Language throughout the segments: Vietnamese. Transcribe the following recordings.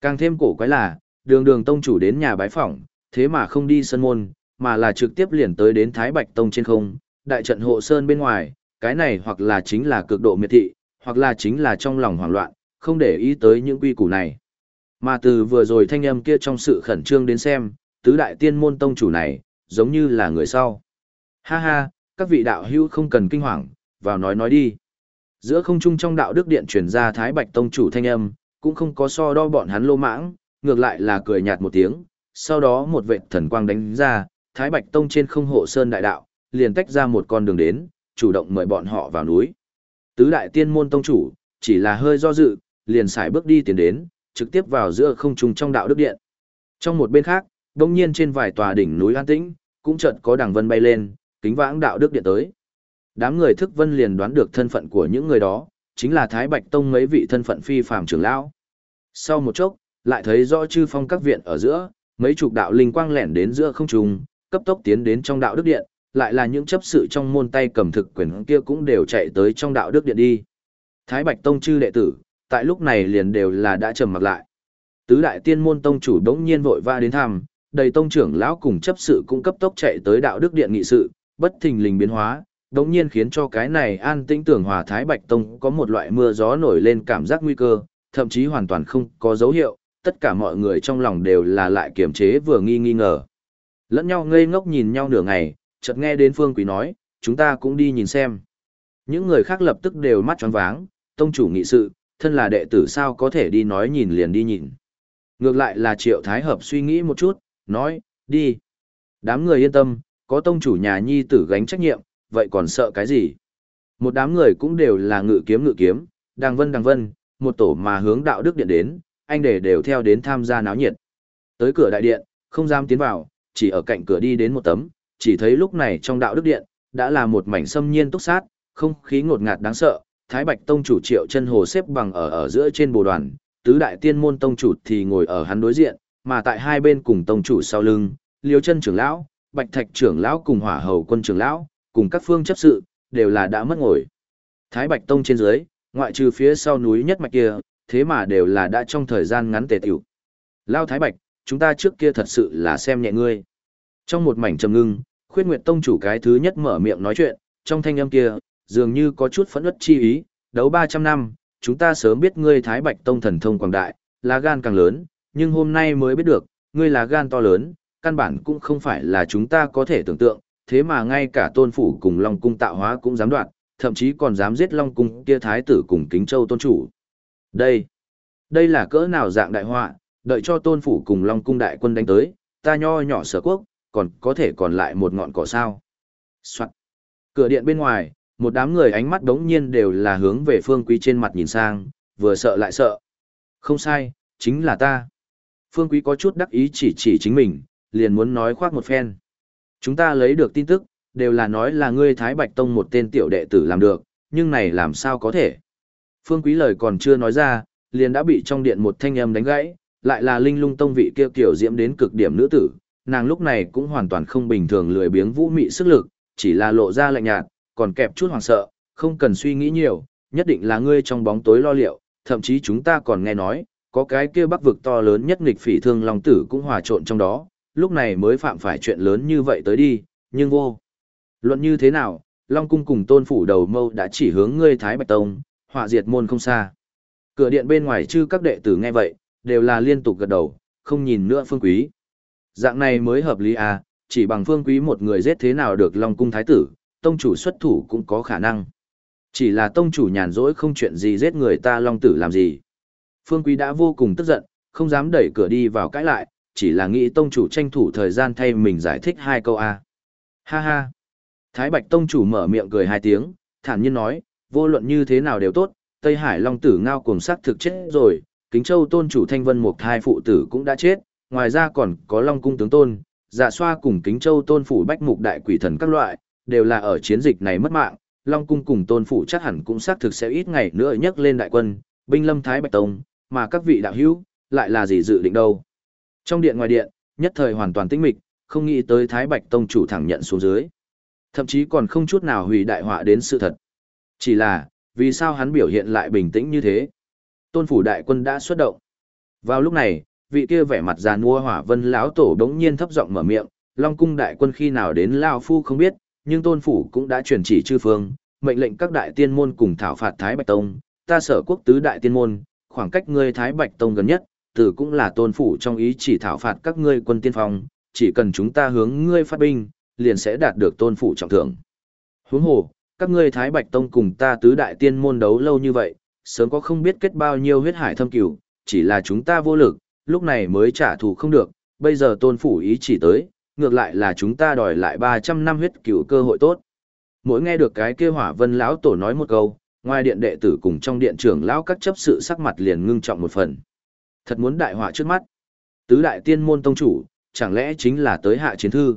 Càng thêm cổ quái là, đường đường tông chủ đến nhà bái phỏng, thế mà không đi sân môn, mà là trực tiếp liền tới đến Thái Bạch Tông trên không, đại trận hộ sơn bên ngoài, cái này hoặc là chính là cực độ miệt thị, hoặc là chính là trong lòng hoảng loạn, không để ý tới những quy củ này. Mà từ vừa rồi thanh âm kia trong sự khẩn trương đến xem, tứ đại tiên môn tông chủ này, giống như là người sau. Ha ha, các vị đạo hữu không cần kinh hoàng, vào nói nói đi. Giữa không trung trong đạo đức điện truyền ra Thái Bạch tông chủ thanh âm, cũng không có so đo bọn hắn lô mãng, ngược lại là cười nhạt một tiếng, sau đó một vệt thần quang đánh ra, Thái Bạch tông trên không hộ sơn đại đạo, liền tách ra một con đường đến, chủ động mời bọn họ vào núi. Tứ đại tiên môn tông chủ, chỉ là hơi do dự, liền xài bước đi tiến đến, trực tiếp vào giữa không trung trong đạo đức điện. Trong một bên khác, đông nhiên trên vài tòa đỉnh núi an tĩnh, cũng chợt có đằng vân bay lên, kính vãng đạo đức điện tới. Đám người thức vân liền đoán được thân phận của những người đó, chính là Thái Bạch Tông mấy vị thân phận phi phàm trưởng lão. Sau một chốc, lại thấy rõ chư phong các viện ở giữa, mấy chục đạo linh quang lẻn đến giữa không trung, cấp tốc tiến đến trong đạo đức điện, lại là những chấp sự trong môn tay cầm thực quyền kia cũng đều chạy tới trong đạo đức điện đi. Thái Bạch Tông chư đệ tử, tại lúc này liền đều là đã trầm mặc lại. Tứ đại tiên môn tông chủ đống nhiên vội va đến thăm, đầy tông trưởng lão cùng chấp sự cũng cấp tốc chạy tới đạo đức điện nghị sự, bất thình lình biến hóa, đống nhiên khiến cho cái này an tĩnh tưởng hòa thái bạch tông có một loại mưa gió nổi lên cảm giác nguy cơ, thậm chí hoàn toàn không có dấu hiệu, tất cả mọi người trong lòng đều là lại kiềm chế vừa nghi nghi ngờ. Lẫn nhau ngây ngốc nhìn nhau nửa ngày, chợt nghe đến phương quý nói, chúng ta cũng đi nhìn xem. Những người khác lập tức đều mắt tròn váng, tông chủ nghị sự, thân là đệ tử sao có thể đi nói nhìn liền đi nhìn. Ngược lại là triệu thái hợp suy nghĩ một chút, nói, đi. Đám người yên tâm, có tông chủ nhà nhi tử gánh trách nhiệm, vậy còn sợ cái gì? Một đám người cũng đều là ngự kiếm ngự kiếm, đàng vân đàng vân, một tổ mà hướng đạo đức điện đến, anh để đều theo đến tham gia náo nhiệt. Tới cửa đại điện, không dám tiến vào, chỉ ở cạnh cửa đi đến một tấm, chỉ thấy lúc này trong đạo đức điện, đã là một mảnh xâm nhiên túc sát, không khí ngột ngạt đáng sợ, Thái Bạch Tông chủ Triệu Chân Hồ xếp bằng ở ở giữa trên bồ đoàn, tứ đại tiên môn tông chủ thì ngồi ở hắn đối diện, mà tại hai bên cùng tông chủ sau lưng, Liêu Chân trưởng lão, Bạch Thạch trưởng lão cùng Hỏa Hầu quân trưởng lão, cùng các phương chấp sự, đều là đã mất ngồi. Thái Bạch Tông trên dưới, ngoại trừ phía sau núi nhất mạch kia, thế mà đều là đã trong thời gian ngắn tề tiểu. Lao Thái Bạch, chúng ta trước kia thật sự là xem nhẹ ngươi. Trong một mảnh trầm ngưng, Khuyết Nguyệt Tông chủ cái thứ nhất mở miệng nói chuyện, trong thanh âm kia, dường như có chút phẫn uất chi ý, đấu 300 năm, chúng ta sớm biết ngươi Thái Bạch Tông thần thông quảng đại, là gan càng lớn, nhưng hôm nay mới biết được, ngươi là gan to lớn, căn bản cũng không phải là chúng ta có thể tưởng tượng, thế mà ngay cả tôn phủ cùng Long Cung tạo hóa cũng dám đoạt, thậm chí còn dám giết Long Cung kia thái tử cùng kính châu tôn chủ. Đây, đây là cỡ nào dạng đại họa, đợi cho tôn phủ cùng Long Cung đại quân đánh tới, ta nho nhỏ sở quốc, còn có thể còn lại một ngọn cỏ sao. Soạn. Cửa điện bên ngoài, một đám người ánh mắt đống nhiên đều là hướng về phương quý trên mặt nhìn sang, vừa sợ lại sợ. Không sai, chính là ta. Phương quý có chút đắc ý chỉ chỉ chính mình, liền muốn nói khoác một phen. Chúng ta lấy được tin tức, đều là nói là ngươi Thái Bạch Tông một tên tiểu đệ tử làm được, nhưng này làm sao có thể. Phương quý lời còn chưa nói ra, liền đã bị trong điện một thanh âm đánh gãy, lại là linh lung tông vị kia kiểu diễm đến cực điểm nữ tử, nàng lúc này cũng hoàn toàn không bình thường lười biếng vũ mị sức lực, chỉ là lộ ra lạnh nhạt, còn kẹp chút hoảng sợ, không cần suy nghĩ nhiều, nhất định là ngươi trong bóng tối lo liệu, thậm chí chúng ta còn nghe nói, có cái kia bắc vực to lớn nhất nghịch phỉ thương long tử cũng hòa trộn trong đó, lúc này mới phạm phải chuyện lớn như vậy tới đi, nhưng vô. Luận như thế nào, Long cung cùng tôn phủ đầu mâu đã chỉ hướng ngươi Thái Bạch Tông, họa diệt môn không xa. Cửa điện bên ngoài chư các đệ tử nghe vậy, đều là liên tục gật đầu, không nhìn nữa phương quý. Dạng này mới hợp lý à, chỉ bằng phương quý một người giết thế nào được Long cung thái tử, tông chủ xuất thủ cũng có khả năng. Chỉ là tông chủ nhàn rỗi không chuyện gì giết người ta long tử làm gì. Phương Quý đã vô cùng tức giận, không dám đẩy cửa đi vào cãi lại, chỉ là nghĩ tông chủ tranh thủ thời gian thay mình giải thích hai câu A. Ha ha. Thái Bạch tông chủ mở miệng cười hai tiếng, thản nhiên nói, vô luận như thế nào đều tốt, Tây Hải Long tử ngao cùng sát thực chết rồi, Kính Châu tôn chủ Thanh Vân Mục thai phụ tử cũng đã chết, ngoài ra còn có Long cung tướng tôn, Dạ Xoa cùng Kính Châu tôn phủ Bách Mục đại quỷ thần các loại, đều là ở chiến dịch này mất mạng, Long Cung cùng Tôn Phủ chắc hẳn cũng xác thực sẽ ít ngày nữa nhấc lên đại quân, binh lâm Thái Bạch Tông, mà các vị đạo hữu, lại là gì dự định đâu. Trong điện ngoài điện, nhất thời hoàn toàn tĩnh mịch, không nghĩ tới Thái Bạch Tông chủ thẳng nhận xuống dưới. Thậm chí còn không chút nào hủy đại họa đến sự thật. Chỉ là, vì sao hắn biểu hiện lại bình tĩnh như thế? Tôn Phủ đại quân đã xuất động. Vào lúc này, vị kia vẻ mặt già nua hỏa vân lão tổ đống nhiên thấp giọng mở miệng, Long cung đại quân khi nào đến Lao Phu không biết, nhưng tôn phủ cũng đã truyền chỉ chư phương, mệnh lệnh các đại tiên môn cùng thảo phạt Thái Bạch Tông, ta sở quốc tứ đại tiên môn, khoảng cách ngươi Thái Bạch Tông gần nhất, từ cũng là tôn phủ trong ý chỉ thảo phạt các ngươi quân tiên phong, chỉ cần chúng ta hướng ngươi phát binh, liền sẽ đạt được tôn phủ trọng thưởng. Huống hồ, các ngươi Thái Bạch Tông cùng ta tứ đại tiên môn đấu lâu như vậy, sớm có không biết kết bao nhiêu huyết hải thâm cửu, chỉ là chúng ta vô lực, lúc này mới trả thù không được, bây giờ tôn phủ ý chỉ tới, ngược lại là chúng ta đòi lại 300 năm huyết cửu cơ hội tốt. Mỗi nghe được cái kia hỏa vân lão tổ nói một câu, ngoài điện đệ tử cùng trong điện trưởng lão các chấp sự sắc mặt liền ngưng trọng một phần. Thật muốn đại họa trước mắt. Tứ đại tiên môn tông chủ, chẳng lẽ chính là tới hạ chiến thư?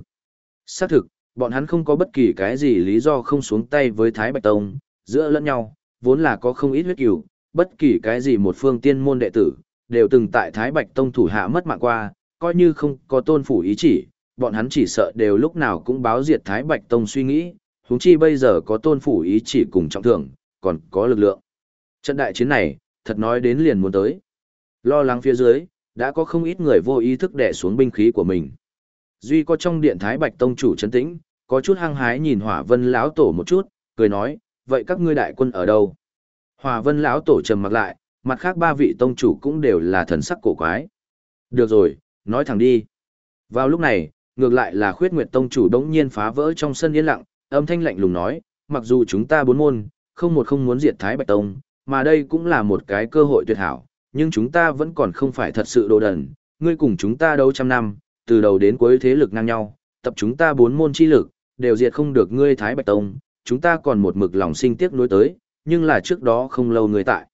Xác thực, bọn hắn không có bất kỳ cái gì lý do không xuống tay với Thái Bạch Tông, giữa lẫn nhau, vốn là có không ít huyết cửu, bất kỳ cái gì một phương tiên môn đệ tử, đều từng tại Thái Bạch Tông thủ hạ mất mạng qua, coi như không có tôn phủ ý chỉ, bọn hắn chỉ sợ đều lúc nào cũng báo diệt Thái Bạch Tông suy nghĩ, huống chi bây giờ có tôn phủ ý chỉ cùng trọng thưởng, còn có lực lượng. Trận đại chiến này, thật nói đến liền muốn tới. Lo lắng phía dưới, đã có không ít người vô ý thức đè xuống binh khí của mình. Duy có trong điện Thái Bạch Tông chủ chấn tĩnh, có chút hăng hái nhìn Hỏa Vân lão tổ một chút, cười nói, vậy các ngươi đại quân ở đâu? Hỏa Vân lão tổ trầm mặc lại, mặt khác ba vị tông chủ cũng đều là thần sắc cổ quái. Được rồi, nói thẳng đi. Vào lúc này, ngược lại là khuyết nguyệt tông chủ đống nhiên phá vỡ trong sân yên lặng, âm thanh lạnh lùng nói, mặc dù chúng ta bốn môn, không một không muốn diệt Thái Bạch Tông, mà đây cũng là một cái cơ hội tuyệt hảo, nhưng chúng ta vẫn còn không phải thật sự đồ đần, ngươi cùng chúng ta đấu trăm năm, từ đầu đến cuối thế lực ngang nhau, tập chúng ta bốn môn chi lực, đều diệt không được ngươi Thái Bạch Tông, chúng ta còn một mực lòng sinh tiếc nuối tới, nhưng là trước đó không lâu ngươi tại.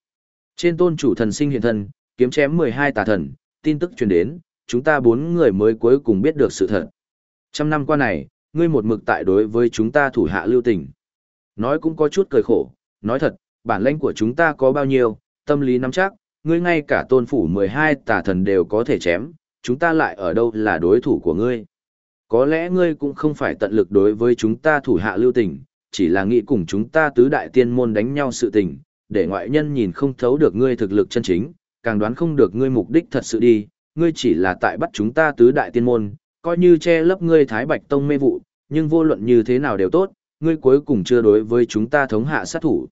Trên tôn chủ thần sinh hiện thân, kiếm chém 12 tà thần, tin tức truyền đến, chúng ta bốn người mới cuối cùng biết được sự thật. Trăm năm qua này, ngươi một mực tại đối với chúng ta thủ hạ lưu tình. Nói cũng có chút cười khổ, nói thật, bản lãnh của chúng ta có bao nhiêu, tâm lý nắm chắc, ngươi ngay cả tôn phủ 12 tà thần đều có thể chém, chúng ta lại ở đâu là đối thủ của ngươi. Có lẽ ngươi cũng không phải tận lực đối với chúng ta thủ hạ lưu tình, chỉ là nghĩ cùng chúng ta tứ đại tiên môn đánh nhau sự tình, để ngoại nhân nhìn không thấu được ngươi thực lực chân chính, càng đoán không được ngươi mục đích thật sự đi, ngươi chỉ là tại bắt chúng ta tứ đại tiên môn, coi như che lấp ngươi thái bạch tông mê vụ, nhưng vô luận như thế nào đều tốt, ngươi cuối cùng chưa đối với chúng ta thống hạ sát thủ.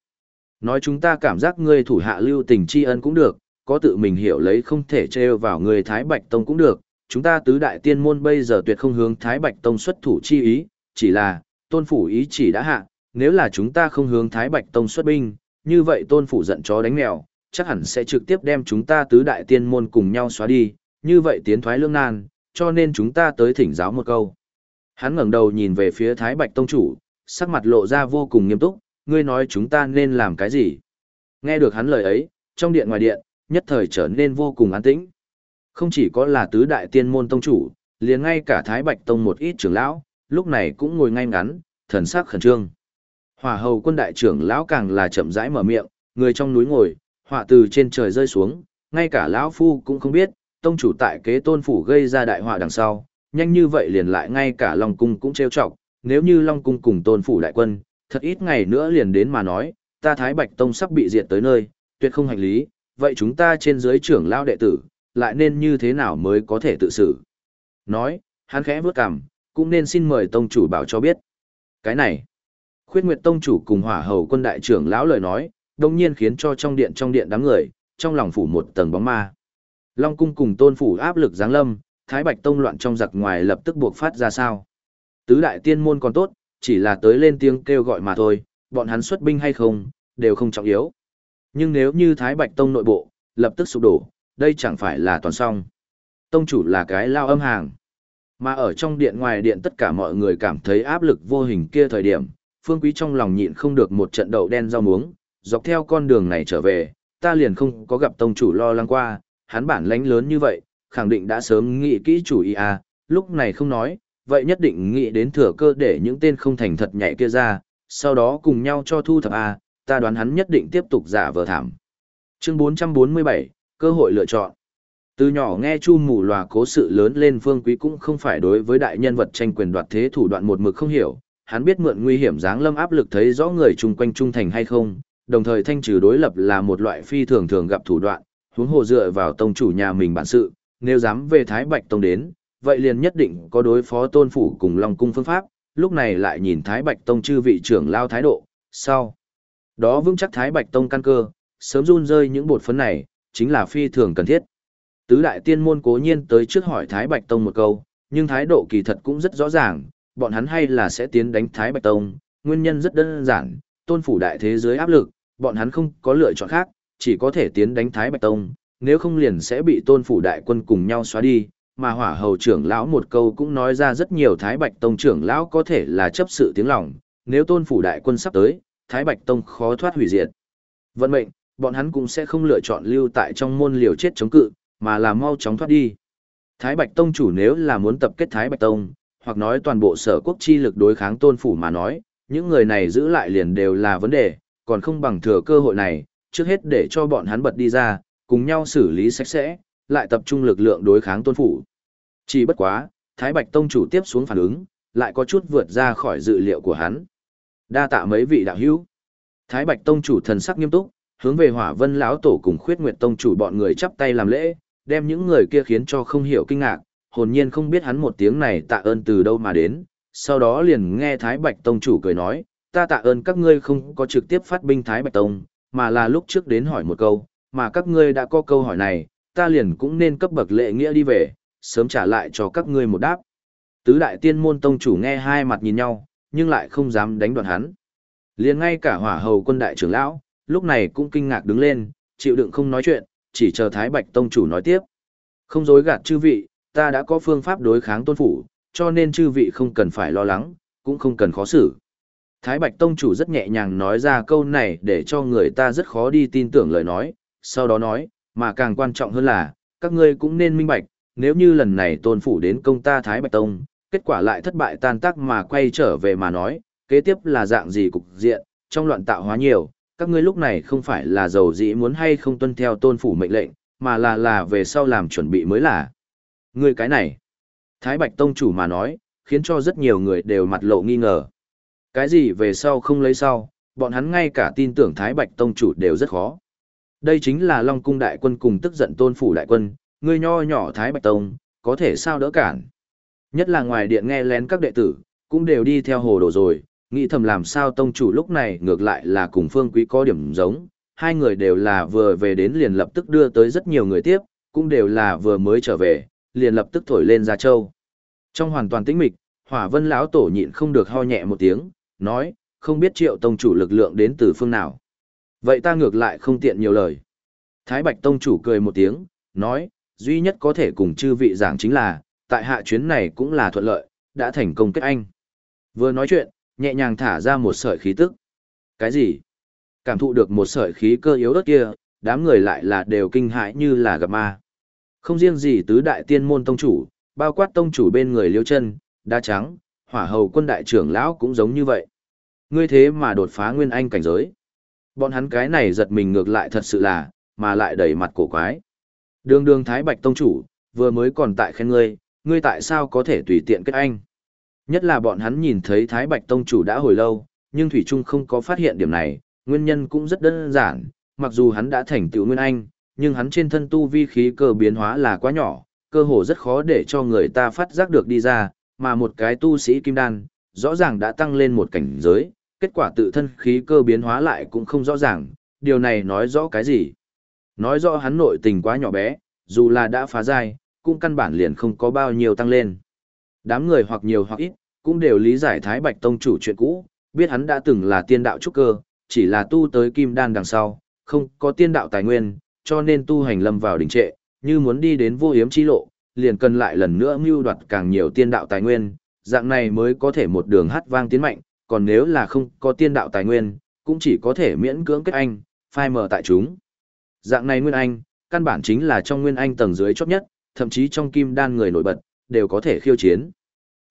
Nói chúng ta cảm giác ngươi thủ hạ lưu tình tri ân cũng được, có tự mình hiểu lấy không thể trêu vào người thái bạch tông cũng được, chúng ta tứ đại tiên môn bây giờ tuyệt không hướng thái bạch tông xuất thủ chi ý, chỉ là, tôn phủ ý chỉ đã hạ, nếu là chúng ta không hướng thái bạch tông xuất binh, như vậy tôn phủ giận chó đánh mèo, chắc hẳn sẽ trực tiếp đem chúng ta tứ đại tiên môn cùng nhau xóa đi, như vậy tiến thoái lương nan, cho nên chúng ta tới thỉnh giáo một câu. Hắn ngẩng đầu nhìn về phía Thái Bạch Tông Chủ, sắc mặt lộ ra vô cùng nghiêm túc, ngươi nói chúng ta nên làm cái gì? Nghe được hắn lời ấy, trong điện ngoài điện, nhất thời trở nên vô cùng an tĩnh. Không chỉ có là tứ đại tiên môn tông chủ, liền ngay cả Thái Bạch Tông một ít trưởng lão, lúc này cũng ngồi ngay ngắn, thần sắc khẩn trương. Hỏa hầu quân đại trưởng lão càng là chậm rãi mở miệng, người trong núi ngồi, họa từ trên trời rơi xuống, ngay cả lão phu cũng không biết, tông chủ tại kế tôn phủ gây ra đại họa đằng sau, nhanh như vậy liền lại ngay cả Long cung cũng trêu chọc, nếu như Long cung cùng tôn phủ đại quân, thật ít ngày nữa liền đến mà nói, ta Thái Bạch tông sắp bị diệt tới nơi, tuyệt không hành lý, vậy chúng ta trên dưới trưởng lao đệ tử, lại nên như thế nào mới có thể tự xử? Nói, hắn khẽ vứt cằm, cũng nên xin mời tông chủ bảo cho biết. Cái này, Khuyết Nguyệt Tông chủ cùng hỏa hầu quân đại trưởng lão lời nói, đồng nhiên khiến cho trong điện trong điện đám người, trong lòng phủ một tầng bóng ma. Long cung cùng tôn phủ áp lực giáng lâm, Thái Bạch Tông loạn trong giặc ngoài lập tức buộc phát ra sao. Tứ đại tiên môn còn tốt, chỉ là tới lên tiếng kêu gọi mà thôi, bọn hắn xuất binh hay không, đều không trọng yếu. Nhưng nếu như Thái Bạch Tông nội bộ, lập tức sụp đổ, đây chẳng phải là toàn xong. Tông chủ là cái lao âm hàng. Mà ở trong điện ngoài điện tất cả mọi người cảm thấy áp lực vô hình kia thời điểm, Phương Quý trong lòng nhịn không được một trận đậu đen rau muống, dọc theo con đường này trở về, ta liền không có gặp tông chủ lo lắng qua, hắn bản lãnh lớn như vậy, khẳng định đã sớm nghĩ kỹ chủ ý à, lúc này không nói, vậy nhất định nghĩ đến thừa cơ để những tên không thành thật nhảy kia ra, sau đó cùng nhau cho thu thập à, ta đoán hắn nhất định tiếp tục giả vờ thảm. Chương 447, cơ hội lựa chọn. Từ nhỏ nghe chu mù lòa cố sự lớn lên phương quý cũng không phải đối với đại nhân vật tranh quyền đoạt thế thủ đoạn một mực không hiểu, hắn biết mượn nguy hiểm dáng lâm áp lực thấy rõ người chung quanh trung thành hay không, đồng thời thanh trừ đối lập là một loại phi thường thường gặp thủ đoạn, huống hồ dựa vào tông chủ nhà mình bản sự, nếu dám về Thái Bạch Tông đến, vậy liền nhất định có đối phó tôn phủ cùng Long Cung phương pháp, lúc này lại nhìn Thái Bạch Tông chư vị trưởng lao thái độ, sau. Đó vững chắc Thái Bạch Tông căn cơ, sớm run rơi những bột phấn này, chính là phi thường cần thiết. Tứ đại tiên môn cố nhiên tới trước hỏi Thái Bạch Tông một câu, nhưng thái độ kỳ thật cũng rất rõ ràng, bọn hắn hay là sẽ tiến đánh Thái Bạch Tông, nguyên nhân rất đơn giản, tôn phủ đại thế giới áp lực, bọn hắn không có lựa chọn khác, chỉ có thể tiến đánh Thái Bạch Tông, nếu không liền sẽ bị tôn phủ đại quân cùng nhau xóa đi, mà hỏa hầu trưởng lão một câu cũng nói ra rất nhiều Thái Bạch Tông trưởng lão có thể là chấp sự tiếng lòng, nếu tôn phủ đại quân sắp tới, Thái Bạch Tông khó thoát hủy diệt. Vận mệnh, bọn hắn cũng sẽ không lựa chọn lưu tại trong môn liều chết chống cự, mà là mau chóng thoát đi. Thái Bạch Tông chủ nếu là muốn tập kết Thái Bạch Tông, hoặc nói toàn bộ sở quốc chi lực đối kháng tôn phủ mà nói, những người này giữ lại liền đều là vấn đề, còn không bằng thừa cơ hội này, trước hết để cho bọn hắn bật đi ra, cùng nhau xử lý sạch sẽ, lại tập trung lực lượng đối kháng tôn phủ. Chỉ bất quá, Thái Bạch Tông chủ tiếp xuống phản ứng, lại có chút vượt ra khỏi dự liệu của hắn. Đa tạ mấy vị đạo hữu. Thái Bạch Tông chủ thần sắc nghiêm túc, hướng về Hỏa Vân lão tổ cùng Khuyết Nguyệt Tông chủ bọn người chắp tay làm lễ, đem những người kia khiến cho không hiểu kinh ngạc, hồn nhiên không biết hắn một tiếng này tạ ơn từ đâu mà đến. Sau đó liền nghe Thái Bạch Tông chủ cười nói, ta tạ ơn các ngươi không có trực tiếp phát binh Thái Bạch Tông, mà là lúc trước đến hỏi một câu, mà các ngươi đã có câu hỏi này, ta liền cũng nên cấp bậc lệ nghĩa đi về, sớm trả lại cho các ngươi một đáp. Tứ đại tiên môn tông chủ nghe hai mặt nhìn nhau, nhưng lại không dám đánh đoạn hắn. Liền ngay cả hỏa hầu quân đại trưởng lão, lúc này cũng kinh ngạc đứng lên, chịu đựng không nói chuyện, chỉ chờ Thái Bạch tông chủ nói tiếp. Không dối gạt chư vị, ta đã có phương pháp đối kháng tôn phủ, cho nên chư vị không cần phải lo lắng, cũng không cần khó xử. Thái Bạch Tông chủ rất nhẹ nhàng nói ra câu này để cho người ta rất khó đi tin tưởng lời nói, sau đó nói, mà càng quan trọng hơn là, các ngươi cũng nên minh bạch, nếu như lần này tôn phủ đến công ta Thái Bạch Tông, kết quả lại thất bại tan tác mà quay trở về mà nói, kế tiếp là dạng gì cục diện, trong loạn tạo hóa nhiều, các ngươi lúc này không phải là giàu dĩ muốn hay không tuân theo tôn phủ mệnh lệnh, mà là là về sau làm chuẩn bị mới là. Ngươi cái này, Thái Bạch Tông chủ mà nói, khiến cho rất nhiều người đều mặt lộ nghi ngờ. Cái gì về sau không lấy sau, bọn hắn ngay cả tin tưởng Thái Bạch Tông chủ đều rất khó. Đây chính là Long Cung đại quân cùng tức giận tôn phủ đại quân, ngươi nho nhỏ Thái Bạch Tông, có thể sao đỡ cản. Nhất là ngoài điện nghe lén các đệ tử, cũng đều đi theo hồ đồ rồi, nghĩ thầm làm sao tông chủ lúc này ngược lại là cùng phương quý có điểm giống, hai người đều là vừa về đến liền lập tức đưa tới rất nhiều người tiếp, cũng đều là vừa mới trở về, liền lập tức thổi lên ra châu. Trong hoàn toàn tĩnh mịch, hỏa vân lão tổ nhịn không được ho nhẹ một tiếng, nói, không biết triệu tông chủ lực lượng đến từ phương nào. Vậy ta ngược lại không tiện nhiều lời. Thái Bạch tông chủ cười một tiếng, nói, duy nhất có thể cùng chư vị giảng chính là, tại hạ chuyến này cũng là thuận lợi, đã thành công kết anh. Vừa nói chuyện, nhẹ nhàng thả ra một sợi khí tức. Cái gì? Cảm thụ được một sợi khí cơ yếu đất kia, đám người lại là đều kinh hãi như là gặp ma. Không riêng gì tứ đại tiên môn tông chủ, bao quát tông chủ bên người liêu chân, đa trắng, hỏa hầu quân đại trưởng lão cũng giống như vậy. Ngươi thế mà đột phá nguyên anh cảnh giới. Bọn hắn cái này giật mình ngược lại thật sự là, mà lại đầy mặt cổ quái. Đường đường Thái Bạch Tông Chủ, vừa mới còn tại khen ngươi, ngươi tại sao có thể tùy tiện kết anh. Nhất là bọn hắn nhìn thấy Thái Bạch Tông Chủ đã hồi lâu, nhưng Thủy Trung không có phát hiện điểm này, nguyên nhân cũng rất đơn giản, mặc dù hắn đã thành tựu nguyên anh, nhưng hắn trên thân tu vi khí cơ biến hóa là quá nhỏ, cơ hồ rất khó để cho người ta phát giác được đi ra, mà một cái tu sĩ kim đan, rõ ràng đã tăng lên một cảnh giới, kết quả tự thân khí cơ biến hóa lại cũng không rõ ràng, điều này nói rõ cái gì? Nói rõ hắn nội tình quá nhỏ bé, dù là đã phá giai, cũng căn bản liền không có bao nhiêu tăng lên. Đám người hoặc nhiều hoặc ít, cũng đều lý giải Thái Bạch Tông chủ chuyện cũ, biết hắn đã từng là tiên đạo trúc cơ, chỉ là tu tới kim đan đằng sau, không có tiên đạo tài nguyên, cho nên tu hành lâm vào đỉnh trệ, như muốn đi đến vô hiếm chi lộ, liền cần lại lần nữa mưu đoạt càng nhiều tiên đạo tài nguyên, dạng này mới có thể một đường hát vang tiến mạnh, còn nếu là không có tiên đạo tài nguyên, cũng chỉ có thể miễn cưỡng kết anh, phai mờ tại chúng. Dạng này nguyên anh, căn bản chính là trong nguyên anh tầng dưới chót nhất, thậm chí trong kim đan người nổi bật, đều có thể khiêu chiến.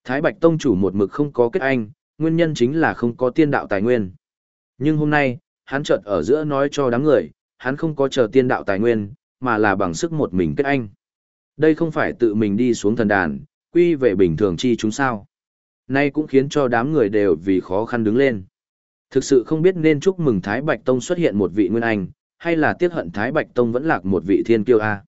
Thái Bạch Tông chủ một mực không có kết anh, nguyên nhân chính là không có tiên đạo tài nguyên. Nhưng hôm nay, hắn chợt ở giữa nói cho đám người, hắn không có chờ tiên đạo tài nguyên, mà là bằng sức một mình kết anh. Đây không phải tự mình đi xuống thần đàn, quy về bình thường chi chúng sao. Nay cũng khiến cho đám người đều vì khó khăn đứng lên. Thực sự không biết nên chúc mừng Thái Bạch Tông xuất hiện một vị nguyên anh, hay là tiếc hận Thái Bạch Tông vẫn lạc một vị thiên kiêu a.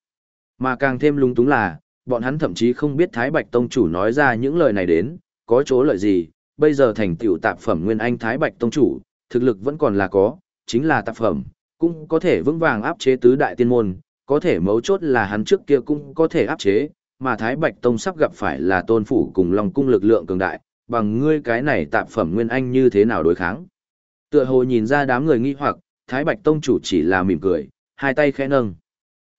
Mà càng thêm lung túng là, bọn hắn thậm chí không biết Thái Bạch Tông chủ nói ra những lời này đến, có chỗ lợi gì, bây giờ thành tiểu tạp phẩm Nguyên Anh Thái Bạch Tông chủ, thực lực vẫn còn là có, chính là tạp phẩm, cũng có thể vững vàng áp chế tứ đại tiên môn, có thể mấu chốt là hắn trước kia cũng có thể áp chế, mà Thái Bạch Tông sắp gặp phải là tôn phủ cùng lòng cung lực lượng cường đại, bằng ngươi cái này tạp phẩm Nguyên Anh như thế nào đối kháng. Tựa hồ nhìn ra đám người nghi hoặc, Thái Bạch Tông chủ chỉ là mỉm cười, hai tay khẽ nâng.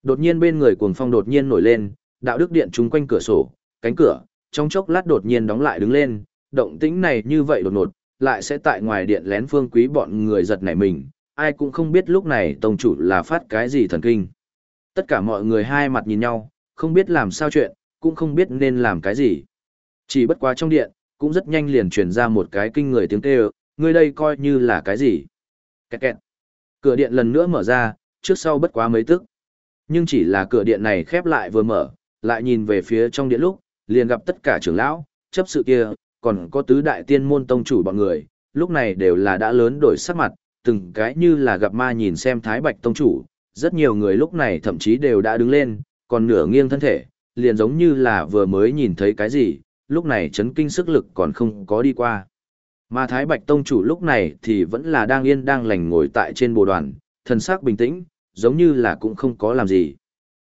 Đột nhiên bên người cuồng phong đột nhiên nổi lên, đạo đức điện chúng quanh cửa sổ, cánh cửa, trong chốc lát đột nhiên đóng lại đứng lên, động tĩnh này như vậy đột ngột, lại sẽ tại ngoài điện lén phương quý bọn người giật nảy mình, ai cũng không biết lúc này tông chủ là phát cái gì thần kinh. Tất cả mọi người hai mặt nhìn nhau, không biết làm sao chuyện, cũng không biết nên làm cái gì. Chỉ bất quá trong điện, cũng rất nhanh liền truyền ra một cái kinh người tiếng kêu, người đây coi như là cái gì. Kẹt kẹt. Cửa điện lần nữa mở ra, trước sau bất quá mấy tức. Nhưng chỉ là cửa điện này khép lại vừa mở, lại nhìn về phía trong điện lúc, liền gặp tất cả trưởng lão, chấp sự kia, còn có tứ đại tiên môn tông chủ bọn người, lúc này đều là đã lớn đổi sắc mặt, từng cái như là gặp ma nhìn xem Thái Bạch tông chủ, rất nhiều người lúc này thậm chí đều đã đứng lên, còn nửa nghiêng thân thể, liền giống như là vừa mới nhìn thấy cái gì, lúc này chấn kinh sức lực còn không có đi qua. Mà Thái Bạch Tông chủ lúc này thì vẫn là đang yên đang lành ngồi tại trên bồ đoàn, thần sắc bình tĩnh, giống như là cũng không có làm gì.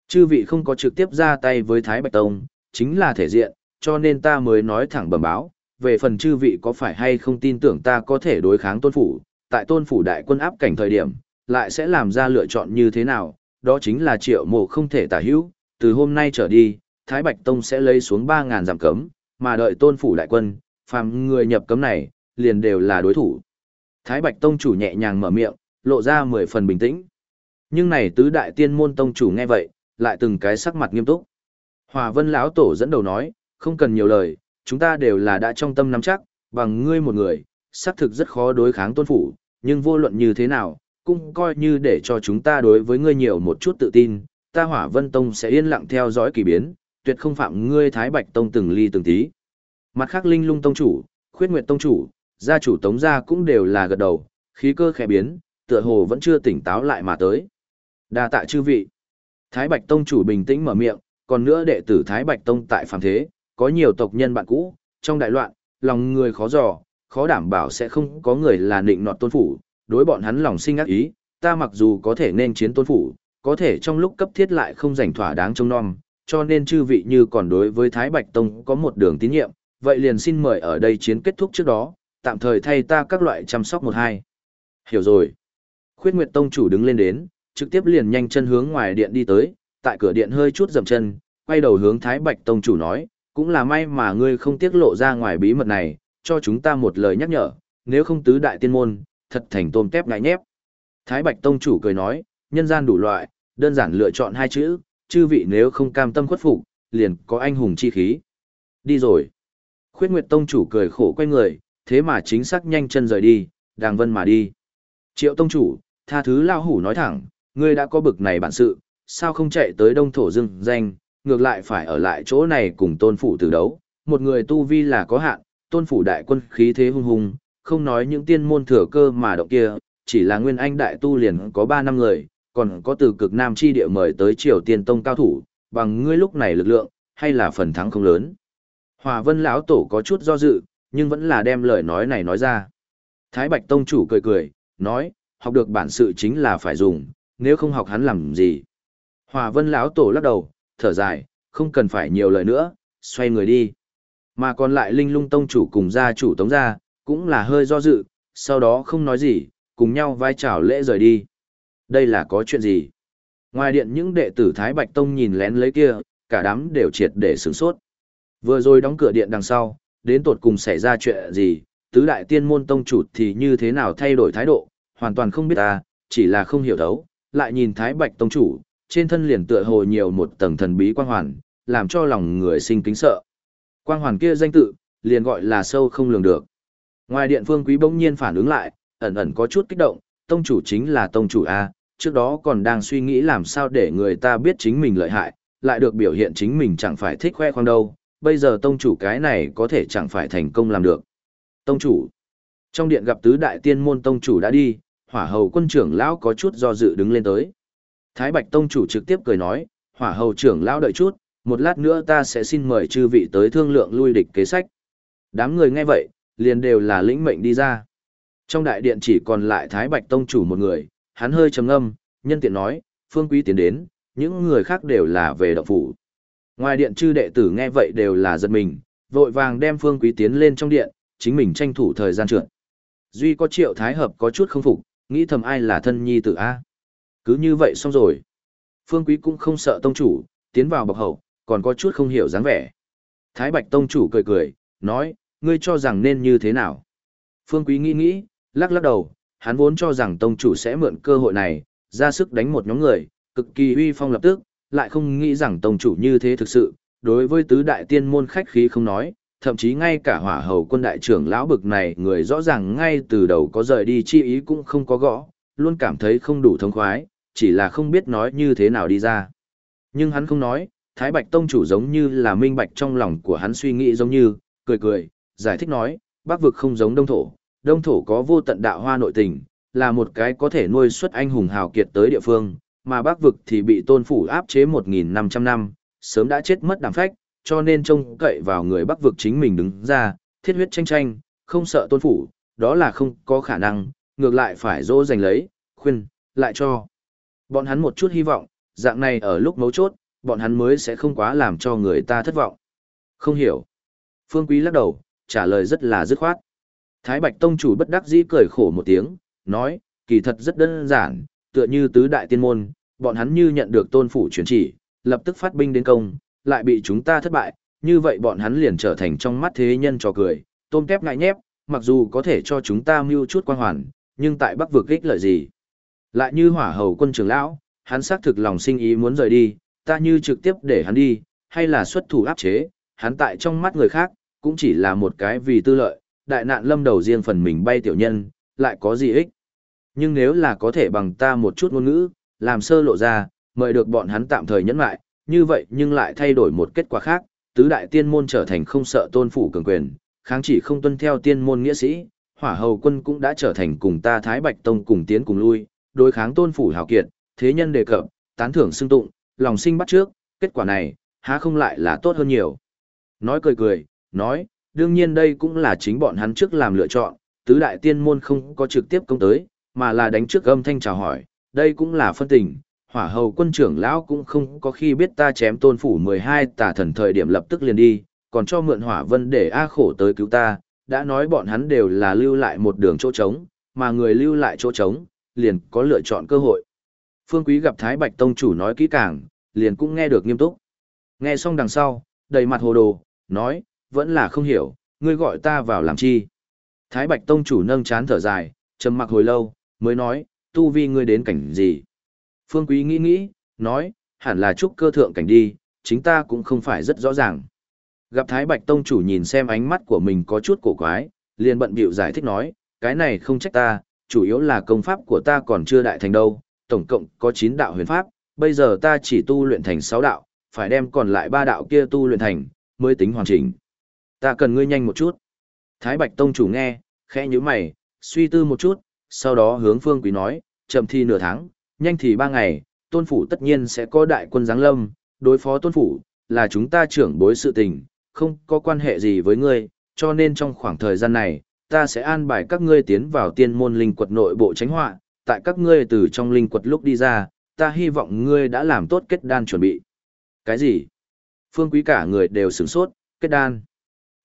Chư vị không có trực tiếp ra tay với Thái Bạch Tông, chính là thể diện, cho nên ta mới nói thẳng bẩm báo, về phần chư vị có phải hay không tin tưởng ta có thể đối kháng tôn phủ, tại tôn phủ đại quân áp cảnh thời điểm, lại sẽ làm ra lựa chọn như thế nào, đó chính là triệu mộ không thể tả hữu, từ hôm nay trở đi, Thái Bạch Tông sẽ lấy xuống 3.000 giảm cấm, mà đợi tôn phủ đại quân, phàm người nhập cấm này, liền đều là đối thủ. Thái Bạch Tông chủ nhẹ nhàng mở miệng, lộ ra 10 phần bình tĩnh. Nhưng này tứ đại tiên môn tông chủ nghe vậy, lại từng cái sắc mặt nghiêm túc. Hòa Vân lão tổ dẫn đầu nói, không cần nhiều lời, chúng ta đều là đã trong tâm nắm chắc, bằng ngươi một người, xác thực rất khó đối kháng tôn phủ, nhưng vô luận như thế nào, cũng coi như để cho chúng ta đối với ngươi nhiều một chút tự tin, ta Hỏa Vân Tông sẽ yên lặng theo dõi kỳ biến, tuyệt không phạm ngươi Thái Bạch Tông từng ly từng tí. Mặt khác Linh Lung Tông chủ, Khuyết Nguyệt Tông chủ, gia chủ Tống gia cũng đều là gật đầu, khí cơ khẽ biến, tựa hồ vẫn chưa tỉnh táo lại mà tới. Đa tạ chư vị. Thái Bạch Tông chủ bình tĩnh mở miệng, còn nữa đệ tử Thái Bạch Tông tại phàm thế, có nhiều tộc nhân bạn cũ, trong đại loạn, lòng người khó dò, khó đảm bảo sẽ không có người là nịnh nọt tôn phủ, đối bọn hắn lòng sinh ác ý, ta mặc dù có thể nên chiến tôn phủ, có thể trong lúc cấp thiết lại không rảnh thỏa đáng trông nom, cho nên chư vị như còn đối với Thái Bạch Tông có một đường tín nhiệm, vậy liền xin mời ở đây chiến kết thúc trước đó, tạm thời thay ta các loại chăm sóc một hai. Hiểu rồi. Khuyết Nguyệt Tông chủ đứng lên đến, trực tiếp liền nhanh chân hướng ngoài điện đi tới, tại cửa điện hơi chút dầm chân, quay đầu hướng Thái Bạch Tông chủ nói, cũng là may mà ngươi không tiết lộ ra ngoài bí mật này, cho chúng ta một lời nhắc nhở, nếu không tứ đại tiên môn, thật thành tôm tép ngại nhép. Thái Bạch Tông chủ cười nói, nhân gian đủ loại, đơn giản lựa chọn hai chữ, chư vị nếu không cam tâm khuất phục, liền có anh hùng chi khí. Đi rồi. Khuyết Nguyệt Tông chủ cười khổ quay người, thế mà chính xác nhanh chân rời đi, đàng vân mà đi. Triệu Tông chủ, tha thứ lao hủ nói thẳng, ngươi đã có bực này bản sự, sao không chạy tới đông thổ dưng danh, ngược lại phải ở lại chỗ này cùng tôn phủ từ đấu. Một người tu vi là có hạn, tôn phủ đại quân khí thế hung hùng, không nói những tiên môn thừa cơ mà động kia, chỉ là nguyên anh đại tu liền có 3 năm người, còn có từ cực nam chi địa mời tới triều tiên tông cao thủ, bằng ngươi lúc này lực lượng, hay là phần thắng không lớn. Hòa vân lão tổ có chút do dự, nhưng vẫn là đem lời nói này nói ra. Thái Bạch Tông chủ cười cười, nói, học được bản sự chính là phải dùng, nếu không học hắn làm gì. Hòa vân lão tổ lắc đầu, thở dài, không cần phải nhiều lời nữa, xoay người đi. Mà còn lại linh lung tông chủ cùng gia chủ tống gia, cũng là hơi do dự, sau đó không nói gì, cùng nhau vai chào lễ rời đi. Đây là có chuyện gì? Ngoài điện những đệ tử Thái Bạch Tông nhìn lén lấy kia, cả đám đều triệt để sửng sốt. Vừa rồi đóng cửa điện đằng sau, đến tột cùng xảy ra chuyện gì, tứ đại tiên môn tông chủ thì như thế nào thay đổi thái độ, hoàn toàn không biết ta, chỉ là không hiểu thấu, lại nhìn Thái Bạch tông chủ, trên thân liền tựa hồ nhiều một tầng thần bí quang hoàn, làm cho lòng người sinh kính sợ. Quang hoàn kia danh tự, liền gọi là sâu không lường được. Ngoài điện phương quý bỗng nhiên phản ứng lại, ẩn ẩn có chút kích động, tông chủ chính là tông chủ A, trước đó còn đang suy nghĩ làm sao để người ta biết chính mình lợi hại, lại được biểu hiện chính mình chẳng phải thích khoe khoang đâu, bây giờ tông chủ cái này có thể chẳng phải thành công làm được. Tông chủ. Trong điện gặp tứ đại tiên môn tông chủ đã đi, hỏa hầu quân trưởng lão có chút do dự đứng lên tới. Thái Bạch Tông chủ trực tiếp cười nói, hỏa hầu trưởng lão đợi chút, một lát nữa ta sẽ xin mời chư vị tới thương lượng lui địch kế sách. Đám người nghe vậy, liền đều là lĩnh mệnh đi ra. Trong đại điện chỉ còn lại Thái Bạch Tông chủ một người, hắn hơi trầm ngâm, nhân tiện nói, phương quý tiến đến, những người khác đều là về động phủ. Ngoài điện chư đệ tử nghe vậy đều là giật mình, vội vàng đem phương quý tiến lên trong điện, chính mình tranh thủ thời gian trượt. Duy có triệu thái hợp có chút không phục, nghĩ thầm ai là thân nhi tử A. Cứ như vậy xong rồi. Phương quý cũng không sợ tông chủ, tiến vào bọc hậu, còn có chút không hiểu dáng vẻ. Thái bạch tông chủ cười cười, nói, ngươi cho rằng nên như thế nào. Phương quý nghĩ nghĩ, lắc lắc đầu, hắn vốn cho rằng tông chủ sẽ mượn cơ hội này, ra sức đánh một nhóm người, cực kỳ uy phong lập tức, lại không nghĩ rằng tông chủ như thế thực sự, đối với tứ đại tiên môn khách khí không nói, thậm chí ngay cả hỏa hầu quân đại trưởng lão bực này người rõ ràng ngay từ đầu có rời đi chi ý cũng không có gõ, luôn cảm thấy không đủ thông khoái, chỉ là không biết nói như thế nào đi ra. Nhưng hắn không nói, Thái Bạch Tông chủ giống như là minh bạch trong lòng của hắn suy nghĩ giống như, cười cười, giải thích nói, bác vực không giống đông thổ, đông thổ có vô tận đạo hoa nội tình, là một cái có thể nuôi xuất anh hùng hào kiệt tới địa phương, mà bác vực thì bị tôn phủ áp chế 1.500 năm, sớm đã chết mất đàm phách, cho nên trông cậy vào người bắc vực chính mình đứng ra, thiết huyết tranh tranh, không sợ tôn phủ, đó là không có khả năng, ngược lại phải dỗ giành lấy, khuyên, lại cho. Bọn hắn một chút hy vọng, dạng này ở lúc mấu chốt, bọn hắn mới sẽ không quá làm cho người ta thất vọng. Không hiểu. Phương Quý lắc đầu, trả lời rất là dứt khoát. Thái Bạch Tông chủ bất đắc dĩ cười khổ một tiếng, nói, kỳ thật rất đơn giản, tựa như tứ đại tiên môn, bọn hắn như nhận được tôn phủ chuyển chỉ, lập tức phát binh đến công, lại bị chúng ta thất bại, như vậy bọn hắn liền trở thành trong mắt thế nhân trò cười, tôm tép ngại nhép, mặc dù có thể cho chúng ta mưu chút quan hoàn, nhưng tại bắc vực ích lợi gì. Lại như hỏa hầu quân trưởng lão, hắn xác thực lòng sinh ý muốn rời đi, ta như trực tiếp để hắn đi, hay là xuất thủ áp chế, hắn tại trong mắt người khác, cũng chỉ là một cái vì tư lợi, đại nạn lâm đầu riêng phần mình bay tiểu nhân, lại có gì ích. Nhưng nếu là có thể bằng ta một chút ngôn ngữ, làm sơ lộ ra, mời được bọn hắn tạm thời nhẫn lại, như vậy nhưng lại thay đổi một kết quả khác, tứ đại tiên môn trở thành không sợ tôn phủ cường quyền, kháng chỉ không tuân theo tiên môn nghĩa sĩ, hỏa hầu quân cũng đã trở thành cùng ta Thái Bạch Tông cùng tiến cùng lui, đối kháng tôn phủ hào kiệt, thế nhân đề cập, tán thưởng xưng tụng, lòng sinh bắt trước, kết quả này, há không lại là tốt hơn nhiều. Nói cười cười, nói, đương nhiên đây cũng là chính bọn hắn trước làm lựa chọn, tứ đại tiên môn không có trực tiếp công tới, mà là đánh trước âm thanh chào hỏi, đây cũng là phân tình, hỏa hầu quân trưởng lão cũng không có khi biết ta chém tôn phủ 12 tà thần thời điểm lập tức liền đi, còn cho mượn hỏa vân để A khổ tới cứu ta, đã nói bọn hắn đều là lưu lại một đường chỗ trống, mà người lưu lại chỗ trống, liền có lựa chọn cơ hội. Phương Quý gặp Thái Bạch Tông chủ nói kỹ càng, liền cũng nghe được nghiêm túc. Nghe xong đằng sau, đầy mặt hồ đồ, nói, vẫn là không hiểu, ngươi gọi ta vào làm chi. Thái Bạch Tông chủ nâng chán thở dài, trầm mặc hồi lâu, mới nói, tu vi ngươi đến cảnh gì. Phương Quý nghĩ nghĩ, nói, hẳn là trúc cơ thượng cảnh đi, chính ta cũng không phải rất rõ ràng. Gặp Thái Bạch Tông chủ nhìn xem ánh mắt của mình có chút cổ quái, liền bận bịu giải thích nói, cái này không trách ta, chủ yếu là công pháp của ta còn chưa đại thành đâu, tổng cộng có 9 đạo huyền pháp, bây giờ ta chỉ tu luyện thành 6 đạo, phải đem còn lại 3 đạo kia tu luyện thành, mới tính hoàn chỉnh. Ta cần ngươi nhanh một chút. Thái Bạch Tông chủ nghe, khẽ như mày, suy tư một chút, sau đó hướng Phương Quý nói, chậm thi nửa tháng, nhanh thì ba ngày, tôn phủ tất nhiên sẽ có đại quân giáng lâm, đối phó tôn phủ, là chúng ta trưởng bối sự tình, không có quan hệ gì với ngươi, cho nên trong khoảng thời gian này, ta sẽ an bài các ngươi tiến vào tiên môn linh quật nội bộ tránh họa, tại các ngươi từ trong linh quật lúc đi ra, ta hy vọng ngươi đã làm tốt kết đan chuẩn bị. Cái gì? Phương quý cả người đều sửng sốt, kết đan.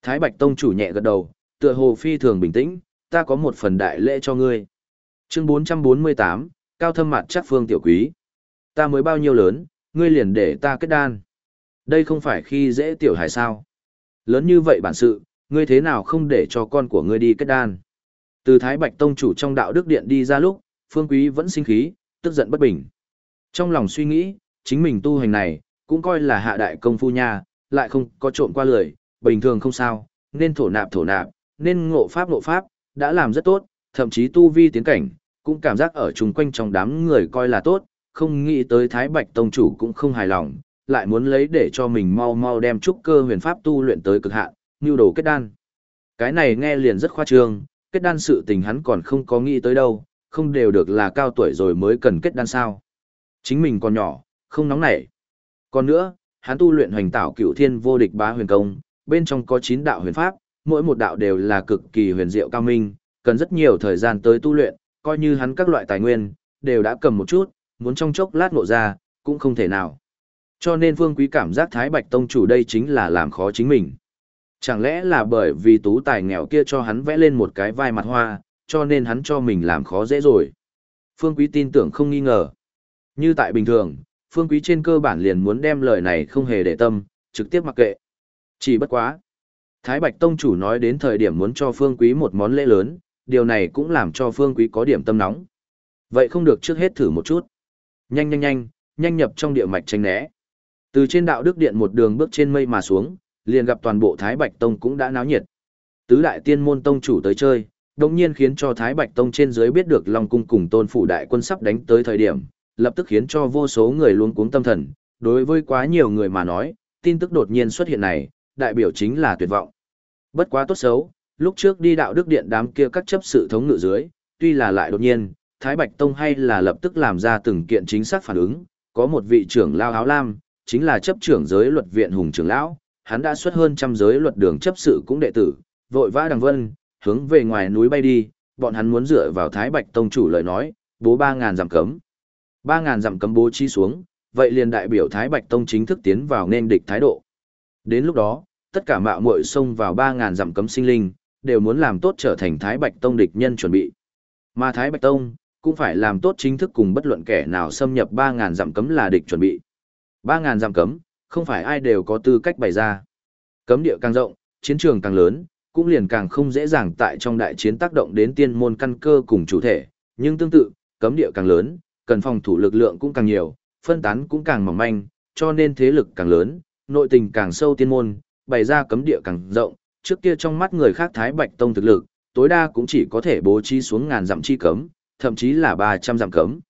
Thái Bạch Tông chủ nhẹ gật đầu, tựa hồ phi thường bình tĩnh, ta có một phần đại lễ cho ngươi. Chương 448, cao thâm mặt chắc phương tiểu quý. Ta mới bao nhiêu lớn, ngươi liền để ta kết đan. Đây không phải khi dễ tiểu hải sao. Lớn như vậy bản sự, ngươi thế nào không để cho con của ngươi đi kết đan. Từ Thái Bạch Tông chủ trong đạo đức điện đi ra lúc, phương quý vẫn sinh khí, tức giận bất bình. Trong lòng suy nghĩ, chính mình tu hành này, cũng coi là hạ đại công phu nha, lại không có trộn qua lười, bình thường không sao, nên thổ nạp thổ nạp, nên ngộ pháp ngộ pháp, đã làm rất tốt, thậm chí tu vi tiến cảnh, cũng cảm giác ở chung quanh trong đám người coi là tốt, không nghĩ tới Thái Bạch Tông chủ cũng không hài lòng, lại muốn lấy để cho mình mau mau đem trúc cơ huyền pháp tu luyện tới cực hạn, như đồ kết đan. Cái này nghe liền rất khoa trương, kết đan sự tình hắn còn không có nghĩ tới đâu, không đều được là cao tuổi rồi mới cần kết đan sao. Chính mình còn nhỏ, không nóng nảy. Còn nữa, hắn tu luyện hoành tạo cựu thiên vô địch bá huyền công, bên trong có 9 đạo huyền pháp, mỗi một đạo đều là cực kỳ huyền diệu cao minh, cần rất nhiều thời gian tới tu luyện, coi như hắn các loại tài nguyên, đều đã cầm một chút, muốn trong chốc lát ngộ ra, cũng không thể nào. Cho nên Vương Quý cảm giác Thái Bạch Tông chủ đây chính là làm khó chính mình. Chẳng lẽ là bởi vì tú tài nghèo kia cho hắn vẽ lên một cái vai mặt hoa, cho nên hắn cho mình làm khó dễ rồi. Phương Quý tin tưởng không nghi ngờ. Như tại bình thường, Phương Quý trên cơ bản liền muốn đem lời này không hề để tâm, trực tiếp mặc kệ. Chỉ bất quá. Thái Bạch Tông chủ nói đến thời điểm muốn cho Phương Quý một món lễ lớn, điều này cũng làm cho Phương Quý có điểm tâm nóng. Vậy không được trước hết thử một chút. Nhanh nhanh nhanh, nhanh nhập trong địa mạch tranh né. Từ trên đạo đức điện một đường bước trên mây mà xuống, liền gặp toàn bộ Thái Bạch Tông cũng đã náo nhiệt. Tứ đại tiên môn tông chủ tới chơi, đồng nhiên khiến cho Thái Bạch Tông trên dưới biết được Long Cung cùng tôn phủ đại quân sắp đánh tới thời điểm, lập tức khiến cho vô số người luôn cuống tâm thần. Đối với quá nhiều người mà nói, tin tức đột nhiên xuất hiện này, đại biểu chính là tuyệt vọng. Bất quá tốt xấu, lúc trước đi đạo đức điện đám kia các chấp sự thống ngự dưới, tuy là lại đột nhiên, Thái Bạch Tông hay là lập tức làm ra từng kiện chính xác phản ứng, có một vị trưởng lao áo lam, chính là chấp trưởng giới luật viện hùng trưởng lão, hắn đã xuất hơn trăm giới luật đường chấp sự cũng đệ tử, vội vã đằng vân, hướng về ngoài núi bay đi, bọn hắn muốn dựa vào Thái Bạch Tông chủ lời nói, bố 3.000 giảm cấm. 3.000 giảm cấm bố chi xuống, vậy liền đại biểu Thái Bạch Tông chính thức tiến vào nên địch thái độ. Đến lúc đó, tất cả mạo muội xông vào 3.000 giảm cấm sinh linh, đều muốn làm tốt trở thành Thái Bạch Tông địch nhân chuẩn bị. Mà Thái Bạch Tông, cũng phải làm tốt chính thức cùng bất luận kẻ nào xâm nhập 3.000 dặm cấm là địch chuẩn bị. 3.000 dặm cấm, không phải ai đều có tư cách bày ra. Cấm địa càng rộng, chiến trường càng lớn, cũng liền càng không dễ dàng tại trong đại chiến tác động đến tiên môn căn cơ cùng chủ thể, nhưng tương tự, cấm địa càng lớn, cần phòng thủ lực lượng cũng càng nhiều, phân tán cũng càng mỏng manh, cho nên thế lực càng lớn, nội tình càng sâu tiên môn, bày ra cấm địa càng rộng, trước kia trong mắt người khác Thái Bạch Tông thực lực, tối đa cũng chỉ có thể bố trí xuống ngàn dặm chi cấm, thậm chí là 300 dặm cấm.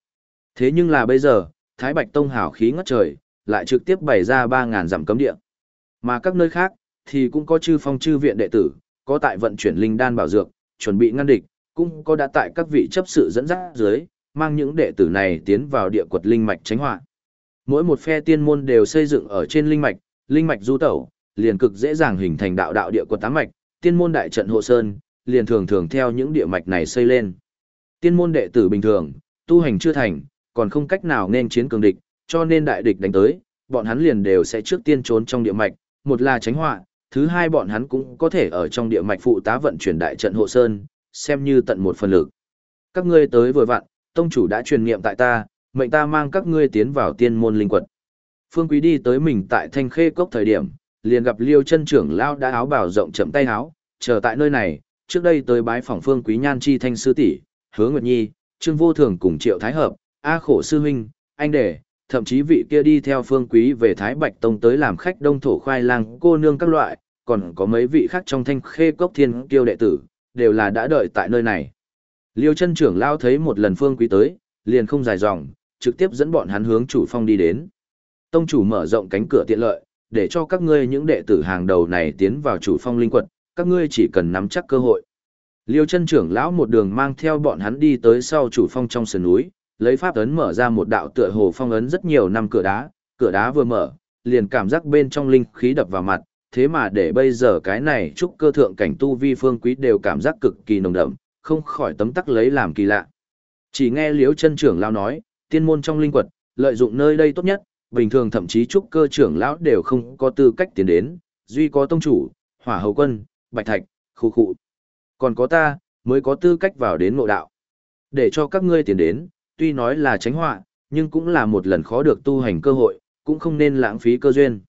Thế nhưng là bây giờ, Thái Bạch Tông hào khí ngất trời, lại trực tiếp bày ra 3.000 dặm cấm địa. Mà các nơi khác, thì cũng có chư phong chư viện đệ tử, có tại vận chuyển linh đan bảo dược, chuẩn bị ngăn địch, cũng có đã tại các vị chấp sự dẫn dắt dưới, mang những đệ tử này tiến vào địa quật linh mạch tránh họa. Mỗi một phe tiên môn đều xây dựng ở trên linh mạch, linh mạch du tẩu, liền cực dễ dàng hình thành đạo đạo địa quật tám mạch, tiên môn đại trận hộ sơn, liền thường thường theo những địa mạch này xây lên. Tiên môn đệ tử bình thường, tu hành chưa thành, còn không cách nào nên chiến cường địch, cho nên đại địch đánh tới, bọn hắn liền đều sẽ trước tiên trốn trong địa mạch, một là tránh họa, thứ hai bọn hắn cũng có thể ở trong địa mạch phụ tá vận chuyển đại trận hộ sơn, xem như tận một phần lực. Các ngươi tới vừa vặn, tông chủ đã truyền niệm tại ta, mệnh ta mang các ngươi tiến vào tiên môn linh quật. Phương Quý đi tới mình tại Thanh Khê cốc thời điểm, liền gặp Liêu chân trưởng lao đã áo bào rộng chậm tay áo, chờ tại nơi này, trước đây tới bái phỏng Phương Quý Nhan chi thanh sư tỷ, Hứa Nguyệt Nhi, Trương Vô Thường cùng Triệu Thái Hợp, A Khổ sư huynh, anh đệ, thậm chí vị kia đi theo Phương Quý về Thái Bạch Tông tới làm khách đông thổ khoai lang, cô nương các loại, còn có mấy vị khác trong Thanh Khê cốc thiên kiêu đệ tử, đều là đã đợi tại nơi này. Liêu chân trưởng lao thấy một lần Phương Quý tới, liền không dài dòng, trực tiếp dẫn bọn hắn hướng chủ phong đi đến. Tông chủ mở rộng cánh cửa tiện lợi, để cho các ngươi những đệ tử hàng đầu này tiến vào chủ phong linh quật, các ngươi chỉ cần nắm chắc cơ hội. Liêu chân trưởng lão một đường mang theo bọn hắn đi tới sau chủ phong trong sườn núi, lấy pháp ấn mở ra một đạo tựa hồ phong ấn rất nhiều năm cửa đá, cửa đá vừa mở, liền cảm giác bên trong linh khí đập vào mặt, thế mà để bây giờ cái này chúc cơ thượng cảnh tu vi phương quý đều cảm giác cực kỳ nồng đậm, không khỏi tấm tắc lấy làm kỳ lạ. Chỉ nghe Liêu chân trưởng lão nói, tiên môn trong linh quật, lợi dụng nơi đây tốt nhất, bình thường thậm chí trúc cơ trưởng lão đều không có tư cách tiến đến, duy có tông chủ, hỏa hầu quân, bạch thạch, khu khu. Còn có ta, mới có tư cách vào đến ngộ đạo. Để cho các ngươi tiến đến, tuy nói là tránh họa, nhưng cũng là một lần khó được tu hành cơ hội, cũng không nên lãng phí cơ duyên.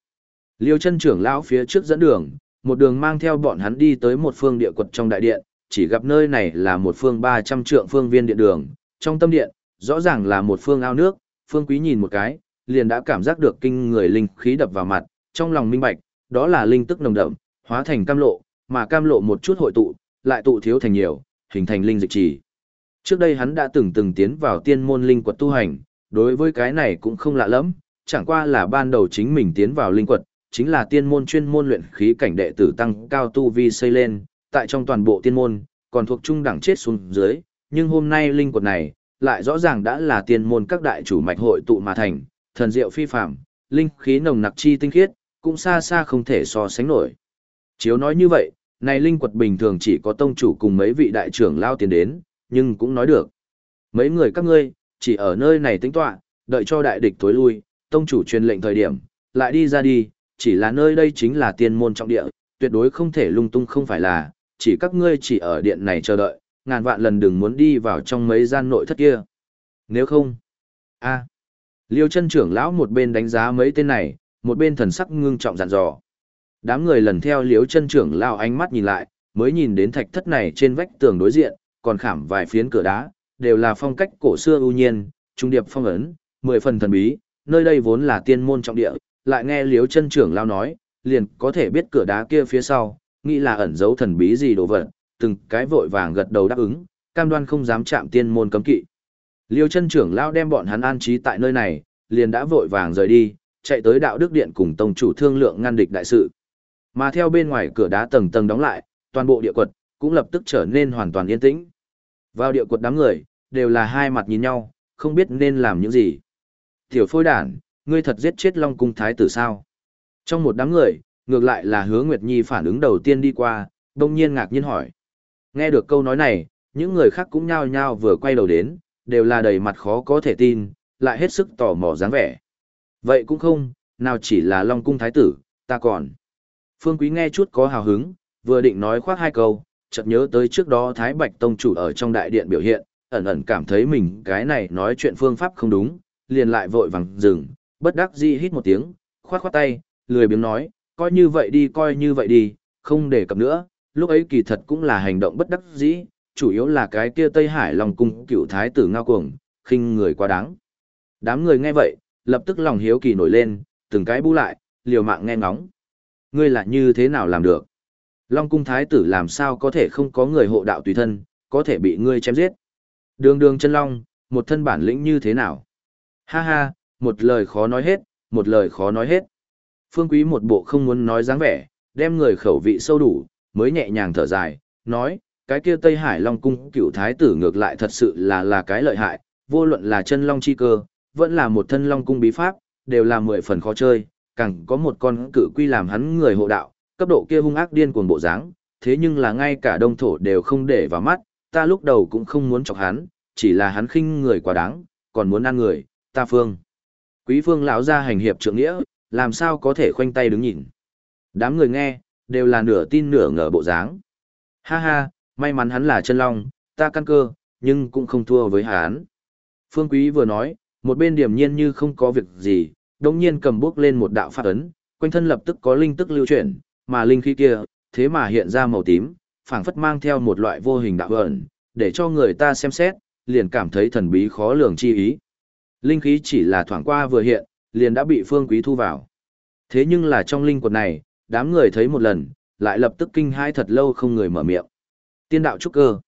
Liêu chân trưởng lão phía trước dẫn đường, một đường mang theo bọn hắn đi tới một phương địa quật trong đại điện, chỉ gặp nơi này là một phương 300 trượng phương viên điện đường, trong tâm điện, rõ ràng là một phương ao nước, phương quý nhìn một cái, liền đã cảm giác được kinh người linh khí đập vào mặt, trong lòng minh bạch, đó là linh tức nồng đậm, hóa thành cam lộ, mà cam lộ một chút hội tụ, lại tụ thiếu thành nhiều, hình thành linh dịch trì. Trước đây hắn đã từng từng tiến vào tiên môn linh quật tu hành, đối với cái này cũng không lạ lắm, chẳng qua là ban đầu chính mình tiến vào linh quật, chính là tiên môn chuyên môn luyện khí cảnh đệ tử tăng cao tu vi xây lên, tại trong toàn bộ tiên môn, còn thuộc trung đẳng chết xuống dưới, nhưng hôm nay linh quật này, lại rõ ràng đã là tiên môn các đại chủ mạch hội tụ mà thành, thần diệu phi phạm, linh khí nồng nặc chi tinh khiết, cũng xa xa không thể so sánh nổi. Chiếu nói như vậy, này linh quật bình thường chỉ có tông chủ cùng mấy vị đại trưởng lao tiền đến, nhưng cũng nói được. Mấy người các ngươi, chỉ ở nơi này tính tọa, đợi cho đại địch tối lui, tông chủ truyền lệnh thời điểm, lại đi ra đi, chỉ là nơi đây chính là tiên môn trọng địa, tuyệt đối không thể lung tung không phải là, chỉ các ngươi chỉ ở điện này chờ đợi, ngàn vạn lần đừng muốn đi vào trong mấy gian nội thất kia. Nếu không, a Liêu chân trưởng lão một bên đánh giá mấy tên này, một bên thần sắc ngưng trọng dặn dò. Đám người lần theo liêu chân trưởng lão ánh mắt nhìn lại, mới nhìn đến thạch thất này trên vách tường đối diện, còn khảm vài phiến cửa đá, đều là phong cách cổ xưa ưu nhiên, trung điệp phong ấn, mười phần thần bí, nơi đây vốn là tiên môn trọng địa, lại nghe liêu chân trưởng lão nói, liền có thể biết cửa đá kia phía sau, nghĩ là ẩn giấu thần bí gì đồ vật, từng cái vội vàng gật đầu đáp ứng, cam đoan không dám chạm tiên môn cấm kỵ. Liêu chân trưởng lão đem bọn hắn an trí tại nơi này, liền đã vội vàng rời đi, chạy tới đạo đức điện cùng tông chủ thương lượng ngăn địch đại sự. Mà theo bên ngoài cửa đá tầng tầng đóng lại, toàn bộ địa quật cũng lập tức trở nên hoàn toàn yên tĩnh. Vào địa quật đám người, đều là hai mặt nhìn nhau, không biết nên làm những gì. Tiểu phôi đản, ngươi thật giết chết Long cung thái tử sao? Trong một đám người, ngược lại là hứa Nguyệt Nhi phản ứng đầu tiên đi qua, đông nhiên ngạc nhiên hỏi. Nghe được câu nói này, những người khác cũng nhao nhao vừa quay đầu đến, đều là đầy mặt khó có thể tin, lại hết sức tò mò dáng vẻ. Vậy cũng không, nào chỉ là Long Cung Thái Tử, ta còn. Phương Quý nghe chút có hào hứng, vừa định nói khoác hai câu, chợt nhớ tới trước đó Thái Bạch Tông chủ ở trong đại điện biểu hiện, ẩn ẩn cảm thấy mình cái này nói chuyện phương pháp không đúng, liền lại vội vàng dừng, bất đắc dĩ hít một tiếng, khoát khoát tay, lười biếng nói, coi như vậy đi coi như vậy đi, không để cập nữa, lúc ấy kỳ thật cũng là hành động bất đắc dĩ, chủ yếu là cái kia Tây Hải lòng cung cựu thái tử ngao cuồng, khinh người quá đáng. Đám người nghe vậy, lập tức lòng hiếu kỳ nổi lên, từng cái bu lại, liều mạng nghe ngóng. Ngươi là như thế nào làm được? Long cung thái tử làm sao có thể không có người hộ đạo tùy thân, có thể bị ngươi chém giết? Đường đường chân long, một thân bản lĩnh như thế nào? Ha ha, một lời khó nói hết, một lời khó nói hết. Phương Quý một bộ không muốn nói dáng vẻ, đem người khẩu vị sâu đủ, mới nhẹ nhàng thở dài, nói, cái kia Tây Hải Long Cung cựu thái tử ngược lại thật sự là là cái lợi hại, vô luận là chân long chi cơ, vẫn là một thân Long Cung bí pháp, đều là mười phần khó chơi, càng có một con cự quy làm hắn người hộ đạo, cấp độ kia hung ác điên cuồng bộ dáng, thế nhưng là ngay cả đông thổ đều không để vào mắt, ta lúc đầu cũng không muốn chọc hắn, chỉ là hắn khinh người quá đáng, còn muốn ăn người, ta phương. Quý phương lão ra hành hiệp trượng nghĩa, làm sao có thể khoanh tay đứng nhìn. Đám người nghe, đều là nửa tin nửa ngờ bộ dáng. Ha ha, may mắn hắn là chân long, ta căn cơ, nhưng cũng không thua với hắn. Phương Quý vừa nói, một bên điểm nhiên như không có việc gì, đồng nhiên cầm bước lên một đạo phát ấn, quanh thân lập tức có linh tức lưu chuyển, mà linh khí kia, thế mà hiện ra màu tím, phảng phất mang theo một loại vô hình đạo ẩn, để cho người ta xem xét, liền cảm thấy thần bí khó lường chi ý. Linh khí chỉ là thoảng qua vừa hiện, liền đã bị Phương Quý thu vào. Thế nhưng là trong linh quật này, đám người thấy một lần, lại lập tức kinh hãi thật lâu không người mở miệng. Tiên đạo trúc cơ.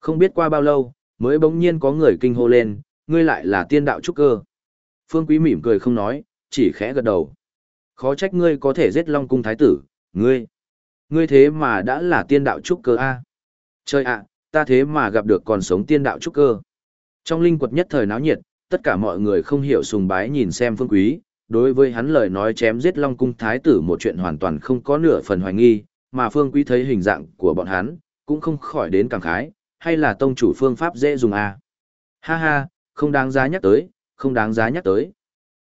Không biết qua bao lâu, mới bỗng nhiên có người kinh hô lên, ngươi lại là tiên đạo trúc cơ. Phương Quý mỉm cười không nói, chỉ khẽ gật đầu. Khó trách ngươi có thể giết Long cung thái tử, ngươi. Ngươi thế mà đã là tiên đạo trúc cơ a. Trời ạ, ta thế mà gặp được còn sống tiên đạo trúc cơ. Trong linh quật nhất thời náo nhiệt, tất cả mọi người không hiểu sùng bái nhìn xem Phương Quý, đối với hắn lời nói chém giết Long cung thái tử một chuyện hoàn toàn không có nửa phần hoài nghi, mà Phương Quý thấy hình dạng của bọn hắn, cũng không khỏi đến cảm khái, hay là tông chủ phương pháp dễ dùng à. Ha ha, không đáng giá nhắc tới, không đáng giá nhắc tới.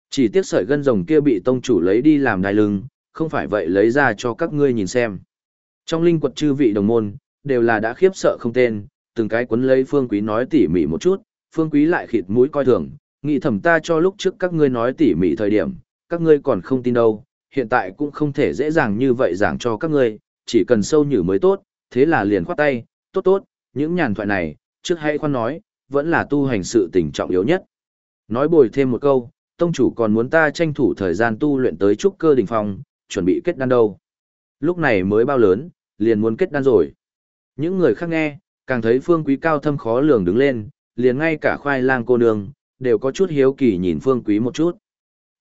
Chỉ tiếc sợi gân rồng kia bị tông chủ lấy đi làm đai lưng, không phải vậy lấy ra cho các ngươi nhìn xem. Trong linh quật chư vị đồng môn, đều là đã khiếp sợ không tên, từng cái quấn lấy phương quý nói tỉ mỉ một chút, phương quý lại khịt mũi coi thường, nghĩ thầm ta cho lúc trước các ngươi nói tỉ mỉ thời điểm, các ngươi còn không tin đâu, hiện tại cũng không thể dễ dàng như vậy giảng cho các ngươi, chỉ cần sâu nhử mới tốt, thế là liền khoát tay, tốt tốt, những nhàn thoại này, trước hãy khoan nói, vẫn là tu hành sự tình trọng yếu nhất. Nói bồi thêm một câu, tông chủ còn muốn ta tranh thủ thời gian tu luyện tới trúc cơ đỉnh phong, chuẩn bị kết đan đâu. Lúc này mới bao lớn, liền muốn kết đan rồi. Những người khác nghe, càng thấy phương quý cao thâm khó lường đứng lên, liền ngay cả khoai lang cô nương, đều có chút hiếu kỳ nhìn phương quý một chút.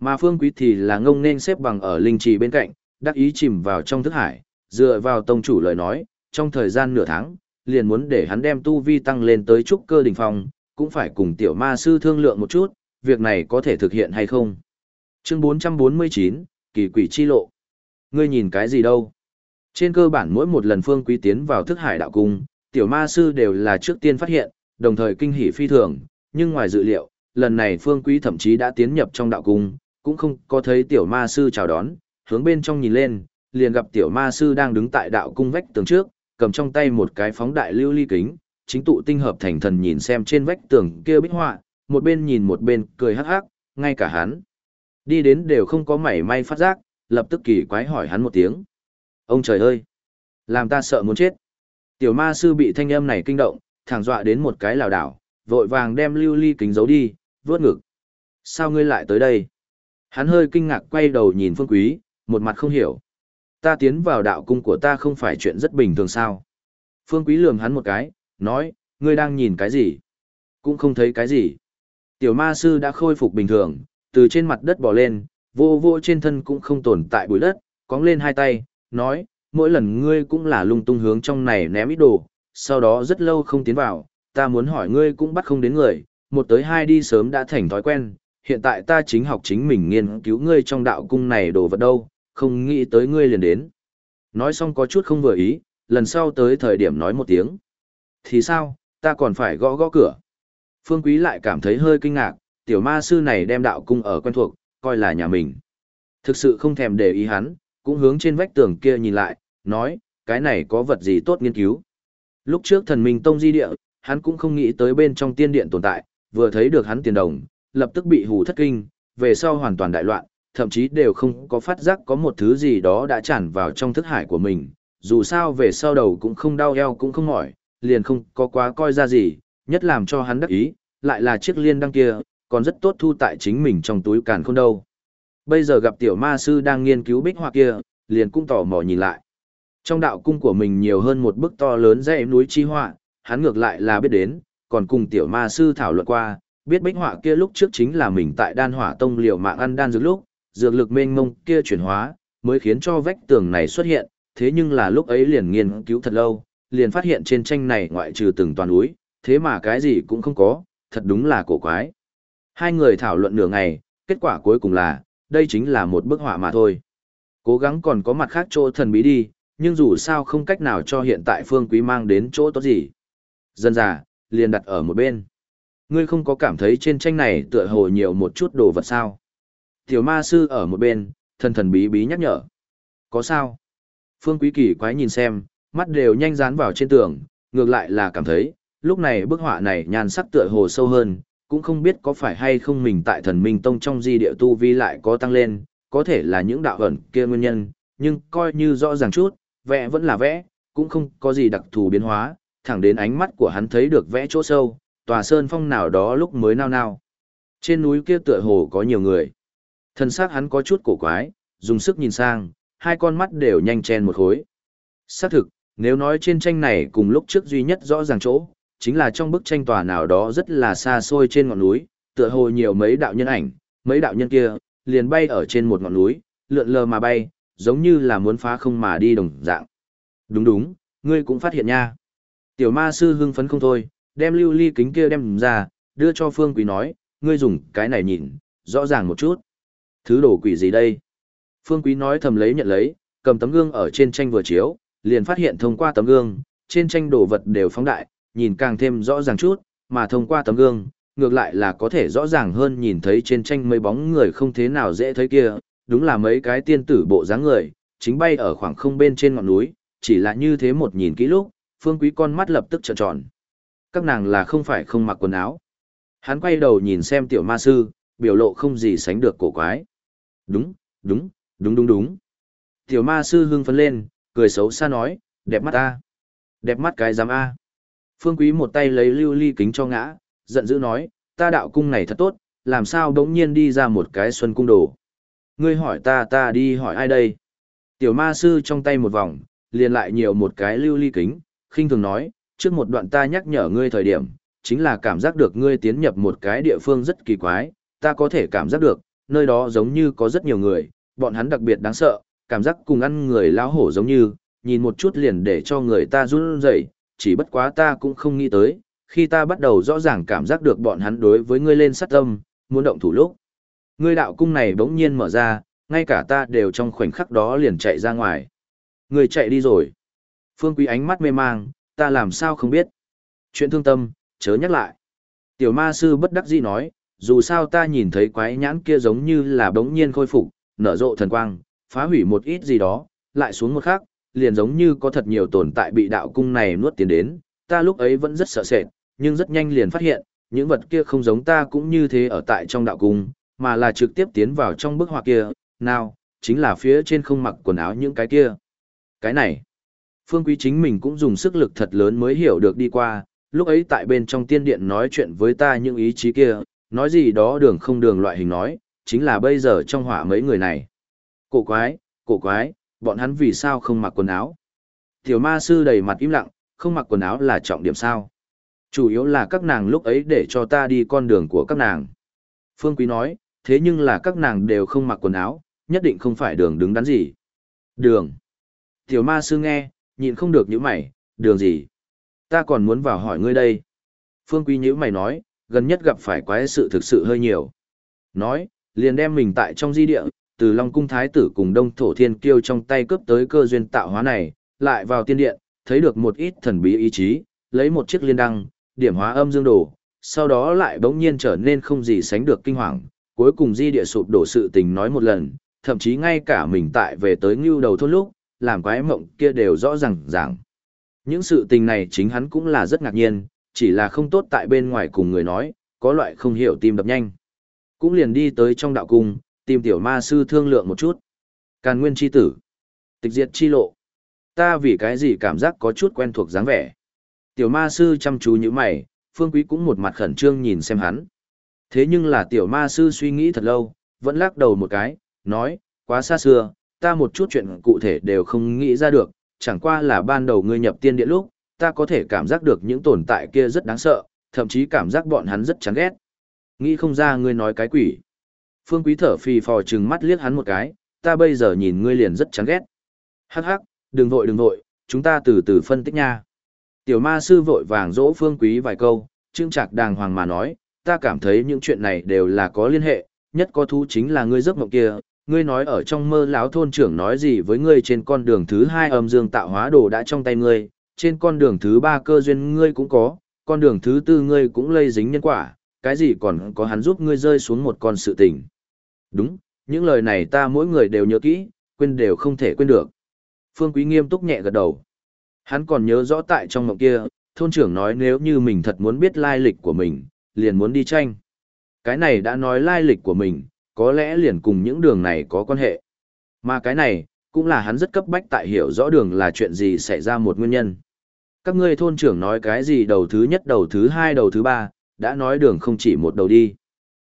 Mà phương quý thì là ngông nên xếp bằng ở linh trì bên cạnh, đắc ý chìm vào trong thức hải, dựa vào tông chủ lời nói, trong thời gian nửa tháng, liền muốn để hắn đem tu vi tăng lên tới trúc cơ đỉnh phong, cũng phải cùng tiểu ma sư thương lượng một chút, việc này có thể thực hiện hay không. Chương 449, Kỳ quỷ chi lộ. Ngươi nhìn cái gì đâu? Trên cơ bản mỗi một lần phương quý tiến vào thức hải đạo cung, tiểu ma sư đều là trước tiên phát hiện, đồng thời kinh hỉ phi thường, nhưng ngoài dự liệu, lần này phương quý thậm chí đã tiến nhập trong đạo cung, cũng không có thấy tiểu ma sư chào đón, hướng bên trong nhìn lên, liền gặp tiểu ma sư đang đứng tại đạo cung vách tường trước, cầm trong tay một cái phóng đại lưu ly kính, chính tụ tinh hợp thành thần nhìn xem trên vách tường kia bích họa, một bên nhìn một bên cười hắc hắc, ngay cả hắn đi đến đều không có mảy may phát giác, lập tức kỳ quái hỏi hắn một tiếng. Ông trời ơi! Làm ta sợ muốn chết. Tiểu ma sư bị thanh âm này kinh động, thẳng dọa đến một cái lảo đảo, vội vàng đem lưu ly kính giấu đi, vướt ngực. Sao ngươi lại tới đây? Hắn hơi kinh ngạc quay đầu nhìn phương quý, một mặt không hiểu. Ta tiến vào đạo cung của ta không phải chuyện rất bình thường sao? Phương quý lườm hắn một cái, nói, ngươi đang nhìn cái gì? Cũng không thấy cái gì. Tiểu ma sư đã khôi phục bình thường, từ trên mặt đất bò lên, vô vô trên thân cũng không tồn tại bụi đất, cóng lên hai tay, nói, mỗi lần ngươi cũng là lung tung hướng trong này ném ít đồ, sau đó rất lâu không tiến vào, ta muốn hỏi ngươi cũng bắt không đến người, một tới hai đi sớm đã thành thói quen, hiện tại ta chính học chính mình nghiên cứu ngươi trong đạo cung này đồ vật đâu, không nghĩ tới ngươi liền đến. Nói xong có chút không vừa ý, lần sau tới thời điểm nói một tiếng. Thì sao, ta còn phải gõ gõ cửa. Phương Quý lại cảm thấy hơi kinh ngạc, tiểu ma sư này đem đạo cung ở quen thuộc, coi là nhà mình. Thực sự không thèm để ý hắn, cũng hướng trên vách tường kia nhìn lại, nói, cái này có vật gì tốt nghiên cứu. Lúc trước thần minh tông di địa, hắn cũng không nghĩ tới bên trong tiên điện tồn tại, vừa thấy được hắn tiền đồng, lập tức bị hù thất kinh, về sau hoàn toàn đại loạn, thậm chí đều không có phát giác có một thứ gì đó đã tràn vào trong thức hải của mình, dù sao về sau đầu cũng không đau eo cũng không mỏi, liền không có quá coi ra gì, nhất làm cho hắn đắc ý, lại là chiếc liên đăng kia, còn rất tốt thu tại chính mình trong túi càn không đâu. Bây giờ gặp tiểu ma sư đang nghiên cứu bích họa kia, liền cũng tò mò nhìn lại. Trong đạo cung của mình nhiều hơn một bức to lớn dãy núi chi họa, hắn ngược lại là biết đến, còn cùng tiểu ma sư thảo luận qua, biết bích họa kia lúc trước chính là mình tại đan hỏa tông liều mạng ăn đan dược lúc, dược lực mênh mông kia chuyển hóa, mới khiến cho vách tường này xuất hiện, thế nhưng là lúc ấy liền nghiên cứu thật lâu, liền phát hiện trên tranh này ngoại trừ từng toàn núi, thế mà cái gì cũng không có, thật đúng là cổ quái. Hai người thảo luận nửa ngày, kết quả cuối cùng là, đây chính là một bức họa mà thôi. Cố gắng còn có mặt khác chỗ thần bí đi, nhưng dù sao không cách nào cho hiện tại phương quý mang đến chỗ tốt gì. Dân già, liền đặt ở một bên. Ngươi không có cảm thấy trên tranh này tựa hồ nhiều một chút đồ vật sao. Tiểu ma sư ở một bên, thần thần bí bí nhắc nhở. Có sao? Phương quý kỳ quái nhìn xem, mắt đều nhanh dán vào trên tường, ngược lại là cảm thấy, lúc này bức họa này nhan sắc tựa hồ sâu hơn, cũng không biết có phải hay không mình tại thần minh tông trong di địa tu vi lại có tăng lên, có thể là những đạo ẩn kia nguyên nhân, nhưng coi như rõ ràng chút, vẽ vẫn là vẽ, cũng không có gì đặc thù biến hóa, thẳng đến ánh mắt của hắn thấy được vẽ chỗ sâu, tòa sơn phong nào đó lúc mới nao nao. Trên núi kia tựa hồ có nhiều người. Thân xác hắn có chút cổ quái, dùng sức nhìn sang, hai con mắt đều nhanh chen một khối. Xác thực, nếu nói trên tranh này cùng lúc trước duy nhất rõ ràng chỗ, chính là trong bức tranh tòa nào đó rất là xa xôi trên ngọn núi, tựa hồ nhiều mấy đạo nhân ảnh, mấy đạo nhân kia, liền bay ở trên một ngọn núi, lượn lờ mà bay, giống như là muốn phá không mà đi đồng dạng. Đúng đúng, ngươi cũng phát hiện nha. Tiểu ma sư hưng phấn không thôi, đem lưu ly kính kia đem ra, đưa cho Phương Quý nói, ngươi dùng cái này nhìn, rõ ràng một chút. Thứ đồ quỷ gì đây? Phương Quý nói thầm lấy nhận lấy, cầm tấm gương ở trên tranh vừa chiếu, liền phát hiện thông qua tấm gương, trên tranh đồ vật đều phóng đại, nhìn càng thêm rõ ràng chút, mà thông qua tấm gương, ngược lại là có thể rõ ràng hơn nhìn thấy trên tranh mấy bóng người không thế nào dễ thấy kia, đúng là mấy cái tiên tử bộ dáng người, chính bay ở khoảng không bên trên ngọn núi, chỉ là như thế một nhìn kỹ lúc, phương quý con mắt lập tức trợn tròn. Các nàng là không phải không mặc quần áo. Hắn quay đầu nhìn xem tiểu ma sư, biểu lộ không gì sánh được cổ quái. Đúng, đúng, đúng đúng đúng. Tiểu ma sư hưng phấn lên, cười xấu xa nói, đẹp mắt ta. Đẹp mắt cái giám A. Phương quý một tay lấy lưu ly kính cho ngã, giận dữ nói, ta đạo cung này thật tốt, làm sao đống nhiên đi ra một cái xuân cung đồ. Ngươi hỏi ta ta đi hỏi ai đây? Tiểu ma sư trong tay một vòng, liền lại nhiều một cái lưu ly kính, khinh thường nói, trước một đoạn ta nhắc nhở ngươi thời điểm, chính là cảm giác được ngươi tiến nhập một cái địa phương rất kỳ quái, ta có thể cảm giác được, nơi đó giống như có rất nhiều người, bọn hắn đặc biệt đáng sợ, cảm giác cùng ăn người lão hổ giống như, nhìn một chút liền để cho người ta run rẩy, chỉ bất quá ta cũng không nghĩ tới, khi ta bắt đầu rõ ràng cảm giác được bọn hắn đối với ngươi lên sát tâm, muốn động thủ lúc. Ngươi đạo cung này bỗng nhiên mở ra, ngay cả ta đều trong khoảnh khắc đó liền chạy ra ngoài. Ngươi chạy đi rồi. Phương Quý ánh mắt mê mang, ta làm sao không biết. Chuyện thương tâm, chớ nhắc lại. Tiểu ma sư bất đắc dĩ nói, dù sao ta nhìn thấy quái nhãn kia giống như là bỗng nhiên khôi phục, nở rộ thần quang, phá hủy một ít gì đó, lại xuống một khắc, liền giống như có thật nhiều tồn tại bị đạo cung này nuốt tiến đến, ta lúc ấy vẫn rất sợ sệt, nhưng rất nhanh liền phát hiện, những vật kia không giống ta cũng như thế ở tại trong đạo cung, mà là trực tiếp tiến vào trong bức họa kia, nào, chính là phía trên không mặc quần áo những cái kia. Cái này, Phương Quý chính mình cũng dùng sức lực thật lớn mới hiểu được đi qua, lúc ấy tại bên trong tiên điện nói chuyện với ta những ý chí kia, nói gì đó đường không đường loại hình nói, chính là bây giờ trong hỏa mấy người này. Cổ quái, cổ quái, bọn hắn vì sao không mặc quần áo? Tiểu ma sư đầy mặt im lặng, không mặc quần áo là trọng điểm sao? Chủ yếu là các nàng lúc ấy để cho ta đi con đường của các nàng. Phương Quý nói, thế nhưng là các nàng đều không mặc quần áo, nhất định không phải đường đứng đắn gì. Đường. Tiểu ma sư nghe, nhịn không được những mày, đường gì? Ta còn muốn vào hỏi ngươi đây. Phương Quý nhíu mày nói, gần nhất gặp phải quái sự thực sự hơi nhiều. Nói, liền đem mình tại trong di địa, từ Long Cung Thái tử cùng Đông Thổ Thiên Kiêu trong tay cướp tới cơ duyên tạo hóa này, lại vào tiên điện, thấy được một ít thần bí ý chí, lấy một chiếc liên đăng, điểm hóa âm dương đồ, sau đó lại bỗng nhiên trở nên không gì sánh được kinh hoàng, cuối cùng di địa sụp đổ sự tình nói một lần, thậm chí ngay cả mình tại về tới ngưu đầu thôn lúc, làm quái mộng kia đều rõ ràng ràng. Những sự tình này chính hắn cũng là rất ngạc nhiên, chỉ là không tốt tại bên ngoài cùng người nói, có loại không hiểu tim đập nhanh. Cũng liền đi tới trong đạo cung, tìm tiểu ma sư thương lượng một chút. Càn nguyên chi tử. Tịch diệt chi lộ. Ta vì cái gì cảm giác có chút quen thuộc dáng vẻ. Tiểu ma sư chăm chú như mày, phương quý cũng một mặt khẩn trương nhìn xem hắn. Thế nhưng là tiểu ma sư suy nghĩ thật lâu, vẫn lắc đầu một cái, nói, quá xa xưa, ta một chút chuyện cụ thể đều không nghĩ ra được, chẳng qua là ban đầu ngươi nhập tiên địa lúc, ta có thể cảm giác được những tồn tại kia rất đáng sợ, thậm chí cảm giác bọn hắn rất chán ghét. Nghĩ không ra ngươi nói cái quỷ. Phương Quý thở phì phò trừng mắt liếc hắn một cái, ta bây giờ nhìn ngươi liền rất chán ghét. Hắc hắc, đừng vội đừng vội, chúng ta từ từ phân tích nha. Tiểu ma sư vội vàng dỗ Phương Quý vài câu, Trương trạc đàng hoàng mà nói, ta cảm thấy những chuyện này đều là có liên hệ, nhất có thú chính là ngươi giấc mộng kia, ngươi nói ở trong mơ lão thôn trưởng nói gì với ngươi trên con đường thứ hai âm dương tạo hóa đồ đã trong tay ngươi, trên con đường thứ ba cơ duyên ngươi cũng có, con đường thứ tư ngươi cũng lây dính nhân quả, cái gì còn có hắn giúp ngươi rơi xuống một con sự tình. Đúng, những lời này ta mỗi người đều nhớ kỹ, quên đều không thể quên được. Phương Quý nghiêm túc nhẹ gật đầu. Hắn còn nhớ rõ tại trong mộng kia, thôn trưởng nói nếu như mình thật muốn biết lai lịch của mình, liền muốn đi tranh. Cái này đã nói lai lịch của mình, có lẽ liền cùng những đường này có quan hệ. Mà cái này, cũng là hắn rất cấp bách tại hiểu rõ đường là chuyện gì xảy ra một nguyên nhân. Các ngươi thôn trưởng nói cái gì đầu thứ nhất đầu thứ hai đầu thứ ba, đã nói đường không chỉ một đầu đi.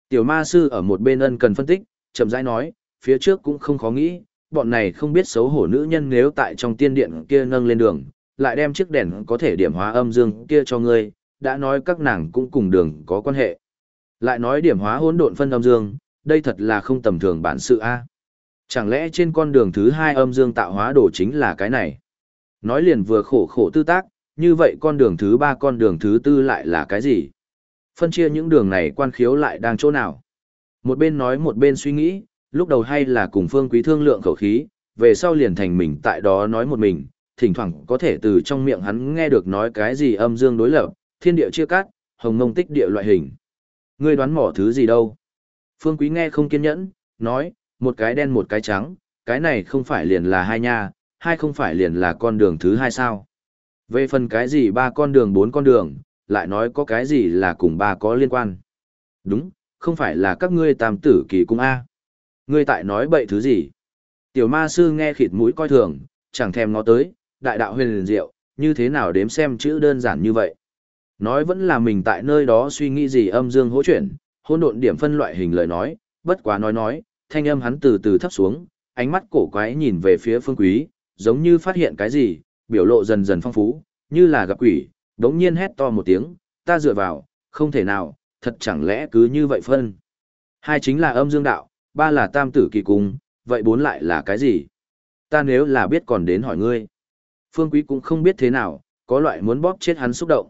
Tiểu ma sư ở một bên ân cần phân tích, chậm rãi nói, phía trước cũng không khó nghĩ, bọn này không biết xấu hổ nữ nhân nếu tại trong tiên điện kia nâng lên đường, lại đem chiếc đèn có thể điểm hóa âm dương kia cho ngươi, đã nói các nàng cũng cùng đường có quan hệ. Lại nói điểm hóa hỗn độn phân âm dương, đây thật là không tầm thường bản sự a. Chẳng lẽ trên con đường thứ hai âm dương tạo hóa đồ chính là cái này? Nói liền vừa khổ khổ tư tác, như vậy con đường thứ ba con đường thứ tư lại là cái gì? Phân chia những đường này quan khiếu lại đang chỗ nào? Một bên nói một bên suy nghĩ, lúc đầu hay là cùng phương quý thương lượng khẩu khí, về sau liền thành mình tại đó nói một mình, thỉnh thoảng có thể từ trong miệng hắn nghe được nói cái gì âm dương đối lập, thiên địa chia cắt, hồng mông tích địa loại hình. Ngươi đoán mỏ thứ gì đâu? Phương Quý nghe không kiên nhẫn, nói, một cái đen một cái trắng, cái này không phải liền là hai nha, hai không phải liền là con đường thứ hai sao. Về phần cái gì ba con đường bốn con đường, lại nói có cái gì là cùng ba có liên quan. Đúng, không phải là các ngươi tam tử kỳ cung A. Ngươi tại nói bậy thứ gì? Tiểu ma sư nghe khịt mũi coi thường, chẳng thèm ngó tới, đại đạo huyền liền diệu, như thế nào đếm xem chữ đơn giản như vậy. Nói vẫn là mình tại nơi đó suy nghĩ gì âm dương hỗ chuyển, hôn độn điểm phân loại hình lời nói, bất quá nói nói, thanh âm hắn từ từ thấp xuống, ánh mắt cổ quái nhìn về phía phương quý, giống như phát hiện cái gì, biểu lộ dần dần phong phú, như là gặp quỷ, đống nhiên hét to một tiếng, ta dựa vào, không thể nào, thật chẳng lẽ cứ như vậy phân. Hai chính là âm dương đạo, ba là tam tử kỳ cung, vậy bốn lại là cái gì? Ta nếu là biết còn đến hỏi ngươi. Phương Quý cũng không biết thế nào, có loại muốn bóp chết hắn xúc động.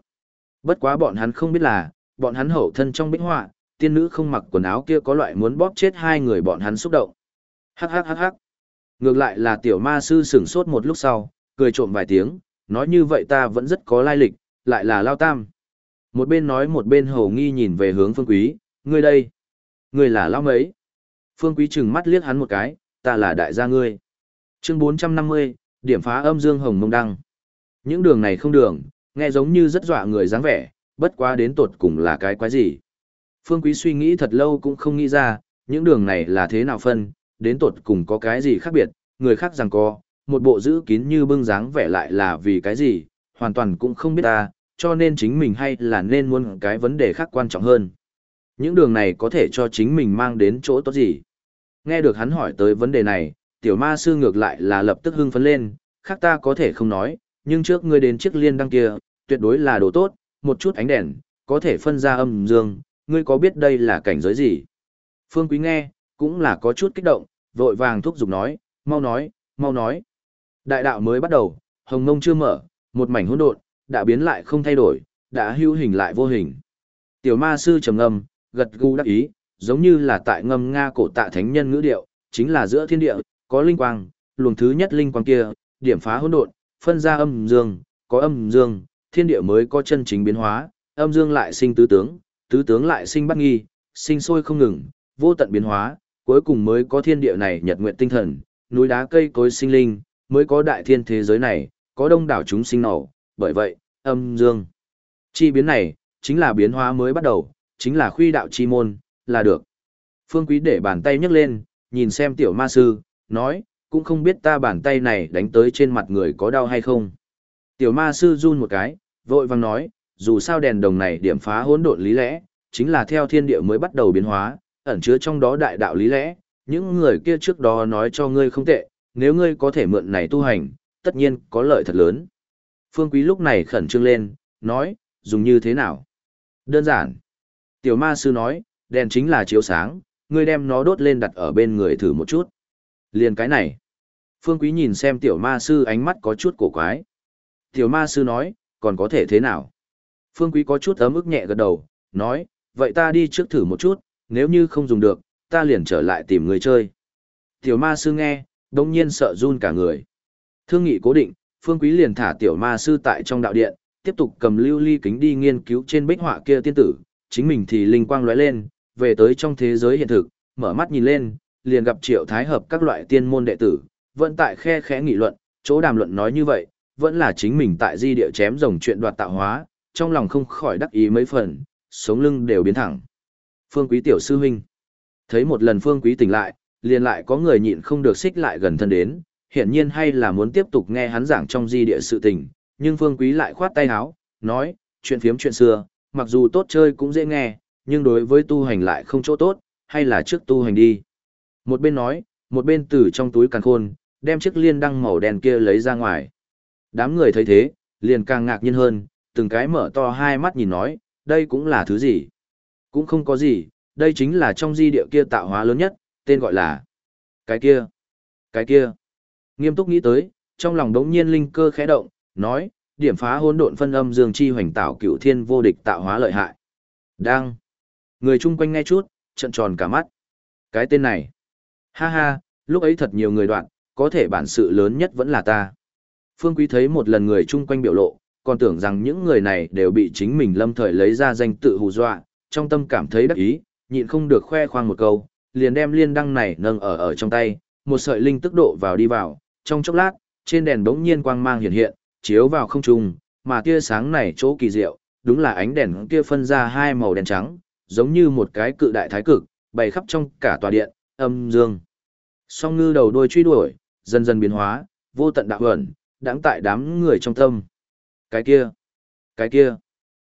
Bất quá bọn hắn không biết là, bọn hắn hậu thân trong bích họa, tiên nữ không mặc quần áo kia có loại muốn bóp chết hai người bọn hắn xúc động. Hắc hắc hắc hắc. Ngược lại là tiểu ma sư sửng sốt một lúc sau, cười trộm vài tiếng, nói như vậy ta vẫn rất có lai lịch, lại là lao tam. Một bên nói một bên hầu nghi nhìn về hướng phương quý, ngươi đây. Ngươi là lao mấy. Phương quý trừng mắt liếc hắn một cái, ta là đại gia ngươi. Chương 450, điểm phá âm dương hồng mông đăng. Những đường này không đường, nghe giống như rất dọa người dáng vẻ, bất quá đến tột cùng là cái quái gì. Phương Quý suy nghĩ thật lâu cũng không nghĩ ra, những đường này là thế nào phân, đến tột cùng có cái gì khác biệt, người khác rằng có, một bộ giữ kín như bưng dáng vẻ lại là vì cái gì, hoàn toàn cũng không biết ta, cho nên chính mình hay là nên muốn cái vấn đề khác quan trọng hơn. Những đường này có thể cho chính mình mang đến chỗ tốt gì? Nghe được hắn hỏi tới vấn đề này, tiểu ma sư ngược lại là lập tức hưng phấn lên, khác ta có thể không nói, nhưng trước ngươi đến chiếc liên đăng kia, tuyệt đối là đồ tốt, một chút ánh đèn, có thể phân ra âm dương, ngươi có biết đây là cảnh giới gì? Phương Quý nghe, cũng là có chút kích động, vội vàng thúc giục nói, mau nói, mau nói. Đại đạo mới bắt đầu, hồng mông chưa mở, một mảnh hỗn độn, đã biến lại không thay đổi, đã hữu hình lại vô hình. Tiểu ma sư trầm ngâm, gật gù đắc ý, giống như là tại ngâm nga cổ tạ thánh nhân ngữ điệu, chính là giữa thiên địa, có linh quang, luồng thứ nhất linh quang kia, điểm phá hỗn độn, phân ra âm dương, có âm dương, thiên địa mới có chân chính biến hóa, âm dương lại sinh tứ tướng, tứ tướng lại sinh bắt nghi, sinh sôi không ngừng, vô tận biến hóa, cuối cùng mới có thiên địa này nhật nguyện tinh thần, núi đá cây cối sinh linh, mới có đại thiên thế giới này, có đông đảo chúng sinh nổ, bởi vậy, âm dương. Chi biến này, chính là biến hóa mới bắt đầu, chính là khuy đạo chi môn, là được. Phương Quý để bàn tay nhấc lên, nhìn xem tiểu ma sư, nói, cũng không biết ta bàn tay này đánh tới trên mặt người có đau hay không. Tiểu ma sư run một cái, vội vàng nói, dù sao đèn đồng này điểm phá hỗn độn lý lẽ, chính là theo thiên địa mới bắt đầu biến hóa, ẩn chứa trong đó đại đạo lý lẽ, những người kia trước đó nói cho ngươi không tệ, nếu ngươi có thể mượn này tu hành, tất nhiên có lợi thật lớn. Phương Quý lúc này khẩn trương lên, nói, dùng như thế nào? Đơn giản. Tiểu ma sư nói, đèn chính là chiếu sáng, ngươi đem nó đốt lên đặt ở bên người thử một chút. Liền cái này. Phương Quý nhìn xem tiểu ma sư ánh mắt có chút cổ quái. Tiểu ma sư nói, còn có thể thế nào? Phương Quý có chút ấm ức nhẹ gật đầu, nói, vậy ta đi trước thử một chút, nếu như không dùng được, ta liền trở lại tìm người chơi. Tiểu ma sư nghe, đông nhiên sợ run cả người. Thương nghị cố định, Phương Quý liền thả tiểu ma sư tại trong đạo điện, tiếp tục cầm lưu ly kính đi nghiên cứu trên bích họa kia tiên tử, chính mình thì linh quang lóe lên, về tới trong thế giới hiện thực, mở mắt nhìn lên, liền gặp triệu thái hợp các loại tiên môn đệ tử, vẫn tại khe khẽ nghị luận, chỗ đàm luận nói như vậy, vẫn là chính mình tại di địa chém rồng chuyện đoạt tạo hóa, trong lòng không khỏi đắc ý mấy phần, sống lưng đều biến thẳng. Phương Quý tiểu sư huynh. Thấy một lần Phương Quý tỉnh lại, liền lại có người nhịn không được xích lại gần thân đến, hiện nhiên hay là muốn tiếp tục nghe hắn giảng trong di địa sự tình, nhưng Phương Quý lại khoát tay áo, nói, chuyện phiếm chuyện xưa, mặc dù tốt chơi cũng dễ nghe, nhưng đối với tu hành lại không chỗ tốt, hay là trước tu hành đi. Một bên nói, một bên từ trong túi càng khôn, đem chiếc liên đăng màu đen kia lấy ra ngoài. Đám người thấy thế, liền càng ngạc nhiên hơn, từng cái mở to hai mắt nhìn nói, đây cũng là thứ gì? Cũng không có gì, đây chính là trong di địa kia tạo hóa lớn nhất, tên gọi là cái kia, cái kia. Nghiêm túc nghĩ tới, trong lòng đống nhiên linh cơ khẽ động, nói, điểm phá hỗn độn phân âm dương chi hoành tạo cựu thiên vô địch tạo hóa lợi hại. Đang. Người chung quanh nghe chút, trận tròn cả mắt. Cái tên này. Ha ha, lúc ấy thật nhiều người đoạn, có thể bản sự lớn nhất vẫn là ta. Phương Quý thấy một lần người chung quanh biểu lộ, còn tưởng rằng những người này đều bị chính mình lâm thời lấy ra danh tự hù dọa, trong tâm cảm thấy đắc ý, nhịn không được khoe khoang một câu, liền đem liên đăng này nâng ở ở trong tay, một sợi linh tức độ vào đi vào, trong chốc lát, trên đèn đống nhiên quang mang hiện hiện, chiếu vào không trung, mà tia sáng này chỗ kỳ diệu, đúng là ánh đèn kia phân ra hai màu đen trắng, giống như một cái cự đại thái cực, bày khắp trong cả tòa điện, âm dương. Song ngư đầu đuôi truy đuổi, dần dần biến hóa, vô tận đạo ẩn, đáng tại đám người trong tâm. Cái kia, cái kia.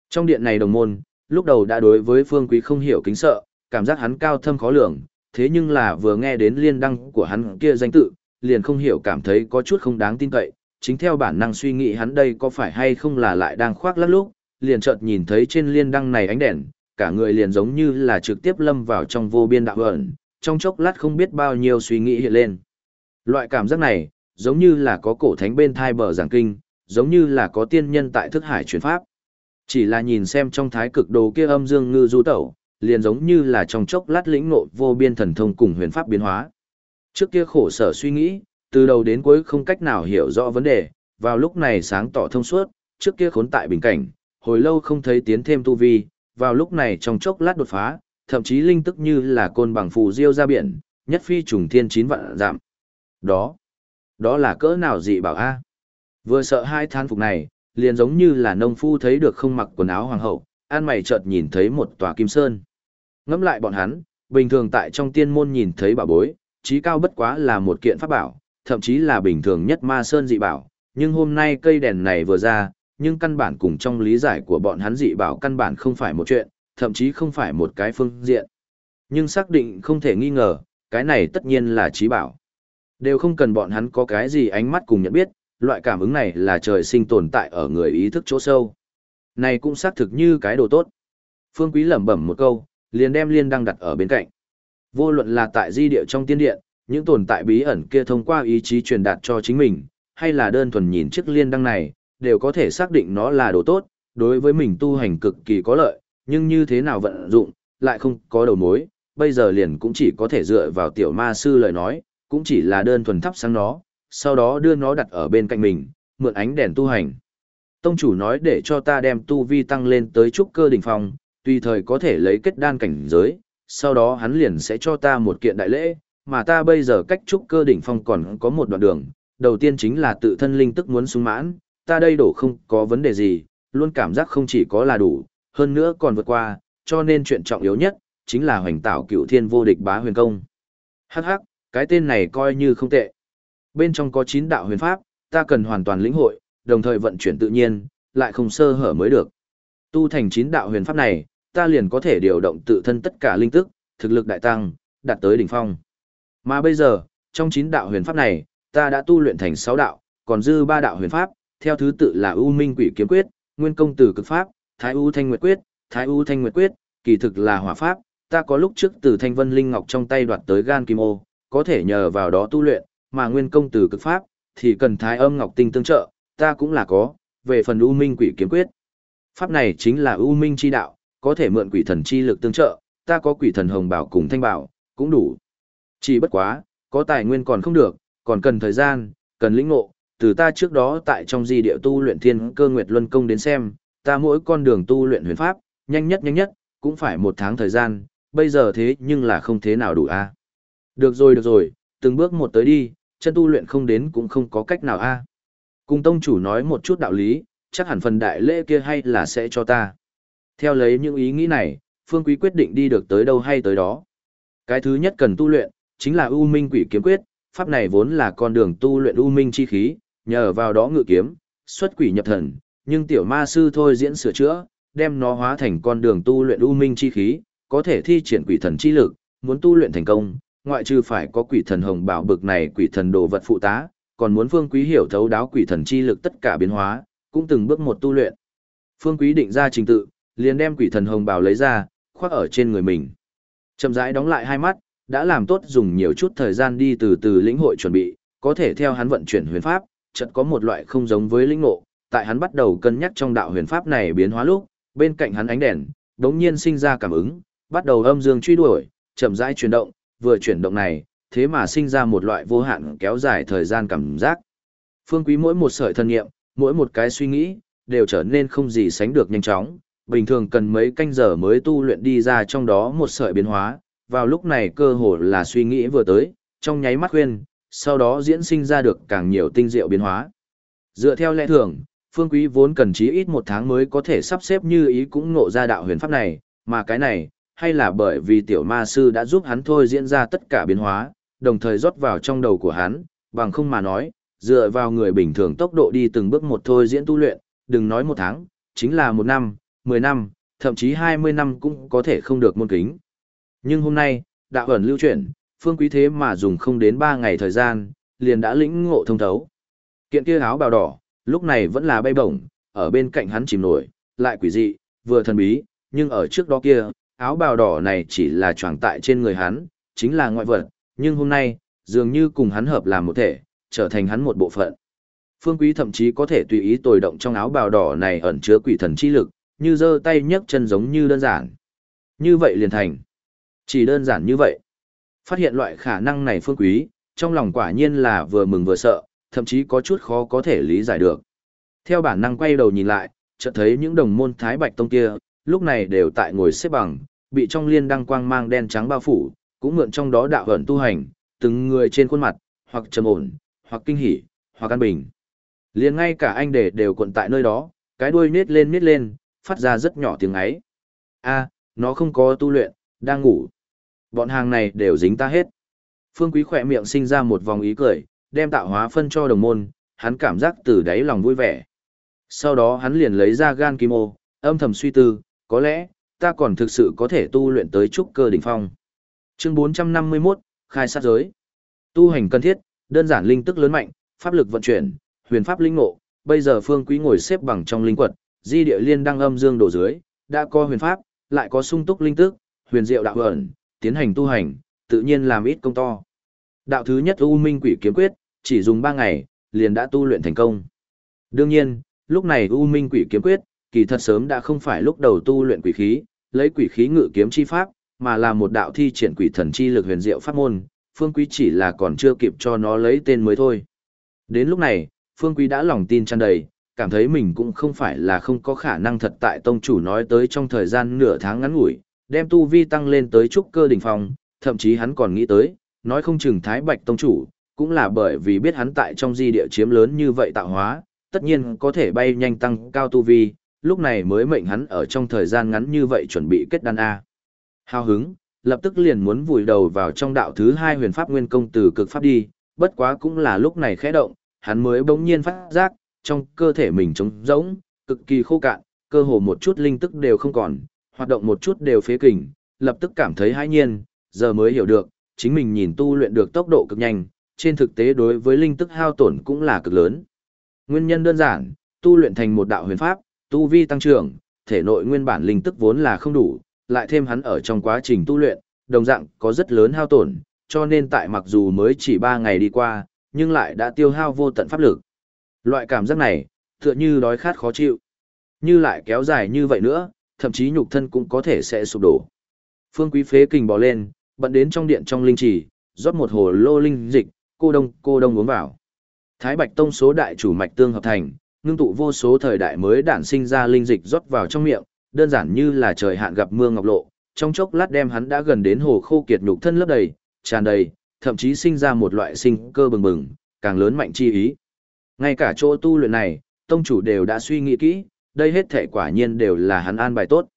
Trong điện này đồng môn, lúc đầu đã đối với phương quý không hiểu kính sợ, cảm giác hắn cao thâm khó lường, thế nhưng là vừa nghe đến liên đăng của hắn kia danh tự, liền không hiểu cảm thấy có chút không đáng tin cậy, chính theo bản năng suy nghĩ hắn đây có phải hay không là lại đang khoác lác lúc, liền chợt nhìn thấy trên liên đăng này ánh đèn, cả người liền giống như là trực tiếp lâm vào trong vô biên đạo ẩn, trong chốc lát không biết bao nhiêu suy nghĩ hiện lên. Loại cảm giác này, giống như là có cổ thánh bên thai bờ giảng kinh, giống như là có tiên nhân tại thức hải truyền pháp. Chỉ là nhìn xem trong thái cực đồ kia âm dương ngư du tẩu, liền giống như là trong chốc lát lĩnh ngộ vô biên thần thông cùng huyền pháp biến hóa. Trước kia khổ sở suy nghĩ, từ đầu đến cuối không cách nào hiểu rõ vấn đề, vào lúc này sáng tỏ thông suốt, trước kia khốn tại bình cảnh, hồi lâu không thấy tiến thêm tu vi, vào lúc này trong chốc lát đột phá, thậm chí linh tức như là côn bằng phù diêu ra biển, nhất phi trùng thiên chín vạn giảm. Đó, đó là cỡ nào dị bảo a? Vừa sợ hai than phục này, liền giống như là nông phu thấy được không mặc quần áo hoàng hậu, an mày chợt nhìn thấy một tòa kim sơn. Ngẫm lại bọn hắn, bình thường tại trong tiên môn nhìn thấy bảo bối, trí cao bất quá là một kiện pháp bảo, thậm chí là bình thường nhất ma sơn dị bảo, nhưng hôm nay cây đèn này vừa ra, nhưng căn bản cùng trong lý giải của bọn hắn dị bảo căn bản không phải một chuyện, thậm chí không phải một cái phương diện. Nhưng xác định không thể nghi ngờ, cái này tất nhiên là trí bảo. Đều không cần bọn hắn có cái gì ánh mắt cùng nhận biết, loại cảm ứng này là trời sinh tồn tại ở người ý thức chỗ sâu. Này cũng xác thực như cái đồ tốt. Phương Quý lẩm bẩm một câu, liền đem liên đăng đặt ở bên cạnh. Vô luận là tại di địa trong tiên điện, những tồn tại bí ẩn kia thông qua ý chí truyền đạt cho chính mình, hay là đơn thuần nhìn chiếc liên đăng này, đều có thể xác định nó là đồ tốt, đối với mình tu hành cực kỳ có lợi, nhưng như thế nào vận dụng, lại không có đầu mối, bây giờ liền cũng chỉ có thể dựa vào tiểu ma sư lời nói, cũng chỉ là đơn thuần thắp sáng nó, sau đó đưa nó đặt ở bên cạnh mình, mượn ánh đèn tu hành. Tông chủ nói để cho ta đem tu vi tăng lên tới trúc cơ đỉnh phong, tùy thời có thể lấy kết đan cảnh giới, sau đó hắn liền sẽ cho ta một kiện đại lễ, mà ta bây giờ cách trúc cơ đỉnh phong còn có một đoạn đường, đầu tiên chính là tự thân linh tức muốn sung mãn, ta đây đổ không có vấn đề gì, luôn cảm giác không chỉ có là đủ, hơn nữa còn vượt qua, cho nên chuyện trọng yếu nhất, chính là hoành tạo cựu thiên vô địch bá huyền công. Hắc hắc, cái tên này coi như không tệ. Bên trong có 9 đạo huyền pháp, ta cần hoàn toàn lĩnh hội, đồng thời vận chuyển tự nhiên, lại không sơ hở mới được. Tu thành 9 đạo huyền pháp này, ta liền có thể điều động tự thân tất cả linh tức, thực lực đại tăng, đạt tới đỉnh phong. Mà bây giờ, trong 9 đạo huyền pháp này, ta đã tu luyện thành 6 đạo, còn dư 3 đạo huyền pháp, theo thứ tự là U Minh Quỷ Kiếm Quyết, Nguyên Công Tử Cực Pháp, Thái U Thanh Nguyệt Quyết, Thái U Thanh Nguyệt Quyết, kỳ thực là hỏa pháp, ta có lúc trước từ Thanh Vân Linh Ngọc trong tay đoạt tới gan kim ô, có thể nhờ vào đó tu luyện, mà Nguyên Công từ Cực Pháp thì cần Thái Âm Ngọc Tinh tương trợ, ta cũng là có, về phần U Minh Quỷ Kiếm Quyết. Pháp này chính là U Minh chi đạo, có thể mượn quỷ thần chi lực tương trợ, ta có quỷ thần hồng bảo cùng thanh bảo, cũng đủ. Chỉ bất quá, có tài nguyên còn không được, còn cần thời gian, cần lĩnh ngộ, từ ta trước đó tại trong di địa tu luyện thiên cơ nguyệt luân công đến xem, ta mỗi con đường tu luyện huyền pháp, nhanh nhất nhanh nhất, cũng phải một tháng thời gian, bây giờ thế nhưng là không thế nào đủ a. Được rồi được rồi, từng bước một tới đi, chân tu luyện không đến cũng không có cách nào a. Cùng tông chủ nói một chút đạo lý, chắc hẳn phần đại lễ kia hay là sẽ cho ta. Theo lấy những ý nghĩ này, Phương Quý quyết định đi được tới đâu hay tới đó. Cái thứ nhất cần tu luyện, chính là U Minh Quỷ Kiếm Quyết, pháp này vốn là con đường tu luyện U Minh chi khí, nhờ vào đó ngự kiếm, xuất quỷ nhập thần, nhưng tiểu ma sư thôi diễn sửa chữa, đem nó hóa thành con đường tu luyện U Minh chi khí, có thể thi triển quỷ thần chi lực, muốn tu luyện thành công, ngoại trừ phải có quỷ thần hồng bảo bực này quỷ thần đồ vật phụ tá, còn muốn Phương Quý hiểu thấu đáo quỷ thần chi lực tất cả biến hóa, cũng từng bước một tu luyện. Phương Quý định ra trình tự, liền đem quỷ thần hồng bảo lấy ra, khoác ở trên người mình. Chậm rãi đóng lại hai mắt, đã làm tốt dùng nhiều chút thời gian đi từ từ lĩnh hội chuẩn bị, có thể theo hắn vận chuyển huyền pháp, chợt có một loại không giống với lĩnh ngộ, tại hắn bắt đầu cân nhắc trong đạo huyền pháp này biến hóa lúc, bên cạnh hắn ánh đèn, đống nhiên sinh ra cảm ứng, bắt đầu âm dương truy đuổi, chậm rãi chuyển động, vừa chuyển động này, thế mà sinh ra một loại vô hạn kéo dài thời gian cảm giác. Phương Quý mỗi một sợi thân nghiệm, mỗi một cái suy nghĩ, đều trở nên không gì sánh được nhanh chóng, bình thường cần mấy canh giờ mới tu luyện đi ra trong đó một sợi biến hóa, vào lúc này cơ hồ là suy nghĩ vừa tới, trong nháy mắt khuyên, sau đó diễn sinh ra được càng nhiều tinh diệu biến hóa. Dựa theo lẽ thường, Phương Quý vốn cần chí ít một tháng mới có thể sắp xếp như ý cũng ngộ ra đạo huyền pháp này, mà cái này, hay là bởi vì tiểu ma sư đã giúp hắn thôi diễn ra tất cả biến hóa, đồng thời rót vào trong đầu của hắn, bằng không mà nói, dựa vào người bình thường tốc độ đi từng bước một thôi diễn tu luyện, đừng nói một tháng, chính là một năm, mười năm, thậm chí hai mươi năm cũng có thể không được môn kính. Nhưng hôm nay, đạo ẩn lưu chuyển, phương quý thế mà dùng không đến ba ngày thời gian, liền đã lĩnh ngộ thông thấu. Kiện kia áo bào đỏ, lúc này vẫn là bay bổng, ở bên cạnh hắn chìm nổi, lại quỷ dị, vừa thần bí, nhưng ở trước đó kia, áo bào đỏ này chỉ là choàng tại trên người hắn, chính là ngoại vật, nhưng hôm nay, dường như cùng hắn hợp làm một thể, trở thành hắn một bộ phận. Phương Quý thậm chí có thể tùy ý tồi động trong áo bào đỏ này ẩn chứa quỷ thần chi lực, như giơ tay nhấc chân giống như đơn giản. Như vậy liền thành. Chỉ đơn giản như vậy. Phát hiện loại khả năng này Phương Quý, trong lòng quả nhiên là vừa mừng vừa sợ, thậm chí có chút khó có thể lý giải được. Theo bản năng quay đầu nhìn lại, chợt thấy những đồng môn Thái Bạch Tông kia, lúc này đều tại ngồi xếp bằng, bị trong liên đăng quang mang đen trắng bao phủ, cũng mượn trong đó đạo ẩn tu hành, từng người trên khuôn mặt, hoặc trầm ổn, hoặc kinh hỉ, hoặc an bình. Liền ngay cả anh để đều cuộn tại nơi đó, cái đuôi nết lên nết lên, phát ra rất nhỏ tiếng ấy. A, nó không có tu luyện, đang ngủ. Bọn hàng này đều dính ta hết. Phương Quý khỏe miệng sinh ra một vòng ý cười, đem tạo hóa phân cho đồng môn, hắn cảm giác từ đáy lòng vui vẻ. Sau đó hắn liền lấy ra gan kim ô, âm thầm suy tư, có lẽ, ta còn thực sự có thể tu luyện tới trúc cơ đỉnh phong. Chương 451, khai sát giới. Tu hành cần thiết, đơn giản linh tức lớn mạnh, pháp lực vận chuyển, huyền pháp linh ngộ, bây giờ Phương Quý ngồi xếp bằng trong linh quật, di địa liên đăng âm dương đổ dưới, đã có huyền pháp, lại có sung túc linh tức, huyền diệu đạo ẩn, tiến hành tu hành, tự nhiên làm ít công to. Đạo thứ nhất U Minh Quỷ Kiếm Quyết, chỉ dùng 3 ngày, liền đã tu luyện thành công. Đương nhiên, lúc này U Minh Quỷ Kiếm Quyết, kỳ thật sớm đã không phải lúc đầu tu luyện quỷ khí, lấy quỷ khí ngự kiếm chi pháp, mà là một đạo thi triển quỷ thần chi lực huyền diệu pháp môn, Phương Quý chỉ là còn chưa kịp cho nó lấy tên mới thôi. Đến lúc này, Phương Quý đã lòng tin tràn đầy, cảm thấy mình cũng không phải là không có khả năng thật tại tông chủ nói tới trong thời gian nửa tháng ngắn ngủi, đem tu vi tăng lên tới trúc cơ đỉnh phong, thậm chí hắn còn nghĩ tới, nói không chừng Thái Bạch tông chủ, cũng là bởi vì biết hắn tại trong di địa chiếm lớn như vậy tạo hóa, tất nhiên có thể bay nhanh tăng cao tu vi, lúc này mới mệnh hắn ở trong thời gian ngắn như vậy chuẩn bị kết đan A. Hào hứng, lập tức liền muốn vùi đầu vào trong đạo thứ hai huyền pháp nguyên công từ cực pháp đi, bất quá cũng là lúc này khẽ động, hắn mới bỗng nhiên phát giác, trong cơ thể mình trống rỗng, cực kỳ khô cạn, cơ hồ một chút linh tức đều không còn, hoạt động một chút đều phế kình, lập tức cảm thấy hãi nhiên, giờ mới hiểu được, chính mình nhìn tu luyện được tốc độ cực nhanh, trên thực tế đối với linh tức hao tổn cũng là cực lớn. Nguyên nhân đơn giản, tu luyện thành một đạo huyền pháp, tu vi tăng trưởng, thể nội nguyên bản linh tức vốn là không đủ, lại thêm hắn ở trong quá trình tu luyện, đồng dạng có rất lớn hao tổn, cho nên tại mặc dù mới chỉ 3 ngày đi qua, nhưng lại đã tiêu hao vô tận pháp lực. Loại cảm giác này, tựa như đói khát khó chịu. Như lại kéo dài như vậy nữa, thậm chí nhục thân cũng có thể sẽ sụp đổ. Phương Quý phế kình bò lên, bận đến trong điện trong linh trì, rót một hồ lô linh dịch, cô đông, cô đông uống vào. Thái Bạch Tông số đại chủ mạch tương hợp thành, ngưng tụ vô số thời đại mới đản sinh ra linh dịch rót vào trong miệng, đơn giản như là trời hạn gặp mưa ngọc lộ, trong chốc lát đem hắn đã gần đến hồ khô kiệt nhục thân lấp đầy, tràn đầy, thậm chí sinh ra một loại sinh cơ bừng bừng, càng lớn mạnh chi ý. Ngay cả chỗ tu luyện này, tông chủ đều đã suy nghĩ kỹ, đây hết thể quả nhiên đều là hắn an bài tốt.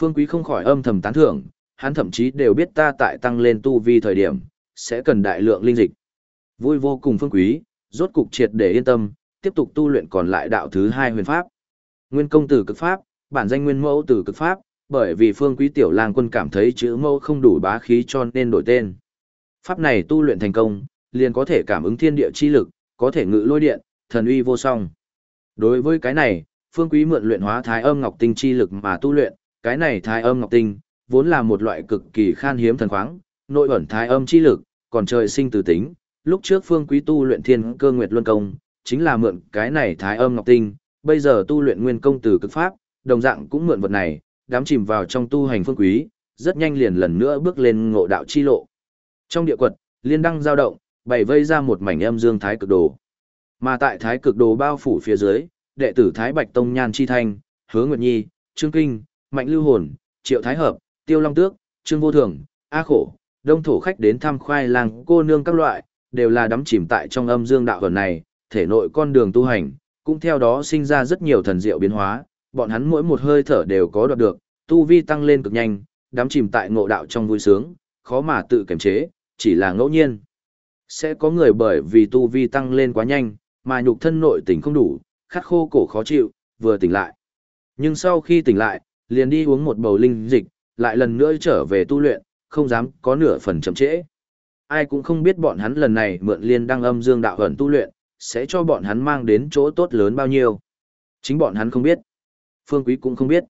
Phương Quý không khỏi âm thầm tán thưởng, hắn thậm chí đều biết ta tại tăng lên tu vi thời điểm, sẽ cần đại lượng linh dịch. Vui vô cùng Phương Quý, rốt cục triệt để yên tâm, tiếp tục tu luyện còn lại đạo thứ hai huyền pháp. Nguyên công tử cực pháp, bản danh nguyên mẫu tử cực pháp, bởi vì Phương Quý tiểu lang quân cảm thấy chữ mẫu không đủ bá khí cho nên đổi tên. Pháp này tu luyện thành công, liền có thể cảm ứng thiên địa chi lực, có thể ngự lôi điện, thần uy vô song. Đối với cái này, Phương Quý mượn luyện hóa Thái Âm Ngọc Tinh chi lực mà tu luyện, cái này Thái Âm Ngọc Tinh vốn là một loại cực kỳ khan hiếm thần khoáng, nội ẩn Thái Âm chi lực, còn trời sinh từ tính, lúc trước Phương Quý tu luyện Thiên Cơ Nguyệt Luân công, chính là mượn cái này Thái Âm Ngọc Tinh, bây giờ tu luyện Nguyên công từ cực pháp, đồng dạng cũng mượn vật này, đám chìm vào trong tu hành Phương Quý, rất nhanh liền lần nữa bước lên ngộ đạo chi lộ. Trong địa quật, liên đăng dao động, bày vây ra một mảnh âm dương thái cực đồ. Mà tại thái cực đồ bao phủ phía dưới, đệ tử Thái Bạch Tông Nhan Chi Thanh, Hứa Nguyệt Nhi, Trương Kinh, Mạnh Lưu Hồn, Triệu Thái Hợp, Tiêu Long Tước, Trương Vô Thường, A Khổ, đông thổ khách đến thăm khoai lang cô nương các loại, đều là đắm chìm tại trong âm dương đạo vận này, thể nội con đường tu hành, cũng theo đó sinh ra rất nhiều thần diệu biến hóa, bọn hắn mỗi một hơi thở đều có đoạt được, tu vi tăng lên cực nhanh, đắm chìm tại ngộ đạo trong vui sướng, khó mà tự kiềm chế, chỉ là ngẫu nhiên. Sẽ có người bởi vì tu vi tăng lên quá nhanh, mà nhục thân nội tỉnh không đủ, khát khô cổ khó chịu, vừa tỉnh lại. Nhưng sau khi tỉnh lại, liền đi uống một bầu linh dịch, lại lần nữa trở về tu luyện, không dám có nửa phần chậm trễ. Ai cũng không biết bọn hắn lần này mượn liên đăng âm dương đạo ẩn tu luyện, sẽ cho bọn hắn mang đến chỗ tốt lớn bao nhiêu. Chính bọn hắn không biết. Phương Quý cũng không biết.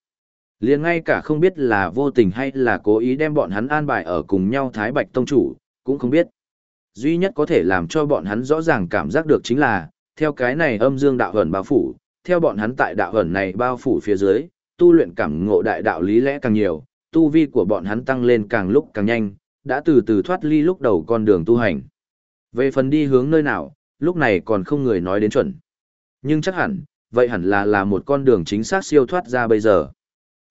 Liền ngay cả không biết là vô tình hay là cố ý đem bọn hắn an bài ở cùng nhau Thái Bạch Tông Chủ, cũng không biết. Duy nhất có thể làm cho bọn hắn rõ ràng cảm giác được chính là, theo cái này âm dương đạo hẩn bao phủ, theo bọn hắn tại đạo hẩn này bao phủ phía dưới, tu luyện cảm ngộ đại đạo lý lẽ càng nhiều, tu vi của bọn hắn tăng lên càng lúc càng nhanh, đã từ từ thoát ly lúc đầu con đường tu hành. Về phần đi hướng nơi nào, lúc này còn không người nói đến chuẩn. Nhưng chắc hẳn, vậy hẳn là là một con đường chính xác siêu thoát ra bây giờ.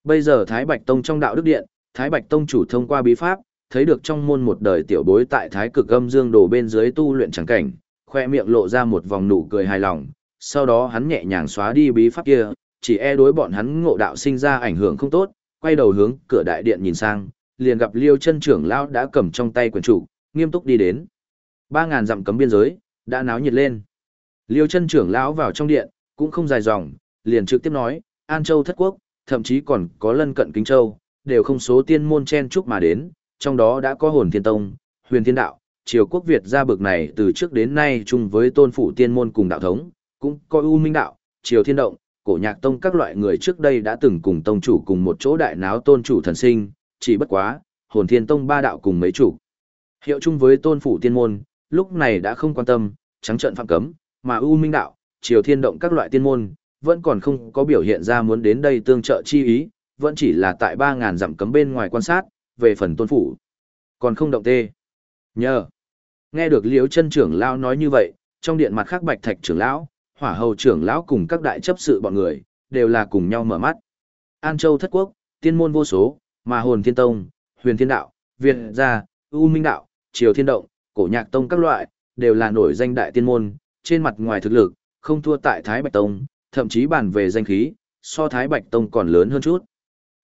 Bây giờ Thái Bạch Tông trong đạo đức điện, Thái Bạch Tông chủ thông qua bí pháp, thấy được trong môn một đời tiểu bối tại Thái Cực Âm Dương Đồ bên dưới tu luyện chẳng cảnh, khoe miệng lộ ra một vòng nụ cười hài lòng, sau đó hắn nhẹ nhàng xóa đi bí pháp kia, chỉ e đối bọn hắn ngộ đạo sinh ra ảnh hưởng không tốt, quay đầu hướng cửa đại điện nhìn sang, liền gặp Liêu chân trưởng lão đã cầm trong tay quyển chủ, nghiêm túc đi đến. Ba ngàn dặm cấm biên giới, đã náo nhiệt lên. Liêu chân trưởng lão vào trong điện, cũng không dài dòng, liền trực tiếp nói, An Châu thất quốc, thậm chí còn có lân cận Kính Châu, đều không số tiên môn chen chúc mà đến, trong đó đã có hồn thiên tông, huyền thiên đạo, triều quốc Việt ra bực này từ trước đến nay chung với tôn phủ tiên môn cùng đạo thống, cũng có U minh đạo, triều thiên động, cổ nhạc tông các loại người trước đây đã từng cùng tông chủ cùng một chỗ đại náo tôn chủ thần sinh, chỉ bất quá, hồn thiên tông ba đạo cùng mấy chủ. Hiệu chung với tôn phủ tiên môn, lúc này đã không quan tâm, trắng trận phạm cấm, mà U minh đạo, triều thiên động các loại tiên môn, vẫn còn không có biểu hiện ra muốn đến đây tương trợ chi ý, vẫn chỉ là tại 3.000 dặm cấm bên ngoài quan sát, về phần tôn phủ. Còn không động tê. Nhờ. Nghe được liếu chân trưởng lão nói như vậy, trong điện mặt khác bạch thạch trưởng lão, hỏa hầu trưởng lão cùng các đại chấp sự bọn người, đều là cùng nhau mở mắt. An Châu thất quốc, tiên môn vô số, mà hồn thiên tông, huyền thiên đạo, Việt gia, U Minh đạo, Triều thiên động, cổ nhạc tông các loại, đều là nổi danh đại tiên môn, trên mặt ngoài thực lực, không thua tại Thái Bạch Tông, thậm chí bản về danh khí, so Thái Bạch Tông còn lớn hơn chút.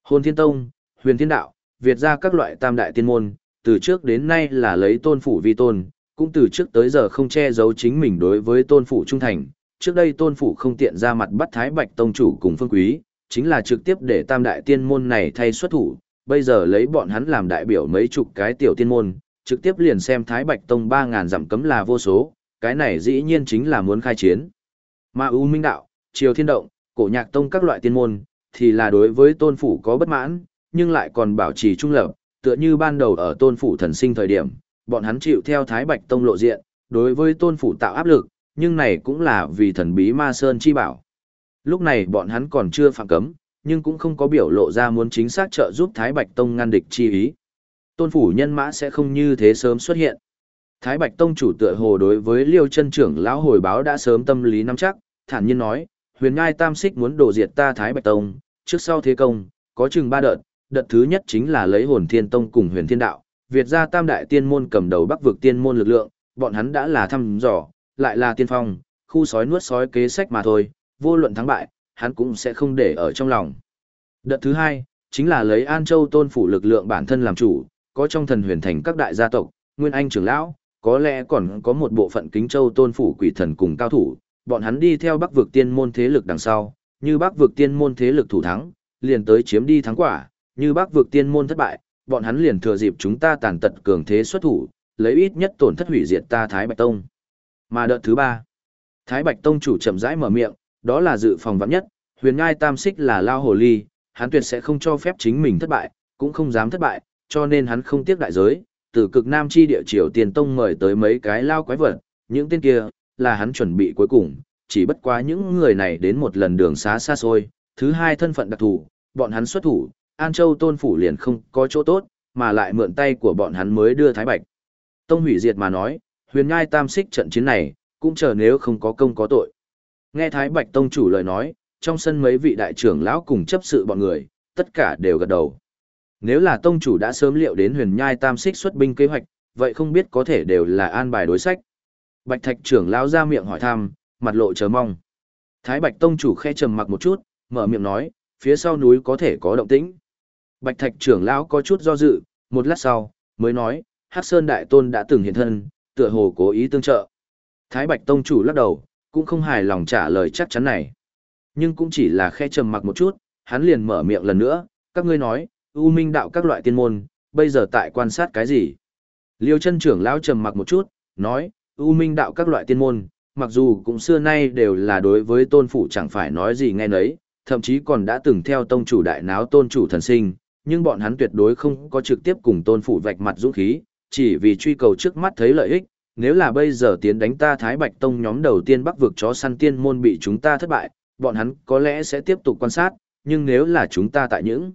Hồn thiên tông, huyền thiên đạo, Việt gia các loại tam đại tiên môn, từ trước đến nay là lấy tôn phủ vi tôn, cũng từ trước tới giờ không che giấu chính mình đối với tôn phủ trung thành. Trước đây tôn phủ không tiện ra mặt bắt Thái Bạch Tông chủ cùng phương quý, chính là trực tiếp để tam đại tiên môn này thay xuất thủ, bây giờ lấy bọn hắn làm đại biểu mấy chục cái tiểu tiên môn, trực tiếp liền xem Thái Bạch Tông 3.000 dặm cấm là vô số, cái này dĩ nhiên chính là muốn khai chiến. Mà U Minh Đạo, Triều Thiên Động, Cổ Nhạc Tông các loại tiên môn, thì là đối với tôn phủ có bất mãn, nhưng lại còn bảo trì trung lập, tựa như ban đầu ở tôn phủ thần sinh thời điểm, bọn hắn chịu theo Thái Bạch Tông lộ diện, đối với tôn phủ tạo áp lực, nhưng này cũng là vì thần bí ma sơn chi bảo. Lúc này bọn hắn còn chưa phạm cấm, nhưng cũng không có biểu lộ ra muốn chính xác trợ giúp Thái Bạch Tông ngăn địch chi ý. Tôn phủ nhân mã sẽ không như thế sớm xuất hiện. Thái Bạch Tông chủ tựa hồ đối với Liêu chân trưởng lão hồi báo đã sớm tâm lý nắm chắc, thản nhiên nói, huyền ngai tam xích muốn đổ diệt ta Thái Bạch Tông, trước sau thế công, có chừng ba đợt, đợt thứ nhất chính là lấy hồn thiên tông cùng huyền thiên đạo, Việt gia tam đại tiên môn cầm đầu bắc vực tiên môn lực lượng, bọn hắn đã là thăm dò, lại là tiên phong, khu sói nuốt sói kế sách mà thôi, vô luận thắng bại, hắn cũng sẽ không để ở trong lòng. Đợt thứ hai, chính là lấy An Châu tôn phủ lực lượng bản thân làm chủ, có trong thần huyền thành các đại gia tộc, Nguyên Anh trưởng lão, có lẽ còn có một bộ phận kính châu tôn phủ quỷ thần cùng cao thủ, bọn hắn đi theo bắc vực tiên môn thế lực đằng sau, như bắc vực tiên môn thế lực thủ thắng, liền tới chiếm đi thắng quả, như bắc vực tiên môn thất bại, bọn hắn liền thừa dịp chúng ta tàn tật cường thế xuất thủ, lấy ít nhất tổn thất hủy diệt ta Thái Bạch Tông. Mà đợt thứ ba, Thái Bạch Tông chủ chậm rãi mở miệng, đó là dự phòng vạn nhất, huyền ngai tam xích là lao hồ ly, hắn tuyệt sẽ không cho phép chính mình thất bại, cũng không dám thất bại, cho nên hắn không tiếc đại giới, từ cực nam chi địa triều tiền tông mời tới mấy cái lao quái vật, những tên kia, là hắn chuẩn bị cuối cùng, chỉ bất quá những người này đến một lần đường xá xa xôi, thứ hai thân phận đặc thù, bọn hắn xuất thủ, An Châu tôn phủ liền không có chỗ tốt, mà lại mượn tay của bọn hắn mới đưa Thái Bạch. Tông hủy diệt mà nói, huyền ngai tam xích trận chiến này, cũng chờ nếu không có công có tội. Nghe Thái Bạch Tông chủ lời nói, trong sân mấy vị đại trưởng lão cùng chấp sự bọn người, tất cả đều gật đầu. Nếu là tông chủ đã sớm liệu đến huyền nhai tam xích xuất binh kế hoạch, vậy không biết có thể đều là an bài đối sách. Bạch thạch trưởng lão ra miệng hỏi thăm, mặt lộ chờ mong. Thái bạch tông chủ khe trầm mặc một chút, mở miệng nói, phía sau núi có thể có động tĩnh. Bạch thạch trưởng lão có chút do dự, một lát sau, mới nói, Hắc Sơn Đại Tôn đã từng hiện thân, tựa hồ cố ý tương trợ. Thái Bạch Tông chủ lắc đầu, cũng không hài lòng trả lời chắc chắn này. Nhưng cũng chỉ là khe trầm mặc một chút, hắn liền mở miệng lần nữa, các ngươi nói, U Minh đạo các loại tiên môn, bây giờ tại quan sát cái gì? Liêu chân trưởng lão trầm mặc một chút, nói, U Minh đạo các loại tiên môn, mặc dù cũng xưa nay đều là đối với tôn phủ chẳng phải nói gì nghe nấy, thậm chí còn đã từng theo tông chủ đại náo tôn chủ thần sinh, nhưng bọn hắn tuyệt đối không có trực tiếp cùng tôn phủ vạch mặt dũng khí, chỉ vì truy cầu trước mắt thấy lợi ích, nếu là bây giờ tiến đánh ta Thái Bạch Tông nhóm đầu tiên bắc vực chó săn tiên môn bị chúng ta thất bại, bọn hắn có lẽ sẽ tiếp tục quan sát, nhưng nếu là chúng ta tại những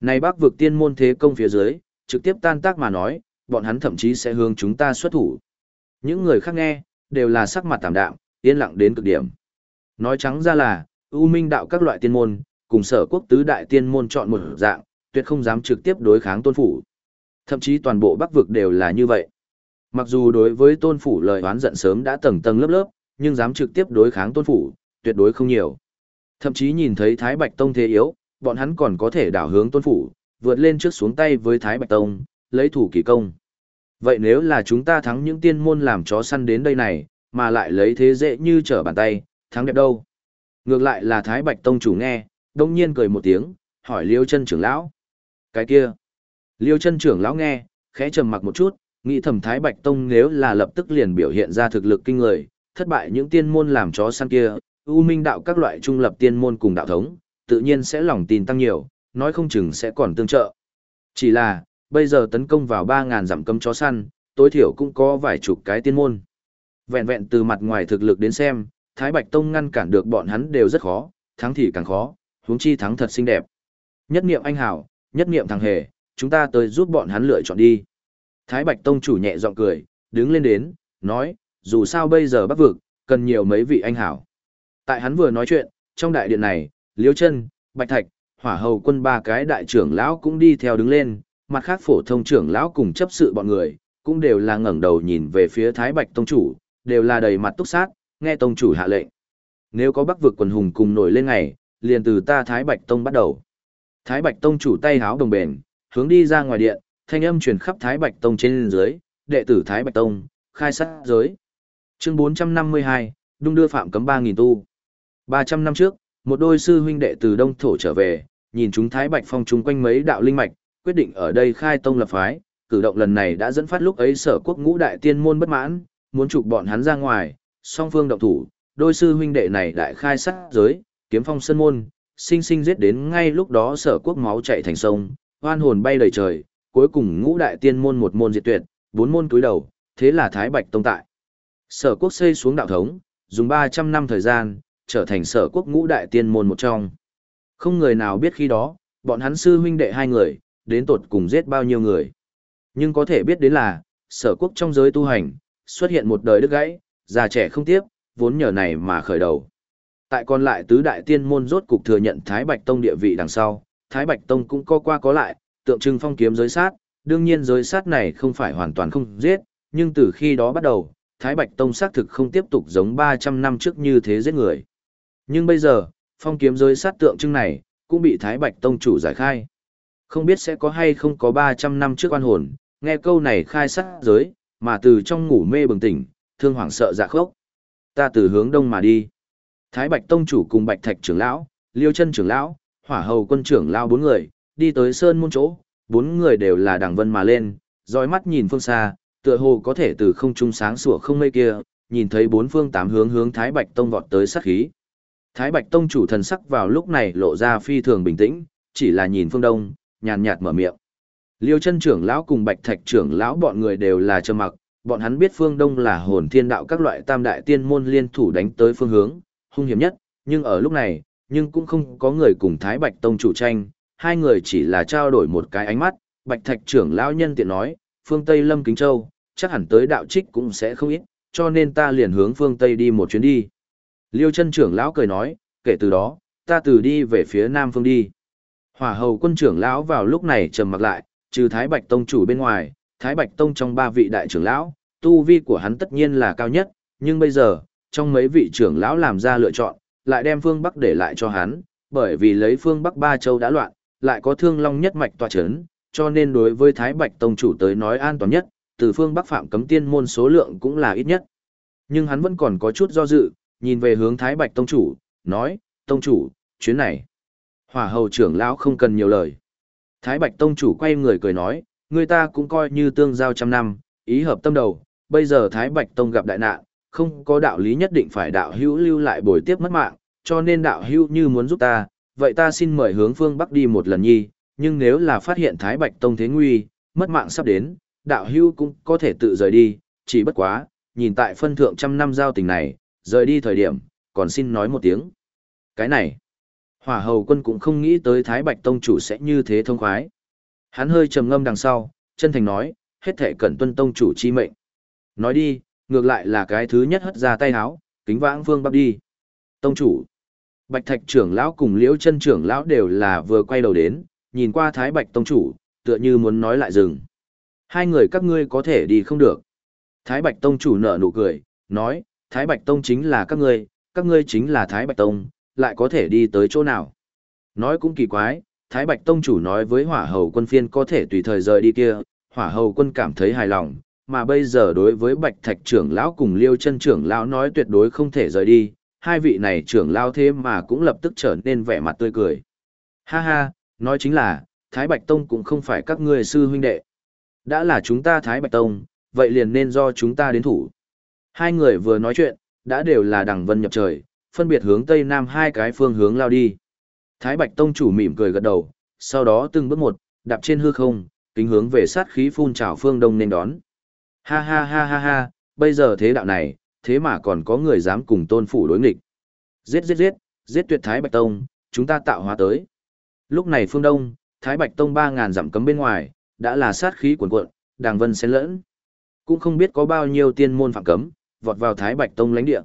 này bắc vực tiên môn thế công phía dưới, trực tiếp tan tác mà nói, bọn hắn thậm chí sẽ hướng chúng ta xuất thủ. Những người khác nghe, đều là sắc mặt tạm đạm, yên lặng đến cực điểm. Nói trắng ra là, U Minh đạo các loại tiên môn, cùng sở quốc tứ đại tiên môn chọn một dạng, tuyệt không dám trực tiếp đối kháng tôn phủ. Thậm chí toàn bộ bắc vực đều là như vậy. Mặc dù đối với tôn phủ lời oán giận sớm đã tầng tầng lớp lớp, nhưng dám trực tiếp đối kháng tôn phủ, tuyệt đối không nhiều. Thậm chí nhìn thấy Thái Bạch Tông thế yếu, bọn hắn còn có thể đảo hướng tôn phủ, vượt lên trước xuống tay với Thái Bạch Tông, lấy thủ kỳ công. Vậy nếu là chúng ta thắng những tiên môn làm chó săn đến đây này, mà lại lấy thế dễ như trở bàn tay, thắng đẹp đâu. Ngược lại là Thái Bạch Tông chủ nghe, đông nhiên cười một tiếng, hỏi Liêu chân trưởng lão. Cái kia. Liêu chân trưởng lão nghe, khẽ trầm mặc một chút, nghĩ thầm Thái Bạch Tông nếu là lập tức liền biểu hiện ra thực lực kinh người, thất bại những tiên môn làm chó săn kia, U minh đạo các loại trung lập tiên môn cùng đạo thống, tự nhiên sẽ lòng tin tăng nhiều, nói không chừng sẽ còn tương trợ. Chỉ là, bây giờ tấn công vào 3.000 dặm cấm chó săn, tối thiểu cũng có vài chục cái tiên môn. Vẹn vẹn từ mặt ngoài thực lực đến xem, Thái Bạch Tông ngăn cản được bọn hắn đều rất khó, thắng thì càng khó, huống chi thắng thật xinh đẹp. Nhất niệm anh hảo, nhất niệm thằng hề, chúng ta tới giúp bọn hắn lựa chọn đi. Thái Bạch Tông chủ nhẹ giọng cười, đứng lên đến, nói, dù sao bây giờ bắc vực, cần nhiều mấy vị anh hảo. Tại hắn vừa nói chuyện, trong đại điện này, Liêu chân Bạch Thạch, Hỏa Hầu quân ba cái đại trưởng lão cũng đi theo đứng lên, mặt khác phổ thông trưởng lão cùng chấp sự bọn người, cũng đều là ngẩng đầu nhìn về phía Thái Bạch Tông chủ, đều là đầy mặt túc sát, nghe Tông chủ hạ lệnh. Nếu có bắc vực quần hùng cùng nổi lên ngày, liền từ ta Thái Bạch Tông bắt đầu. Thái Bạch Tông chủ tay háo đồng bền, hướng đi ra ngoài điện, thanh âm truyền khắp Thái Bạch Tông trên dưới, đệ tử Thái Bạch Tông, khai sát giới. Chương 452, đung đưa phạm cấm ba nghìn tu. 300 năm trước, một đôi sư huynh đệ từ Đông Thổ trở về, nhìn chúng Thái Bạch Phong chung quanh mấy đạo linh mạch, quyết định ở đây khai tông lập phái, cử động lần này đã dẫn phát lúc ấy sở quốc ngũ đại tiên môn bất mãn, muốn trục bọn hắn ra ngoài, song phương động thủ, đôi sư huynh đệ này đại khai sát giới, kiếm phong sân môn, sinh sinh giết đến ngay lúc đó sở quốc máu chảy thành sông, hoan hồn bay đầy trời, cuối cùng ngũ đại tiên môn một môn diệt tuyệt, bốn môn cúi đầu, thế là Thái Bạch Tông tại. Sở quốc xây xuống đạo thống, dùng 300 năm thời gian, trở thành sở quốc ngũ đại tiên môn một trong. Không người nào biết khi đó, bọn hắn sư huynh đệ hai người, đến tột cùng giết bao nhiêu người. Nhưng có thể biết đến là, sở quốc trong giới tu hành, xuất hiện một đời đứt gãy, già trẻ không tiếp, vốn nhờ này mà khởi đầu. Tại còn lại tứ đại tiên môn rốt cục thừa nhận Thái Bạch Tông địa vị đằng sau, Thái Bạch Tông cũng co qua có lại, tượng trưng phong kiếm giới sát, đương nhiên giới sát này không phải hoàn toàn không giết, nhưng từ khi đó bắt đầu, Thái Bạch Tông xác thực không tiếp tục giống 300 năm trước như thế giết người. Nhưng bây giờ, phong kiếm giới sát tượng trưng này, cũng bị Thái Bạch Tông chủ giải khai. Không biết sẽ có hay không có 300 năm trước oan hồn, nghe câu này khai sát giới, mà từ trong ngủ mê bừng tỉnh, thương hoàng sợ dạ khốc. Ta từ hướng đông mà đi. Thái Bạch Tông chủ cùng Bạch Thạch trưởng lão, Liêu chân trưởng lão, Hỏa Hầu quân trưởng lão bốn người, đi tới sơn môn chỗ, bốn người đều là đằng vân mà lên, dõi mắt nhìn phương xa, tựa hồ có thể từ không trung sáng sủa không mây kia, nhìn thấy bốn phương tám hướng hướng Thái Bạch Tông vọt tới sát khí. Thái Bạch Tông chủ thần sắc vào lúc này lộ ra phi thường bình tĩnh, chỉ là nhìn phương đông, nhàn nhạt mở miệng. Liêu chân trưởng lão cùng Bạch Thạch trưởng lão bọn người đều là trầm mặc, bọn hắn biết phương đông là hồn thiên đạo các loại tam đại tiên môn liên thủ đánh tới phương hướng, hung hiểm nhất, nhưng ở lúc này, nhưng cũng không có người cùng Thái Bạch Tông chủ tranh, hai người chỉ là trao đổi một cái ánh mắt, Bạch Thạch trưởng lão nhân tiện nói, phương Tây Lâm Kính Châu, chắc hẳn tới đạo trích cũng sẽ không ít, cho nên ta liền hướng phương Tây đi một chuyến đi. Liêu chân trưởng lão cười nói, kể từ đó, ta từ đi về phía Nam phương đi. Hỏa hầu quân trưởng lão vào lúc này trầm mặc lại, trừ Thái Bạch Tông chủ bên ngoài, Thái Bạch Tông trong ba vị đại trưởng lão, tu vi của hắn tất nhiên là cao nhất, nhưng bây giờ, trong mấy vị trưởng lão làm ra lựa chọn, lại đem phương Bắc để lại cho hắn, bởi vì lấy phương Bắc ba châu đã loạn, lại có thương long nhất mạch tòa chấn, cho nên đối với Thái Bạch Tông chủ tới nói an toàn nhất, từ phương Bắc phạm cấm tiên môn số lượng cũng là ít nhất. Nhưng hắn vẫn còn có chút do dự, nhìn về hướng Thái Bạch Tông chủ, nói, Tông chủ, chuyến này. Hỏa hầu trưởng lão không cần nhiều lời. Thái Bạch Tông chủ quay người cười nói, người ta cũng coi như tương giao trăm năm, ý hợp tâm đầu, bây giờ Thái Bạch Tông gặp đại nạn, không có đạo lý nhất định phải đạo hữu lưu lại bồi tiếp mất mạng, cho nên đạo hữu như muốn giúp ta, vậy ta xin mời hướng phương Bắc đi một lần nhi, nhưng nếu là phát hiện Thái Bạch Tông thế nguy, mất mạng sắp đến, đạo hữu cũng có thể tự rời đi, chỉ bất quá, nhìn tại phân thượng trăm năm giao tình này, rời đi thời điểm, còn xin nói một tiếng. Cái này, hỏa hầu quân cũng không nghĩ tới Thái Bạch Tông chủ sẽ như thế thông khoái. Hắn hơi trầm ngâm đằng sau, chân thành nói, hết thể cẩn tuân tông chủ chi mệnh. Nói đi, ngược lại là cái thứ nhất hất ra tay háo, kính vãng vương bắc đi. Tông chủ, Bạch Thạch trưởng lão cùng Liễu chân trưởng lão đều là vừa quay đầu đến, nhìn qua Thái Bạch tông chủ, tựa như muốn nói lại dừng. Hai người các ngươi có thể đi không được. Thái Bạch tông chủ nở nụ cười, nói, Thái Bạch tông chính là các ngươi, các ngươi chính là Thái Bạch tông, lại có thể đi tới chỗ nào. Nói cũng kỳ quái, Thái Bạch tông chủ nói với hỏa hầu quân phiên có thể tùy thời rời đi kia, hỏa hầu quân cảm thấy hài lòng, mà bây giờ đối với Bạch Thạch trưởng lão cùng Liêu chân trưởng lão nói tuyệt đối không thể rời đi, hai vị này trưởng lão thế mà cũng lập tức trở nên vẻ mặt tươi cười. Ha ha, nói chính là, Thái Bạch Tông cũng không phải các ngươi sư huynh đệ. Đã là chúng ta Thái Bạch Tông, vậy liền nên do chúng ta đến thủ. Hai người vừa nói chuyện, đã đều là đằng vân nhập trời, phân biệt hướng Tây Nam hai cái phương hướng lao đi. Thái Bạch Tông chủ mỉm cười gật đầu, sau đó từng bước một, đạp trên hư không, kính hướng về sát khí phun trào phương đông nên đón. Ha ha ha ha ha, bây giờ thế đạo này, thế mà còn có người dám cùng tôn phủ đối nghịch. Giết giết giết, giết tuyệt Thái Bạch Tông, chúng ta tạo hóa tới. Lúc này phương đông, Thái Bạch Tông 3.000 dặm cấm bên ngoài, đã là sát khí cuồn cuộn, đàng vân xen lẫn. Cũng không biết có bao nhiêu tiên môn phạm cấm, vọt vào Thái Bạch Tông lãnh địa.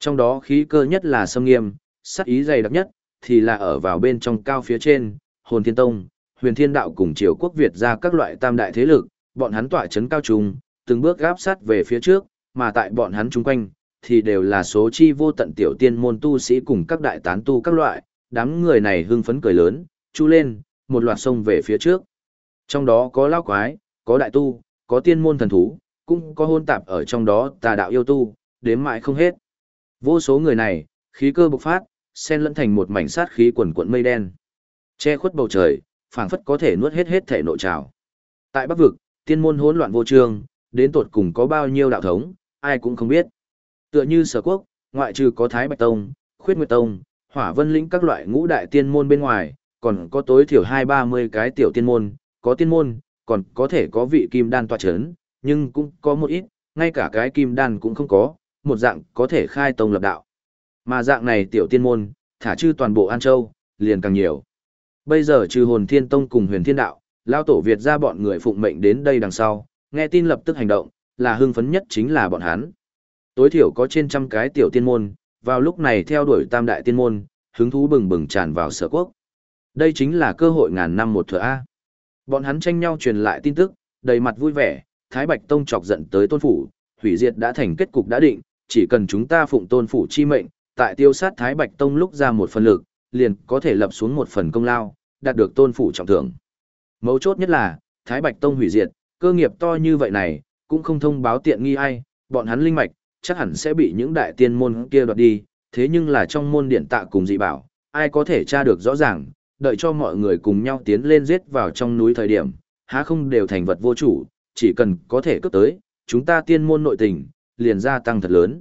Trong đó khí cơ nhất là sâm nghiêm, sát ý dày đặc nhất, thì là ở vào bên trong cao phía trên, hồn thiên tông, huyền thiên đạo cùng triều quốc Việt ra các loại tam đại thế lực, bọn hắn tỏa chấn cao trùng, từng bước gáp sát về phía trước, mà tại bọn hắn chung quanh, thì đều là số chi vô tận tiểu tiên môn tu sĩ cùng các đại tán tu các loại, đám người này hưng phấn cười lớn, chu lên, một loạt sông về phía trước. Trong đó có lao quái, có đại tu, có tiên môn thần thú, cũng có hôn tạp ở trong đó tà đạo yêu tu, đếm mãi không hết. Vô số người này, khí cơ bộc phát, xen lẫn thành một mảnh sát khí quần cuộn mây đen. Che khuất bầu trời, phảng phất có thể nuốt hết hết thể nội trào. Tại Bắc vực, tiên môn hỗn loạn vô trường, đến tột cùng có bao nhiêu đạo thống, ai cũng không biết. Tựa như sở quốc, ngoại trừ có Thái Bạch Tông, Khuyết Nguyệt Tông, Hỏa Vân Lĩnh các loại ngũ đại tiên môn bên ngoài, còn có tối thiểu hai ba mươi cái tiểu tiên môn, có tiên môn, còn có thể có vị kim đan tọa chấn, nhưng cũng có một ít, ngay cả cái kim đan cũng không có, một dạng có thể khai tông lập đạo. Mà dạng này tiểu tiên môn, thả chư toàn bộ An Châu, liền càng nhiều. Bây giờ trừ hồn thiên tông cùng huyền thiên đạo, lao tổ Việt ra bọn người phụng mệnh đến đây đằng sau, nghe tin lập tức hành động, là hưng phấn nhất chính là bọn hắn. Tối thiểu có trên trăm cái tiểu tiên môn, vào lúc này theo đuổi tam đại tiên môn, hứng thú bừng bừng tràn vào sở quốc. Đây chính là cơ hội ngàn năm một thừa A. Bọn hắn tranh nhau truyền lại tin tức, đầy mặt vui vẻ, Thái Bạch Tông chọc giận tới tôn phủ, hủy diệt đã thành kết cục đã định, chỉ cần chúng ta phụng tôn phủ chi mệnh, tại tiêu sát Thái Bạch Tông lúc ra một phần lực, liền có thể lập xuống một phần công lao, đạt được tôn phủ trọng thưởng. Mấu chốt nhất là, Thái Bạch Tông hủy diệt, cơ nghiệp to như vậy này, cũng không thông báo tiện nghi ai, bọn hắn linh mạch, chắc hẳn sẽ bị những đại tiên môn kia đoạt đi, thế nhưng là trong môn điện tạ cùng dị bảo, ai có thể tra được rõ ràng, đợi cho mọi người cùng nhau tiến lên giết vào trong núi thời điểm, há không đều thành vật vô chủ, chỉ cần có thể cướp tới, chúng ta tiên môn nội tình, liền gia tăng thật lớn.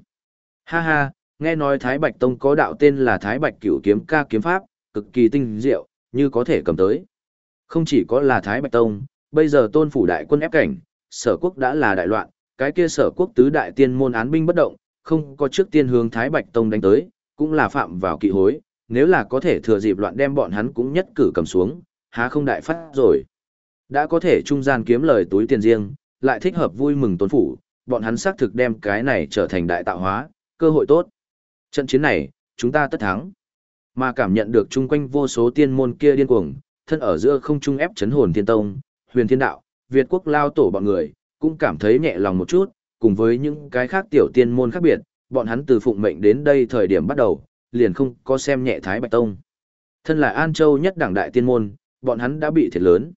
Ha ha, nghe nói Thái Bạch Tông có đạo tên là Thái Bạch Cửu Kiếm Ca Kiếm Pháp, cực kỳ tinh diệu, như có thể cầm tới. Không chỉ có là Thái Bạch Tông, bây giờ tôn phủ đại quân ép cảnh, sở quốc đã là đại loạn, cái kia sở quốc tứ đại tiên môn án binh bất động, không có trước tiên hướng Thái Bạch Tông đánh tới, cũng là phạm vào kỵ hối, nếu là có thể thừa dịp loạn đem bọn hắn cũng nhất cử cầm xuống, há không đại phát rồi. Đã có thể trung gian kiếm lời túi tiền riêng, lại thích hợp vui mừng tôn phủ, bọn hắn xác thực đem cái này trở thành đại tạo hóa, cơ hội tốt. Trận chiến này, chúng ta tất thắng. Mà cảm nhận được chung quanh vô số tiên môn kia điên cuồng, thân ở giữa không trung ép chấn hồn thiên tông, huyền thiên đạo, Việt quốc lao tổ bọn người, cũng cảm thấy nhẹ lòng một chút, cùng với những cái khác tiểu tiên môn khác biệt, bọn hắn từ phụng mệnh đến đây thời điểm bắt đầu, liền không có xem nhẹ Thái Bạch Tông. Thân là An Châu nhất đảng đại tiên môn, bọn hắn đã bị thiệt lớn.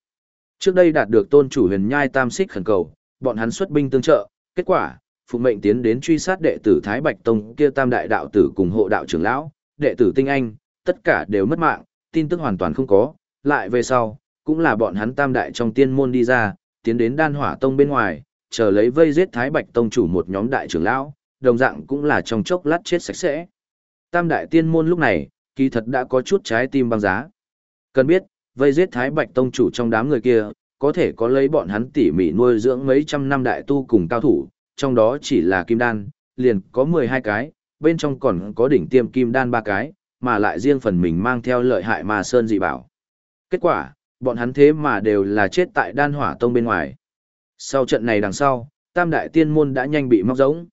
Trước đây đạt được tôn chủ huyền nhai tam xích khẩn cầu, bọn hắn xuất binh tương trợ, kết quả, phụ mệnh tiến đến truy sát đệ tử Thái Bạch Tông kia tam đại đạo tử cùng hộ đạo trưởng lão, đệ tử tinh anh, tất cả đều mất mạng, tin tức hoàn toàn không có, lại về sau, cũng là bọn hắn tam đại trong tiên môn đi ra, tiến đến đan hỏa tông bên ngoài, chờ lấy vây giết Thái Bạch tông chủ một nhóm đại trưởng lão, đồng dạng cũng là trong chốc lát chết sạch sẽ. Tam đại tiên môn lúc này, kỳ thật đã có chút trái tim băng giá. Cần biết, vây giết Thái Bạch tông chủ trong đám người kia, có thể có lấy bọn hắn tỉ mỉ nuôi dưỡng mấy trăm năm đại tu cùng cao thủ, trong đó chỉ là kim đan, liền có 12 cái, bên trong còn có đỉnh tiêm kim đan ba cái, mà lại riêng phần mình mang theo lợi hại mà sơn dị bảo. Kết quả, bọn hắn thế mà đều là chết tại đan hỏa tông bên ngoài. Sau trận này đằng sau, tam đại tiên môn đã nhanh bị móc rỗng.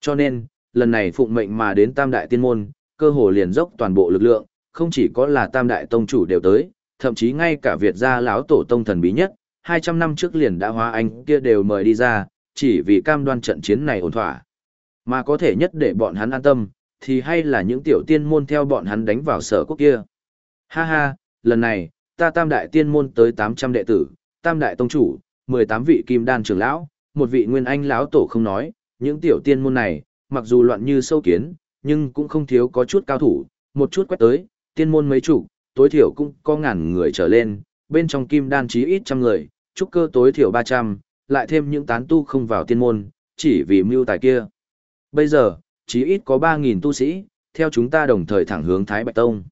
Cho nên, lần này phụng mệnh mà đến tam đại tiên môn, cơ hồ liền dốc toàn bộ lực lượng, không chỉ có là tam đại tông chủ đều tới, thậm chí ngay cả Việt gia lão tổ tông thần bí nhất, 200 năm trước liền đã hóa anh kia đều mời đi ra, chỉ vì cam đoan trận chiến này ổn thỏa. Mà có thể nhất để bọn hắn an tâm, thì hay là những tiểu tiên môn theo bọn hắn đánh vào sở quốc kia. Ha ha, lần này, ta tam đại tiên môn tới 800 đệ tử, tam đại tông chủ, 18 vị kim đan trưởng lão, một vị nguyên anh lão tổ không nói, những tiểu tiên môn này, mặc dù loạn như sâu kiến, nhưng cũng không thiếu có chút cao thủ, một chút quét tới, tiên môn mấy chủ, tối thiểu cũng có ngàn người trở lên, bên trong kim đan chí ít trăm người, trúc cơ tối thiểu 300, lại thêm những tán tu không vào tiên môn, chỉ vì mưu tài kia. Bây giờ, chí ít có 3.000 tu sĩ, theo chúng ta đồng thời thẳng hướng Thái Bạch Tông.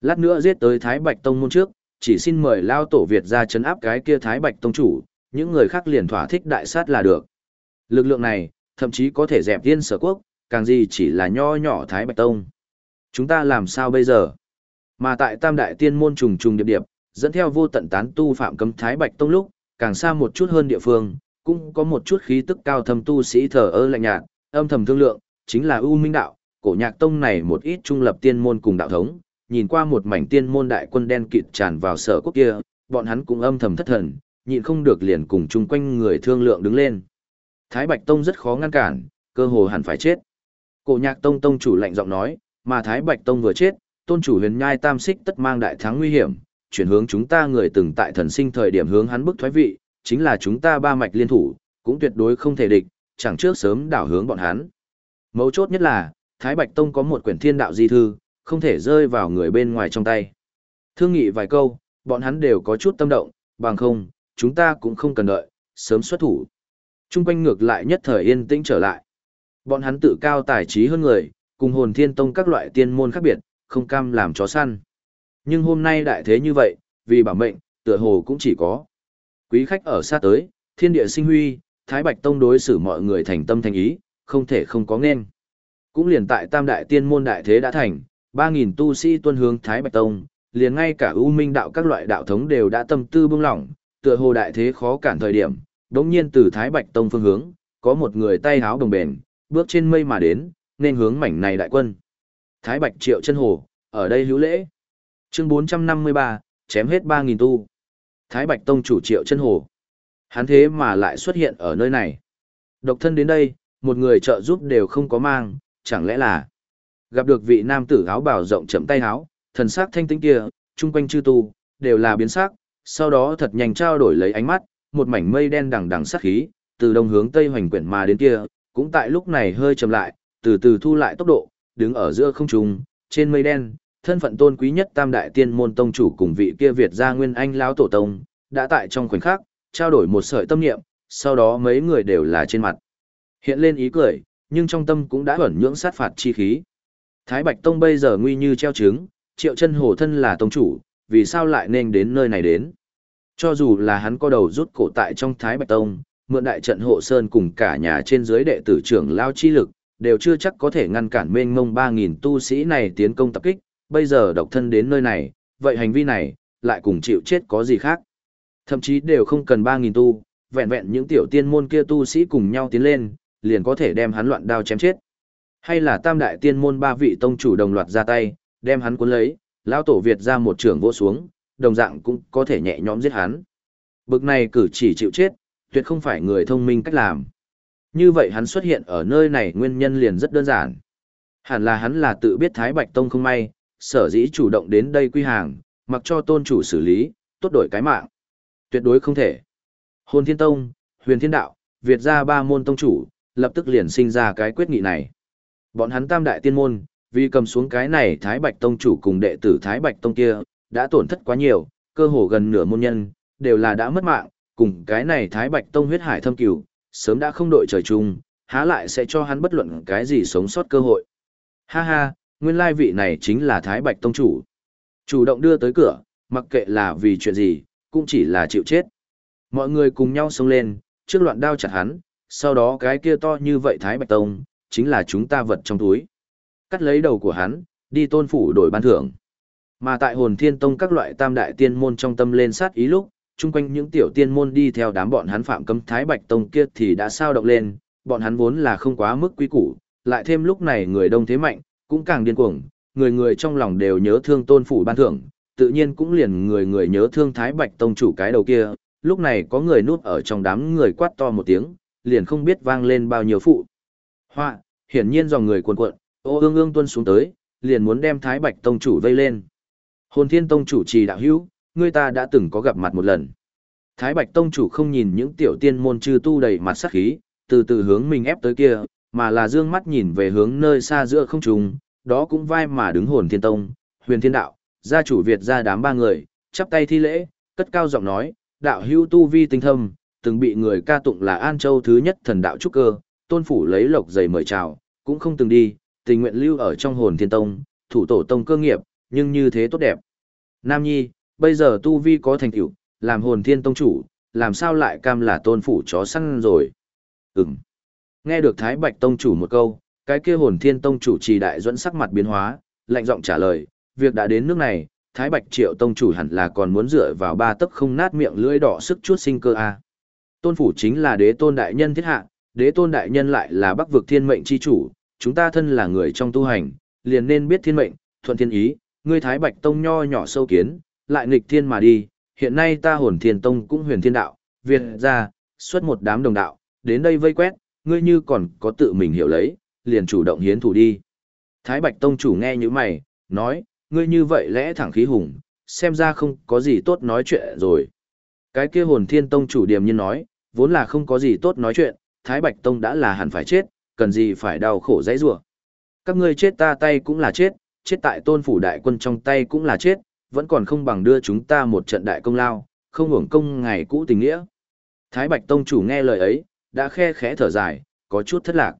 Lát nữa giết tới Thái Bạch Tông môn trước, chỉ xin mời lao tổ Việt ra chấn áp cái kia Thái Bạch Tông chủ, những người khác liền thỏa thích đại sát là được. Lực lượng này, thậm chí có thể dẹp tiên sở quốc, càng gì chỉ là nho nhỏ Thái Bạch Tông. Chúng ta làm sao bây giờ? Mà tại Tam Đại Tiên môn trùng trùng điệp điệp, dẫn theo vô tận tán tu phạm cấm Thái Bạch Tông lúc, càng xa một chút hơn địa phương, cũng có một chút khí tức cao thâm tu sĩ thờ ơ lạnh nhạt, âm thầm thương lượng, chính là U Minh Đạo, cổ nhạc tông này một ít trung lập tiên môn cùng đạo thống, nhìn qua một mảnh tiên môn đại quân đen kịt tràn vào sở quốc kia, bọn hắn cũng âm thầm thất thần, nhịn không được liền cùng chung quanh người thương lượng đứng lên. Thái Bạch Tông rất khó ngăn cản, cơ hồ hẳn phải chết. Cổ nhạc tông tông chủ lạnh giọng nói, mà Thái Bạch Tông vừa chết, tôn chủ huyền nhai tam xích tất mang đại thắng nguy hiểm, chuyển hướng chúng ta người từng tại thần sinh thời điểm hướng hắn bức thoái vị, chính là chúng ta ba mạch liên thủ, cũng tuyệt đối không thể địch, chẳng trước sớm đảo hướng bọn hắn. Mấu chốt nhất là, Thái Bạch Tông có một quyển thiên đạo di thư, không thể rơi vào người bên ngoài trong tay. Thương nghị vài câu, bọn hắn đều có chút tâm động, bằng không, chúng ta cũng không cần đợi, sớm xuất thủ. Trung quanh ngược lại nhất thời yên tĩnh trở lại. Bọn hắn tự cao tài trí hơn người, cùng hồn thiên tông các loại tiên môn khác biệt, không cam làm chó săn. Nhưng hôm nay đại thế như vậy, vì bảo mệnh, tựa hồ cũng chỉ có. Quý khách ở xa tới, thiên địa sinh huy, Thái Bạch Tông đối xử mọi người thành tâm thành ý, không thể không có nên. Cũng liền tại tam đại tiên môn đại thế đã thành, 3.000 tu sĩ tuân hướng Thái Bạch Tông, liền ngay cả ưu minh đạo các loại đạo thống đều đã tâm tư bưng lỏng, tựa hồ đại thế khó cản thời điểm, đống nhiên từ Thái Bạch Tông phương hướng, có một người tay háo đồng bền, bước trên mây mà đến, nên hướng mảnh này đại quân. Thái Bạch triệu chân hồ, ở đây hữu lễ. Chương 453, chém hết 3000 tu. Thái Bạch Tông chủ triệu chân hồ. Hắn thế mà lại xuất hiện ở nơi này. Độc thân đến đây, một người trợ giúp đều không có mang, chẳng lẽ là gặp được vị nam tử áo bào rộng chậm tay áo, thần sắc thanh tĩnh kia, chung quanh chư tu, đều là biến sắc, sau đó thật nhanh trao đổi lấy ánh mắt, một mảnh mây đen đằng đằng sát khí, từ đông hướng tây hoành quyển mà đến kia, cũng tại lúc này hơi chậm lại, từ từ thu lại tốc độ, đứng ở giữa không trung, trên mây đen, thân phận tôn quý nhất tam đại tiên môn tông chủ cùng vị kia Việt gia nguyên anh lão tổ tông, đã tại trong khoảnh khắc, trao đổi một sợi tâm niệm, sau đó mấy người đều là trên mặt. Hiện lên ý cười, nhưng trong tâm cũng đã ẩn nhưỡng sát phạt chi khí. Thái Bạch Tông bây giờ nguy như treo trứng, triệu chân hổ thân là tông chủ, vì sao lại nên đến nơi này đến. Cho dù là hắn có đầu rút cổ tại trong Thái Bạch Tông, mượn đại trận hộ sơn cùng cả nhà trên dưới đệ tử trưởng lao chi lực, đều chưa chắc có thể ngăn cản mênh mông 3.000 tu sĩ này tiến công tập kích, bây giờ độc thân đến nơi này, vậy hành vi này, lại cùng chịu chết có gì khác. Thậm chí đều không cần 3.000 tu, vẹn vẹn những tiểu tiên môn kia tu sĩ cùng nhau tiến lên, liền có thể đem hắn loạn đao chém chết. Hay là tam đại tiên môn ba vị tông chủ đồng loạt ra tay, đem hắn cuốn lấy, lão tổ Việt ra một trường vô xuống, đồng dạng cũng có thể nhẹ nhõm giết hắn. Bực này cử chỉ chịu chết, tuyệt không phải người thông minh cách làm. Như vậy hắn xuất hiện ở nơi này nguyên nhân liền rất đơn giản. Hẳn là hắn là tự biết Thái Bạch Tông không may, sở dĩ chủ động đến đây quy hàng, mặc cho tôn chủ xử lý, tốt đổi cái mạng. Tuyệt đối không thể. Hồn Thiên Tông, Huyền Thiên Đạo, Việt gia ba môn tông chủ, lập tức liền sinh ra cái quyết nghị này. Bọn hắn tam đại tiên môn, vì cầm xuống cái này Thái Bạch Tông chủ cùng đệ tử Thái Bạch Tông kia, đã tổn thất quá nhiều, cơ hồ gần nửa môn nhân, đều là đã mất mạng, cùng cái này Thái Bạch Tông huyết hải thâm cửu, sớm đã không đội trời chung, há lại sẽ cho hắn bất luận cái gì sống sót cơ hội. Ha ha, nguyên lai vị này chính là Thái Bạch Tông chủ. Chủ động đưa tới cửa, mặc kệ là vì chuyện gì, cũng chỉ là chịu chết. Mọi người cùng nhau xông lên, trước loạn đao chặt hắn, sau đó cái kia to như vậy Thái Bạch Tông, chính là chúng ta vật trong túi. Cắt lấy đầu của hắn, đi tôn phủ đổi ban thưởng. Mà tại hồn thiên tông các loại tam đại tiên môn trong tâm lên sát ý lúc, chung quanh những tiểu tiên môn đi theo đám bọn hắn phạm cấm Thái Bạch Tông kia thì đã sao động lên, bọn hắn vốn là không quá mức quý củ, lại thêm lúc này người đông thế mạnh, cũng càng điên cuồng, người người trong lòng đều nhớ thương tôn phủ ban thưởng, tự nhiên cũng liền người người nhớ thương Thái Bạch Tông chủ cái đầu kia, lúc này có người núp ở trong đám người quát to một tiếng, liền không biết vang lên bao nhiêu phụ. Hoa, hiển nhiên dòng người cuồn cuộn, ô ương ương tuân xuống tới, liền muốn đem Thái Bạch Tông chủ vây lên. Hồn Thiên Tông chủ trì đạo hữu, Ngươi ta đã từng có gặp mặt một lần. Thái Bạch Tông chủ không nhìn những tiểu tiên môn chư tu đầy mặt sắc khí, từ từ hướng mình ép tới kia, mà là dương mắt nhìn về hướng nơi xa giữa không trung, đó cũng vai mà đứng Hồn Thiên Tông, Huyền Thiên Đạo, gia chủ Việt gia đám ba người, chắp tay thi lễ, cất cao giọng nói, đạo hữu tu vi tinh thâm, từng bị người ca tụng là An Châu thứ nhất thần đạo trúc cơ, tôn phủ lấy lộc giày mời chào, cũng không từng đi, tình nguyện lưu ở trong hồn thiên tông, thủ tổ tông cơ nghiệp, nhưng như thế tốt đẹp. Nam Nhi, bây giờ tu vi có thành tựu, làm hồn thiên tông chủ, làm sao lại cam là tôn phủ chó săn rồi? Ừm. Nghe được Thái Bạch tông chủ một câu, cái kia hồn thiên tông chủ trì đại dẫn sắc mặt biến hóa, lạnh giọng trả lời, việc đã đến nước này, Thái Bạch Triệu Tông chủ hẳn là còn muốn dựa vào ba tấc không nát miệng lưỡi đỏ sức chuốt sinh cơ a. Tôn phủ chính là đế tôn đại nhân thiết hạ, đế tôn đại nhân lại là bắc vực thiên mệnh chi chủ, chúng ta thân là người trong tu hành, liền nên biết thiên mệnh, thuận thiên ý, ngươi Thái Bạch Tông nho nhỏ sâu kiến, lại nghịch thiên mà đi, hiện nay ta hồn thiên tông cũng huyền thiên đạo, Việt ra, xuất một đám đồng đạo, đến đây vây quét, ngươi như còn có tự mình hiểu lấy, liền chủ động hiến thủ đi. Thái Bạch Tông chủ nghe như mày, nói, ngươi như vậy lẽ thẳng khí hùng, xem ra không có gì tốt nói chuyện rồi. Cái kia hồn thiên tông chủ điểm như nói, vốn là không có gì tốt nói chuyện, Thái Bạch Tông đã là hẳn phải chết, cần gì phải đau khổ dãy rủa. Các ngươi chết ta tay cũng là chết, chết tại tôn phủ đại quân trong tay cũng là chết, vẫn còn không bằng đưa chúng ta một trận đại công lao, không hưởng công ngày cũ tình nghĩa. Thái Bạch Tông chủ nghe lời ấy, đã khe khẽ thở dài, có chút thất lạc.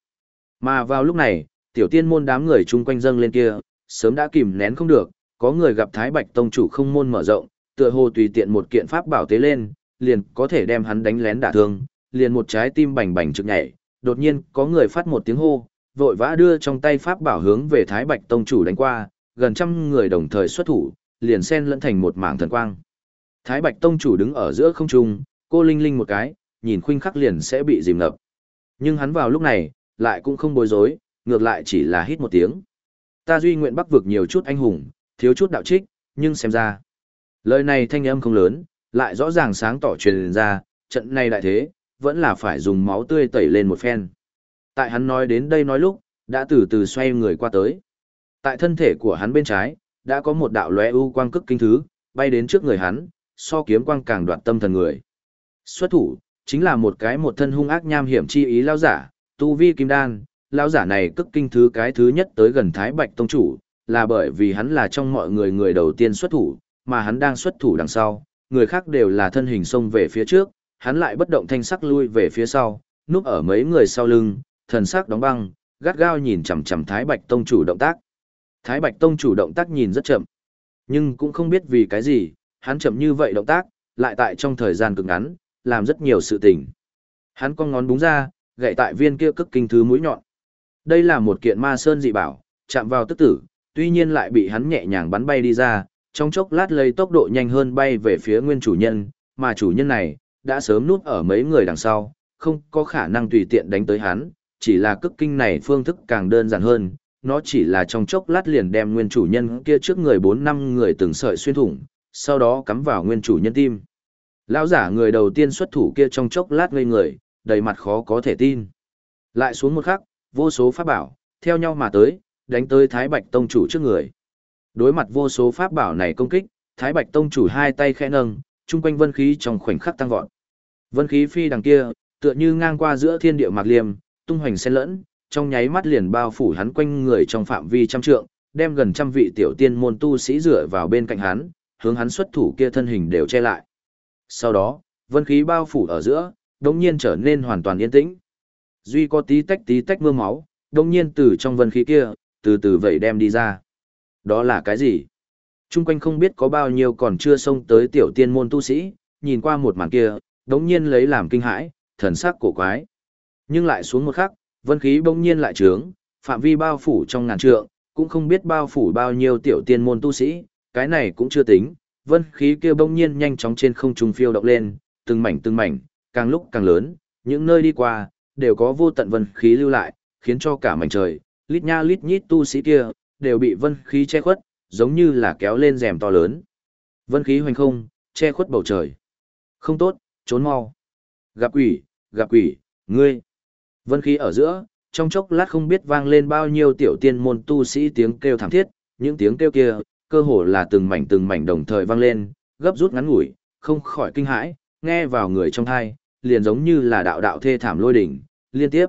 Mà vào lúc này, tiểu tiên môn đám người chung quanh dâng lên kia, sớm đã kìm nén không được, có người gặp Thái Bạch Tông chủ không môn mở rộng, tựa hồ tùy tiện một kiện pháp bảo tế lên, liền có thể đem hắn đánh lén đả thương, liền một trái tim bành bành trực nhảy, đột nhiên có người phát một tiếng hô, vội vã đưa trong tay pháp bảo hướng về Thái Bạch Tông chủ đánh qua, gần trăm người đồng thời xuất thủ, liền xen lẫn thành một mảng thần quang. Thái Bạch Tông chủ đứng ở giữa không trung, cô linh linh một cái, nhìn khuynh khắc liền sẽ bị dìm ngập. Nhưng hắn vào lúc này, lại cũng không bối rối, ngược lại chỉ là hít một tiếng. Ta duy nguyện bắc vực nhiều chút anh hùng, thiếu chút đạo trích, nhưng xem ra. Lời này thanh âm không lớn, lại rõ ràng sáng tỏ truyền ra, trận này đại thế, vẫn là phải dùng máu tươi tẩy lên một phen. Tại hắn nói đến đây nói lúc, đã từ từ xoay người qua tới. Tại thân thể của hắn bên trái, đã có một đạo lóe u quang cực kinh thứ, bay đến trước người hắn, so kiếm quang càng đoạt tâm thần người. Xuất thủ, chính là một cái một thân hung ác nham hiểm chi ý lao giả, tu vi kim đan, lao giả này cực kinh thứ cái thứ nhất tới gần Thái Bạch Tông Chủ, là bởi vì hắn là trong mọi người người đầu tiên xuất thủ, mà hắn đang xuất thủ đằng sau, người khác đều là thân hình xông về phía trước, hắn lại bất động thanh sắc lui về phía sau, núp ở mấy người sau lưng, thần sắc đóng băng, gắt gao nhìn chằm chằm Thái Bạch Tông chủ động tác. Thái Bạch Tông chủ động tác nhìn rất chậm, nhưng cũng không biết vì cái gì, hắn chậm như vậy động tác, lại tại trong thời gian cực ngắn, làm rất nhiều sự tình. Hắn con ngón búng ra, gậy tại viên kia cức kinh thứ mũi nhọn. Đây là một kiện ma sơn dị bảo, chạm vào tức tử, tuy nhiên lại bị hắn nhẹ nhàng bắn bay đi ra, trong chốc lát lấy tốc độ nhanh hơn bay về phía nguyên chủ nhân, mà chủ nhân này, đã sớm núp ở mấy người đằng sau, không có khả năng tùy tiện đánh tới hắn, chỉ là cức kinh này phương thức càng đơn giản hơn, nó chỉ là trong chốc lát liền đem nguyên chủ nhân kia trước người 4 năm người từng sợi xuyên thủng, sau đó cắm vào nguyên chủ nhân tim. Lão giả người đầu tiên xuất thủ kia trong chốc lát ngây người, đầy mặt khó có thể tin. Lại xuống một khắc, vô số pháp bảo, theo nhau mà tới, đánh tới Thái Bạch Tông chủ trước người. Đối mặt vô số pháp bảo này công kích, Thái Bạch Tông chủ hai tay khẽ nâng, trung quanh vân khí trong khoảnh khắc tăng vọt. Vân khí phi đằng kia, tựa như ngang qua giữa thiên địa mạc liêm, tung hoành xen lẫn, trong nháy mắt liền bao phủ hắn quanh người trong phạm vi trăm trượng, đem gần trăm vị tiểu tiên môn tu sĩ rửa vào bên cạnh hắn, hướng hắn xuất thủ kia thân hình đều che lại. Sau đó, vân khí bao phủ ở giữa, đống nhiên trở nên hoàn toàn yên tĩnh. Duy có tí tách tí tách mưa máu, đống nhiên từ trong vân khí kia, từ từ vậy đem đi ra. Đó là cái gì? Trung quanh không biết có bao nhiêu còn chưa xông tới tiểu tiên môn tu sĩ, nhìn qua một màn kia, đống nhiên lấy làm kinh hãi, thần sắc cổ quái. Nhưng lại xuống một khắc, vân khí bỗng nhiên lại trướng, phạm vi bao phủ trong ngàn trượng, cũng không biết bao phủ bao nhiêu tiểu tiên môn tu sĩ, cái này cũng chưa tính, vân khí kia bỗng nhiên nhanh chóng trên không trung phiêu động lên, từng mảnh từng mảnh, càng lúc càng lớn, những nơi đi qua, đều có vô tận vân khí lưu lại, khiến cho cả mảnh trời, lít nha lít nhít tu sĩ kia, đều bị vân khí che khuất, giống như là kéo lên rèm to lớn. Vân khí hoành không, che khuất bầu trời. Không tốt, trốn mau. Gặp quỷ, gặp quỷ, ngươi. Vân khí ở giữa, trong chốc lát không biết vang lên bao nhiêu tiểu tiên môn tu sĩ tiếng kêu thảm thiết, những tiếng kêu kia, cơ hồ là từng mảnh từng mảnh đồng thời vang lên, gấp rút ngắn ngủi, không khỏi kinh hãi, nghe vào người trong thai, liền giống như là đạo đạo thê thảm lôi đỉnh, liên tiếp.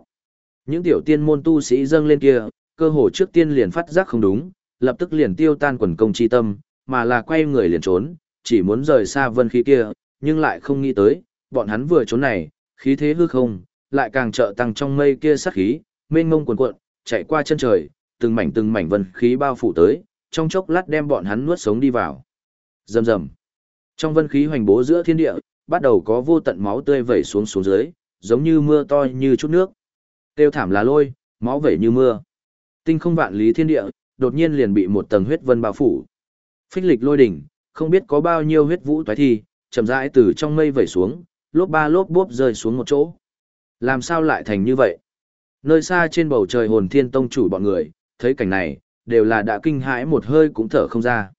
Những tiểu tiên môn tu sĩ dâng lên kia, cơ hồ trước tiên liền phát giác không đúng, lập tức liền tiêu tan quần công chi tâm, mà là quay người liền trốn, chỉ muốn rời xa vân khí kia, nhưng lại không nghĩ tới, bọn hắn vừa trốn này, khí thế hư không, lại càng trợ tăng trong mây kia sát khí, mênh mông cuồn cuộn, chạy qua chân trời, từng mảnh từng mảnh vân khí bao phủ tới, trong chốc lát đem bọn hắn nuốt sống đi vào. Rầm rầm. Trong vân khí hoành bố giữa thiên địa, bắt đầu có vô tận máu tươi vẩy xuống xuống dưới, giống như mưa to như chút nước. Tiêu thảm là lôi, máu vẩy như mưa. Tinh không vạn lý thiên địa, đột nhiên liền bị một tầng huyết vân bao phủ. Phích lịch lôi đỉnh, không biết có bao nhiêu huyết vũ toái thi, chậm rãi từ trong mây vẩy xuống, lốp ba lốp bốp rơi xuống một chỗ. Làm sao lại thành như vậy? Nơi xa trên bầu trời hồn thiên tông chủ bọn người, thấy cảnh này, đều là đã kinh hãi một hơi cũng thở không ra.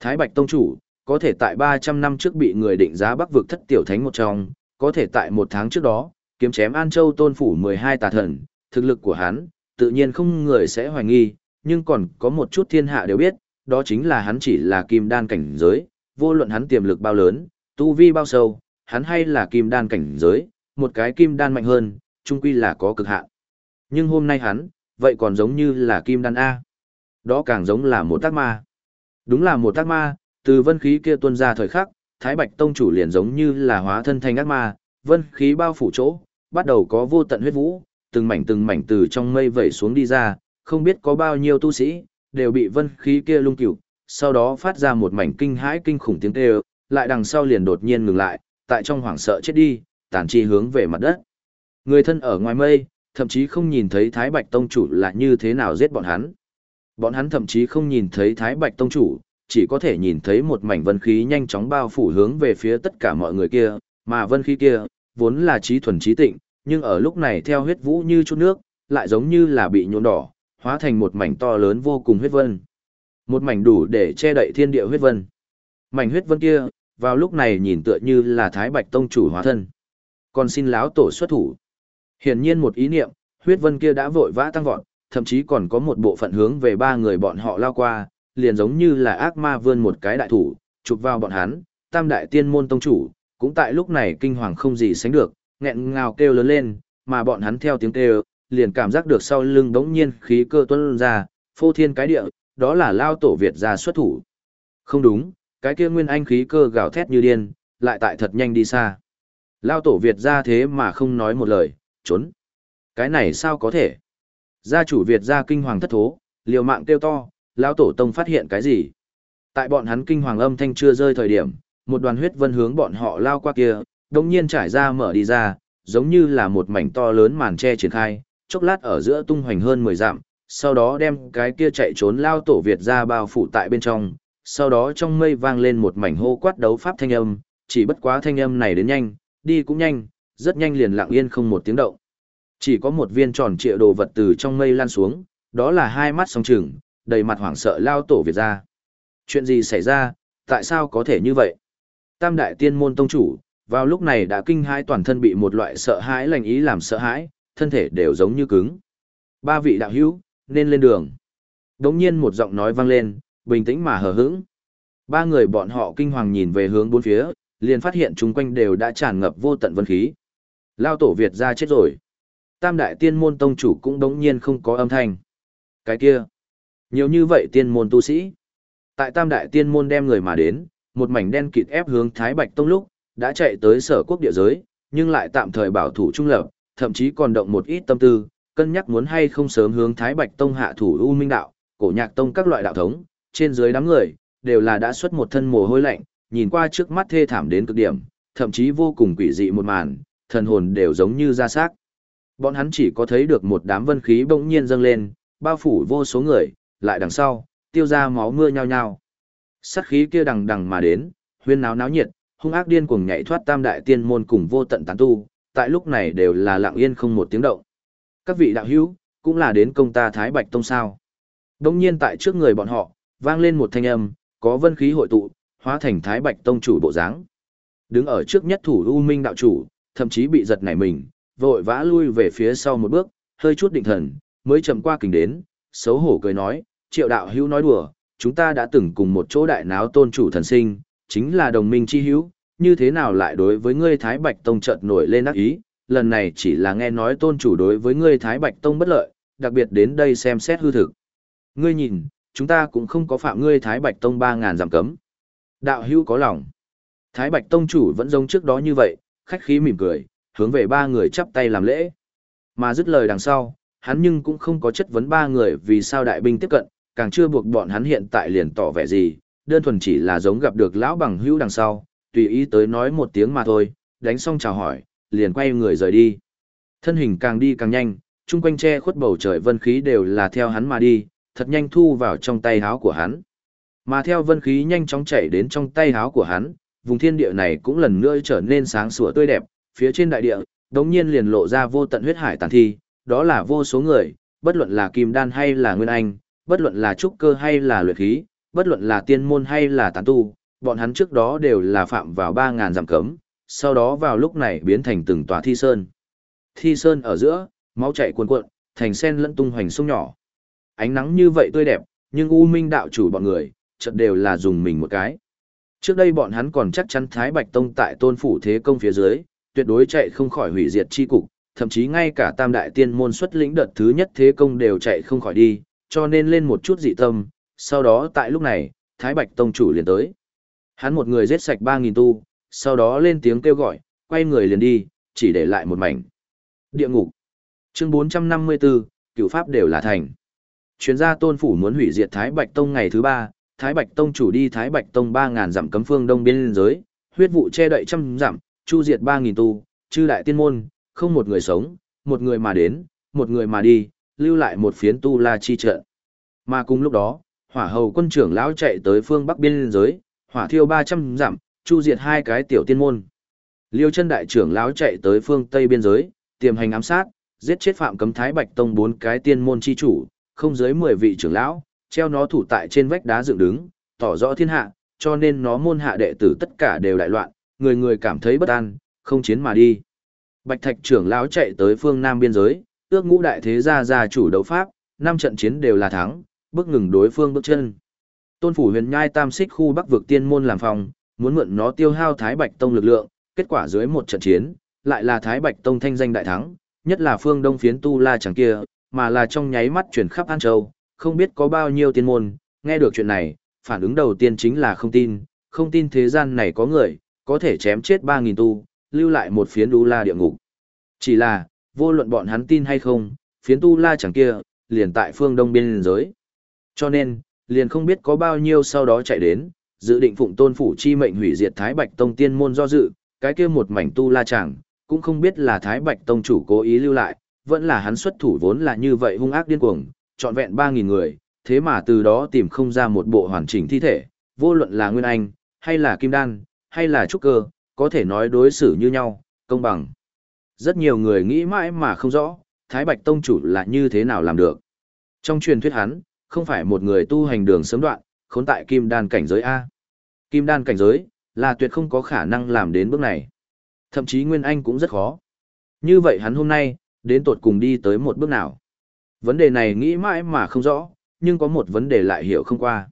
Thái Bạch tông chủ, có thể tại 300 năm trước bị người định giá bắc vực thất tiểu thánh một trong, có thể tại một tháng trước đó, kiếm chém An Châu tôn phủ 12 tà thần, thực lực của hắn, tự nhiên không người sẽ hoài nghi, nhưng còn có một chút thiên hạ đều biết, đó chính là hắn chỉ là kim đan cảnh giới, vô luận hắn tiềm lực bao lớn, tu vi bao sâu, hắn hay là kim đan cảnh giới, một cái kim đan mạnh hơn, chung quy là có cực hạn. Nhưng hôm nay hắn, vậy còn giống như là kim đan A. Đó càng giống là một tác ma. Đúng là một tác ma, từ vân khí kia tuôn ra thời khắc, Thái Bạch Tông chủ liền giống như là hóa thân thành ác ma, vân khí bao phủ chỗ, bắt đầu có vô tận huyết vũ, từng mảnh từng mảnh từ trong mây vẩy xuống đi ra, không biết có bao nhiêu tu sĩ, đều bị vân khí kia lung cửu, sau đó phát ra một mảnh kinh hãi kinh khủng tiếng kêu, lại đằng sau liền đột nhiên ngừng lại, tại trong hoảng sợ chết đi, tản chi hướng về mặt đất. Người thân ở ngoài mây, thậm chí không nhìn thấy Thái Bạch Tông chủ là như thế nào giết bọn hắn. Bọn hắn thậm chí không nhìn thấy Thái Bạch Tông chủ, chỉ có thể nhìn thấy một mảnh vân khí nhanh chóng bao phủ hướng về phía tất cả mọi người kia, mà vân khí kia, vốn là trí thuần trí tịnh, nhưng ở lúc này theo huyết vũ như chút nước, lại giống như là bị nhuộm đỏ, hóa thành một mảnh to lớn vô cùng huyết vân. Một mảnh đủ để che đậy thiên địa huyết vân. Mảnh huyết vân kia, vào lúc này nhìn tựa như là Thái Bạch Tông chủ hóa thân. Còn xin láo tổ xuất thủ. Hiển nhiên một ý niệm, huyết vân kia đã vội vã tăng vọt, thậm chí còn có một bộ phận hướng về ba người bọn họ lao qua, liền giống như là ác ma vươn một cái đại thủ, chụp vào bọn hắn, tam đại tiên môn tông chủ, cũng tại lúc này kinh hoàng không gì sánh được, nghẹn ngào kêu lớn lên, mà bọn hắn theo tiếng kêu, liền cảm giác được sau lưng đống nhiên khí cơ tuôn ra, phô thiên cái địa, đó là lao tổ Việt ra xuất thủ. Không đúng, cái kia nguyên anh khí cơ gào thét như điên, lại tại thật nhanh đi xa. Lao tổ Việt ra thế mà không nói một lời, trốn. Cái này sao có thể? Gia chủ Việt ra kinh hoàng thất thố, liều mạng kêu to, lão tổ tông phát hiện cái gì? Tại bọn hắn kinh hoàng âm thanh chưa rơi thời điểm, một đoàn huyết vân hướng bọn họ lao qua kia, đồng nhiên trải ra mở đi ra, giống như là một mảnh to lớn màn che triển khai, chốc lát ở giữa tung hoành hơn 10 dặm, sau đó đem cái kia chạy trốn lao tổ Việt ra bao phủ tại bên trong, sau đó trong mây vang lên một mảnh hô quát đấu pháp thanh âm, chỉ bất quá thanh âm này đến nhanh, đi cũng nhanh, rất nhanh liền lặng yên không một tiếng động. Chỉ có một viên tròn trịa đồ vật từ trong mây lan xuống, đó là hai mắt song trừng, đầy mặt hoảng sợ lao tổ Việt ra. Chuyện gì xảy ra, tại sao có thể như vậy? Tam đại tiên môn tông chủ, vào lúc này đã kinh hãi toàn thân bị một loại sợ hãi lành ý làm sợ hãi, thân thể đều giống như cứng. Ba vị đạo hữu, nên lên đường. Đống nhiên một giọng nói vang lên, bình tĩnh mà hờ hững. Ba người bọn họ kinh hoàng nhìn về hướng bốn phía, liền phát hiện chung quanh đều đã tràn ngập vô tận vân khí. Lao tổ Việt ra chết rồi. Tam đại tiên môn tông chủ cũng đống nhiên không có âm thanh. Cái kia, nhiều như vậy tiên môn tu sĩ. Tại tam đại tiên môn đem người mà đến, một mảnh đen kịt ép hướng Thái Bạch Tông lúc, đã chạy tới sở quốc địa giới, nhưng lại tạm thời bảo thủ trung lập, thậm chí còn động một ít tâm tư, cân nhắc muốn hay không sớm hướng Thái Bạch Tông hạ thủ U Minh Đạo, cổ nhạc tông các loại đạo thống, trên dưới đám người, đều là đã xuất một thân mồ hôi lạnh, nhìn qua trước mắt thê thảm đến cực điểm, thậm chí vô cùng quỷ dị một màn, thần hồn đều giống như ra xác. Bọn hắn chỉ có thấy được một đám vân khí bỗng nhiên dâng lên, bao phủ vô số người, lại đằng sau, tiêu ra máu mưa nhao nhao. Sát khí kia đằng đằng mà đến, huyên náo náo nhiệt, hung ác điên cuồng nhảy thoát tam đại tiên môn cùng vô tận tán tu, tại lúc này đều là lặng yên không một tiếng động. Các vị đạo hữu, cũng là đến công ta Thái Bạch Tông sao. Đông nhiên tại trước người bọn họ, vang lên một thanh âm, có vân khí hội tụ, hóa thành Thái Bạch Tông chủ bộ dáng. Đứng ở trước nhất thủ U Minh đạo chủ, thậm chí bị giật nảy mình, vội vã lui về phía sau một bước, hơi chút định thần, mới chậm qua kình đến, xấu hổ cười nói, triệu đạo hữu nói đùa, chúng ta đã từng cùng một chỗ đại náo tôn chủ thần sinh, chính là đồng minh chi hữu, như thế nào lại đối với ngươi Thái Bạch Tông chợt nổi lên ác ý, lần này chỉ là nghe nói tôn chủ đối với ngươi Thái Bạch Tông bất lợi, đặc biệt đến đây xem xét hư thực. Ngươi nhìn, chúng ta cũng không có phạm ngươi Thái Bạch Tông 3.000 giảm cấm. Đạo hữu có lòng. Thái Bạch Tông chủ vẫn giống trước đó như vậy, khách khí mỉm cười, hướng về ba người chắp tay làm lễ. Mà dứt lời đằng sau, hắn nhưng cũng không có chất vấn ba người vì sao đại binh tiếp cận, càng chưa buộc bọn hắn hiện tại liền tỏ vẻ gì, đơn thuần chỉ là giống gặp được lão bằng hữu đằng sau, tùy ý tới nói một tiếng mà thôi, đánh xong chào hỏi, liền quay người rời đi. Thân hình càng đi càng nhanh, chung quanh che khuất bầu trời vân khí đều là theo hắn mà đi, thật nhanh thu vào trong tay háo của hắn. Mà theo vân khí nhanh chóng chảy đến trong tay háo của hắn, vùng thiên địa này cũng lần nữa trở nên sáng sủa tươi đẹp, phía trên đại địa, đống nhiên liền lộ ra vô tận huyết hải tàn thi, đó là vô số người, bất luận là kim đan hay là nguyên anh, bất luận là trúc cơ hay là luyện khí, bất luận là tiên môn hay là tán tu, bọn hắn trước đó đều là phạm vào 3.000 giảm cấm, sau đó vào lúc này biến thành từng tòa thi sơn. Thi sơn ở giữa, máu chảy cuồn cuộn, thành sen lẫn tung hoành sông nhỏ. Ánh nắng như vậy tươi đẹp, nhưng U Minh đạo chủ bọn người, chợt đều là dùng mình một cái. Trước đây bọn hắn còn chắc chắn Thái Bạch Tông tại tôn phủ thế công phía dưới, tuyệt đối chạy không khỏi hủy diệt chi cục, thậm chí ngay cả tam đại tiên môn xuất lĩnh đợt thứ nhất thế công đều chạy không khỏi đi, cho nên lên một chút dị tâm, sau đó tại lúc này, Thái Bạch Tông chủ liền tới. Hắn một người giết sạch 3.000 tu, sau đó lên tiếng kêu gọi, quay người liền đi, chỉ để lại một mảnh. Địa ngục. Chương 454, cửu pháp đều là thành. Chuyên gia tôn phủ muốn hủy diệt Thái Bạch Tông ngày thứ ba, Thái Bạch Tông chủ đi Thái Bạch Tông 3000 dặm cấm phương đông biên giới, huyết vụ che đậy trăm dặm, chu diệt 3000 tu, chư đại tiên môn, không một người sống, một người mà đến, một người mà đi, lưu lại một phiến tu la chi trận. Mà cùng lúc đó, hỏa hầu quân trưởng lão chạy tới phương bắc biên giới, hỏa thiêu 300 dặm, chu diệt hai cái tiểu tiên môn. Liêu chân đại trưởng lão chạy tới phương tây biên giới, tiềm hành ám sát, giết chết phạm cấm thái bạch tông bốn cái tiên môn chi chủ, không dưới 10 vị trưởng lão, treo nó thủ tại trên vách đá dựng đứng, tỏ rõ thiên hạ, cho nên nó môn hạ đệ tử tất cả đều đại loạn, người người cảm thấy bất an, không chiến mà đi. Bạch Thạch trưởng lão chạy tới phương Nam biên giới, ước ngũ đại thế gia gia chủ đấu pháp, năm trận chiến đều là thắng, bước ngừng đối phương bước chân. Tôn phủ huyền nhai tam xích khu bắc vực tiên môn làm phòng, muốn mượn nó tiêu hao Thái Bạch Tông lực lượng, kết quả dưới một trận chiến, lại là Thái Bạch Tông thanh danh đại thắng, nhất là phương đông phiến tu la chẳng kia, mà là trong nháy mắt chuyển khắp An Châu, không biết có bao nhiêu tiên môn, nghe được chuyện này, phản ứng đầu tiên chính là không tin, không tin thế gian này có người, có thể chém chết 3.000 tu, lưu lại một phiến tu la địa ngục. Chỉ là, vô luận bọn hắn tin hay không, phiến tu la chẳng kia, liền tại phương đông biên giới. Cho nên, liền không biết có bao nhiêu sau đó chạy đến, dự định phụng tôn phủ chi mệnh hủy diệt Thái Bạch Tông tiên môn do dự, cái kia một mảnh tu la chẳng, cũng không biết là Thái Bạch Tông chủ cố ý lưu lại, vẫn là hắn xuất thủ vốn là như vậy hung ác điên cuồng, trọn vẹn 3.000 người, thế mà từ đó tìm không ra một bộ hoàn chỉnh thi thể, vô luận là Nguyên Anh, hay là Kim Đan, hay là Trúc Cơ, có thể nói đối xử như nhau, công bằng. Rất nhiều người nghĩ mãi mà không rõ, Thái Bạch Tông chủ là như thế nào làm được. Trong truyền thuyết hắn, không phải một người tu hành đường sớm đoạn, khốn tại Kim Đan cảnh giới A. Kim Đan cảnh giới, là tuyệt không có khả năng làm đến bước này. Thậm chí Nguyên Anh cũng rất khó. Như vậy hắn hôm nay, đến tột cùng đi tới một bước nào. Vấn đề này nghĩ mãi mà không rõ, nhưng có một vấn đề lại hiểu không qua.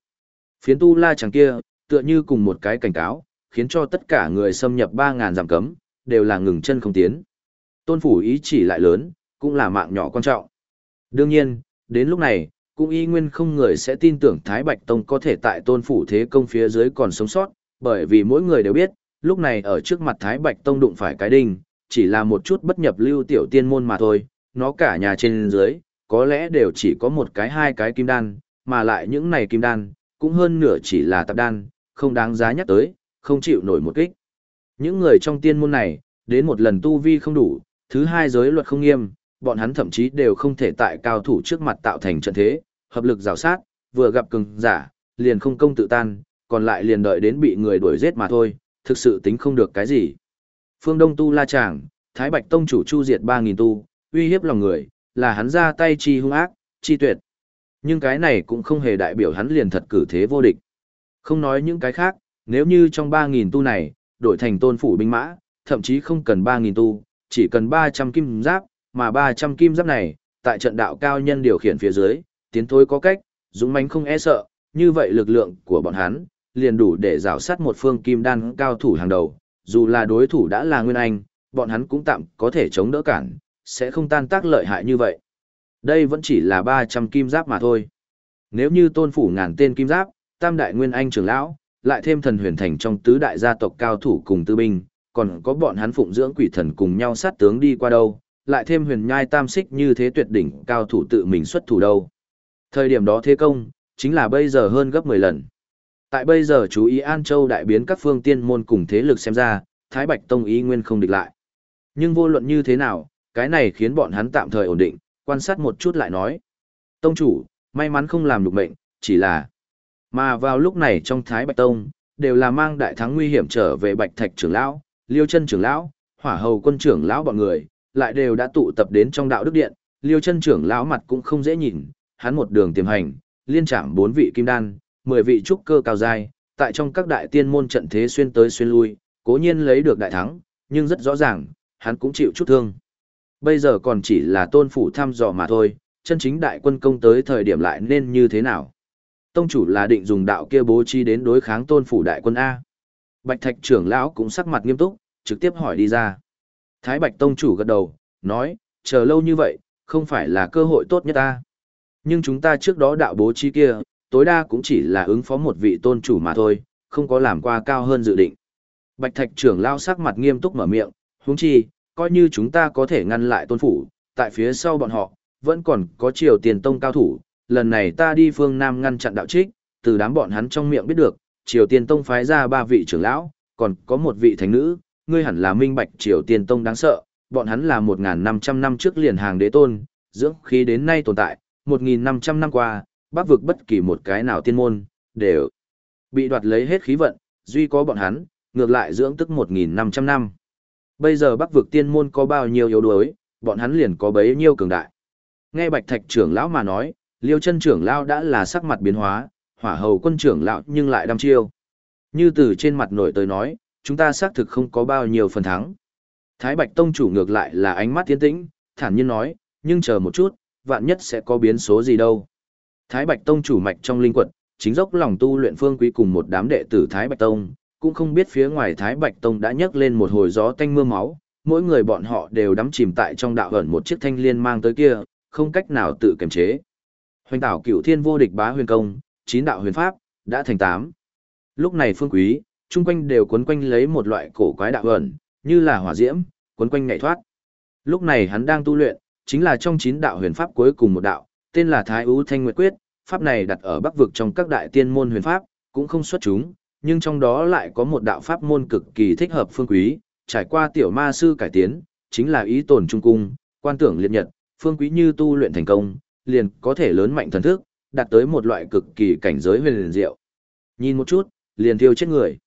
Phiến tu la chẳng kia, tựa như cùng một cái cảnh cáo, khiến cho tất cả người xâm nhập 3.000 giảm cấm, đều là ngừng chân không tiến. Tôn phủ ý chỉ lại lớn, cũng là mạng nhỏ quan trọng. Đương nhiên, đến lúc này, cũng y nguyên không người sẽ tin tưởng Thái Bạch Tông có thể tại tôn phủ thế công phía dưới còn sống sót, bởi vì mỗi người đều biết, lúc này ở trước mặt Thái Bạch Tông đụng phải cái đinh, chỉ là một chút bất nhập lưu tiểu tiên môn mà thôi, nó cả nhà trên dưới, có lẽ đều chỉ có một cái hai cái kim đan, mà lại những này kim đan, cũng hơn nửa chỉ là tạp đan, không đáng giá nhắc tới, không chịu nổi một kích. Những người trong tiên môn này, đến một lần tu vi không đủ, thứ hai giới luật không nghiêm, bọn hắn thậm chí đều không thể tại cao thủ trước mặt tạo thành trận thế, hợp lực rào sát, vừa gặp cường giả, liền không công tự tan, còn lại liền đợi đến bị người đuổi giết mà thôi, thực sự tính không được cái gì. Phương Đông Tu La Tràng, Thái Bạch Tông chủ chu diệt 3.000 tu, uy hiếp lòng người, là hắn ra tay chi hung ác, chi tuyệt. Nhưng cái này cũng không hề đại biểu hắn liền thật cử thế vô địch. Không nói những cái khác, nếu như trong 3.000 tu này, đổi thành tôn phủ binh mã, thậm chí không cần 3.000 tu, chỉ cần 300 kim giáp, mà 300 kim giáp này, tại trận đạo cao nhân điều khiển phía dưới, tiến thối có cách, dũng mãnh không e sợ, như vậy lực lượng của bọn hắn, liền đủ để rào sát một phương kim đan cao thủ hàng đầu, dù là đối thủ đã là Nguyên Anh, bọn hắn cũng tạm có thể chống đỡ cản, sẽ không tan tác lợi hại như vậy. Đây vẫn chỉ là 300 kim giáp mà thôi. Nếu như tôn phủ ngàn tên kim giáp, tam đại Nguyên Anh trưởng lão, lại thêm thần huyền thành trong tứ đại gia tộc cao thủ cùng tư binh, còn có bọn hắn phụng dưỡng quỷ thần cùng nhau sát tướng đi qua đâu, lại thêm huyền nhai tam xích như thế tuyệt đỉnh cao thủ tự mình xuất thủ đâu. Thời điểm đó thế công, chính là bây giờ hơn gấp 10 lần. Tại bây giờ chú ý An Châu đại biến các phương tiên môn cùng thế lực xem ra, Thái Bạch Tông ý nguyên không địch lại. Nhưng vô luận như thế nào, cái này khiến bọn hắn tạm thời ổn định, quan sát một chút lại nói. Tông chủ, may mắn không làm được mệnh, chỉ là... Mà vào lúc này trong Thái Bạch Tông, đều là mang đại thắng nguy hiểm trở về Bạch Thạch trưởng lão, Liêu chân trưởng lão, Hỏa Hầu quân trưởng lão bọn người, lại đều đã tụ tập đến trong đạo đức điện, Liêu chân trưởng lão mặt cũng không dễ nhìn, hắn một đường tiềm hành, liên chạm bốn vị kim đan, mười vị trúc cơ cao giai, tại trong các đại tiên môn trận thế xuyên tới xuyên lui, cố nhiên lấy được đại thắng, nhưng rất rõ ràng, hắn cũng chịu chút thương. Bây giờ còn chỉ là tôn phủ thăm dò mà thôi, chân chính đại quân công tới thời điểm lại nên như thế nào? Tông chủ là định dùng đạo kia bố trí đến đối kháng tôn phủ đại quân A. Bạch Thạch trưởng lão cũng sắc mặt nghiêm túc, trực tiếp hỏi đi ra. Thái Bạch tông chủ gật đầu, nói, chờ lâu như vậy, không phải là cơ hội tốt nhất ta. Nhưng chúng ta trước đó đạo bố trí kia, tối đa cũng chỉ là ứng phó một vị tôn chủ mà thôi, không có làm qua cao hơn dự định. Bạch Thạch trưởng lão sắc mặt nghiêm túc mở miệng, huống chi, coi như chúng ta có thể ngăn lại tôn phủ, tại phía sau bọn họ, vẫn còn có triều tiền tông cao thủ, lần này ta đi phương Nam ngăn chặn đạo trích, từ đám bọn hắn trong miệng biết được, triều tiền tông phái ra ba vị trưởng lão, còn có một vị thánh nữ, ngươi hẳn là minh bạch triều tiền tông đáng sợ, bọn hắn là 1.500 năm trước liền hàng đế tôn, dưỡng khí đến nay tồn tại, 1.500 năm qua, bắc vực bất kỳ một cái nào tiên môn, đều bị đoạt lấy hết khí vận, duy có bọn hắn, ngược lại dưỡng tức 1.500 năm. Bây giờ bắc vực tiên môn có bao nhiêu yếu đuối, bọn hắn liền có bấy nhiêu cường đại. Nghe bạch thạch trưởng lão mà nói, liêu chân trưởng lão đã là sắc mặt biến hóa, hỏa hầu quân trưởng lão nhưng lại đăm chiêu. Như từ trên mặt nổi tới nói, chúng ta xác thực không có bao nhiêu phần thắng. Thái Bạch Tông chủ ngược lại là ánh mắt tiến tĩnh, thản nhiên nói, nhưng chờ một chút, vạn nhất sẽ có biến số gì đâu. Thái Bạch Tông chủ mạch trong linh quật, chính dốc lòng tu luyện phương quý cùng một đám đệ tử Thái Bạch Tông, cũng không biết phía ngoài Thái Bạch Tông đã nhấc lên một hồi gió tanh mưa máu, mỗi người bọn họ đều đắm chìm tại trong đạo ẩn một chiếc thanh liên mang tới kia, không cách nào tự kiềm chế. Hoành tảo cửu thiên vô địch bá huyền công, chín đạo huyền pháp, đã thành tám. Lúc này phương quý, chung quanh đều quấn quanh lấy một loại cổ quái đạo ẩn, như là hỏa diễm, quấn quanh nhảy thoát. Lúc này hắn đang tu luyện, chính là trong chín đạo huyền pháp cuối cùng một đạo, tên là Thái Ú Thanh Nguyệt Quyết, pháp này đặt ở Bắc vực trong các đại tiên môn huyền pháp, cũng không xuất chúng, nhưng trong đó lại có một đạo pháp môn cực kỳ thích hợp phương quý, trải qua tiểu ma sư cải tiến, chính là ý tổn trung cung, quan tưởng liệt nhật, phương quý như tu luyện thành công, liền có thể lớn mạnh thần thức, đạt tới một loại cực kỳ cảnh giới huyền liền diệu. Nhìn một chút, liền tiêu chết người.